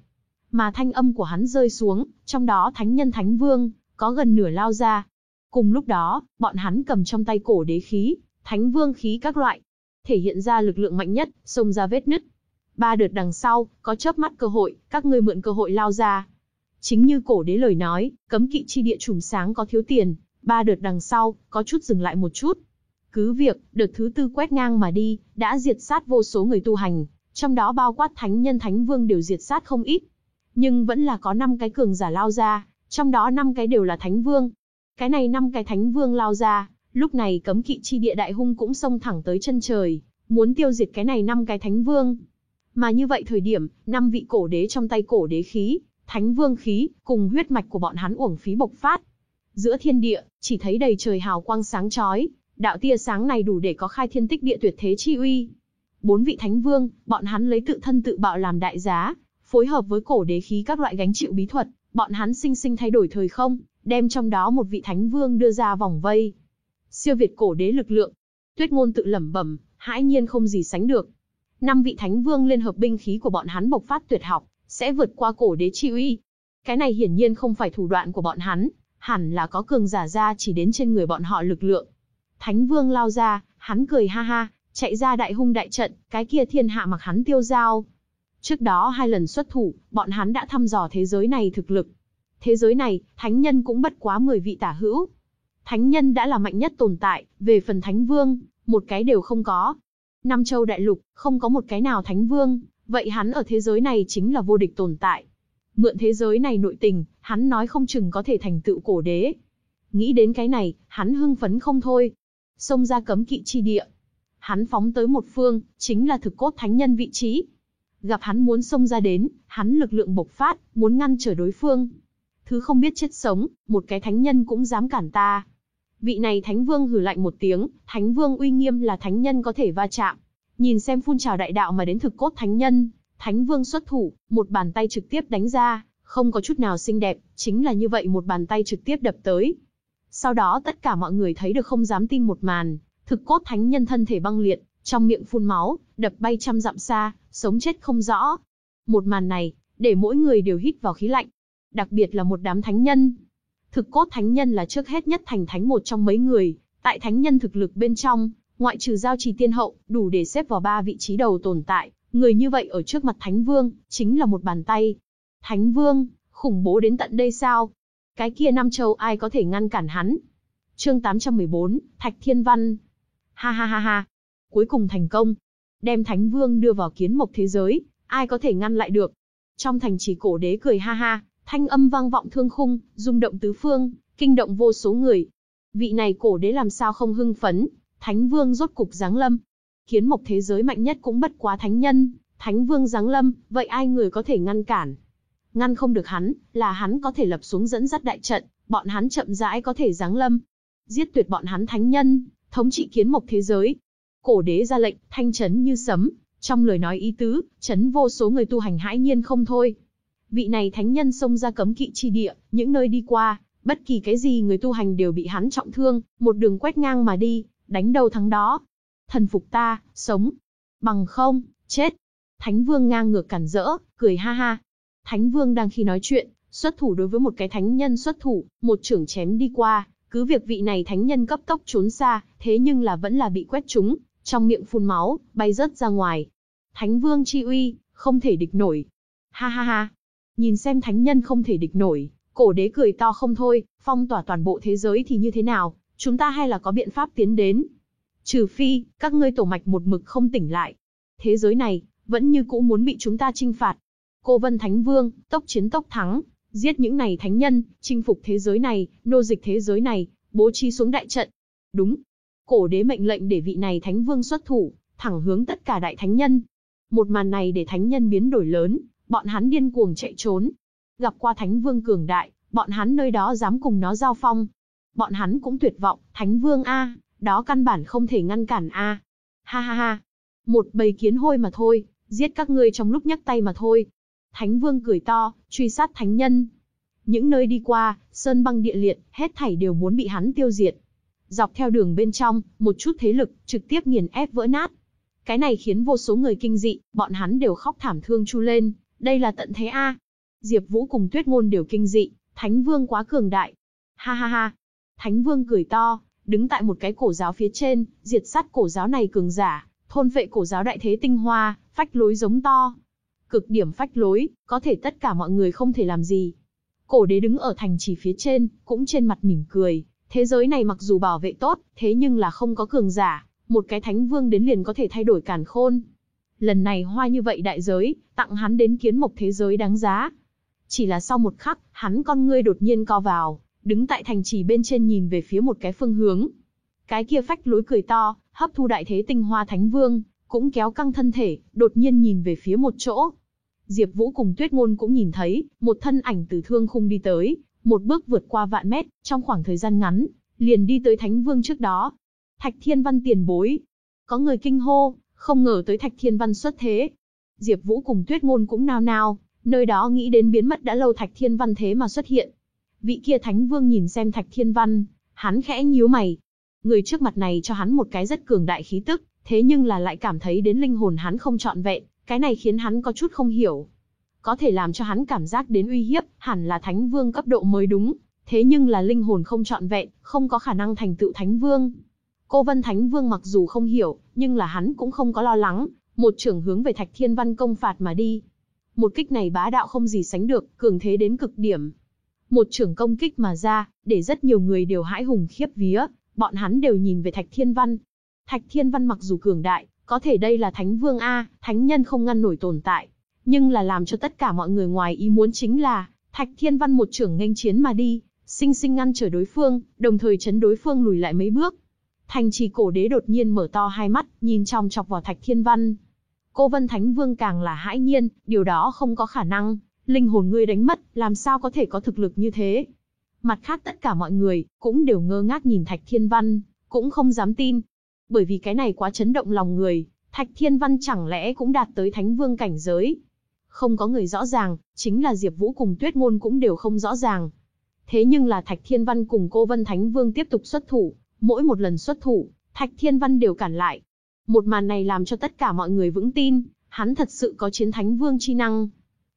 Mà thanh âm của hắn rơi xuống, trong đó Thánh Nhân Thánh Vương, có gần nửa lao ra. Cùng lúc đó, bọn hắn cầm trong tay cổ đế khí, thánh vương khí các loại, thể hiện ra lực lượng mạnh nhất, xông ra vết nứt. Ba đợt đằng sau, có chớp mắt cơ hội, các ngươi mượn cơ hội lao ra. Chính như cổ đế lời nói, cấm kỵ chi địa trùm sáng có thiếu tiền, ba đợt đằng sau, có chút dừng lại một chút. Cứ việc, đợt thứ tư quét ngang mà đi, đã diệt sát vô số người tu hành, trong đó bao quát thánh nhân thánh vương đều diệt sát không ít. Nhưng vẫn là có 5 cái cường giả lao ra, trong đó 5 cái đều là thánh vương. Cái này 5 cái thánh vương lao ra, lúc này cấm kỵ chi địa đại hung cũng xông thẳng tới chân trời, muốn tiêu diệt cái này 5 cái thánh vương. Mà như vậy thời điểm, năm vị cổ đế trong tay cổ đế khí, thánh vương khí, cùng huyết mạch của bọn hắn uổng phí bộc phát. Giữa thiên địa, chỉ thấy đầy trời hào quang sáng chói, đạo tia sáng này đủ để có khai thiên tích địa tuyệt thế chi uy. Bốn vị thánh vương, bọn hắn lấy tự thân tự bạo làm đại giá, phối hợp với cổ đế khí các loại gánh chịu bí thuật, bọn hắn sinh sinh thay đổi thời không, đem trong đó một vị thánh vương đưa ra vòng vây. Siêu việt cổ đế lực lượng. Tuyết ngôn tự lẩm bẩm, hãi nhiên không gì sánh được. Năm vị thánh vương liên hợp binh khí của bọn hắn bộc phát tuyệt học, sẽ vượt qua cổ đế chi uy. Cái này hiển nhiên không phải thủ đoạn của bọn hắn, hẳn là có cường giả ra chỉ đến trên người bọn họ lực lượng. Thánh vương lao ra, hắn cười ha ha, chạy ra đại hung đại trận, cái kia thiên hạ mặc hắn tiêu giao. Trước đó hai lần xuất thủ, bọn hắn đã thăm dò thế giới này thực lực. Thế giới này, thánh nhân cũng bất quá 10 vị tả hữu. Thánh nhân đã là mạnh nhất tồn tại, về phần thánh vương, một cái đều không có. Nam châu đại lục, không có một cái nào thánh vương, vậy hắn ở thế giới này chính là vô địch tồn tại. Mượn thế giới này nội tình, hắn nói không chừng có thể thành tựu cổ đế. Nghĩ đến cái này, hắn hưng phấn không thôi. Xông ra cấm kỵ chi địa. Hắn phóng tới một phương, chính là thực cốt thánh nhân vị trí. Gặp hắn muốn xông ra đến, hắn lực lượng bộc phát, muốn ngăn trở đối phương. Thứ không biết chết sống, một cái thánh nhân cũng dám cản ta. Vị này thánh vương hử lạnh một tiếng, thánh vương uy nghiêm là thánh nhân có thể va chạm. Nhìn xem phun trào đại đạo mà đến thực cốt thánh nhân, thánh vương xuất thủ, một bàn tay trực tiếp đánh ra, không có chút nào xinh đẹp, chính là như vậy một bàn tay trực tiếp đập tới. Sau đó tất cả mọi người thấy được không dám tin một màn, thực cốt thánh nhân thân thể băng liệt, trong miệng phun máu, đập bay trăm dặm xa, sống chết không rõ. Một màn này, để mỗi người đều hít vào khí lạnh. Đặc biệt là một đám thánh nhân. Thực cốt thánh nhân là trước hết nhất thành thánh một trong mấy người, tại thánh nhân thực lực bên trong, ngoại trừ giao trì tiên hậu, đủ để xếp vào ba vị trí đầu tồn tại, người như vậy ở trước mặt thánh vương, chính là một bàn tay. Thánh vương, khủng bố đến tận đây sao? Cái kia Nam Châu ai có thể ngăn cản hắn? Chương 814, Thạch Thiên Văn. Ha ha ha ha. Cuối cùng thành công. Đem Thánh Vương đưa vào kiến mộc thế giới, ai có thể ngăn lại được? Trong thành trì cổ đế cười ha ha, thanh âm vang vọng thương khung, rung động tứ phương, kinh động vô số người. Vị này cổ đế làm sao không hưng phấn, Thánh Vương rốt cục giáng lâm. Kiến mộc thế giới mạnh nhất cũng bất quá thánh nhân, Thánh Vương giáng lâm, vậy ai người có thể ngăn cản? Ngăn không được hắn, là hắn có thể lập xuống dẫn dắt đại trận, bọn hắn chậm rãi có thể giáng lâm. Giết tuyệt bọn hắn thánh nhân, thống trị kiến mộc thế giới. Cổ đế ra lệnh, thanh chấn như sấm, trong lời nói ý tứ, chấn vô số người tu hành hãi nhiên không thôi. Vị này thánh nhân xông ra cấm kỵ chi địa, những nơi đi qua, bất kỳ cái gì người tu hành đều bị hắn trọng thương, một đường quét ngang mà đi, đánh đầu thắng đó. Thần phục ta, sống. Bằng không, chết. Thánh vương ngang ngược cản rỡ, cười ha ha. Thánh vương đang khi nói chuyện, xuất thủ đối với một cái thánh nhân xuất thủ, một trưởng chém đi qua, cứ việc vị này thánh nhân cấp tốc trốn xa, thế nhưng là vẫn là bị quét trúng, trong miệng phun máu, bay rớt ra ngoài. Thánh vương chi uy, không thể địch nổi. Ha ha ha. Nhìn xem thánh nhân không thể địch nổi, cổ đế cười to không thôi, phong tỏa toàn bộ thế giới thì như thế nào, chúng ta hay là có biện pháp tiến đến. Trừ phi, các ngươi tổ mạch một mực không tỉnh lại. Thế giới này, vẫn như cũ muốn bị chúng ta chinh phạt. Cô Vân Thánh Vương, tốc chiến tốc thắng, giết những này thánh nhân, chinh phục thế giới này, nô dịch thế giới này, bố trí xuống đại trận. Đúng. Cổ đế mệnh lệnh để vị này thánh vương xuất thủ, thẳng hướng tất cả đại thánh nhân. Một màn này để thánh nhân biến đổi lớn, bọn hắn điên cuồng chạy trốn. Gặp qua thánh vương cường đại, bọn hắn nơi đó dám cùng nó giao phong. Bọn hắn cũng tuyệt vọng, thánh vương A, đó căn bản không thể ngăn cản A. Ha ha ha. Một bầy kiến hôi mà thôi, giết các ngươi trong lúc nhấc tay mà thôi. Thánh vương cười to, truy sát thánh nhân. Những nơi đi qua, sơn băng địa liệt, hết thảy đều muốn bị hắn tiêu diệt. Dọc theo đường bên trong, một chút thế lực, trực tiếp nghiền ép vỡ nát. Cái này khiến vô số người kinh dị, bọn hắn đều khóc thảm thương chu lên, đây là tận thế A. Diệp Vũ cùng Tuyết Ngôn đều kinh dị, Thánh Vương quá cường đại. Ha ha ha. Thánh Vương cười to, đứng tại một cái cổ giáo phía trên, diệt sát cổ giáo này cường giả, thôn vệ cổ giáo đại thế tinh hoa, phách lối giống to. Cực điểm phách lối, có thể tất cả mọi người không thể làm gì. Cổ đế đứng ở thành trì phía trên, cũng trên mặt mỉm cười, thế giới này mặc dù bảo vệ tốt, thế nhưng là không có cường giả, một cái thánh vương đến liền có thể thay đổi càn khôn. Lần này hoa như vậy đại giới, tặng hắn đến kiến mộc thế giới đáng giá. Chỉ là sau một khắc, hắn con ngươi đột nhiên co vào, đứng tại thành trì bên trên nhìn về phía một cái phương hướng. Cái kia phách lối cười to, hấp thu đại thế tinh hoa thánh vương, cũng kéo căng thân thể, đột nhiên nhìn về phía một chỗ. Diệp Vũ cùng Tuyết Ngôn cũng nhìn thấy, một thân ảnh từ thương khung đi tới, một bước vượt qua vạn mét, trong khoảng thời gian ngắn, liền đi tới Thánh Vương trước đó. Thạch Thiên Văn tiền bối. Có người kinh hô, không ngờ tới Thạch Thiên Văn xuất thế. Diệp Vũ cùng Tuyết Ngôn cũng nao nao, nơi đó nghĩ đến biến mất đã lâu Thạch Thiên Văn thế mà xuất hiện. Vị kia Thánh Vương nhìn xem Thạch Thiên Văn, hắn khẽ nhíu mày. Người trước mặt này cho hắn một cái rất cường đại khí tức, thế nhưng là lại cảm thấy đến linh hồn hắn không trọn vẹn, cái này khiến hắn có chút không hiểu. Có thể làm cho hắn cảm giác đến uy hiếp, hẳn là Thánh Vương cấp độ mới đúng, thế nhưng là linh hồn không trọn vẹn, không có khả năng thành tựu Thánh Vương. Cô Vân Thánh Vương mặc dù không hiểu, nhưng là hắn cũng không có lo lắng, một trưởng hướng về Thạch Thiên Văn công phạt mà đi. Một kích này bá đạo không gì sánh được, cường thế đến cực điểm. Một trưởng công kích mà ra, để rất nhiều người đều hãi hùng khiếp vía, bọn hắn đều nhìn về Thạch Thiên Văn. Thạch Thiên Văn mặc dù cường đại, có thể đây là Thánh Vương A, Thánh Nhân không ngăn nổi tồn tại. Nhưng là làm cho tất cả mọi người ngoài ý muốn chính là, Thạch Thiên Văn một trưởng nghênh chiến mà đi, sinh sinh ngăn trở đối phương, đồng thời chấn đối phương lùi lại mấy bước. Thành trì cổ đế đột nhiên mở to hai mắt, nhìn trong chọc vào Thạch Thiên Văn. Cô Vân Thánh Vương càng là hãi nhiên, điều đó không có khả năng, linh hồn ngươi đánh mất, làm sao có thể có thực lực như thế. Mặt khác tất cả mọi người, cũng đều ngơ ngác nhìn Thạch Thiên Văn, cũng không dám tin. Bởi vì cái này quá chấn động lòng người, Thạch Thiên Văn chẳng lẽ cũng đạt tới Thánh Vương cảnh giới. Không có người rõ ràng, chính là Diệp Vũ cùng Tuyết Ngôn cũng đều không rõ ràng. Thế nhưng là Thạch Thiên Văn cùng cô Vân Thánh Vương tiếp tục xuất thủ, mỗi một lần xuất thủ, Thạch Thiên Văn đều cản lại. Một màn này làm cho tất cả mọi người vững tin, hắn thật sự có chiến Thánh Vương chi năng.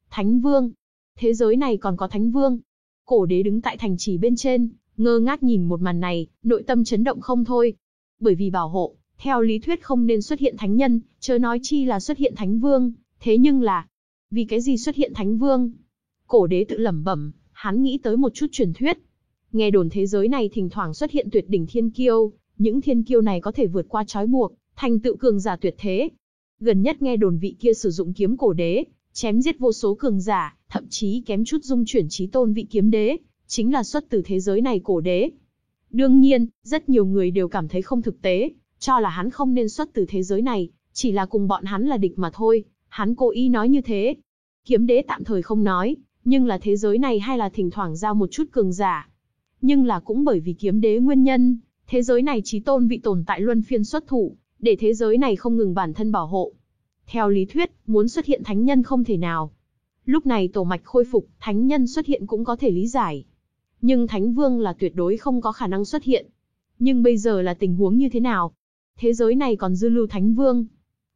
Thánh Vương? Thế giới này còn có Thánh Vương? Cổ đế đứng tại thành trì bên trên, ngơ ngác nhìn một màn này, nội tâm chấn động không thôi. Bởi vì bảo hộ, theo lý thuyết không nên xuất hiện thánh nhân, chớ nói chi là xuất hiện thánh vương, thế nhưng là, vì cái gì xuất hiện thánh vương? Cổ đế tự lẩm bẩm, hắn nghĩ tới một chút truyền thuyết. Nghe đồn thế giới này thỉnh thoảng xuất hiện tuyệt đỉnh thiên kiêu, những thiên kiêu này có thể vượt qua trói buộc, thành tựu cường giả tuyệt thế. Gần nhất nghe đồn vị kia sử dụng kiếm cổ đế, chém giết vô số cường giả, thậm chí kém chút dung chuyển trí tôn vị kiếm đế, chính là xuất từ thế giới này cổ đế. Đương nhiên, rất nhiều người đều cảm thấy không thực tế, cho là hắn không nên xuất từ thế giới này, chỉ là cùng bọn hắn là địch mà thôi, hắn cố ý nói như thế. Kiếm đế tạm thời không nói, nhưng là thế giới này hay là thỉnh thoảng giao một chút cường giả. Nhưng là cũng bởi vì kiếm đế nguyên nhân, thế giới này trí tôn vị tồn tại luân phiên xuất thủ, để thế giới này không ngừng bản thân bảo hộ. Theo lý thuyết, muốn xuất hiện thánh nhân không thể nào. Lúc này tổ mạch khôi phục, thánh nhân xuất hiện cũng có thể lý giải. Nhưng thánh vương là tuyệt đối không có khả năng xuất hiện. Nhưng bây giờ là tình huống như thế nào? Thế giới này còn dư lưu thánh vương.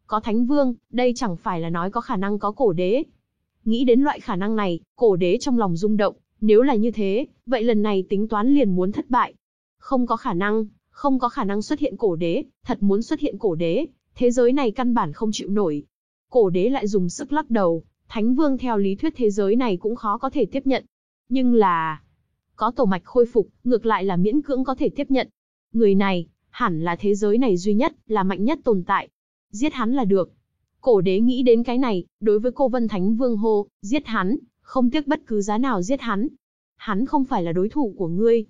Có thánh vương, đây chẳng phải là nói có khả năng có cổ đế. Nghĩ đến loại khả năng này, cổ đế trong lòng rung động, nếu là như thế, vậy lần này tính toán liền muốn thất bại. Không có khả năng, không có khả năng xuất hiện cổ đế, thật muốn xuất hiện cổ đế, thế giới này căn bản không chịu nổi. Cổ đế lại dùng sức lắc đầu, thánh vương theo lý thuyết thế giới này cũng khó có thể tiếp nhận. Nhưng là, có tổ mạch khôi phục, ngược lại là miễn cưỡng có thể tiếp nhận. Người này, hẳn là thế giới này duy nhất, là mạnh nhất tồn tại. Giết hắn là được. Cổ đế nghĩ đến cái này, đối với cô Vân Thánh Vương hô, giết hắn, không tiếc bất cứ giá nào giết hắn. Hắn không phải là đối thủ của ngươi.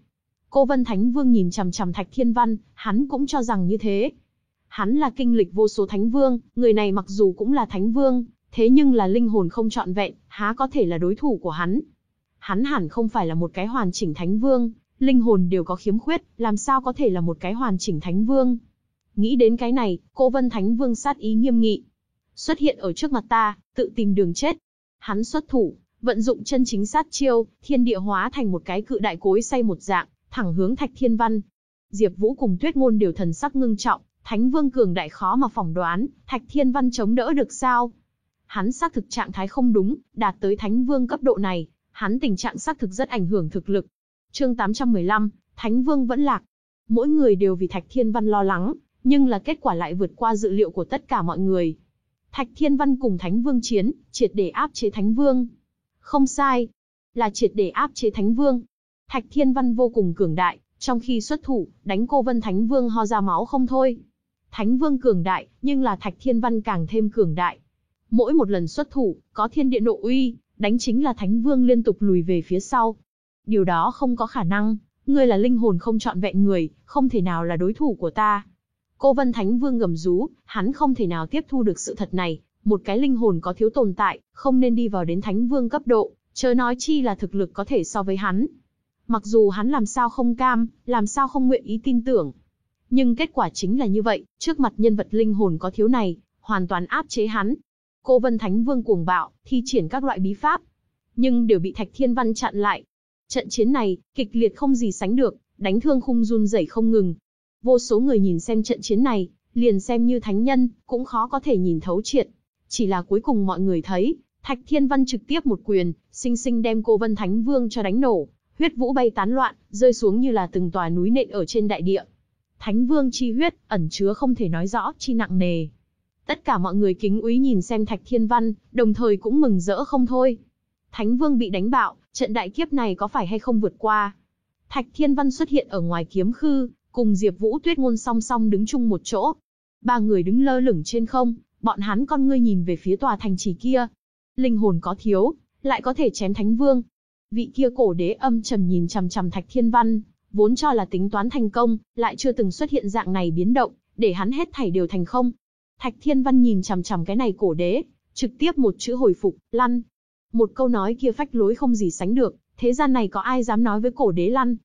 Cô Vân Thánh Vương nhìn chằm chằm Thạch Thiên Văn, hắn cũng cho rằng như thế. Hắn là kinh lịch vô số Thánh Vương, người này mặc dù cũng là Thánh Vương, thế nhưng là linh hồn không trọn vẹn, há có thể là đối thủ của hắn. Hắn hẳn không phải là một cái hoàn chỉnh Thánh Vương, linh hồn đều có khiếm khuyết, làm sao có thể là một cái hoàn chỉnh Thánh Vương. Nghĩ đến cái này, cô Vân Thánh Vương sát ý nghiêm nghị. Xuất hiện ở trước mặt ta, tự tìm đường chết. Hắn xuất thủ, vận dụng chân chính sát chiêu, thiên địa hóa thành một cái cự đại cối xay một dạng, thẳng hướng Thạch Thiên Văn. Diệp Vũ cùng Tuyết Ngôn đều thần sắc ngưng trọng, Thánh Vương cường đại khó mà phỏng đoán, Thạch Thiên Văn chống đỡ được sao? Hắn xác thực trạng thái không đúng, đạt tới Thánh Vương cấp độ này, hắn tình trạng xác thực rất ảnh hưởng thực lực. Chương 815, Thánh Vương vẫn lạc. Mỗi người đều vì Thạch Thiên Văn lo lắng, nhưng là kết quả lại vượt qua dự liệu của tất cả mọi người. Thạch Thiên Văn cùng Thánh Vương chiến, triệt để áp chế Thánh Vương. Không sai, là triệt để áp chế Thánh Vương. Thạch Thiên Văn vô cùng cường đại, trong khi xuất thủ, đánh cô Vân Thánh Vương ho ra máu không thôi. Thánh Vương cường đại, nhưng là Thạch Thiên Văn càng thêm cường đại. Mỗi một lần xuất thủ, có thiên địa độ uy, đánh chính là Thánh Vương liên tục lùi về phía sau. Điều đó không có khả năng, ngươi là linh hồn không trọn vẹn người, không thể nào là đối thủ của ta. Cô Vân Thánh Vương gầm rú, hắn không thể nào tiếp thu được sự thật này, một cái linh hồn có thiếu tồn tại, không nên đi vào đến Thánh Vương cấp độ, chớ nói chi là thực lực có thể so với hắn. Mặc dù hắn làm sao không cam, làm sao không nguyện ý tin tưởng. Nhưng kết quả chính là như vậy, trước mặt nhân vật linh hồn có thiếu này, hoàn toàn áp chế hắn. Cô Vân Thánh Vương cuồng bạo, thi triển các loại bí pháp, nhưng đều bị Thạch Thiên Văn chặn lại. Trận chiến này, kịch liệt không gì sánh được, đánh thương khung run rẩy không ngừng. Vô số người nhìn xem trận chiến này, liền xem như thánh nhân, cũng khó có thể nhìn thấu triệt. Chỉ là cuối cùng mọi người thấy, Thạch Thiên Văn trực tiếp một quyền, sinh sinh đem cô Vân Thánh Vương cho đánh nổ, huyết vũ bay tán loạn, rơi xuống như là từng tòa núi nện ở trên đại địa. Thánh Vương chi huyết, ẩn chứa không thể nói rõ, chi nặng nề. Tất cả mọi người kính úy nhìn xem Thạch Thiên Văn, đồng thời cũng mừng rỡ không thôi. Thánh Vương bị đánh bạo, trận đại kiếp này có phải hay không vượt qua? Thạch Thiên Văn xuất hiện ở ngoài kiếm khư, cùng Diệp Vũ Tuyết ngôn song song đứng chung một chỗ. Ba người đứng lơ lửng trên không, bọn hắn con ngươi nhìn về phía tòa thành trì kia. Linh hồn có thiếu, lại có thể chém Thánh Vương. Vị kia cổ đế âm trầm nhìn chằm chằm Thạch Thiên Văn, vốn cho là tính toán thành công, lại chưa từng xuất hiện dạng này biến động, để hắn hết thảy đều thành không. Thạch Thiên Văn nhìn chằm chằm cái này cổ đế, trực tiếp một chữ hồi phục, lăn. Một câu nói kia phách lối không gì sánh được, thế gian này có ai dám nói với cổ đế lăn.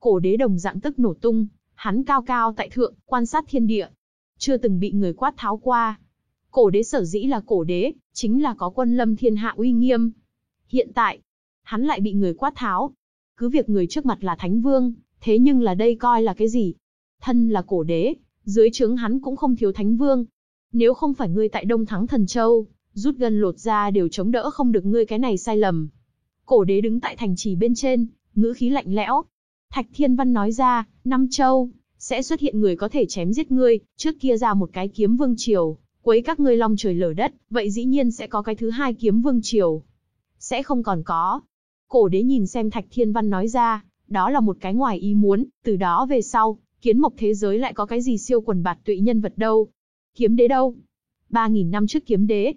Cổ đế đồng dạng tức nổ tung, hắn cao cao tại thượng, quan sát thiên địa. Chưa từng bị người quát tháo qua. Cổ đế sở dĩ là cổ đế, chính là có quân lâm thiên hạ uy nghiêm. Hiện tại, hắn lại bị người quát tháo. Cứ việc người trước mặt là thánh vương, thế nhưng là đây coi là cái gì? Thân là cổ đế, dưới trướng hắn cũng không thiếu thánh vương. Nếu không phải ngươi tại Đông Thắng Thần Châu, rút gân lột ra đều chống đỡ không được ngươi cái này sai lầm. Cổ đế đứng tại thành trì bên trên, ngữ khí lạnh lẽo. Thạch Thiên Văn nói ra, năm châu, sẽ xuất hiện người có thể chém giết ngươi, trước kia ra một cái kiếm vương triều, quấy các ngươi long trời lở đất, vậy dĩ nhiên sẽ có cái thứ hai kiếm vương triều. Sẽ không còn có. Cổ đế nhìn xem Thạch Thiên Văn nói ra, đó là một cái ngoài ý muốn, từ đó về sau, kiến mộc thế giới lại có cái gì siêu quần bạt tụy nhân vật đâu. Kiếm đế đâu? ba nghìn năm trước kiếm đế,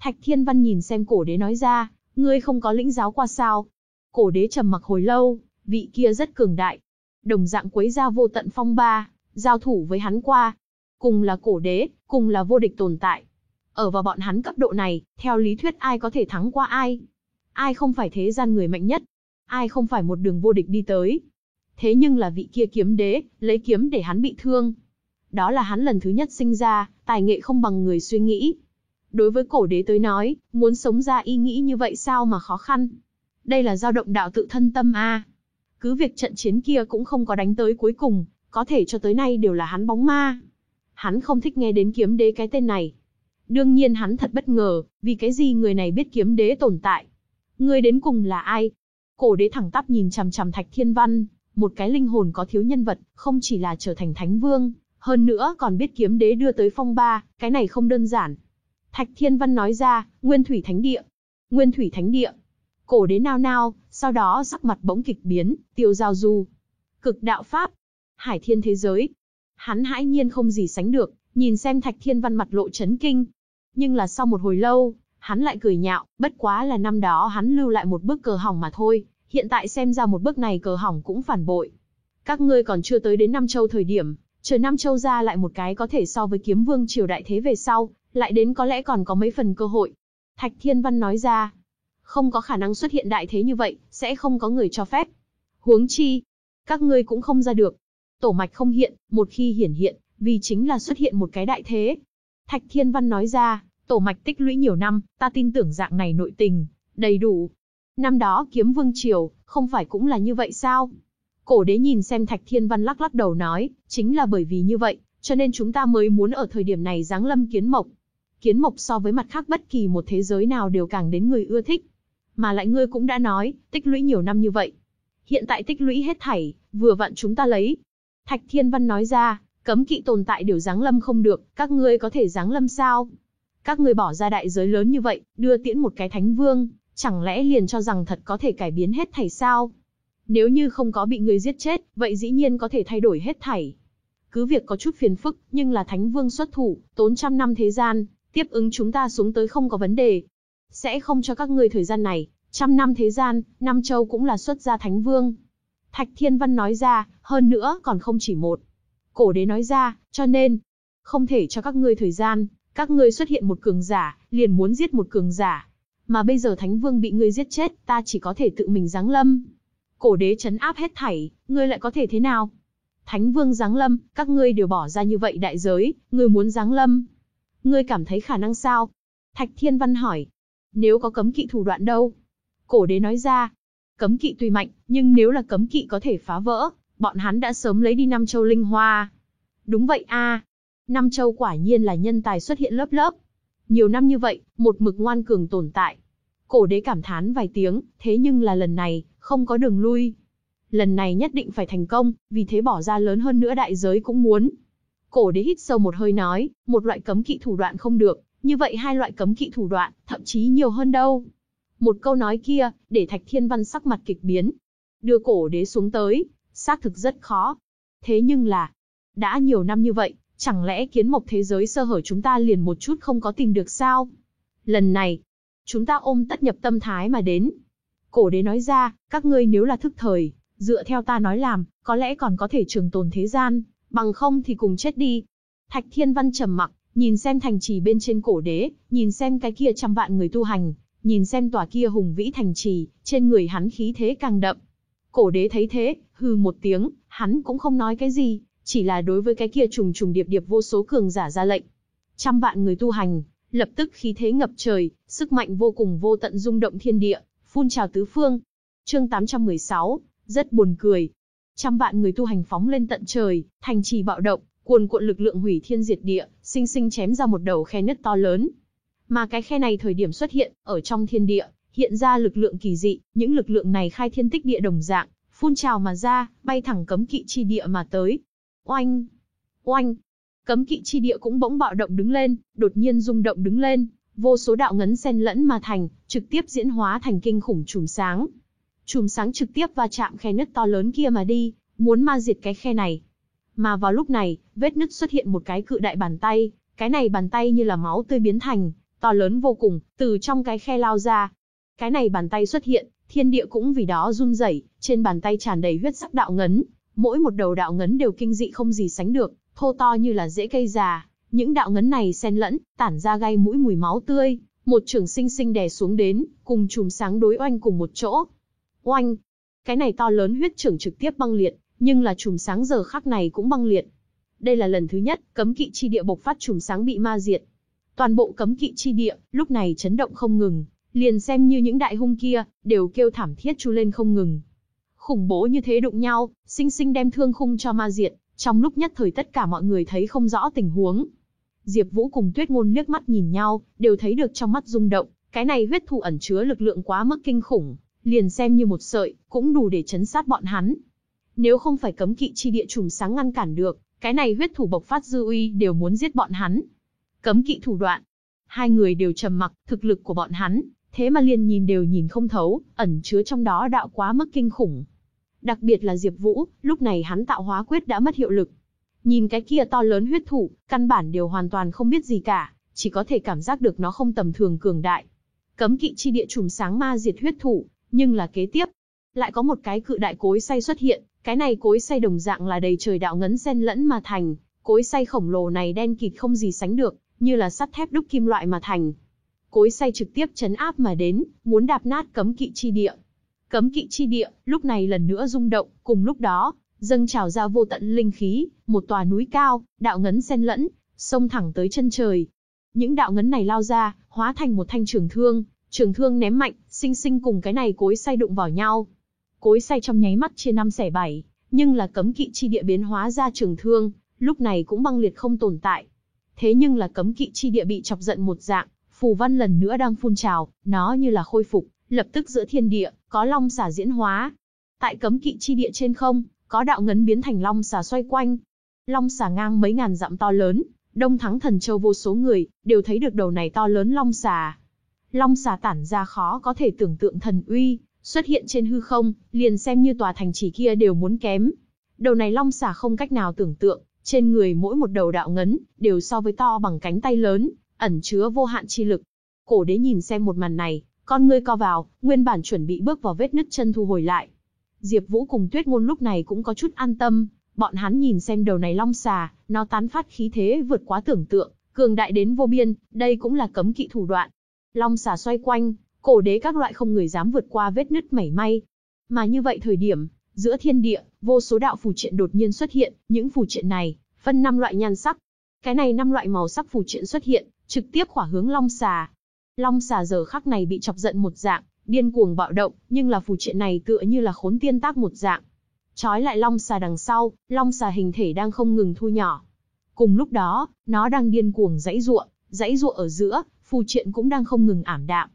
Thạch Thiên Văn nhìn xem cổ đế nói ra, ngươi không có lĩnh giáo qua sao. Cổ đế trầm mặc hồi lâu, vị kia rất cường đại. Đồng dạng quấy ra vô tận phong ba, giao thủ với hắn qua. Cùng là cổ đế, cùng là vô địch tồn tại. Ở vào bọn hắn cấp độ này, theo lý thuyết ai có thể thắng qua ai? Ai không phải thế gian người mạnh nhất? Ai không phải một đường vô địch đi tới? Thế nhưng là vị kia kiếm đế, lấy kiếm để hắn bị thương. Đó là hắn lần thứ nhất sinh ra, tài nghệ không bằng người suy nghĩ, Đối với cổ đế tới nói, muốn sống ra ý nghĩ như vậy sao mà khó khăn. Đây là dao động đạo tự thân tâm a. Cứ việc trận chiến kia cũng không có đánh tới cuối cùng, có thể cho tới nay đều là hắn bóng ma. Hắn không thích nghe đến kiếm đế cái tên này. Đương nhiên hắn thật bất ngờ, vì cái gì người này biết kiếm đế tồn tại. Người đến cùng là ai? Cổ đế thẳng tắp nhìn chằm chằm thạch thiên văn, một cái linh hồn có thiếu nhân vật, không chỉ là trở thành thánh vương, hơn nữa còn biết kiếm đế đưa tới phong ba, cái này không đơn giản. Thạch Thiên Văn nói ra, Nguyên Thủy Thánh Địa. Nguyên Thủy Thánh Địa. Cổ đế nao nao, sau đó sắc mặt bỗng kịch biến, tiêu giao du. Cực đạo Pháp. Hải thiên thế giới. Hắn hãi nhiên không gì sánh được, nhìn xem Thạch Thiên Văn mặt lộ chấn kinh. Nhưng là sau một hồi lâu, hắn lại cười nhạo, bất quá là năm đó hắn lưu lại một bước cờ hỏng mà thôi, hiện tại xem ra một bước này cờ hỏng cũng phản bội. Các ngươi còn chưa tới đến Nam Châu thời điểm, chờ Nam Châu ra lại một cái có thể so với kiếm vương triều đại thế về sau, lại đến có lẽ còn có mấy phần cơ hội. Thạch Thiên Văn nói ra, không có khả năng xuất hiện đại thế như vậy, sẽ không có người cho phép. Huống chi, các ngươi cũng không ra được. Tổ mạch không hiện, một khi hiển hiện, vì chính là xuất hiện một cái đại thế. Thạch Thiên Văn nói ra, tổ mạch tích lũy nhiều năm, ta tin tưởng dạng này nội tình, đầy đủ. Năm đó kiếm vương triều, không phải cũng là như vậy sao? Cổ đế nhìn xem Thạch Thiên Văn lắc lắc đầu nói, chính là bởi vì như vậy, cho nên chúng ta mới muốn ở thời điểm này giáng lâm kiến mộc kiến mộc so với mặt khác bất kỳ một thế giới nào đều càng đến người ưa thích. Mà lại ngươi cũng đã nói, tích lũy nhiều năm như vậy. Hiện tại tích lũy hết thảy, vừa vặn chúng ta lấy. Thạch Thiên Văn nói ra, cấm kỵ tồn tại đều giáng lâm không được, các ngươi có thể giáng lâm sao? Các ngươi bỏ ra đại giới lớn như vậy, đưa tiễn một cái thánh vương, chẳng lẽ liền cho rằng thật có thể cải biến hết thảy sao? Nếu như không có bị người giết chết, vậy dĩ nhiên có thể thay đổi hết thảy. Cứ việc có chút phiền phức, nhưng là thánh vương xuất thủ, tốn trăm năm thế gian, tiếp ứng chúng ta xuống tới không có vấn đề. Sẽ không cho các ngươi thời gian này, trăm năm thế gian, năm châu cũng là xuất gia thánh vương. Thạch Thiên Văn nói ra, hơn nữa còn không chỉ một. Cổ đế nói ra, cho nên, không thể cho các ngươi thời gian, các ngươi xuất hiện một cường giả, liền muốn giết một cường giả. Mà bây giờ Thánh Vương bị ngươi giết chết, ta chỉ có thể tự mình giáng lâm. Cổ đế chấn áp hết thảy, ngươi lại có thể thế nào? Thánh Vương giáng lâm, các ngươi đều bỏ ra như vậy đại giới, ngươi muốn giáng lâm. Ngươi cảm thấy khả năng sao? Thạch Thiên Văn hỏi. Nếu có cấm kỵ thủ đoạn đâu? Cổ đế nói ra. Cấm kỵ tuy mạnh, nhưng nếu là cấm kỵ có thể phá vỡ, bọn hắn đã sớm lấy đi năm châu linh hoa. Đúng vậy a, Năm châu quả nhiên là nhân tài xuất hiện lớp lớp. Nhiều năm như vậy, một mực ngoan cường tồn tại. Cổ đế cảm thán vài tiếng, thế nhưng là lần này, không có đường lui. Lần này nhất định phải thành công, vì thế bỏ ra lớn hơn nữa đại giới cũng muốn. Cổ đế hít sâu một hơi nói, một loại cấm kỵ thủ đoạn không được, như vậy hai loại cấm kỵ thủ đoạn, thậm chí nhiều hơn đâu. Một câu nói kia, để Thạch Thiên Văn sắc mặt kịch biến. Đưa cổ đế xuống tới, xác thực rất khó. Thế nhưng là, đã nhiều năm như vậy, chẳng lẽ kiến mộc thế giới sơ hở chúng ta liền một chút không có tìm được sao? Lần này, chúng ta ôm tất nhập tâm thái mà đến. Cổ đế nói ra, các ngươi nếu là thức thời, dựa theo ta nói làm, có lẽ còn có thể trường tồn thế gian, bằng không thì cùng chết đi. Thạch Thiên Văn trầm mặc, nhìn xem thành trì bên trên cổ đế, nhìn xem cái kia trăm vạn người tu hành, nhìn xem tòa kia hùng vĩ thành trì, trên người hắn khí thế càng đậm. Cổ đế thấy thế, hừ một tiếng, hắn cũng không nói cái gì, chỉ là đối với cái kia trùng trùng điệp điệp vô số cường giả ra lệnh. Trăm vạn người tu hành, lập tức khí thế ngập trời, sức mạnh vô cùng vô tận rung động thiên địa, phun trào tứ phương. Chương 816, rất buồn cười. Trăm vạn người tu hành phóng lên tận trời, thành trì bạo động, cuồn cuộn lực lượng hủy thiên diệt địa, sinh sinh chém ra một đầu khe nứt to lớn. Mà cái khe này thời điểm xuất hiện, ở trong thiên địa, hiện ra lực lượng kỳ dị, những lực lượng này khai thiên tích địa đồng dạng, phun trào mà ra, bay thẳng cấm kỵ chi địa mà tới. Oanh! Oanh! Cấm kỵ chi địa cũng bỗng bạo động đứng lên, đột nhiên rung động đứng lên, vô số đạo ngấn xen lẫn mà thành, trực tiếp diễn hóa thành kinh khủng chùm sáng. Chùm sáng trực tiếp va chạm khe nứt to lớn kia mà đi, muốn ma diệt cái khe này. Mà vào lúc này, vết nứt xuất hiện một cái cự đại bàn tay, cái này bàn tay như là máu tươi biến thành, to lớn vô cùng, từ trong cái khe lao ra. Cái này bàn tay xuất hiện, thiên địa cũng vì đó run rẩy, trên bàn tay tràn đầy huyết sắc đạo ngấn, mỗi một đầu đạo ngấn đều kinh dị không gì sánh được, thô to như là rễ cây già. Những đạo ngấn này xen lẫn, tản ra gây mũi mùi máu tươi, một trường sinh sinh đè xuống đến, cùng chùm sáng đối oanh cùng một chỗ. Oanh! Cái này to lớn huyết trưởng trực tiếp băng liệt, nhưng là chùm sáng giờ khắc này cũng băng liệt. Đây là lần thứ nhất, cấm kỵ chi địa bộc phát chùm sáng bị ma diệt. Toàn bộ cấm kỵ chi địa, lúc này chấn động không ngừng, liền xem như những đại hung kia, đều kêu thảm thiết chu lên không ngừng. Khủng bố như thế đụng nhau, sinh sinh đem thương khung cho ma diệt, trong lúc nhất thời tất cả mọi người thấy không rõ tình huống. Diệp Vũ cùng Tuyết Ngôn liếc mắt nhìn nhau, đều thấy được trong mắt rung động, cái này huyết thủ ẩn chứa lực lượng quá mức kinh khủng, liền xem như một sợi, cũng đủ để chấn sát bọn hắn. Nếu không phải cấm kỵ chi địa trùng sáng ngăn cản được, cái này huyết thủ bộc phát dư uy đều muốn giết bọn hắn. Cấm kỵ thủ đoạn. Hai người đều trầm mặc, thực lực của bọn hắn, thế mà liền nhìn đều nhìn không thấu, ẩn chứa trong đó đạo quá mức kinh khủng. Đặc biệt là Diệp Vũ, lúc này hắn tạo hóa quyết đã mất hiệu lực. Nhìn cái kia to lớn huyết thủ, căn bản đều hoàn toàn không biết gì cả, chỉ có thể cảm giác được nó không tầm thường cường đại. Cấm kỵ chi địa trùng sáng ma diệt huyết thủ, nhưng là kế tiếp, lại có một cái cự đại cối xay xuất hiện, cái này cối xay đồng dạng là đầy trời đạo ngấn xen lẫn mà thành, cối xay khổng lồ này đen kịt không gì sánh được, như là sắt thép đúc kim loại mà thành. Cối xay trực tiếp chấn áp mà đến, muốn đạp nát cấm kỵ chi địa. Cấm kỵ chi địa, lúc này lần nữa rung động, cùng lúc đó, dâng trào ra vô tận linh khí, một tòa núi cao, đạo ngấn xen lẫn, xông thẳng tới chân trời. Những đạo ngấn này lao ra, hóa thành một thanh trường thương, trường thương ném mạnh, sinh sinh cùng cái này cối xay đụng vào nhau. Cối xay trong nháy mắt chia năm xẻ bảy, nhưng là cấm kỵ chi địa biến hóa ra trường thương, lúc này cũng băng liệt không tồn tại. Thế nhưng là cấm kỵ chi địa bị chọc giận một dạng, phù văn lần nữa đang phun trào, nó như là khôi phục, lập tức giữa thiên địa, có long xả diễn hóa. Tại cấm kỵ chi địa trên không, có đạo ngấn biến thành long xà xoay quanh. Long xà ngang mấy ngàn dặm to lớn, đông thắng thần châu vô số người, đều thấy được đầu này to lớn long xà. Long xà tản ra khó có thể tưởng tượng thần uy, xuất hiện trên hư không, liền xem như tòa thành trì kia đều muốn kém. Đầu này long xà không cách nào tưởng tượng, trên người mỗi một đầu đạo ngấn, đều so với to bằng cánh tay lớn, ẩn chứa vô hạn chi lực. Cổ đế nhìn xem một màn này, con ngươi co vào, nguyên bản chuẩn bị bước vào vết nứt chân thu hồi lại. Diệp Vũ cùng Tuyết Ngôn lúc này cũng có chút an tâm, bọn hắn nhìn xem đầu này long xà, nó tán phát khí thế vượt quá tưởng tượng, cường đại đến vô biên, đây cũng là cấm kỵ thủ đoạn. Long xà xoay quanh, cổ đế các loại không người dám vượt qua vết nứt mảy may. Mà như vậy thời điểm, giữa thiên địa, vô số đạo phù triện đột nhiên xuất hiện, những phù triện này phân năm loại nhan sắc. Cái này năm loại màu sắc phù triện xuất hiện, trực tiếp khỏa hướng long xà. Long xà giờ khắc này bị chọc giận một dạng, điên cuồng bạo động, nhưng là phù triện này tựa như là khốn tiên tác một dạng. Chói lại long xà đằng sau, long xà hình thể đang không ngừng thu nhỏ. Cùng lúc đó, nó đang điên cuồng dãy ruộng, dãy ruộng ở giữa, phù triện cũng đang không ngừng ảm đạm.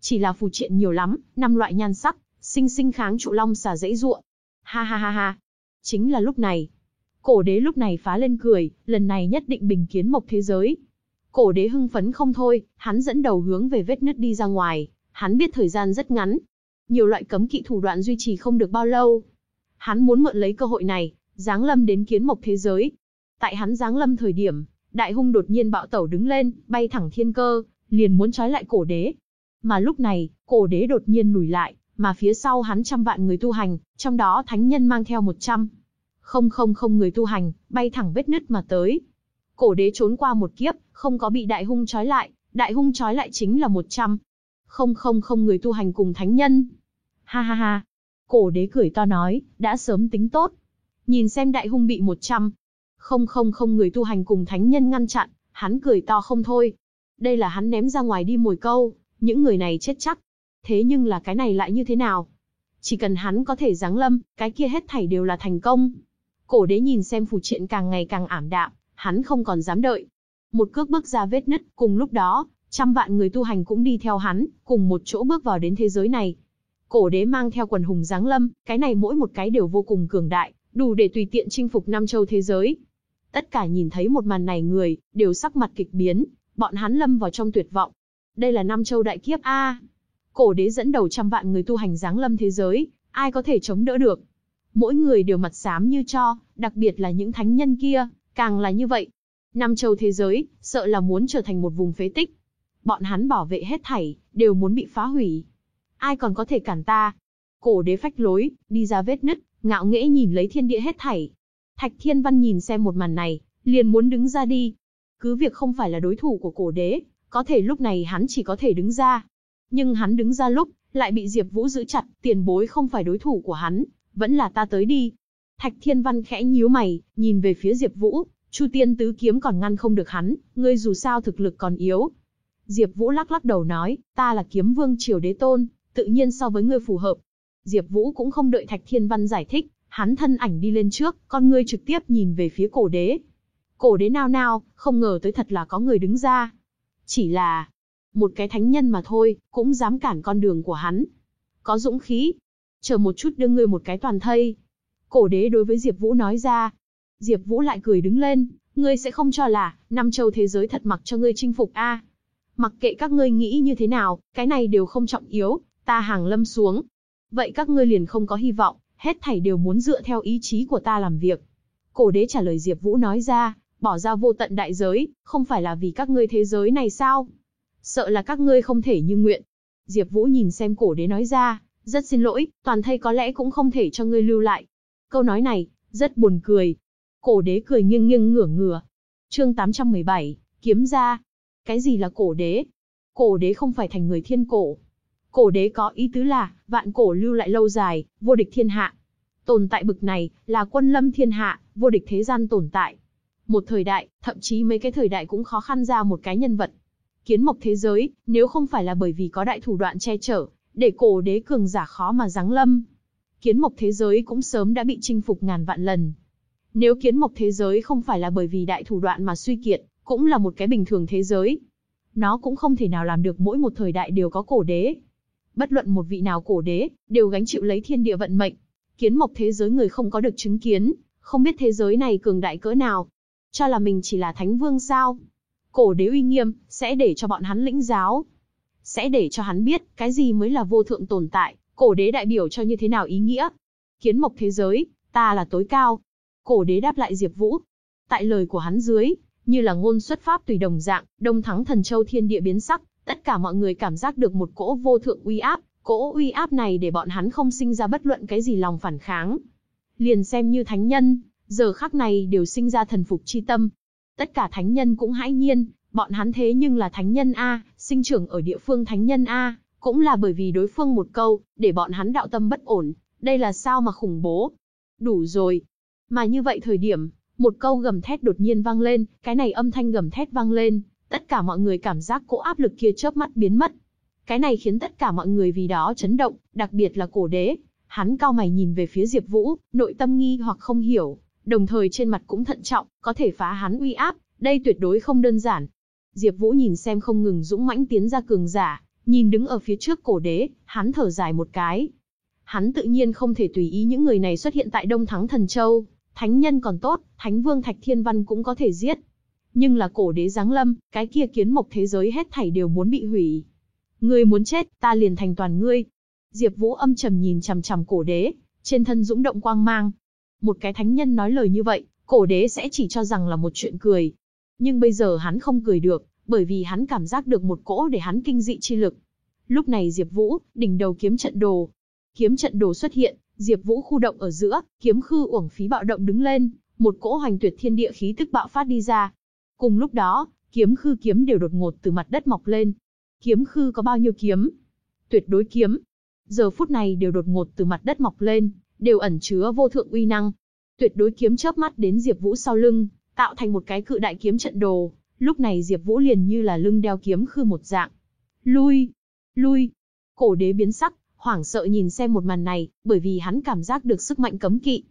Chỉ là phù triện nhiều lắm, năm loại nhan sắc, sinh sinh kháng trụ long xà dãy ruộng. Ha ha ha ha. Chính là lúc này. Cổ đế lúc này phá lên cười, lần này nhất định bình kiến mộc thế giới. Cổ đế hưng phấn không thôi, hắn dẫn đầu hướng về vết nứt đi ra ngoài, hắn biết thời gian rất ngắn. Nhiều loại cấm kỵ thủ đoạn duy trì không được bao lâu. Hắn muốn mượn lấy cơ hội này, giáng lâm đến kiến mộc thế giới. Tại hắn giáng lâm thời điểm, đại hung đột nhiên bạo tẩu đứng lên, bay thẳng thiên cơ, liền muốn trói lại cổ đế. Mà lúc này, cổ đế đột nhiên lùi lại, mà phía sau hắn trăm vạn người tu hành, trong đó thánh nhân mang theo một trăm. Không không không người tu hành, bay thẳng vết nứt mà tới. Cổ đế trốn qua một kiếp, không có bị đại hung trói lại, đại hung trói lại chính là một trăm. Không không không người tu hành cùng thánh nhân. Ha ha ha. Cổ đế cười to nói, đã sớm tính tốt. Nhìn xem đại hung bị một trăm. Không không không người tu hành cùng thánh nhân ngăn chặn, hắn cười to không thôi. Đây là hắn ném ra ngoài đi mồi câu, những người này chết chắc. Thế nhưng là cái này lại như thế nào? Chỉ cần hắn có thể giáng lâm, cái kia hết thảy đều là thành công. Cổ đế nhìn xem phù triện càng ngày càng ảm đạm, hắn không còn dám đợi. Một cước bước ra vết nứt, cùng lúc đó, trăm vạn người tu hành cũng đi theo hắn, cùng một chỗ bước vào đến thế giới này. Cổ đế mang theo quần hùng giáng lâm, cái này mỗi một cái đều vô cùng cường đại, đủ để tùy tiện chinh phục năm châu thế giới. Tất cả nhìn thấy một màn này người, đều sắc mặt kịch biến, bọn hắn lâm vào trong tuyệt vọng. Đây là năm châu đại kiếp A. Cổ đế dẫn đầu trăm vạn người tu hành giáng lâm thế giới, ai có thể chống đỡ được. Mỗi người đều mặt xám như cho, đặc biệt là những thánh nhân kia, càng là như vậy. Năm châu thế giới, sợ là muốn trở thành một vùng phế tích. Bọn hắn bảo vệ hết thảy, đều muốn bị phá hủy. Ai còn có thể cản ta? Cổ đế phách lối, đi ra vết nứt, ngạo nghễ nhìn lấy thiên địa hết thảy. Thạch Thiên Văn nhìn xem một màn này, liền muốn đứng ra đi. Cứ việc không phải là đối thủ của cổ đế, có thể lúc này hắn chỉ có thể đứng ra. Nhưng hắn đứng ra lúc, lại bị Diệp Vũ giữ chặt, tiền bối không phải đối thủ của hắn, vẫn là ta tới đi. Thạch Thiên Văn khẽ nhíu mày, nhìn về phía Diệp Vũ, Chu Tiên tứ kiếm còn ngăn không được hắn, ngươi dù sao thực lực còn yếu. Diệp Vũ lắc lắc đầu nói, ta là kiếm vương triều đế tôn, tự nhiên so với ngươi phù hợp. Diệp Vũ cũng không đợi Thạch Thiên Văn giải thích, hắn thân ảnh đi lên trước, con ngươi trực tiếp nhìn về phía cổ đế. Cổ đế nao nao, không ngờ tới thật là có người đứng ra. Chỉ là một cái thánh nhân mà thôi, cũng dám cản con đường của hắn. Có dũng khí, chờ một chút đưa ngươi một cái toàn thây. Cổ đế đối với Diệp Vũ nói ra. Diệp Vũ lại cười đứng lên, ngươi sẽ không cho là, năm châu thế giới thật mặc cho ngươi chinh phục a? Mặc kệ các ngươi nghĩ như thế nào, cái này đều không trọng yếu, ta hàng lâm xuống. Vậy các ngươi liền không có hy vọng, hết thảy đều muốn dựa theo ý chí của ta làm việc. Cổ đế trả lời Diệp Vũ nói ra, bỏ ra vô tận đại giới, không phải là vì các ngươi thế giới này sao? Sợ là các ngươi không thể như nguyện. Diệp Vũ nhìn xem cổ đế nói ra, rất xin lỗi, toàn thây có lẽ cũng không thể cho ngươi lưu lại. Câu nói này, rất buồn cười. Cổ đế cười nghiêng nghiêng ngửa ngửa. Chương 817, kiếm ra. Cái gì là cổ đế? Cổ đế không phải thành người thiên cổ. Cổ đế có ý tứ là, vạn cổ lưu lại lâu dài, vô địch thiên hạ. Tồn tại bực này, là quân lâm thiên hạ, vô địch thế gian tồn tại. Một thời đại, thậm chí mấy cái thời đại cũng khó khăn ra một cái nhân vật. Kiến mộc thế giới, nếu không phải là bởi vì có đại thủ đoạn che chở, để cổ đế cường giả khó mà giáng lâm. Kiến mộc thế giới cũng sớm đã bị chinh phục ngàn vạn lần. Nếu kiến mộc thế giới không phải là bởi vì đại thủ đoạn mà suy kiệt, cũng là một cái bình thường thế giới. Nó cũng không thể nào làm được mỗi một thời đại đều có cổ đế. Bất luận một vị nào cổ đế, đều gánh chịu lấy thiên địa vận mệnh. Kiến mộc thế giới người không có được chứng kiến, không biết thế giới này cường đại cỡ nào. Cho là mình chỉ là thánh vương sao? Cổ đế uy nghiêm, sẽ để cho bọn hắn lĩnh giáo. Sẽ để cho hắn biết, cái gì mới là vô thượng tồn tại, cổ đế đại biểu cho như thế nào ý nghĩa. Kiến mộc thế giới, ta là tối cao. Cổ đế đáp lại Diệp Vũ. Tại lời của hắn dưới, như là ngôn xuất pháp tùy đồng dạng, đông thắng thần châu thiên địa biến sắc, tất cả mọi người cảm giác được một cỗ vô thượng uy áp, cỗ uy áp này để bọn hắn không sinh ra bất luận cái gì lòng phản kháng. Liền xem như thánh nhân, giờ khắc này đều sinh ra thần phục chi tâm. Tất cả thánh nhân cũng hãi nhiên, bọn hắn thế nhưng là thánh nhân A, sinh trưởng ở địa phương thánh nhân A, cũng là bởi vì đối phương một câu, để bọn hắn đạo tâm bất ổn, đây là sao mà khủng bố. Đủ rồi. Mà như vậy thời điểm, một câu gầm thét đột nhiên vang lên, cái này âm thanh gầm thét vang lên, tất cả mọi người cảm giác cỗ áp lực kia chớp mắt biến mất. Cái này khiến tất cả mọi người vì đó chấn động, đặc biệt là cổ đế. Hắn cao mày nhìn về phía Diệp Vũ, nội tâm nghi hoặc không hiểu, đồng thời trên mặt cũng thận trọng, có thể phá hắn uy áp, đây tuyệt đối không đơn giản. Diệp Vũ nhìn xem không ngừng dũng mãnh tiến ra cường giả, nhìn đứng ở phía trước cổ đế, hắn thở dài một cái. Hắn tự nhiên không thể tùy ý những người này xuất hiện tại Đông Thắng Thần Châu, thánh nhân còn tốt, thánh vương Thạch Thiên Văn cũng có thể giết. Nhưng là cổ đế giáng lâm, cái kia kiến mộc thế giới hết thảy đều muốn bị hủy. Ngươi muốn chết, ta liền thành toàn ngươi. Diệp Vũ âm trầm nhìn chằm chằm cổ đế, trên thân dũng động quang mang. Một cái thánh nhân nói lời như vậy, cổ đế sẽ chỉ cho rằng là một chuyện cười. Nhưng bây giờ hắn không cười được, bởi vì hắn cảm giác được một cỗ để hắn kinh dị chi lực. Lúc này Diệp Vũ, đỉnh đầu kiếm trận đồ. Kiếm trận đồ xuất hiện, Diệp Vũ khu động ở giữa, kiếm khư uổng phí bạo động đứng lên, một cỗ hoành tuyệt thiên địa khí tức bạo phát đi ra. Cùng lúc đó, kiếm khư kiếm đều đột ngột từ mặt đất mọc lên. Kiếm khư có bao nhiêu kiếm? Tuyệt đối kiếm. Giờ phút này đều đột ngột từ mặt đất mọc lên, đều ẩn chứa vô thượng uy năng. Tuyệt đối kiếm chớp mắt đến Diệp Vũ sau lưng, tạo thành một cái cự đại kiếm trận đồ, lúc này Diệp Vũ liền như là lưng đeo kiếm khư một dạng. Lui, lui. Cổ đế biến sắc, hoảng sợ nhìn xem một màn này, bởi vì hắn cảm giác được sức mạnh cấm kỵ.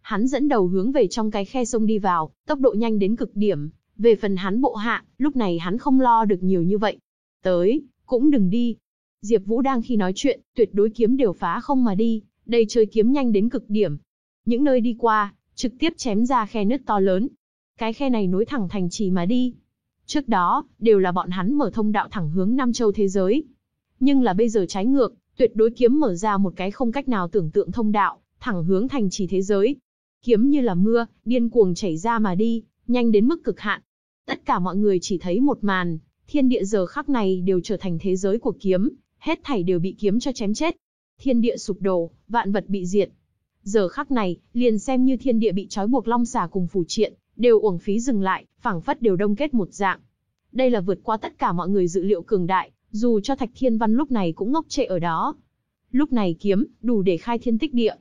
Hắn dẫn đầu hướng về trong cái khe sông đi vào, tốc độ nhanh đến cực điểm. Về phần hắn bộ hạ, lúc này hắn không lo được nhiều như vậy. Tới, cũng đừng đi. Diệp Vũ đang khi nói chuyện, tuyệt đối kiếm đều phá không mà đi, đây chơi kiếm nhanh đến cực điểm. Những nơi đi qua, trực tiếp chém ra khe nứt to lớn. Cái khe này nối thẳng thành trì mà đi. Trước đó, đều là bọn hắn mở thông đạo thẳng hướng Nam Châu thế giới. Nhưng là bây giờ trái ngược, tuyệt đối kiếm mở ra một cái không cách nào tưởng tượng thông đạo, thẳng hướng thành trì thế giới. Kiếm như là mưa, điên cuồng chảy ra mà đi, nhanh đến mức cực hạn. Tất cả mọi người chỉ thấy một màn, thiên địa giờ khắc này đều trở thành thế giới của kiếm, hết thảy đều bị kiếm cho chém chết. Thiên địa sụp đổ, vạn vật bị diệt. Giờ khắc này, liền xem như thiên địa bị trói buộc long xà cùng phù triện, đều uổng phí dừng lại, phảng phất đều đông kết một dạng. Đây là vượt qua tất cả mọi người dự liệu cường đại, dù cho Thạch Thiên Văn lúc này cũng ngốc trệ ở đó. Lúc này kiếm, đủ để khai thiên tích địa.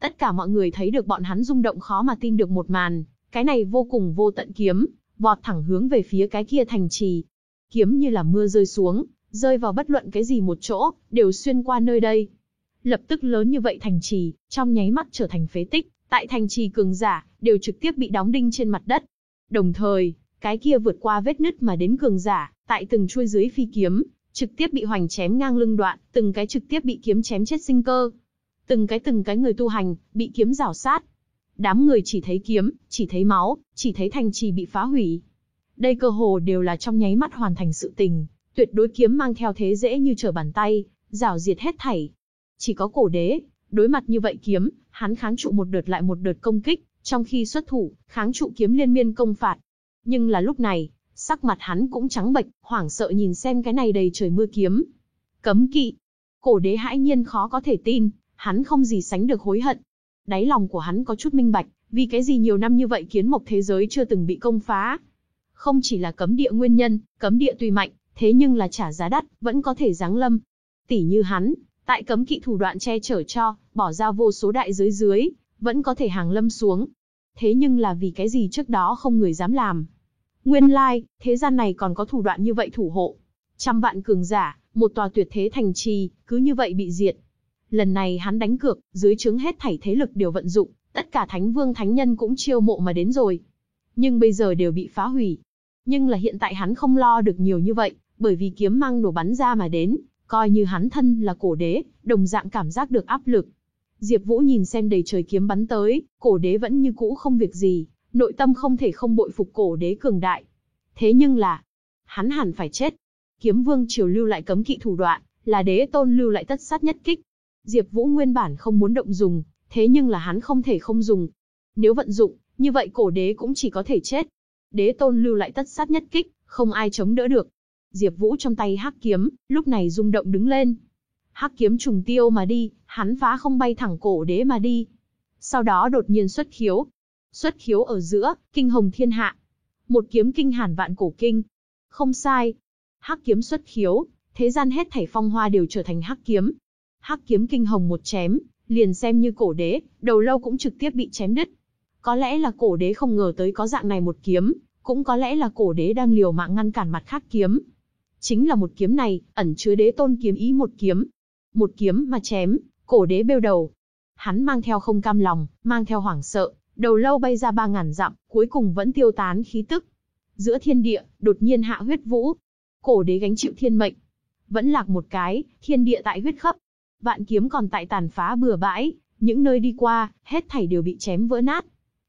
Tất cả mọi người thấy được bọn hắn rung động khó mà tin được một màn, cái này vô cùng vô tận kiếm, vọt thẳng hướng về phía cái kia thành trì. Kiếm như là mưa rơi xuống, rơi vào bất luận cái gì một chỗ, đều xuyên qua nơi đây. Lập tức lớn như vậy thành trì, trong nháy mắt trở thành phế tích, tại thành trì cường giả, đều trực tiếp bị đóng đinh trên mặt đất. Đồng thời, cái kia vượt qua vết nứt mà đến cường giả, tại từng chuôi dưới phi kiếm, trực tiếp bị hoành chém ngang lưng đoạn, từng cái trực tiếp bị kiếm chém chết sinh cơ. Từng cái từng cái người tu hành, bị kiếm rào sát. Đám người chỉ thấy kiếm, chỉ thấy máu, chỉ thấy thành trì bị phá hủy. Đây cơ hồ đều là trong nháy mắt hoàn thành sự tình, tuyệt đối kiếm mang theo thế dễ như trở bàn tay, rào diệt hết thảy. Chỉ có cổ đế, đối mặt như vậy kiếm, hắn kháng trụ một đợt lại một đợt công kích, trong khi xuất thủ, kháng trụ kiếm liên miên công phạt. Nhưng là lúc này, sắc mặt hắn cũng trắng bệch, hoảng sợ nhìn xem cái này đầy trời mưa kiếm. Cấm kỵ. Cổ đế hãi nhiên khó có thể tin, hắn không gì sánh được hối hận. Đáy lòng của hắn có chút minh bạch, vì cái gì nhiều năm như vậy kiến mộc thế giới chưa từng bị công phá. Không chỉ là cấm địa nguyên nhân, cấm địa tuy mạnh, thế nhưng là trả giá đắt, vẫn có thể giáng lâm. Tỷ như hắn, tại cấm kỵ thủ đoạn che chở cho, bỏ ra vô số đại giới dưới, vẫn có thể hàng lâm xuống. Thế nhưng là vì cái gì trước đó không người dám làm, Nguyên lai, thế gian này còn có thủ đoạn như vậy thủ hộ. Trăm vạn cường giả, một tòa tuyệt thế thành trì, cứ như vậy bị diệt. Lần này hắn đánh cược, dưới chứng hết thảy thế lực đều vận dụng, tất cả thánh vương thánh nhân cũng chiêu mộ mà đến rồi. Nhưng bây giờ đều bị phá hủy. Nhưng là hiện tại hắn không lo được nhiều như vậy, bởi vì kiếm mang nổ bắn ra mà đến, coi như hắn thân là cổ đế, đồng dạng cảm giác được áp lực. Diệp Vũ nhìn xem đầy trời kiếm bắn tới, cổ đế vẫn như cũ không việc gì, nội tâm không thể không bội phục cổ đế cường đại. Thế nhưng là, hắn hẳn phải chết. Kiếm Vương triều lưu lại cấm kỵ thủ đoạn, là đế tôn lưu lại tất sát nhất kích. Diệp Vũ nguyên bản không muốn động dùng, thế nhưng là hắn không thể không dùng. Nếu vận dụng, như vậy cổ đế cũng chỉ có thể chết. Đế tôn lưu lại tất sát nhất kích, không ai chống đỡ được. Diệp Vũ trong tay hắc kiếm, lúc này rung động đứng lên. Hắc kiếm trùng tiêu mà đi, hắn phá không bay thẳng cổ đế mà đi. Sau đó đột nhiên xuất khiếu. Xuất khiếu ở giữa, kinh hồng thiên hạ. Một kiếm kinh hàn vạn cổ kinh. Không sai. Hắc kiếm xuất khiếu, thế gian hết thảy phong hoa đều trở thành hắc kiếm. Hắc kiếm kinh hồng một chém, liền xem như cổ đế, đầu lâu cũng trực tiếp bị chém đứt. Có lẽ là cổ đế không ngờ tới có dạng này một kiếm, cũng có lẽ là cổ đế đang liều mạng ngăn cản mặt khác kiếm. Chính là một kiếm này, ẩn chứa đế tôn kiếm ý một kiếm. Một kiếm mà chém, cổ đế bêu đầu. Hắn mang theo không cam lòng, mang theo hoảng sợ, đầu lâu bay ra ba ngàn dặm, cuối cùng vẫn tiêu tán khí tức. Giữa thiên địa, đột nhiên hạ huyết vũ. Cổ đế gánh chịu thiên mệnh. Vẫn lạc một cái, thiên địa tại huyết khắp. Vạn kiếm còn tại tàn phá bừa bãi, những nơi đi qua, hết thảy đều bị chém vỡ nát.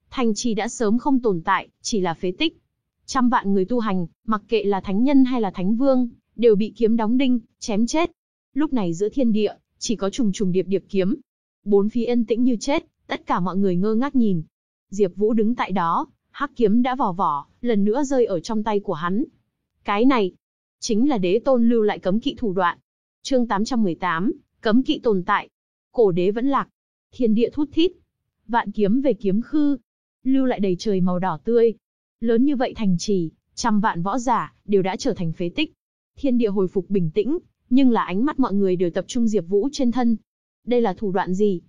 Thành trì đã sớm không tồn tại, chỉ là phế tích. Trăm vạn người tu hành, mặc kệ là thánh nhân hay là thánh vương, đều bị kiếm đóng đinh, chém chết. Lúc này giữa thiên địa, chỉ có trùng trùng điệp điệp kiếm. Bốn phía yên tĩnh như chết, tất cả mọi người ngơ ngác nhìn. Diệp Vũ đứng tại đó, hắc kiếm đã vỏ vỏ, lần nữa rơi ở trong tay của hắn. Cái này, chính là đế tôn lưu lại cấm kỵ thủ đoạn. Chương 818, cấm kỵ tồn tại. Cổ đế vẫn lạc. Thiên địa thút thít. Vạn kiếm về kiếm khư, lưu lại đầy trời màu đỏ tươi. Lớn như vậy thành trì, trăm vạn võ giả, đều đã trở thành phế tích. Thiên địa hồi phục bình tĩnh, nhưng là ánh mắt mọi người đều tập trung Diệp Vũ trên thân. Đây là thủ đoạn gì?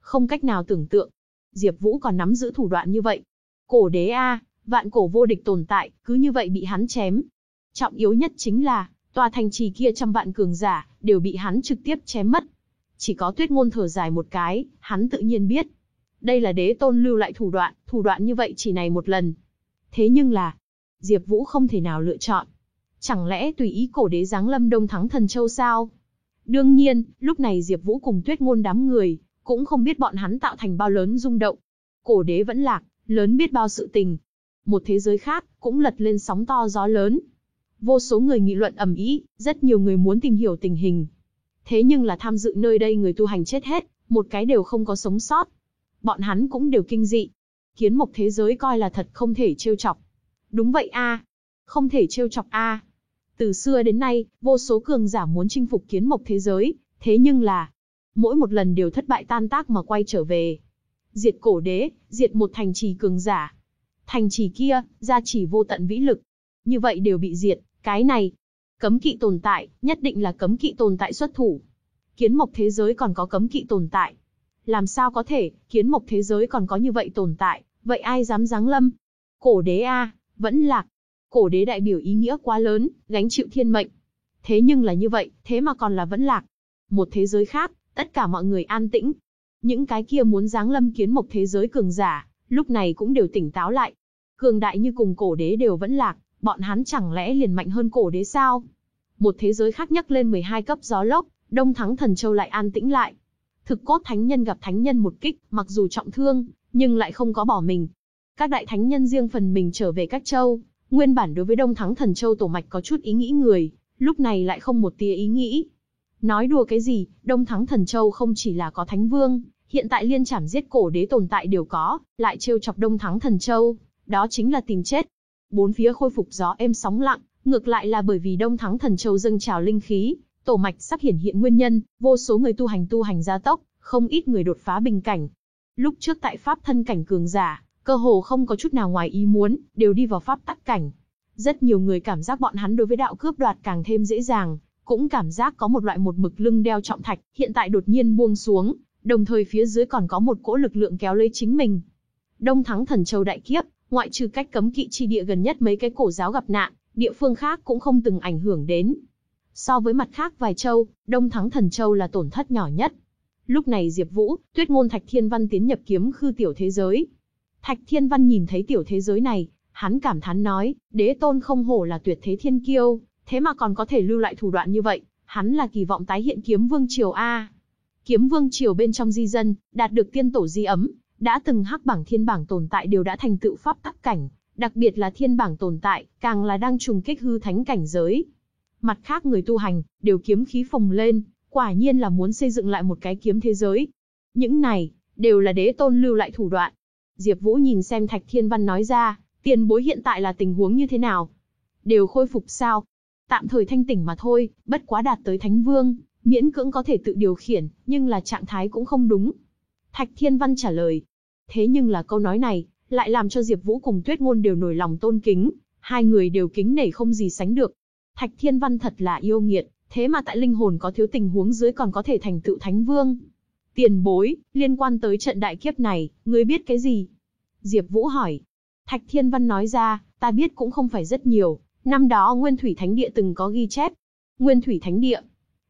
Không cách nào tưởng tượng. Diệp Vũ còn nắm giữ thủ đoạn như vậy. Cổ đế a, vạn cổ vô địch tồn tại, cứ như vậy bị hắn chém. Trọng yếu nhất chính là, tòa thành trì kia trăm vạn cường giả, đều bị hắn trực tiếp chém mất. Chỉ có tuyết ngôn thở dài một cái, hắn tự nhiên biết, đây là đế tôn lưu lại thủ đoạn, thủ đoạn như vậy chỉ này một lần. Thế nhưng là, Diệp Vũ không thể nào lựa chọn. Chẳng lẽ tùy ý cổ đế giáng lâm đông thắng thần châu sao? Đương nhiên, lúc này Diệp Vũ cùng tuyết ngôn đám người, cũng không biết bọn hắn tạo thành bao lớn rung động. Cổ đế vẫn lạc, lớn biết bao sự tình. Một thế giới khác, cũng lật lên sóng to gió lớn. Vô số người nghị luận ầm ĩ, rất nhiều người muốn tìm hiểu tình hình. Thế nhưng là tham dự nơi đây người tu hành chết hết, một cái đều không có sống sót bọn hắn cũng đều kinh dị. Kiến mộc thế giới coi là thật không thể trêu chọc. Đúng vậy a, không thể trêu chọc a. Từ xưa đến nay, vô số cường giả muốn chinh phục kiến mộc thế giới, thế nhưng là mỗi một lần đều thất bại tan tác mà quay trở về. Diệt cổ đế, diệt một thành trì cường giả. Thành trì kia, gia chỉ vô tận vĩ lực. Như vậy đều bị diệt, cái này, cấm kỵ tồn tại, nhất định là cấm kỵ tồn tại xuất thủ. Kiến mộc thế giới còn có cấm kỵ tồn tại. Làm sao có thể, kiến mộc thế giới còn có như vậy tồn tại, vậy ai dám giáng lâm? Cổ đế a, vẫn lạc. Cổ đế đại biểu ý nghĩa quá lớn, gánh chịu thiên mệnh. Thế nhưng là như vậy, thế mà còn là vẫn lạc. Một thế giới khác, tất cả mọi người an tĩnh. Những cái kia muốn giáng lâm kiến mộc thế giới cường giả, lúc này cũng đều tỉnh táo lại. Cường đại như cùng cổ đế đều vẫn lạc, bọn hắn chẳng lẽ liền mạnh hơn cổ đế sao? Một thế giới khác nhắc lên 12 cấp gió lốc, Đông Thắng Thần Châu lại an tĩnh lại. Thực cốt thánh nhân gặp thánh nhân một kích, mặc dù trọng thương, nhưng lại không có bỏ mình. Các đại thánh nhân riêng phần mình trở về các châu, nguyên bản đối với Đông Thắng Thần Châu tổ mạch có chút ý nghĩ người, lúc này lại không một tia ý nghĩ. Nói đùa cái gì, Đông Thắng Thần Châu không chỉ là có thánh vương, hiện tại liên trảm giết cổ đế tồn tại đều có, lại trêu chọc Đông Thắng Thần Châu, đó chính là tìm chết. Bốn phía khôi phục gió êm sóng lặng, ngược lại là bởi vì Đông Thắng Thần Châu dâng trào linh khí, tổ mạch sắp hiển hiện nguyên nhân, vô số người tu hành tu hành gia tốc, không ít người đột phá bình cảnh. Lúc trước tại pháp thân cảnh cường giả, cơ hồ không có chút nào ngoài ý muốn, đều đi vào pháp tắc cảnh. Rất nhiều người cảm giác bọn hắn đối với đạo cướp đoạt càng thêm dễ dàng, cũng cảm giác có một loại một mực lưng đeo trọng thạch, hiện tại đột nhiên buông xuống, đồng thời phía dưới còn có một cỗ lực lượng kéo lấy chính mình. Đông thắng thần châu đại kiếp, ngoại trừ cách cấm kỵ chi địa gần nhất mấy cái cổ giáo gặp nạn, địa phương khác cũng không từng ảnh hưởng đến. So với mặt khác vài châu, Đông Thắng Thần Châu là tổn thất nhỏ nhất. Lúc này Diệp Vũ, Tuyết Ngôn Thạch Thiên Văn tiến nhập kiếm khư tiểu thế giới. Thạch Thiên Văn nhìn thấy tiểu thế giới này, hắn cảm thán nói, đế tôn không hổ là tuyệt thế thiên kiêu, thế mà còn có thể lưu lại thủ đoạn như vậy, hắn là kỳ vọng tái hiện kiếm vương triều a. Kiếm Vương Triều bên trong di dân, đạt được tiên tổ di ấm, đã từng hắc bảng thiên bảng tồn tại đều đã thành tựu pháp tắc cảnh, đặc biệt là thiên bảng tồn tại, càng là đang trùng kích hư thánh cảnh giới. Mặt khác người tu hành, đều kiếm khí phồng lên, quả nhiên là muốn xây dựng lại một cái kiếm thế giới. Những này, đều là đế tôn lưu lại thủ đoạn. Diệp Vũ nhìn xem Thạch Thiên Văn nói ra, tiền bối hiện tại là tình huống như thế nào? Đều khôi phục sao? Tạm thời thanh tỉnh mà thôi, bất quá đạt tới Thánh Vương, miễn cưỡng có thể tự điều khiển, nhưng là trạng thái cũng không đúng. Thạch Thiên Văn trả lời. Thế nhưng là câu nói này, lại làm cho Diệp Vũ cùng Tuyết Ngôn đều nổi lòng tôn kính, hai người đều kính nể không gì sánh được. Thạch Thiên Văn thật là yêu nghiệt, thế mà tại linh hồn có thiếu tình huống dưới còn có thể thành tựu Thánh Vương. Tiền bối, liên quan tới trận đại kiếp này, ngươi biết cái gì? Diệp Vũ hỏi. Thạch Thiên Văn nói ra, ta biết cũng không phải rất nhiều, năm đó Nguyên Thủy Thánh Địa từng có ghi chép. Nguyên Thủy Thánh Địa,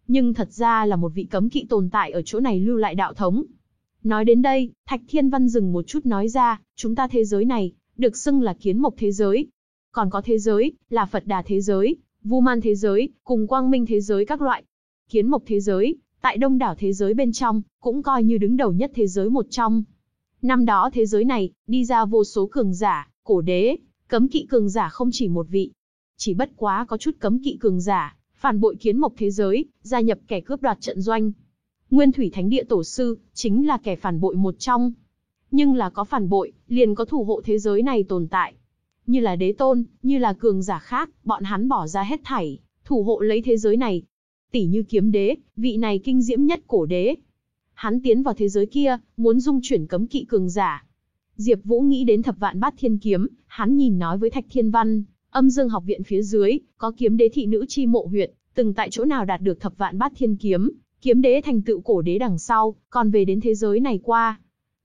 nhưng thật ra là một vị cấm kỵ tồn tại ở chỗ này lưu lại đạo thống. Nói đến đây, Thạch Thiên Văn dừng một chút nói ra, chúng ta thế giới này, được xưng là kiến mộc thế giới. Còn có thế giới, là Phật Đà thế giới, Vu Man thế giới, cùng Quang Minh thế giới các loại. Kiến mộc thế giới, tại đông đảo thế giới bên trong, cũng coi như đứng đầu nhất thế giới một trong. Năm đó thế giới này, đi ra vô số cường giả, cổ đế, cấm kỵ cường giả không chỉ một vị. Chỉ bất quá có chút cấm kỵ cường giả, phản bội kiến mộc thế giới, gia nhập kẻ cướp đoạt trận doanh. Nguyên Thủy Thánh Địa Tổ Sư, chính là kẻ phản bội một trong. Nhưng là có phản bội, liền có thủ hộ thế giới này tồn tại. Như là đế tôn, như là cường giả khác, bọn hắn bỏ ra hết thảy, thủ hộ lấy thế giới này. Tỷ như kiếm đế, vị này kinh diễm nhất cổ đế. Hắn tiến vào thế giới kia, muốn dung chuyển cấm kỵ cường giả. Diệp Vũ nghĩ đến thập vạn bát thiên kiếm, hắn nhìn nói với Thạch Thiên Văn, Âm Dương học viện phía dưới, có kiếm đế thị nữ chi mộ huyệt, từng tại chỗ nào đạt được thập vạn bát thiên kiếm, kiếm đế thành tựu cổ đế đằng sau, còn về đến thế giới này qua.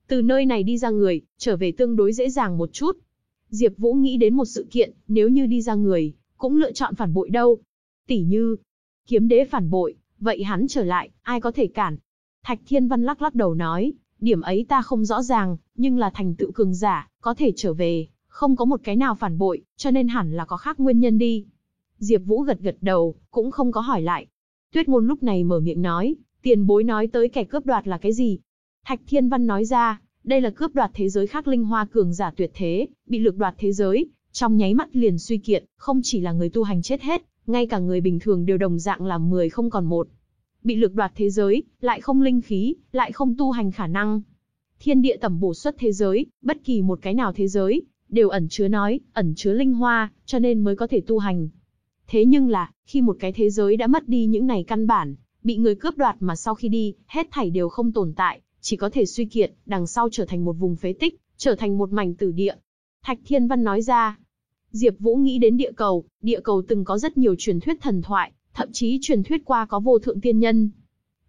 Từ nơi này đi ra người, trở về tương đối dễ dàng một chút. Diệp Vũ nghĩ đến một sự kiện, nếu như đi ra người, cũng lựa chọn phản bội đâu. Tỷ như, kiếm đế phản bội, vậy hắn trở lại, ai có thể cản? Thạch Thiên Văn lắc lắc đầu nói, điểm ấy ta không rõ ràng, nhưng là thành tựu cường giả, có thể trở về, không có một cái nào phản bội, cho nên hẳn là có khác nguyên nhân đi. Diệp Vũ gật gật đầu, cũng không có hỏi lại. Tuyết Ngôn lúc này mở miệng nói, tiền bối nói tới kẻ cướp đoạt là cái gì? Thạch Thiên Văn nói ra, đây là cướp đoạt thế giới khác linh hoa cường giả tuyệt thế, bị lược đoạt thế giới, trong nháy mắt liền suy kiệt, không chỉ là người tu hành chết hết, ngay cả người bình thường đều đồng dạng là 10 không còn một. Bị lược đoạt thế giới, lại không linh khí, lại không tu hành khả năng. Thiên địa tầm bổ xuất thế giới, bất kỳ một cái nào thế giới, đều ẩn chứa nói, ẩn chứa linh hoa, cho nên mới có thể tu hành. Thế nhưng là, khi một cái thế giới đã mất đi những này căn bản, bị người cướp đoạt mà sau khi đi, hết thảy đều không tồn tại, chỉ có thể suy kiệt, đằng sau trở thành một vùng phế tích, trở thành một mảnh tử địa. Thạch Thiên Văn nói ra. Diệp Vũ nghĩ đến địa cầu, địa cầu từng có rất nhiều truyền thuyết thần thoại, thậm chí truyền thuyết qua có vô thượng tiên nhân.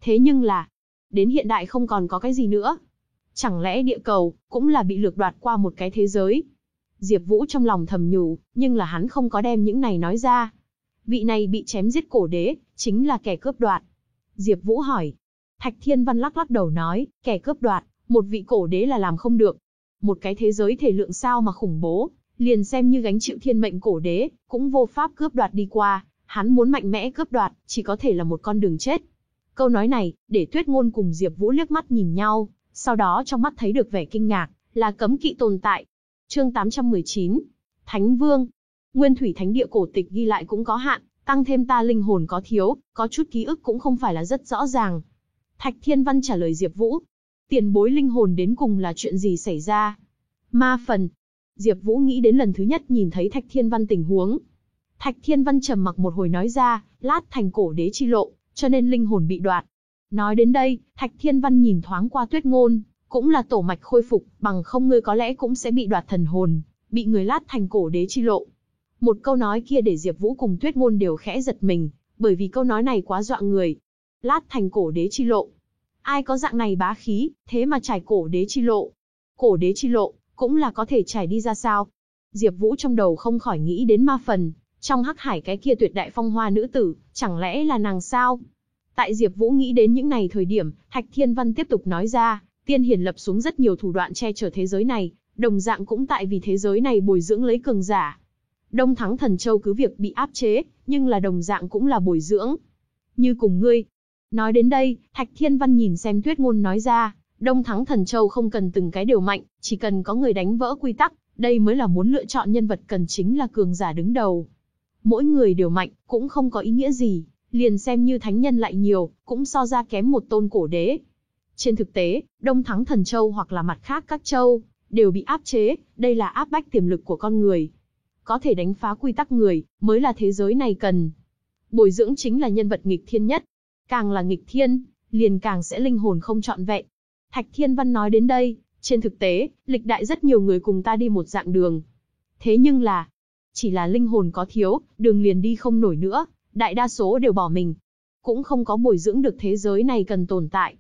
Thế nhưng là, đến hiện đại không còn có cái gì nữa. Chẳng lẽ địa cầu cũng là bị lược đoạt qua một cái thế giới? Diệp Vũ trong lòng thầm nhủ, nhưng là hắn không có đem những này nói ra. Vị này bị chém giết cổ đế, chính là kẻ cướp đoạt. Diệp Vũ hỏi. Thạch Thiên Văn lắc lắc đầu nói, kẻ cướp đoạt, một vị cổ đế là làm không được. Một cái thế giới thể lượng sao mà khủng bố, liền xem như gánh chịu thiên mệnh cổ đế, cũng vô pháp cướp đoạt đi qua, hắn muốn mạnh mẽ cướp đoạt, chỉ có thể là một con đường chết. Câu nói này, để Tuyết Ngôn cùng Diệp Vũ liếc mắt nhìn nhau, sau đó trong mắt thấy được vẻ kinh ngạc, là cấm kỵ tồn tại, Chương 819. Thánh Vương. Nguyên thủy thánh địa cổ tịch ghi lại cũng có hạn, tăng thêm ta linh hồn có thiếu, có chút ký ức cũng không phải là rất rõ ràng. Thạch Thiên Văn trả lời Diệp Vũ. Tiền bối linh hồn đến cùng là chuyện gì xảy ra? Ma phần. Diệp Vũ nghĩ đến lần thứ nhất nhìn thấy Thạch Thiên Văn tình huống. Thạch Thiên Văn trầm mặc một hồi nói ra, lát thành cổ đế chi lộ, cho nên linh hồn bị đoạt. Nói đến đây, Thạch Thiên Văn nhìn thoáng qua Tuyết Ngôn, cũng là tổ mạch khôi phục, bằng không ngươi có lẽ cũng sẽ bị đoạt thần hồn, bị người lát thành cổ đế chi lộ. Một câu nói kia để Diệp Vũ cùng Tuyết Ngôn đều khẽ giật mình, bởi vì câu nói này quá dọa người. Lát thành cổ đế chi lộ. Ai có dạng này bá khí, thế mà trải cổ đế chi lộ. Cổ đế chi lộ, cũng là có thể trải đi ra sao? Diệp Vũ trong đầu không khỏi nghĩ đến ma phần, trong hắc hải cái kia tuyệt đại phong hoa nữ tử, chẳng lẽ là nàng sao? Tại Diệp Vũ nghĩ đến những này thời điểm, Thạch Thiên Văn tiếp tục nói ra, Tiên hiển lập xuống rất nhiều thủ đoạn che chở thế giới này, đồng dạng cũng tại vì thế giới này bồi dưỡng lấy cường giả. Đông Thắng Thần Châu cứ việc bị áp chế, nhưng là đồng dạng cũng là bồi dưỡng. Như cùng ngươi. Nói đến đây, Thạch Thiên Văn nhìn xem Tuyết Ngôn nói ra, Đông Thắng Thần Châu không cần từng cái đều mạnh, chỉ cần có người đánh vỡ quy tắc, đây mới là muốn lựa chọn nhân vật cần chính là cường giả đứng đầu. Mỗi người đều mạnh, cũng không có ý nghĩa gì, liền xem như thánh nhân lại nhiều, cũng so ra kém một tôn cổ đế. Trên thực tế, Đông Thắng Thần Châu hoặc là mặt khác các châu, đều bị áp chế, đây là áp bách tiềm lực của con người. Có thể đánh phá quy tắc người, mới là thế giới này cần. Bồi dưỡng chính là nhân vật nghịch thiên nhất. Càng là nghịch thiên, liền càng sẽ linh hồn không trọn vẹn. Thạch Thiên Văn nói đến đây, trên thực tế, lịch đại rất nhiều người cùng ta đi một dạng đường. Thế nhưng là, chỉ là linh hồn có thiếu, đường liền đi không nổi nữa, đại đa số đều bỏ mình. Cũng không có bồi dưỡng được thế giới này cần tồn tại.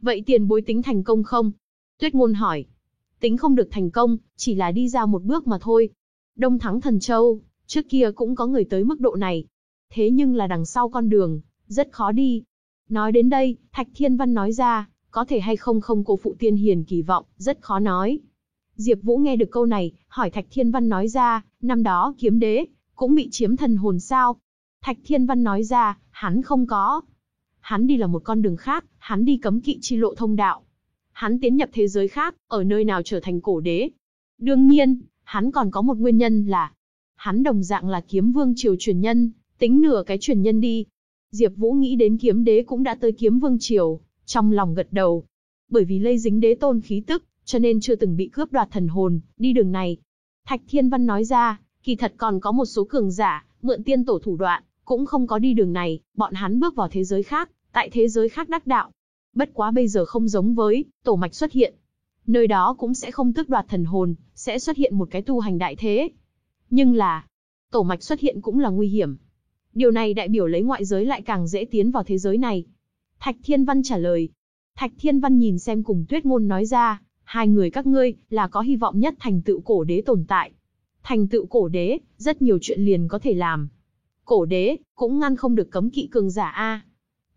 Vậy tiền bối tính thành công không? Tuyết ngôn hỏi. Tính không được thành công, chỉ là đi ra một bước mà thôi. Đông thắng thần châu, trước kia cũng có người tới mức độ này. Thế nhưng là đằng sau con đường, rất khó đi. Nói đến đây, Thạch Thiên Văn nói ra, có thể hay không không cô phụ tiên hiền kỳ vọng, rất khó nói. Diệp Vũ nghe được câu này, hỏi Thạch Thiên Văn nói ra, năm đó kiếm đế, cũng bị chiếm thần hồn sao? Thạch Thiên Văn nói ra, hắn không có. Hắn đi là một con đường khác, hắn đi cấm kỵ chi lộ thông đạo. Hắn tiến nhập thế giới khác, ở nơi nào trở thành cổ đế. Đương nhiên, hắn còn có một nguyên nhân là, hắn đồng dạng là kiếm vương triều truyền nhân, tính nửa cái truyền nhân đi. Diệp Vũ nghĩ đến kiếm đế cũng đã tới kiếm vương triều, trong lòng gật đầu. Bởi vì lây dính đế tôn khí tức, cho nên chưa từng bị cướp đoạt thần hồn, đi đường này. Thạch Thiên Văn nói ra, kỳ thật còn có một số cường giả, mượn tiên tổ thủ đoạn, cũng không có đi đường này, bọn hắn bước vào thế giới khác, tại thế giới khác đắc đạo. Bất quá bây giờ không giống với, tổ mạch xuất hiện. Nơi đó cũng sẽ không tước đoạt thần hồn, sẽ xuất hiện một cái tu hành đại thế. Nhưng là, tổ mạch xuất hiện cũng là nguy hiểm. Điều này đại biểu lấy ngoại giới lại càng dễ tiến vào thế giới này. Thạch Thiên Văn trả lời. Thạch Thiên Văn nhìn xem cùng Tuyết Ngôn nói ra, hai người các ngươi là có hy vọng nhất thành tựu cổ đế tồn tại. Thành tựu cổ đế, rất nhiều chuyện liền có thể làm. Cổ đế, cũng ngăn không được cấm kỵ cường giả a.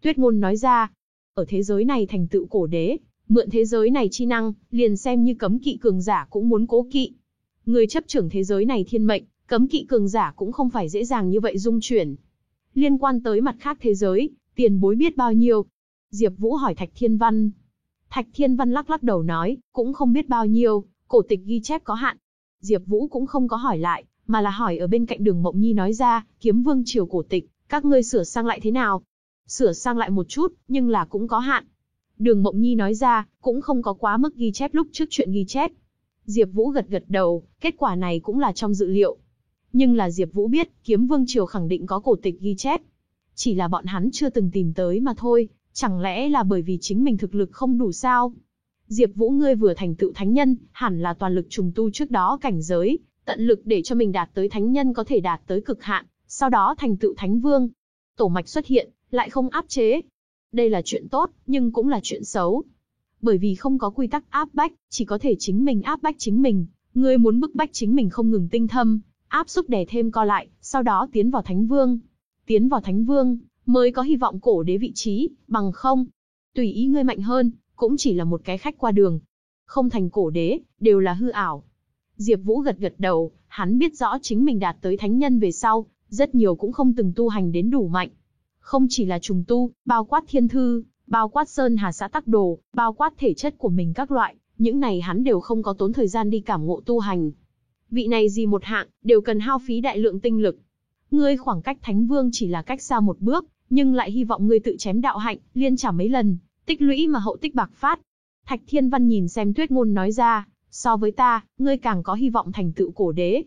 Tuyết Ngôn nói ra, ở thế giới này thành tựu cổ đế, mượn thế giới này chi năng, liền xem như cấm kỵ cường giả cũng muốn cố kỵ. Người chấp trưởng thế giới này thiên mệnh, cấm kỵ cường giả cũng không phải dễ dàng như vậy dung chuyển. Liên quan tới mặt khác thế giới, tiền bối biết bao nhiêu? Diệp Vũ hỏi Thạch Thiên Văn. Thạch Thiên Văn lắc lắc đầu nói, cũng không biết bao nhiêu, cổ tịch ghi chép có hạn. Diệp Vũ cũng không có hỏi lại, mà là hỏi ở bên cạnh Đường Mộng Nhi nói ra, Kiếm Vương triều cổ tịch, các ngươi sửa sang lại thế nào? Sửa sang lại một chút, nhưng là cũng có hạn. Đường Mộng Nhi nói ra, cũng không có quá mức ghi chép lúc trước chuyện ghi chép. Diệp Vũ gật gật đầu, kết quả này cũng là trong dự liệu. Nhưng là Diệp Vũ biết, Kiếm Vương triều khẳng định có cổ tịch ghi chép. Chỉ là bọn hắn chưa từng tìm tới mà thôi, chẳng lẽ là bởi vì chính mình thực lực không đủ sao? Diệp Vũ ngươi vừa thành tựu thánh nhân, hẳn là toàn lực trùng tu trước đó cảnh giới, tận lực để cho mình đạt tới thánh nhân có thể đạt tới cực hạn, sau đó thành tựu thánh vương. Tổ mạch xuất hiện, lại không áp chế. Đây là chuyện tốt, nhưng cũng là chuyện xấu. Bởi vì không có quy tắc áp bách, chỉ có thể chính mình áp bách chính mình, ngươi muốn bức bách chính mình không ngừng tinh thâm, áp xúc đè thêm co lại, sau đó tiến vào thánh vương. Tiến vào thánh vương, mới có hy vọng cổ đế vị trí, bằng không, tùy ý ngươi mạnh hơn, cũng chỉ là một cái khách qua đường. Không thành cổ đế, đều là hư ảo. Diệp Vũ gật gật đầu, hắn biết rõ chính mình đạt tới thánh nhân về sau, rất nhiều cũng không từng tu hành đến đủ mạnh. Không chỉ là trùng tu, bao quát thiên thư, bao quát sơn hà xã tắc đồ, bao quát thể chất của mình các loại, những này hắn đều không có tốn thời gian đi cảm ngộ tu hành. Vị này gì một hạng, đều cần hao phí đại lượng tinh lực. Ngươi khoảng cách thánh vương chỉ là cách xa một bước, nhưng lại hy vọng ngươi tự chém đạo hạnh, liên trả mấy lần, tích lũy mà hậu tích bạc phát. Thạch Thiên Văn nhìn xem Tuyết Ngôn nói ra, so với ta, ngươi càng có hy vọng thành tựu cổ đế.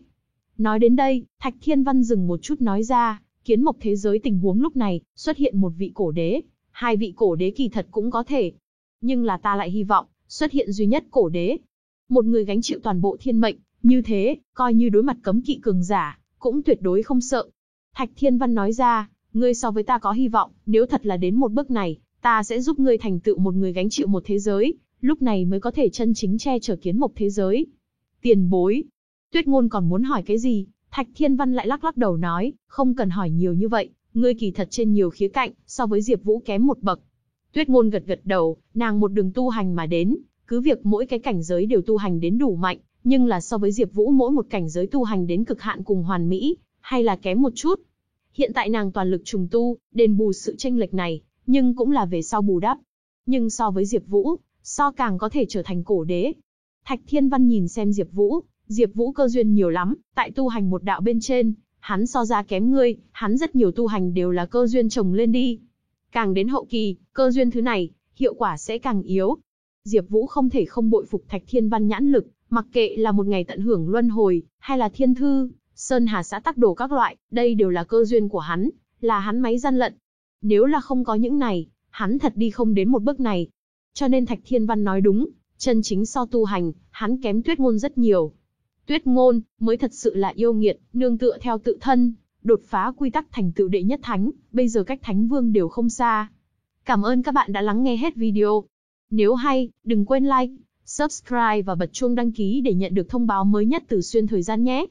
Nói đến đây, Thạch Thiên Văn dừng một chút nói ra, kiến mộc thế giới tình huống lúc này, xuất hiện một vị cổ đế, hai vị cổ đế kỳ thật cũng có thể. Nhưng là ta lại hy vọng, xuất hiện duy nhất cổ đế. Một người gánh chịu toàn bộ thiên mệnh, như thế, coi như đối mặt cấm kỵ cường giả, cũng tuyệt đối không sợ. Thạch Thiên Văn nói ra, ngươi so với ta có hy vọng, nếu thật là đến một bước này, ta sẽ giúp ngươi thành tựu một người gánh chịu một thế giới, lúc này mới có thể chân chính che chở kiến mộc thế giới. Tiền bối. Tuyết ngôn còn muốn hỏi cái gì? Thạch Thiên Văn lại lắc lắc đầu nói, không cần hỏi nhiều như vậy, ngươi kỳ thật trên nhiều khía cạnh, so với Diệp Vũ kém một bậc. Tuyết ngôn gật gật đầu, nàng một đường tu hành mà đến, cứ việc mỗi cái cảnh giới đều tu hành đến đủ mạnh, nhưng là so với Diệp Vũ mỗi một cảnh giới tu hành đến cực hạn cùng hoàn mỹ, hay là kém một chút. Hiện tại nàng toàn lực trùng tu, đền bù sự chênh lệch này, nhưng cũng là về sau bù đắp. Nhưng so với Diệp Vũ, so càng có thể trở thành cổ đế. Thạch Thiên Văn nhìn xem Diệp Vũ, Diệp Vũ cơ duyên nhiều lắm, tại tu hành một đạo bên trên, hắn so ra kém ngươi, hắn rất nhiều tu hành đều là cơ duyên trồng lên đi. Càng đến hậu kỳ, cơ duyên thứ này, hiệu quả sẽ càng yếu. Diệp Vũ không thể không bội phục Thạch Thiên Văn nhãn lực, mặc kệ là một ngày tận hưởng luân hồi, hay là thiên thư, sơn hà xã tắc đồ các loại, đây đều là cơ duyên của hắn, là hắn máy gian lận. Nếu là không có những này, hắn thật đi không đến một bước này. Cho nên Thạch Thiên Văn nói đúng, chân chính so tu hành, hắn kém Tuyết Ngôn rất nhiều. Tuyết Ngôn mới thật sự là yêu nghiệt, nương tựa theo tự thân, đột phá quy tắc thành tựu đệ nhất thánh, bây giờ cách thánh vương đều không xa. Cảm ơn các bạn đã lắng nghe hết video. Nếu hay, đừng quên like, subscribe và bật chuông đăng ký để nhận được thông báo mới nhất từ xuyên thời gian nhé.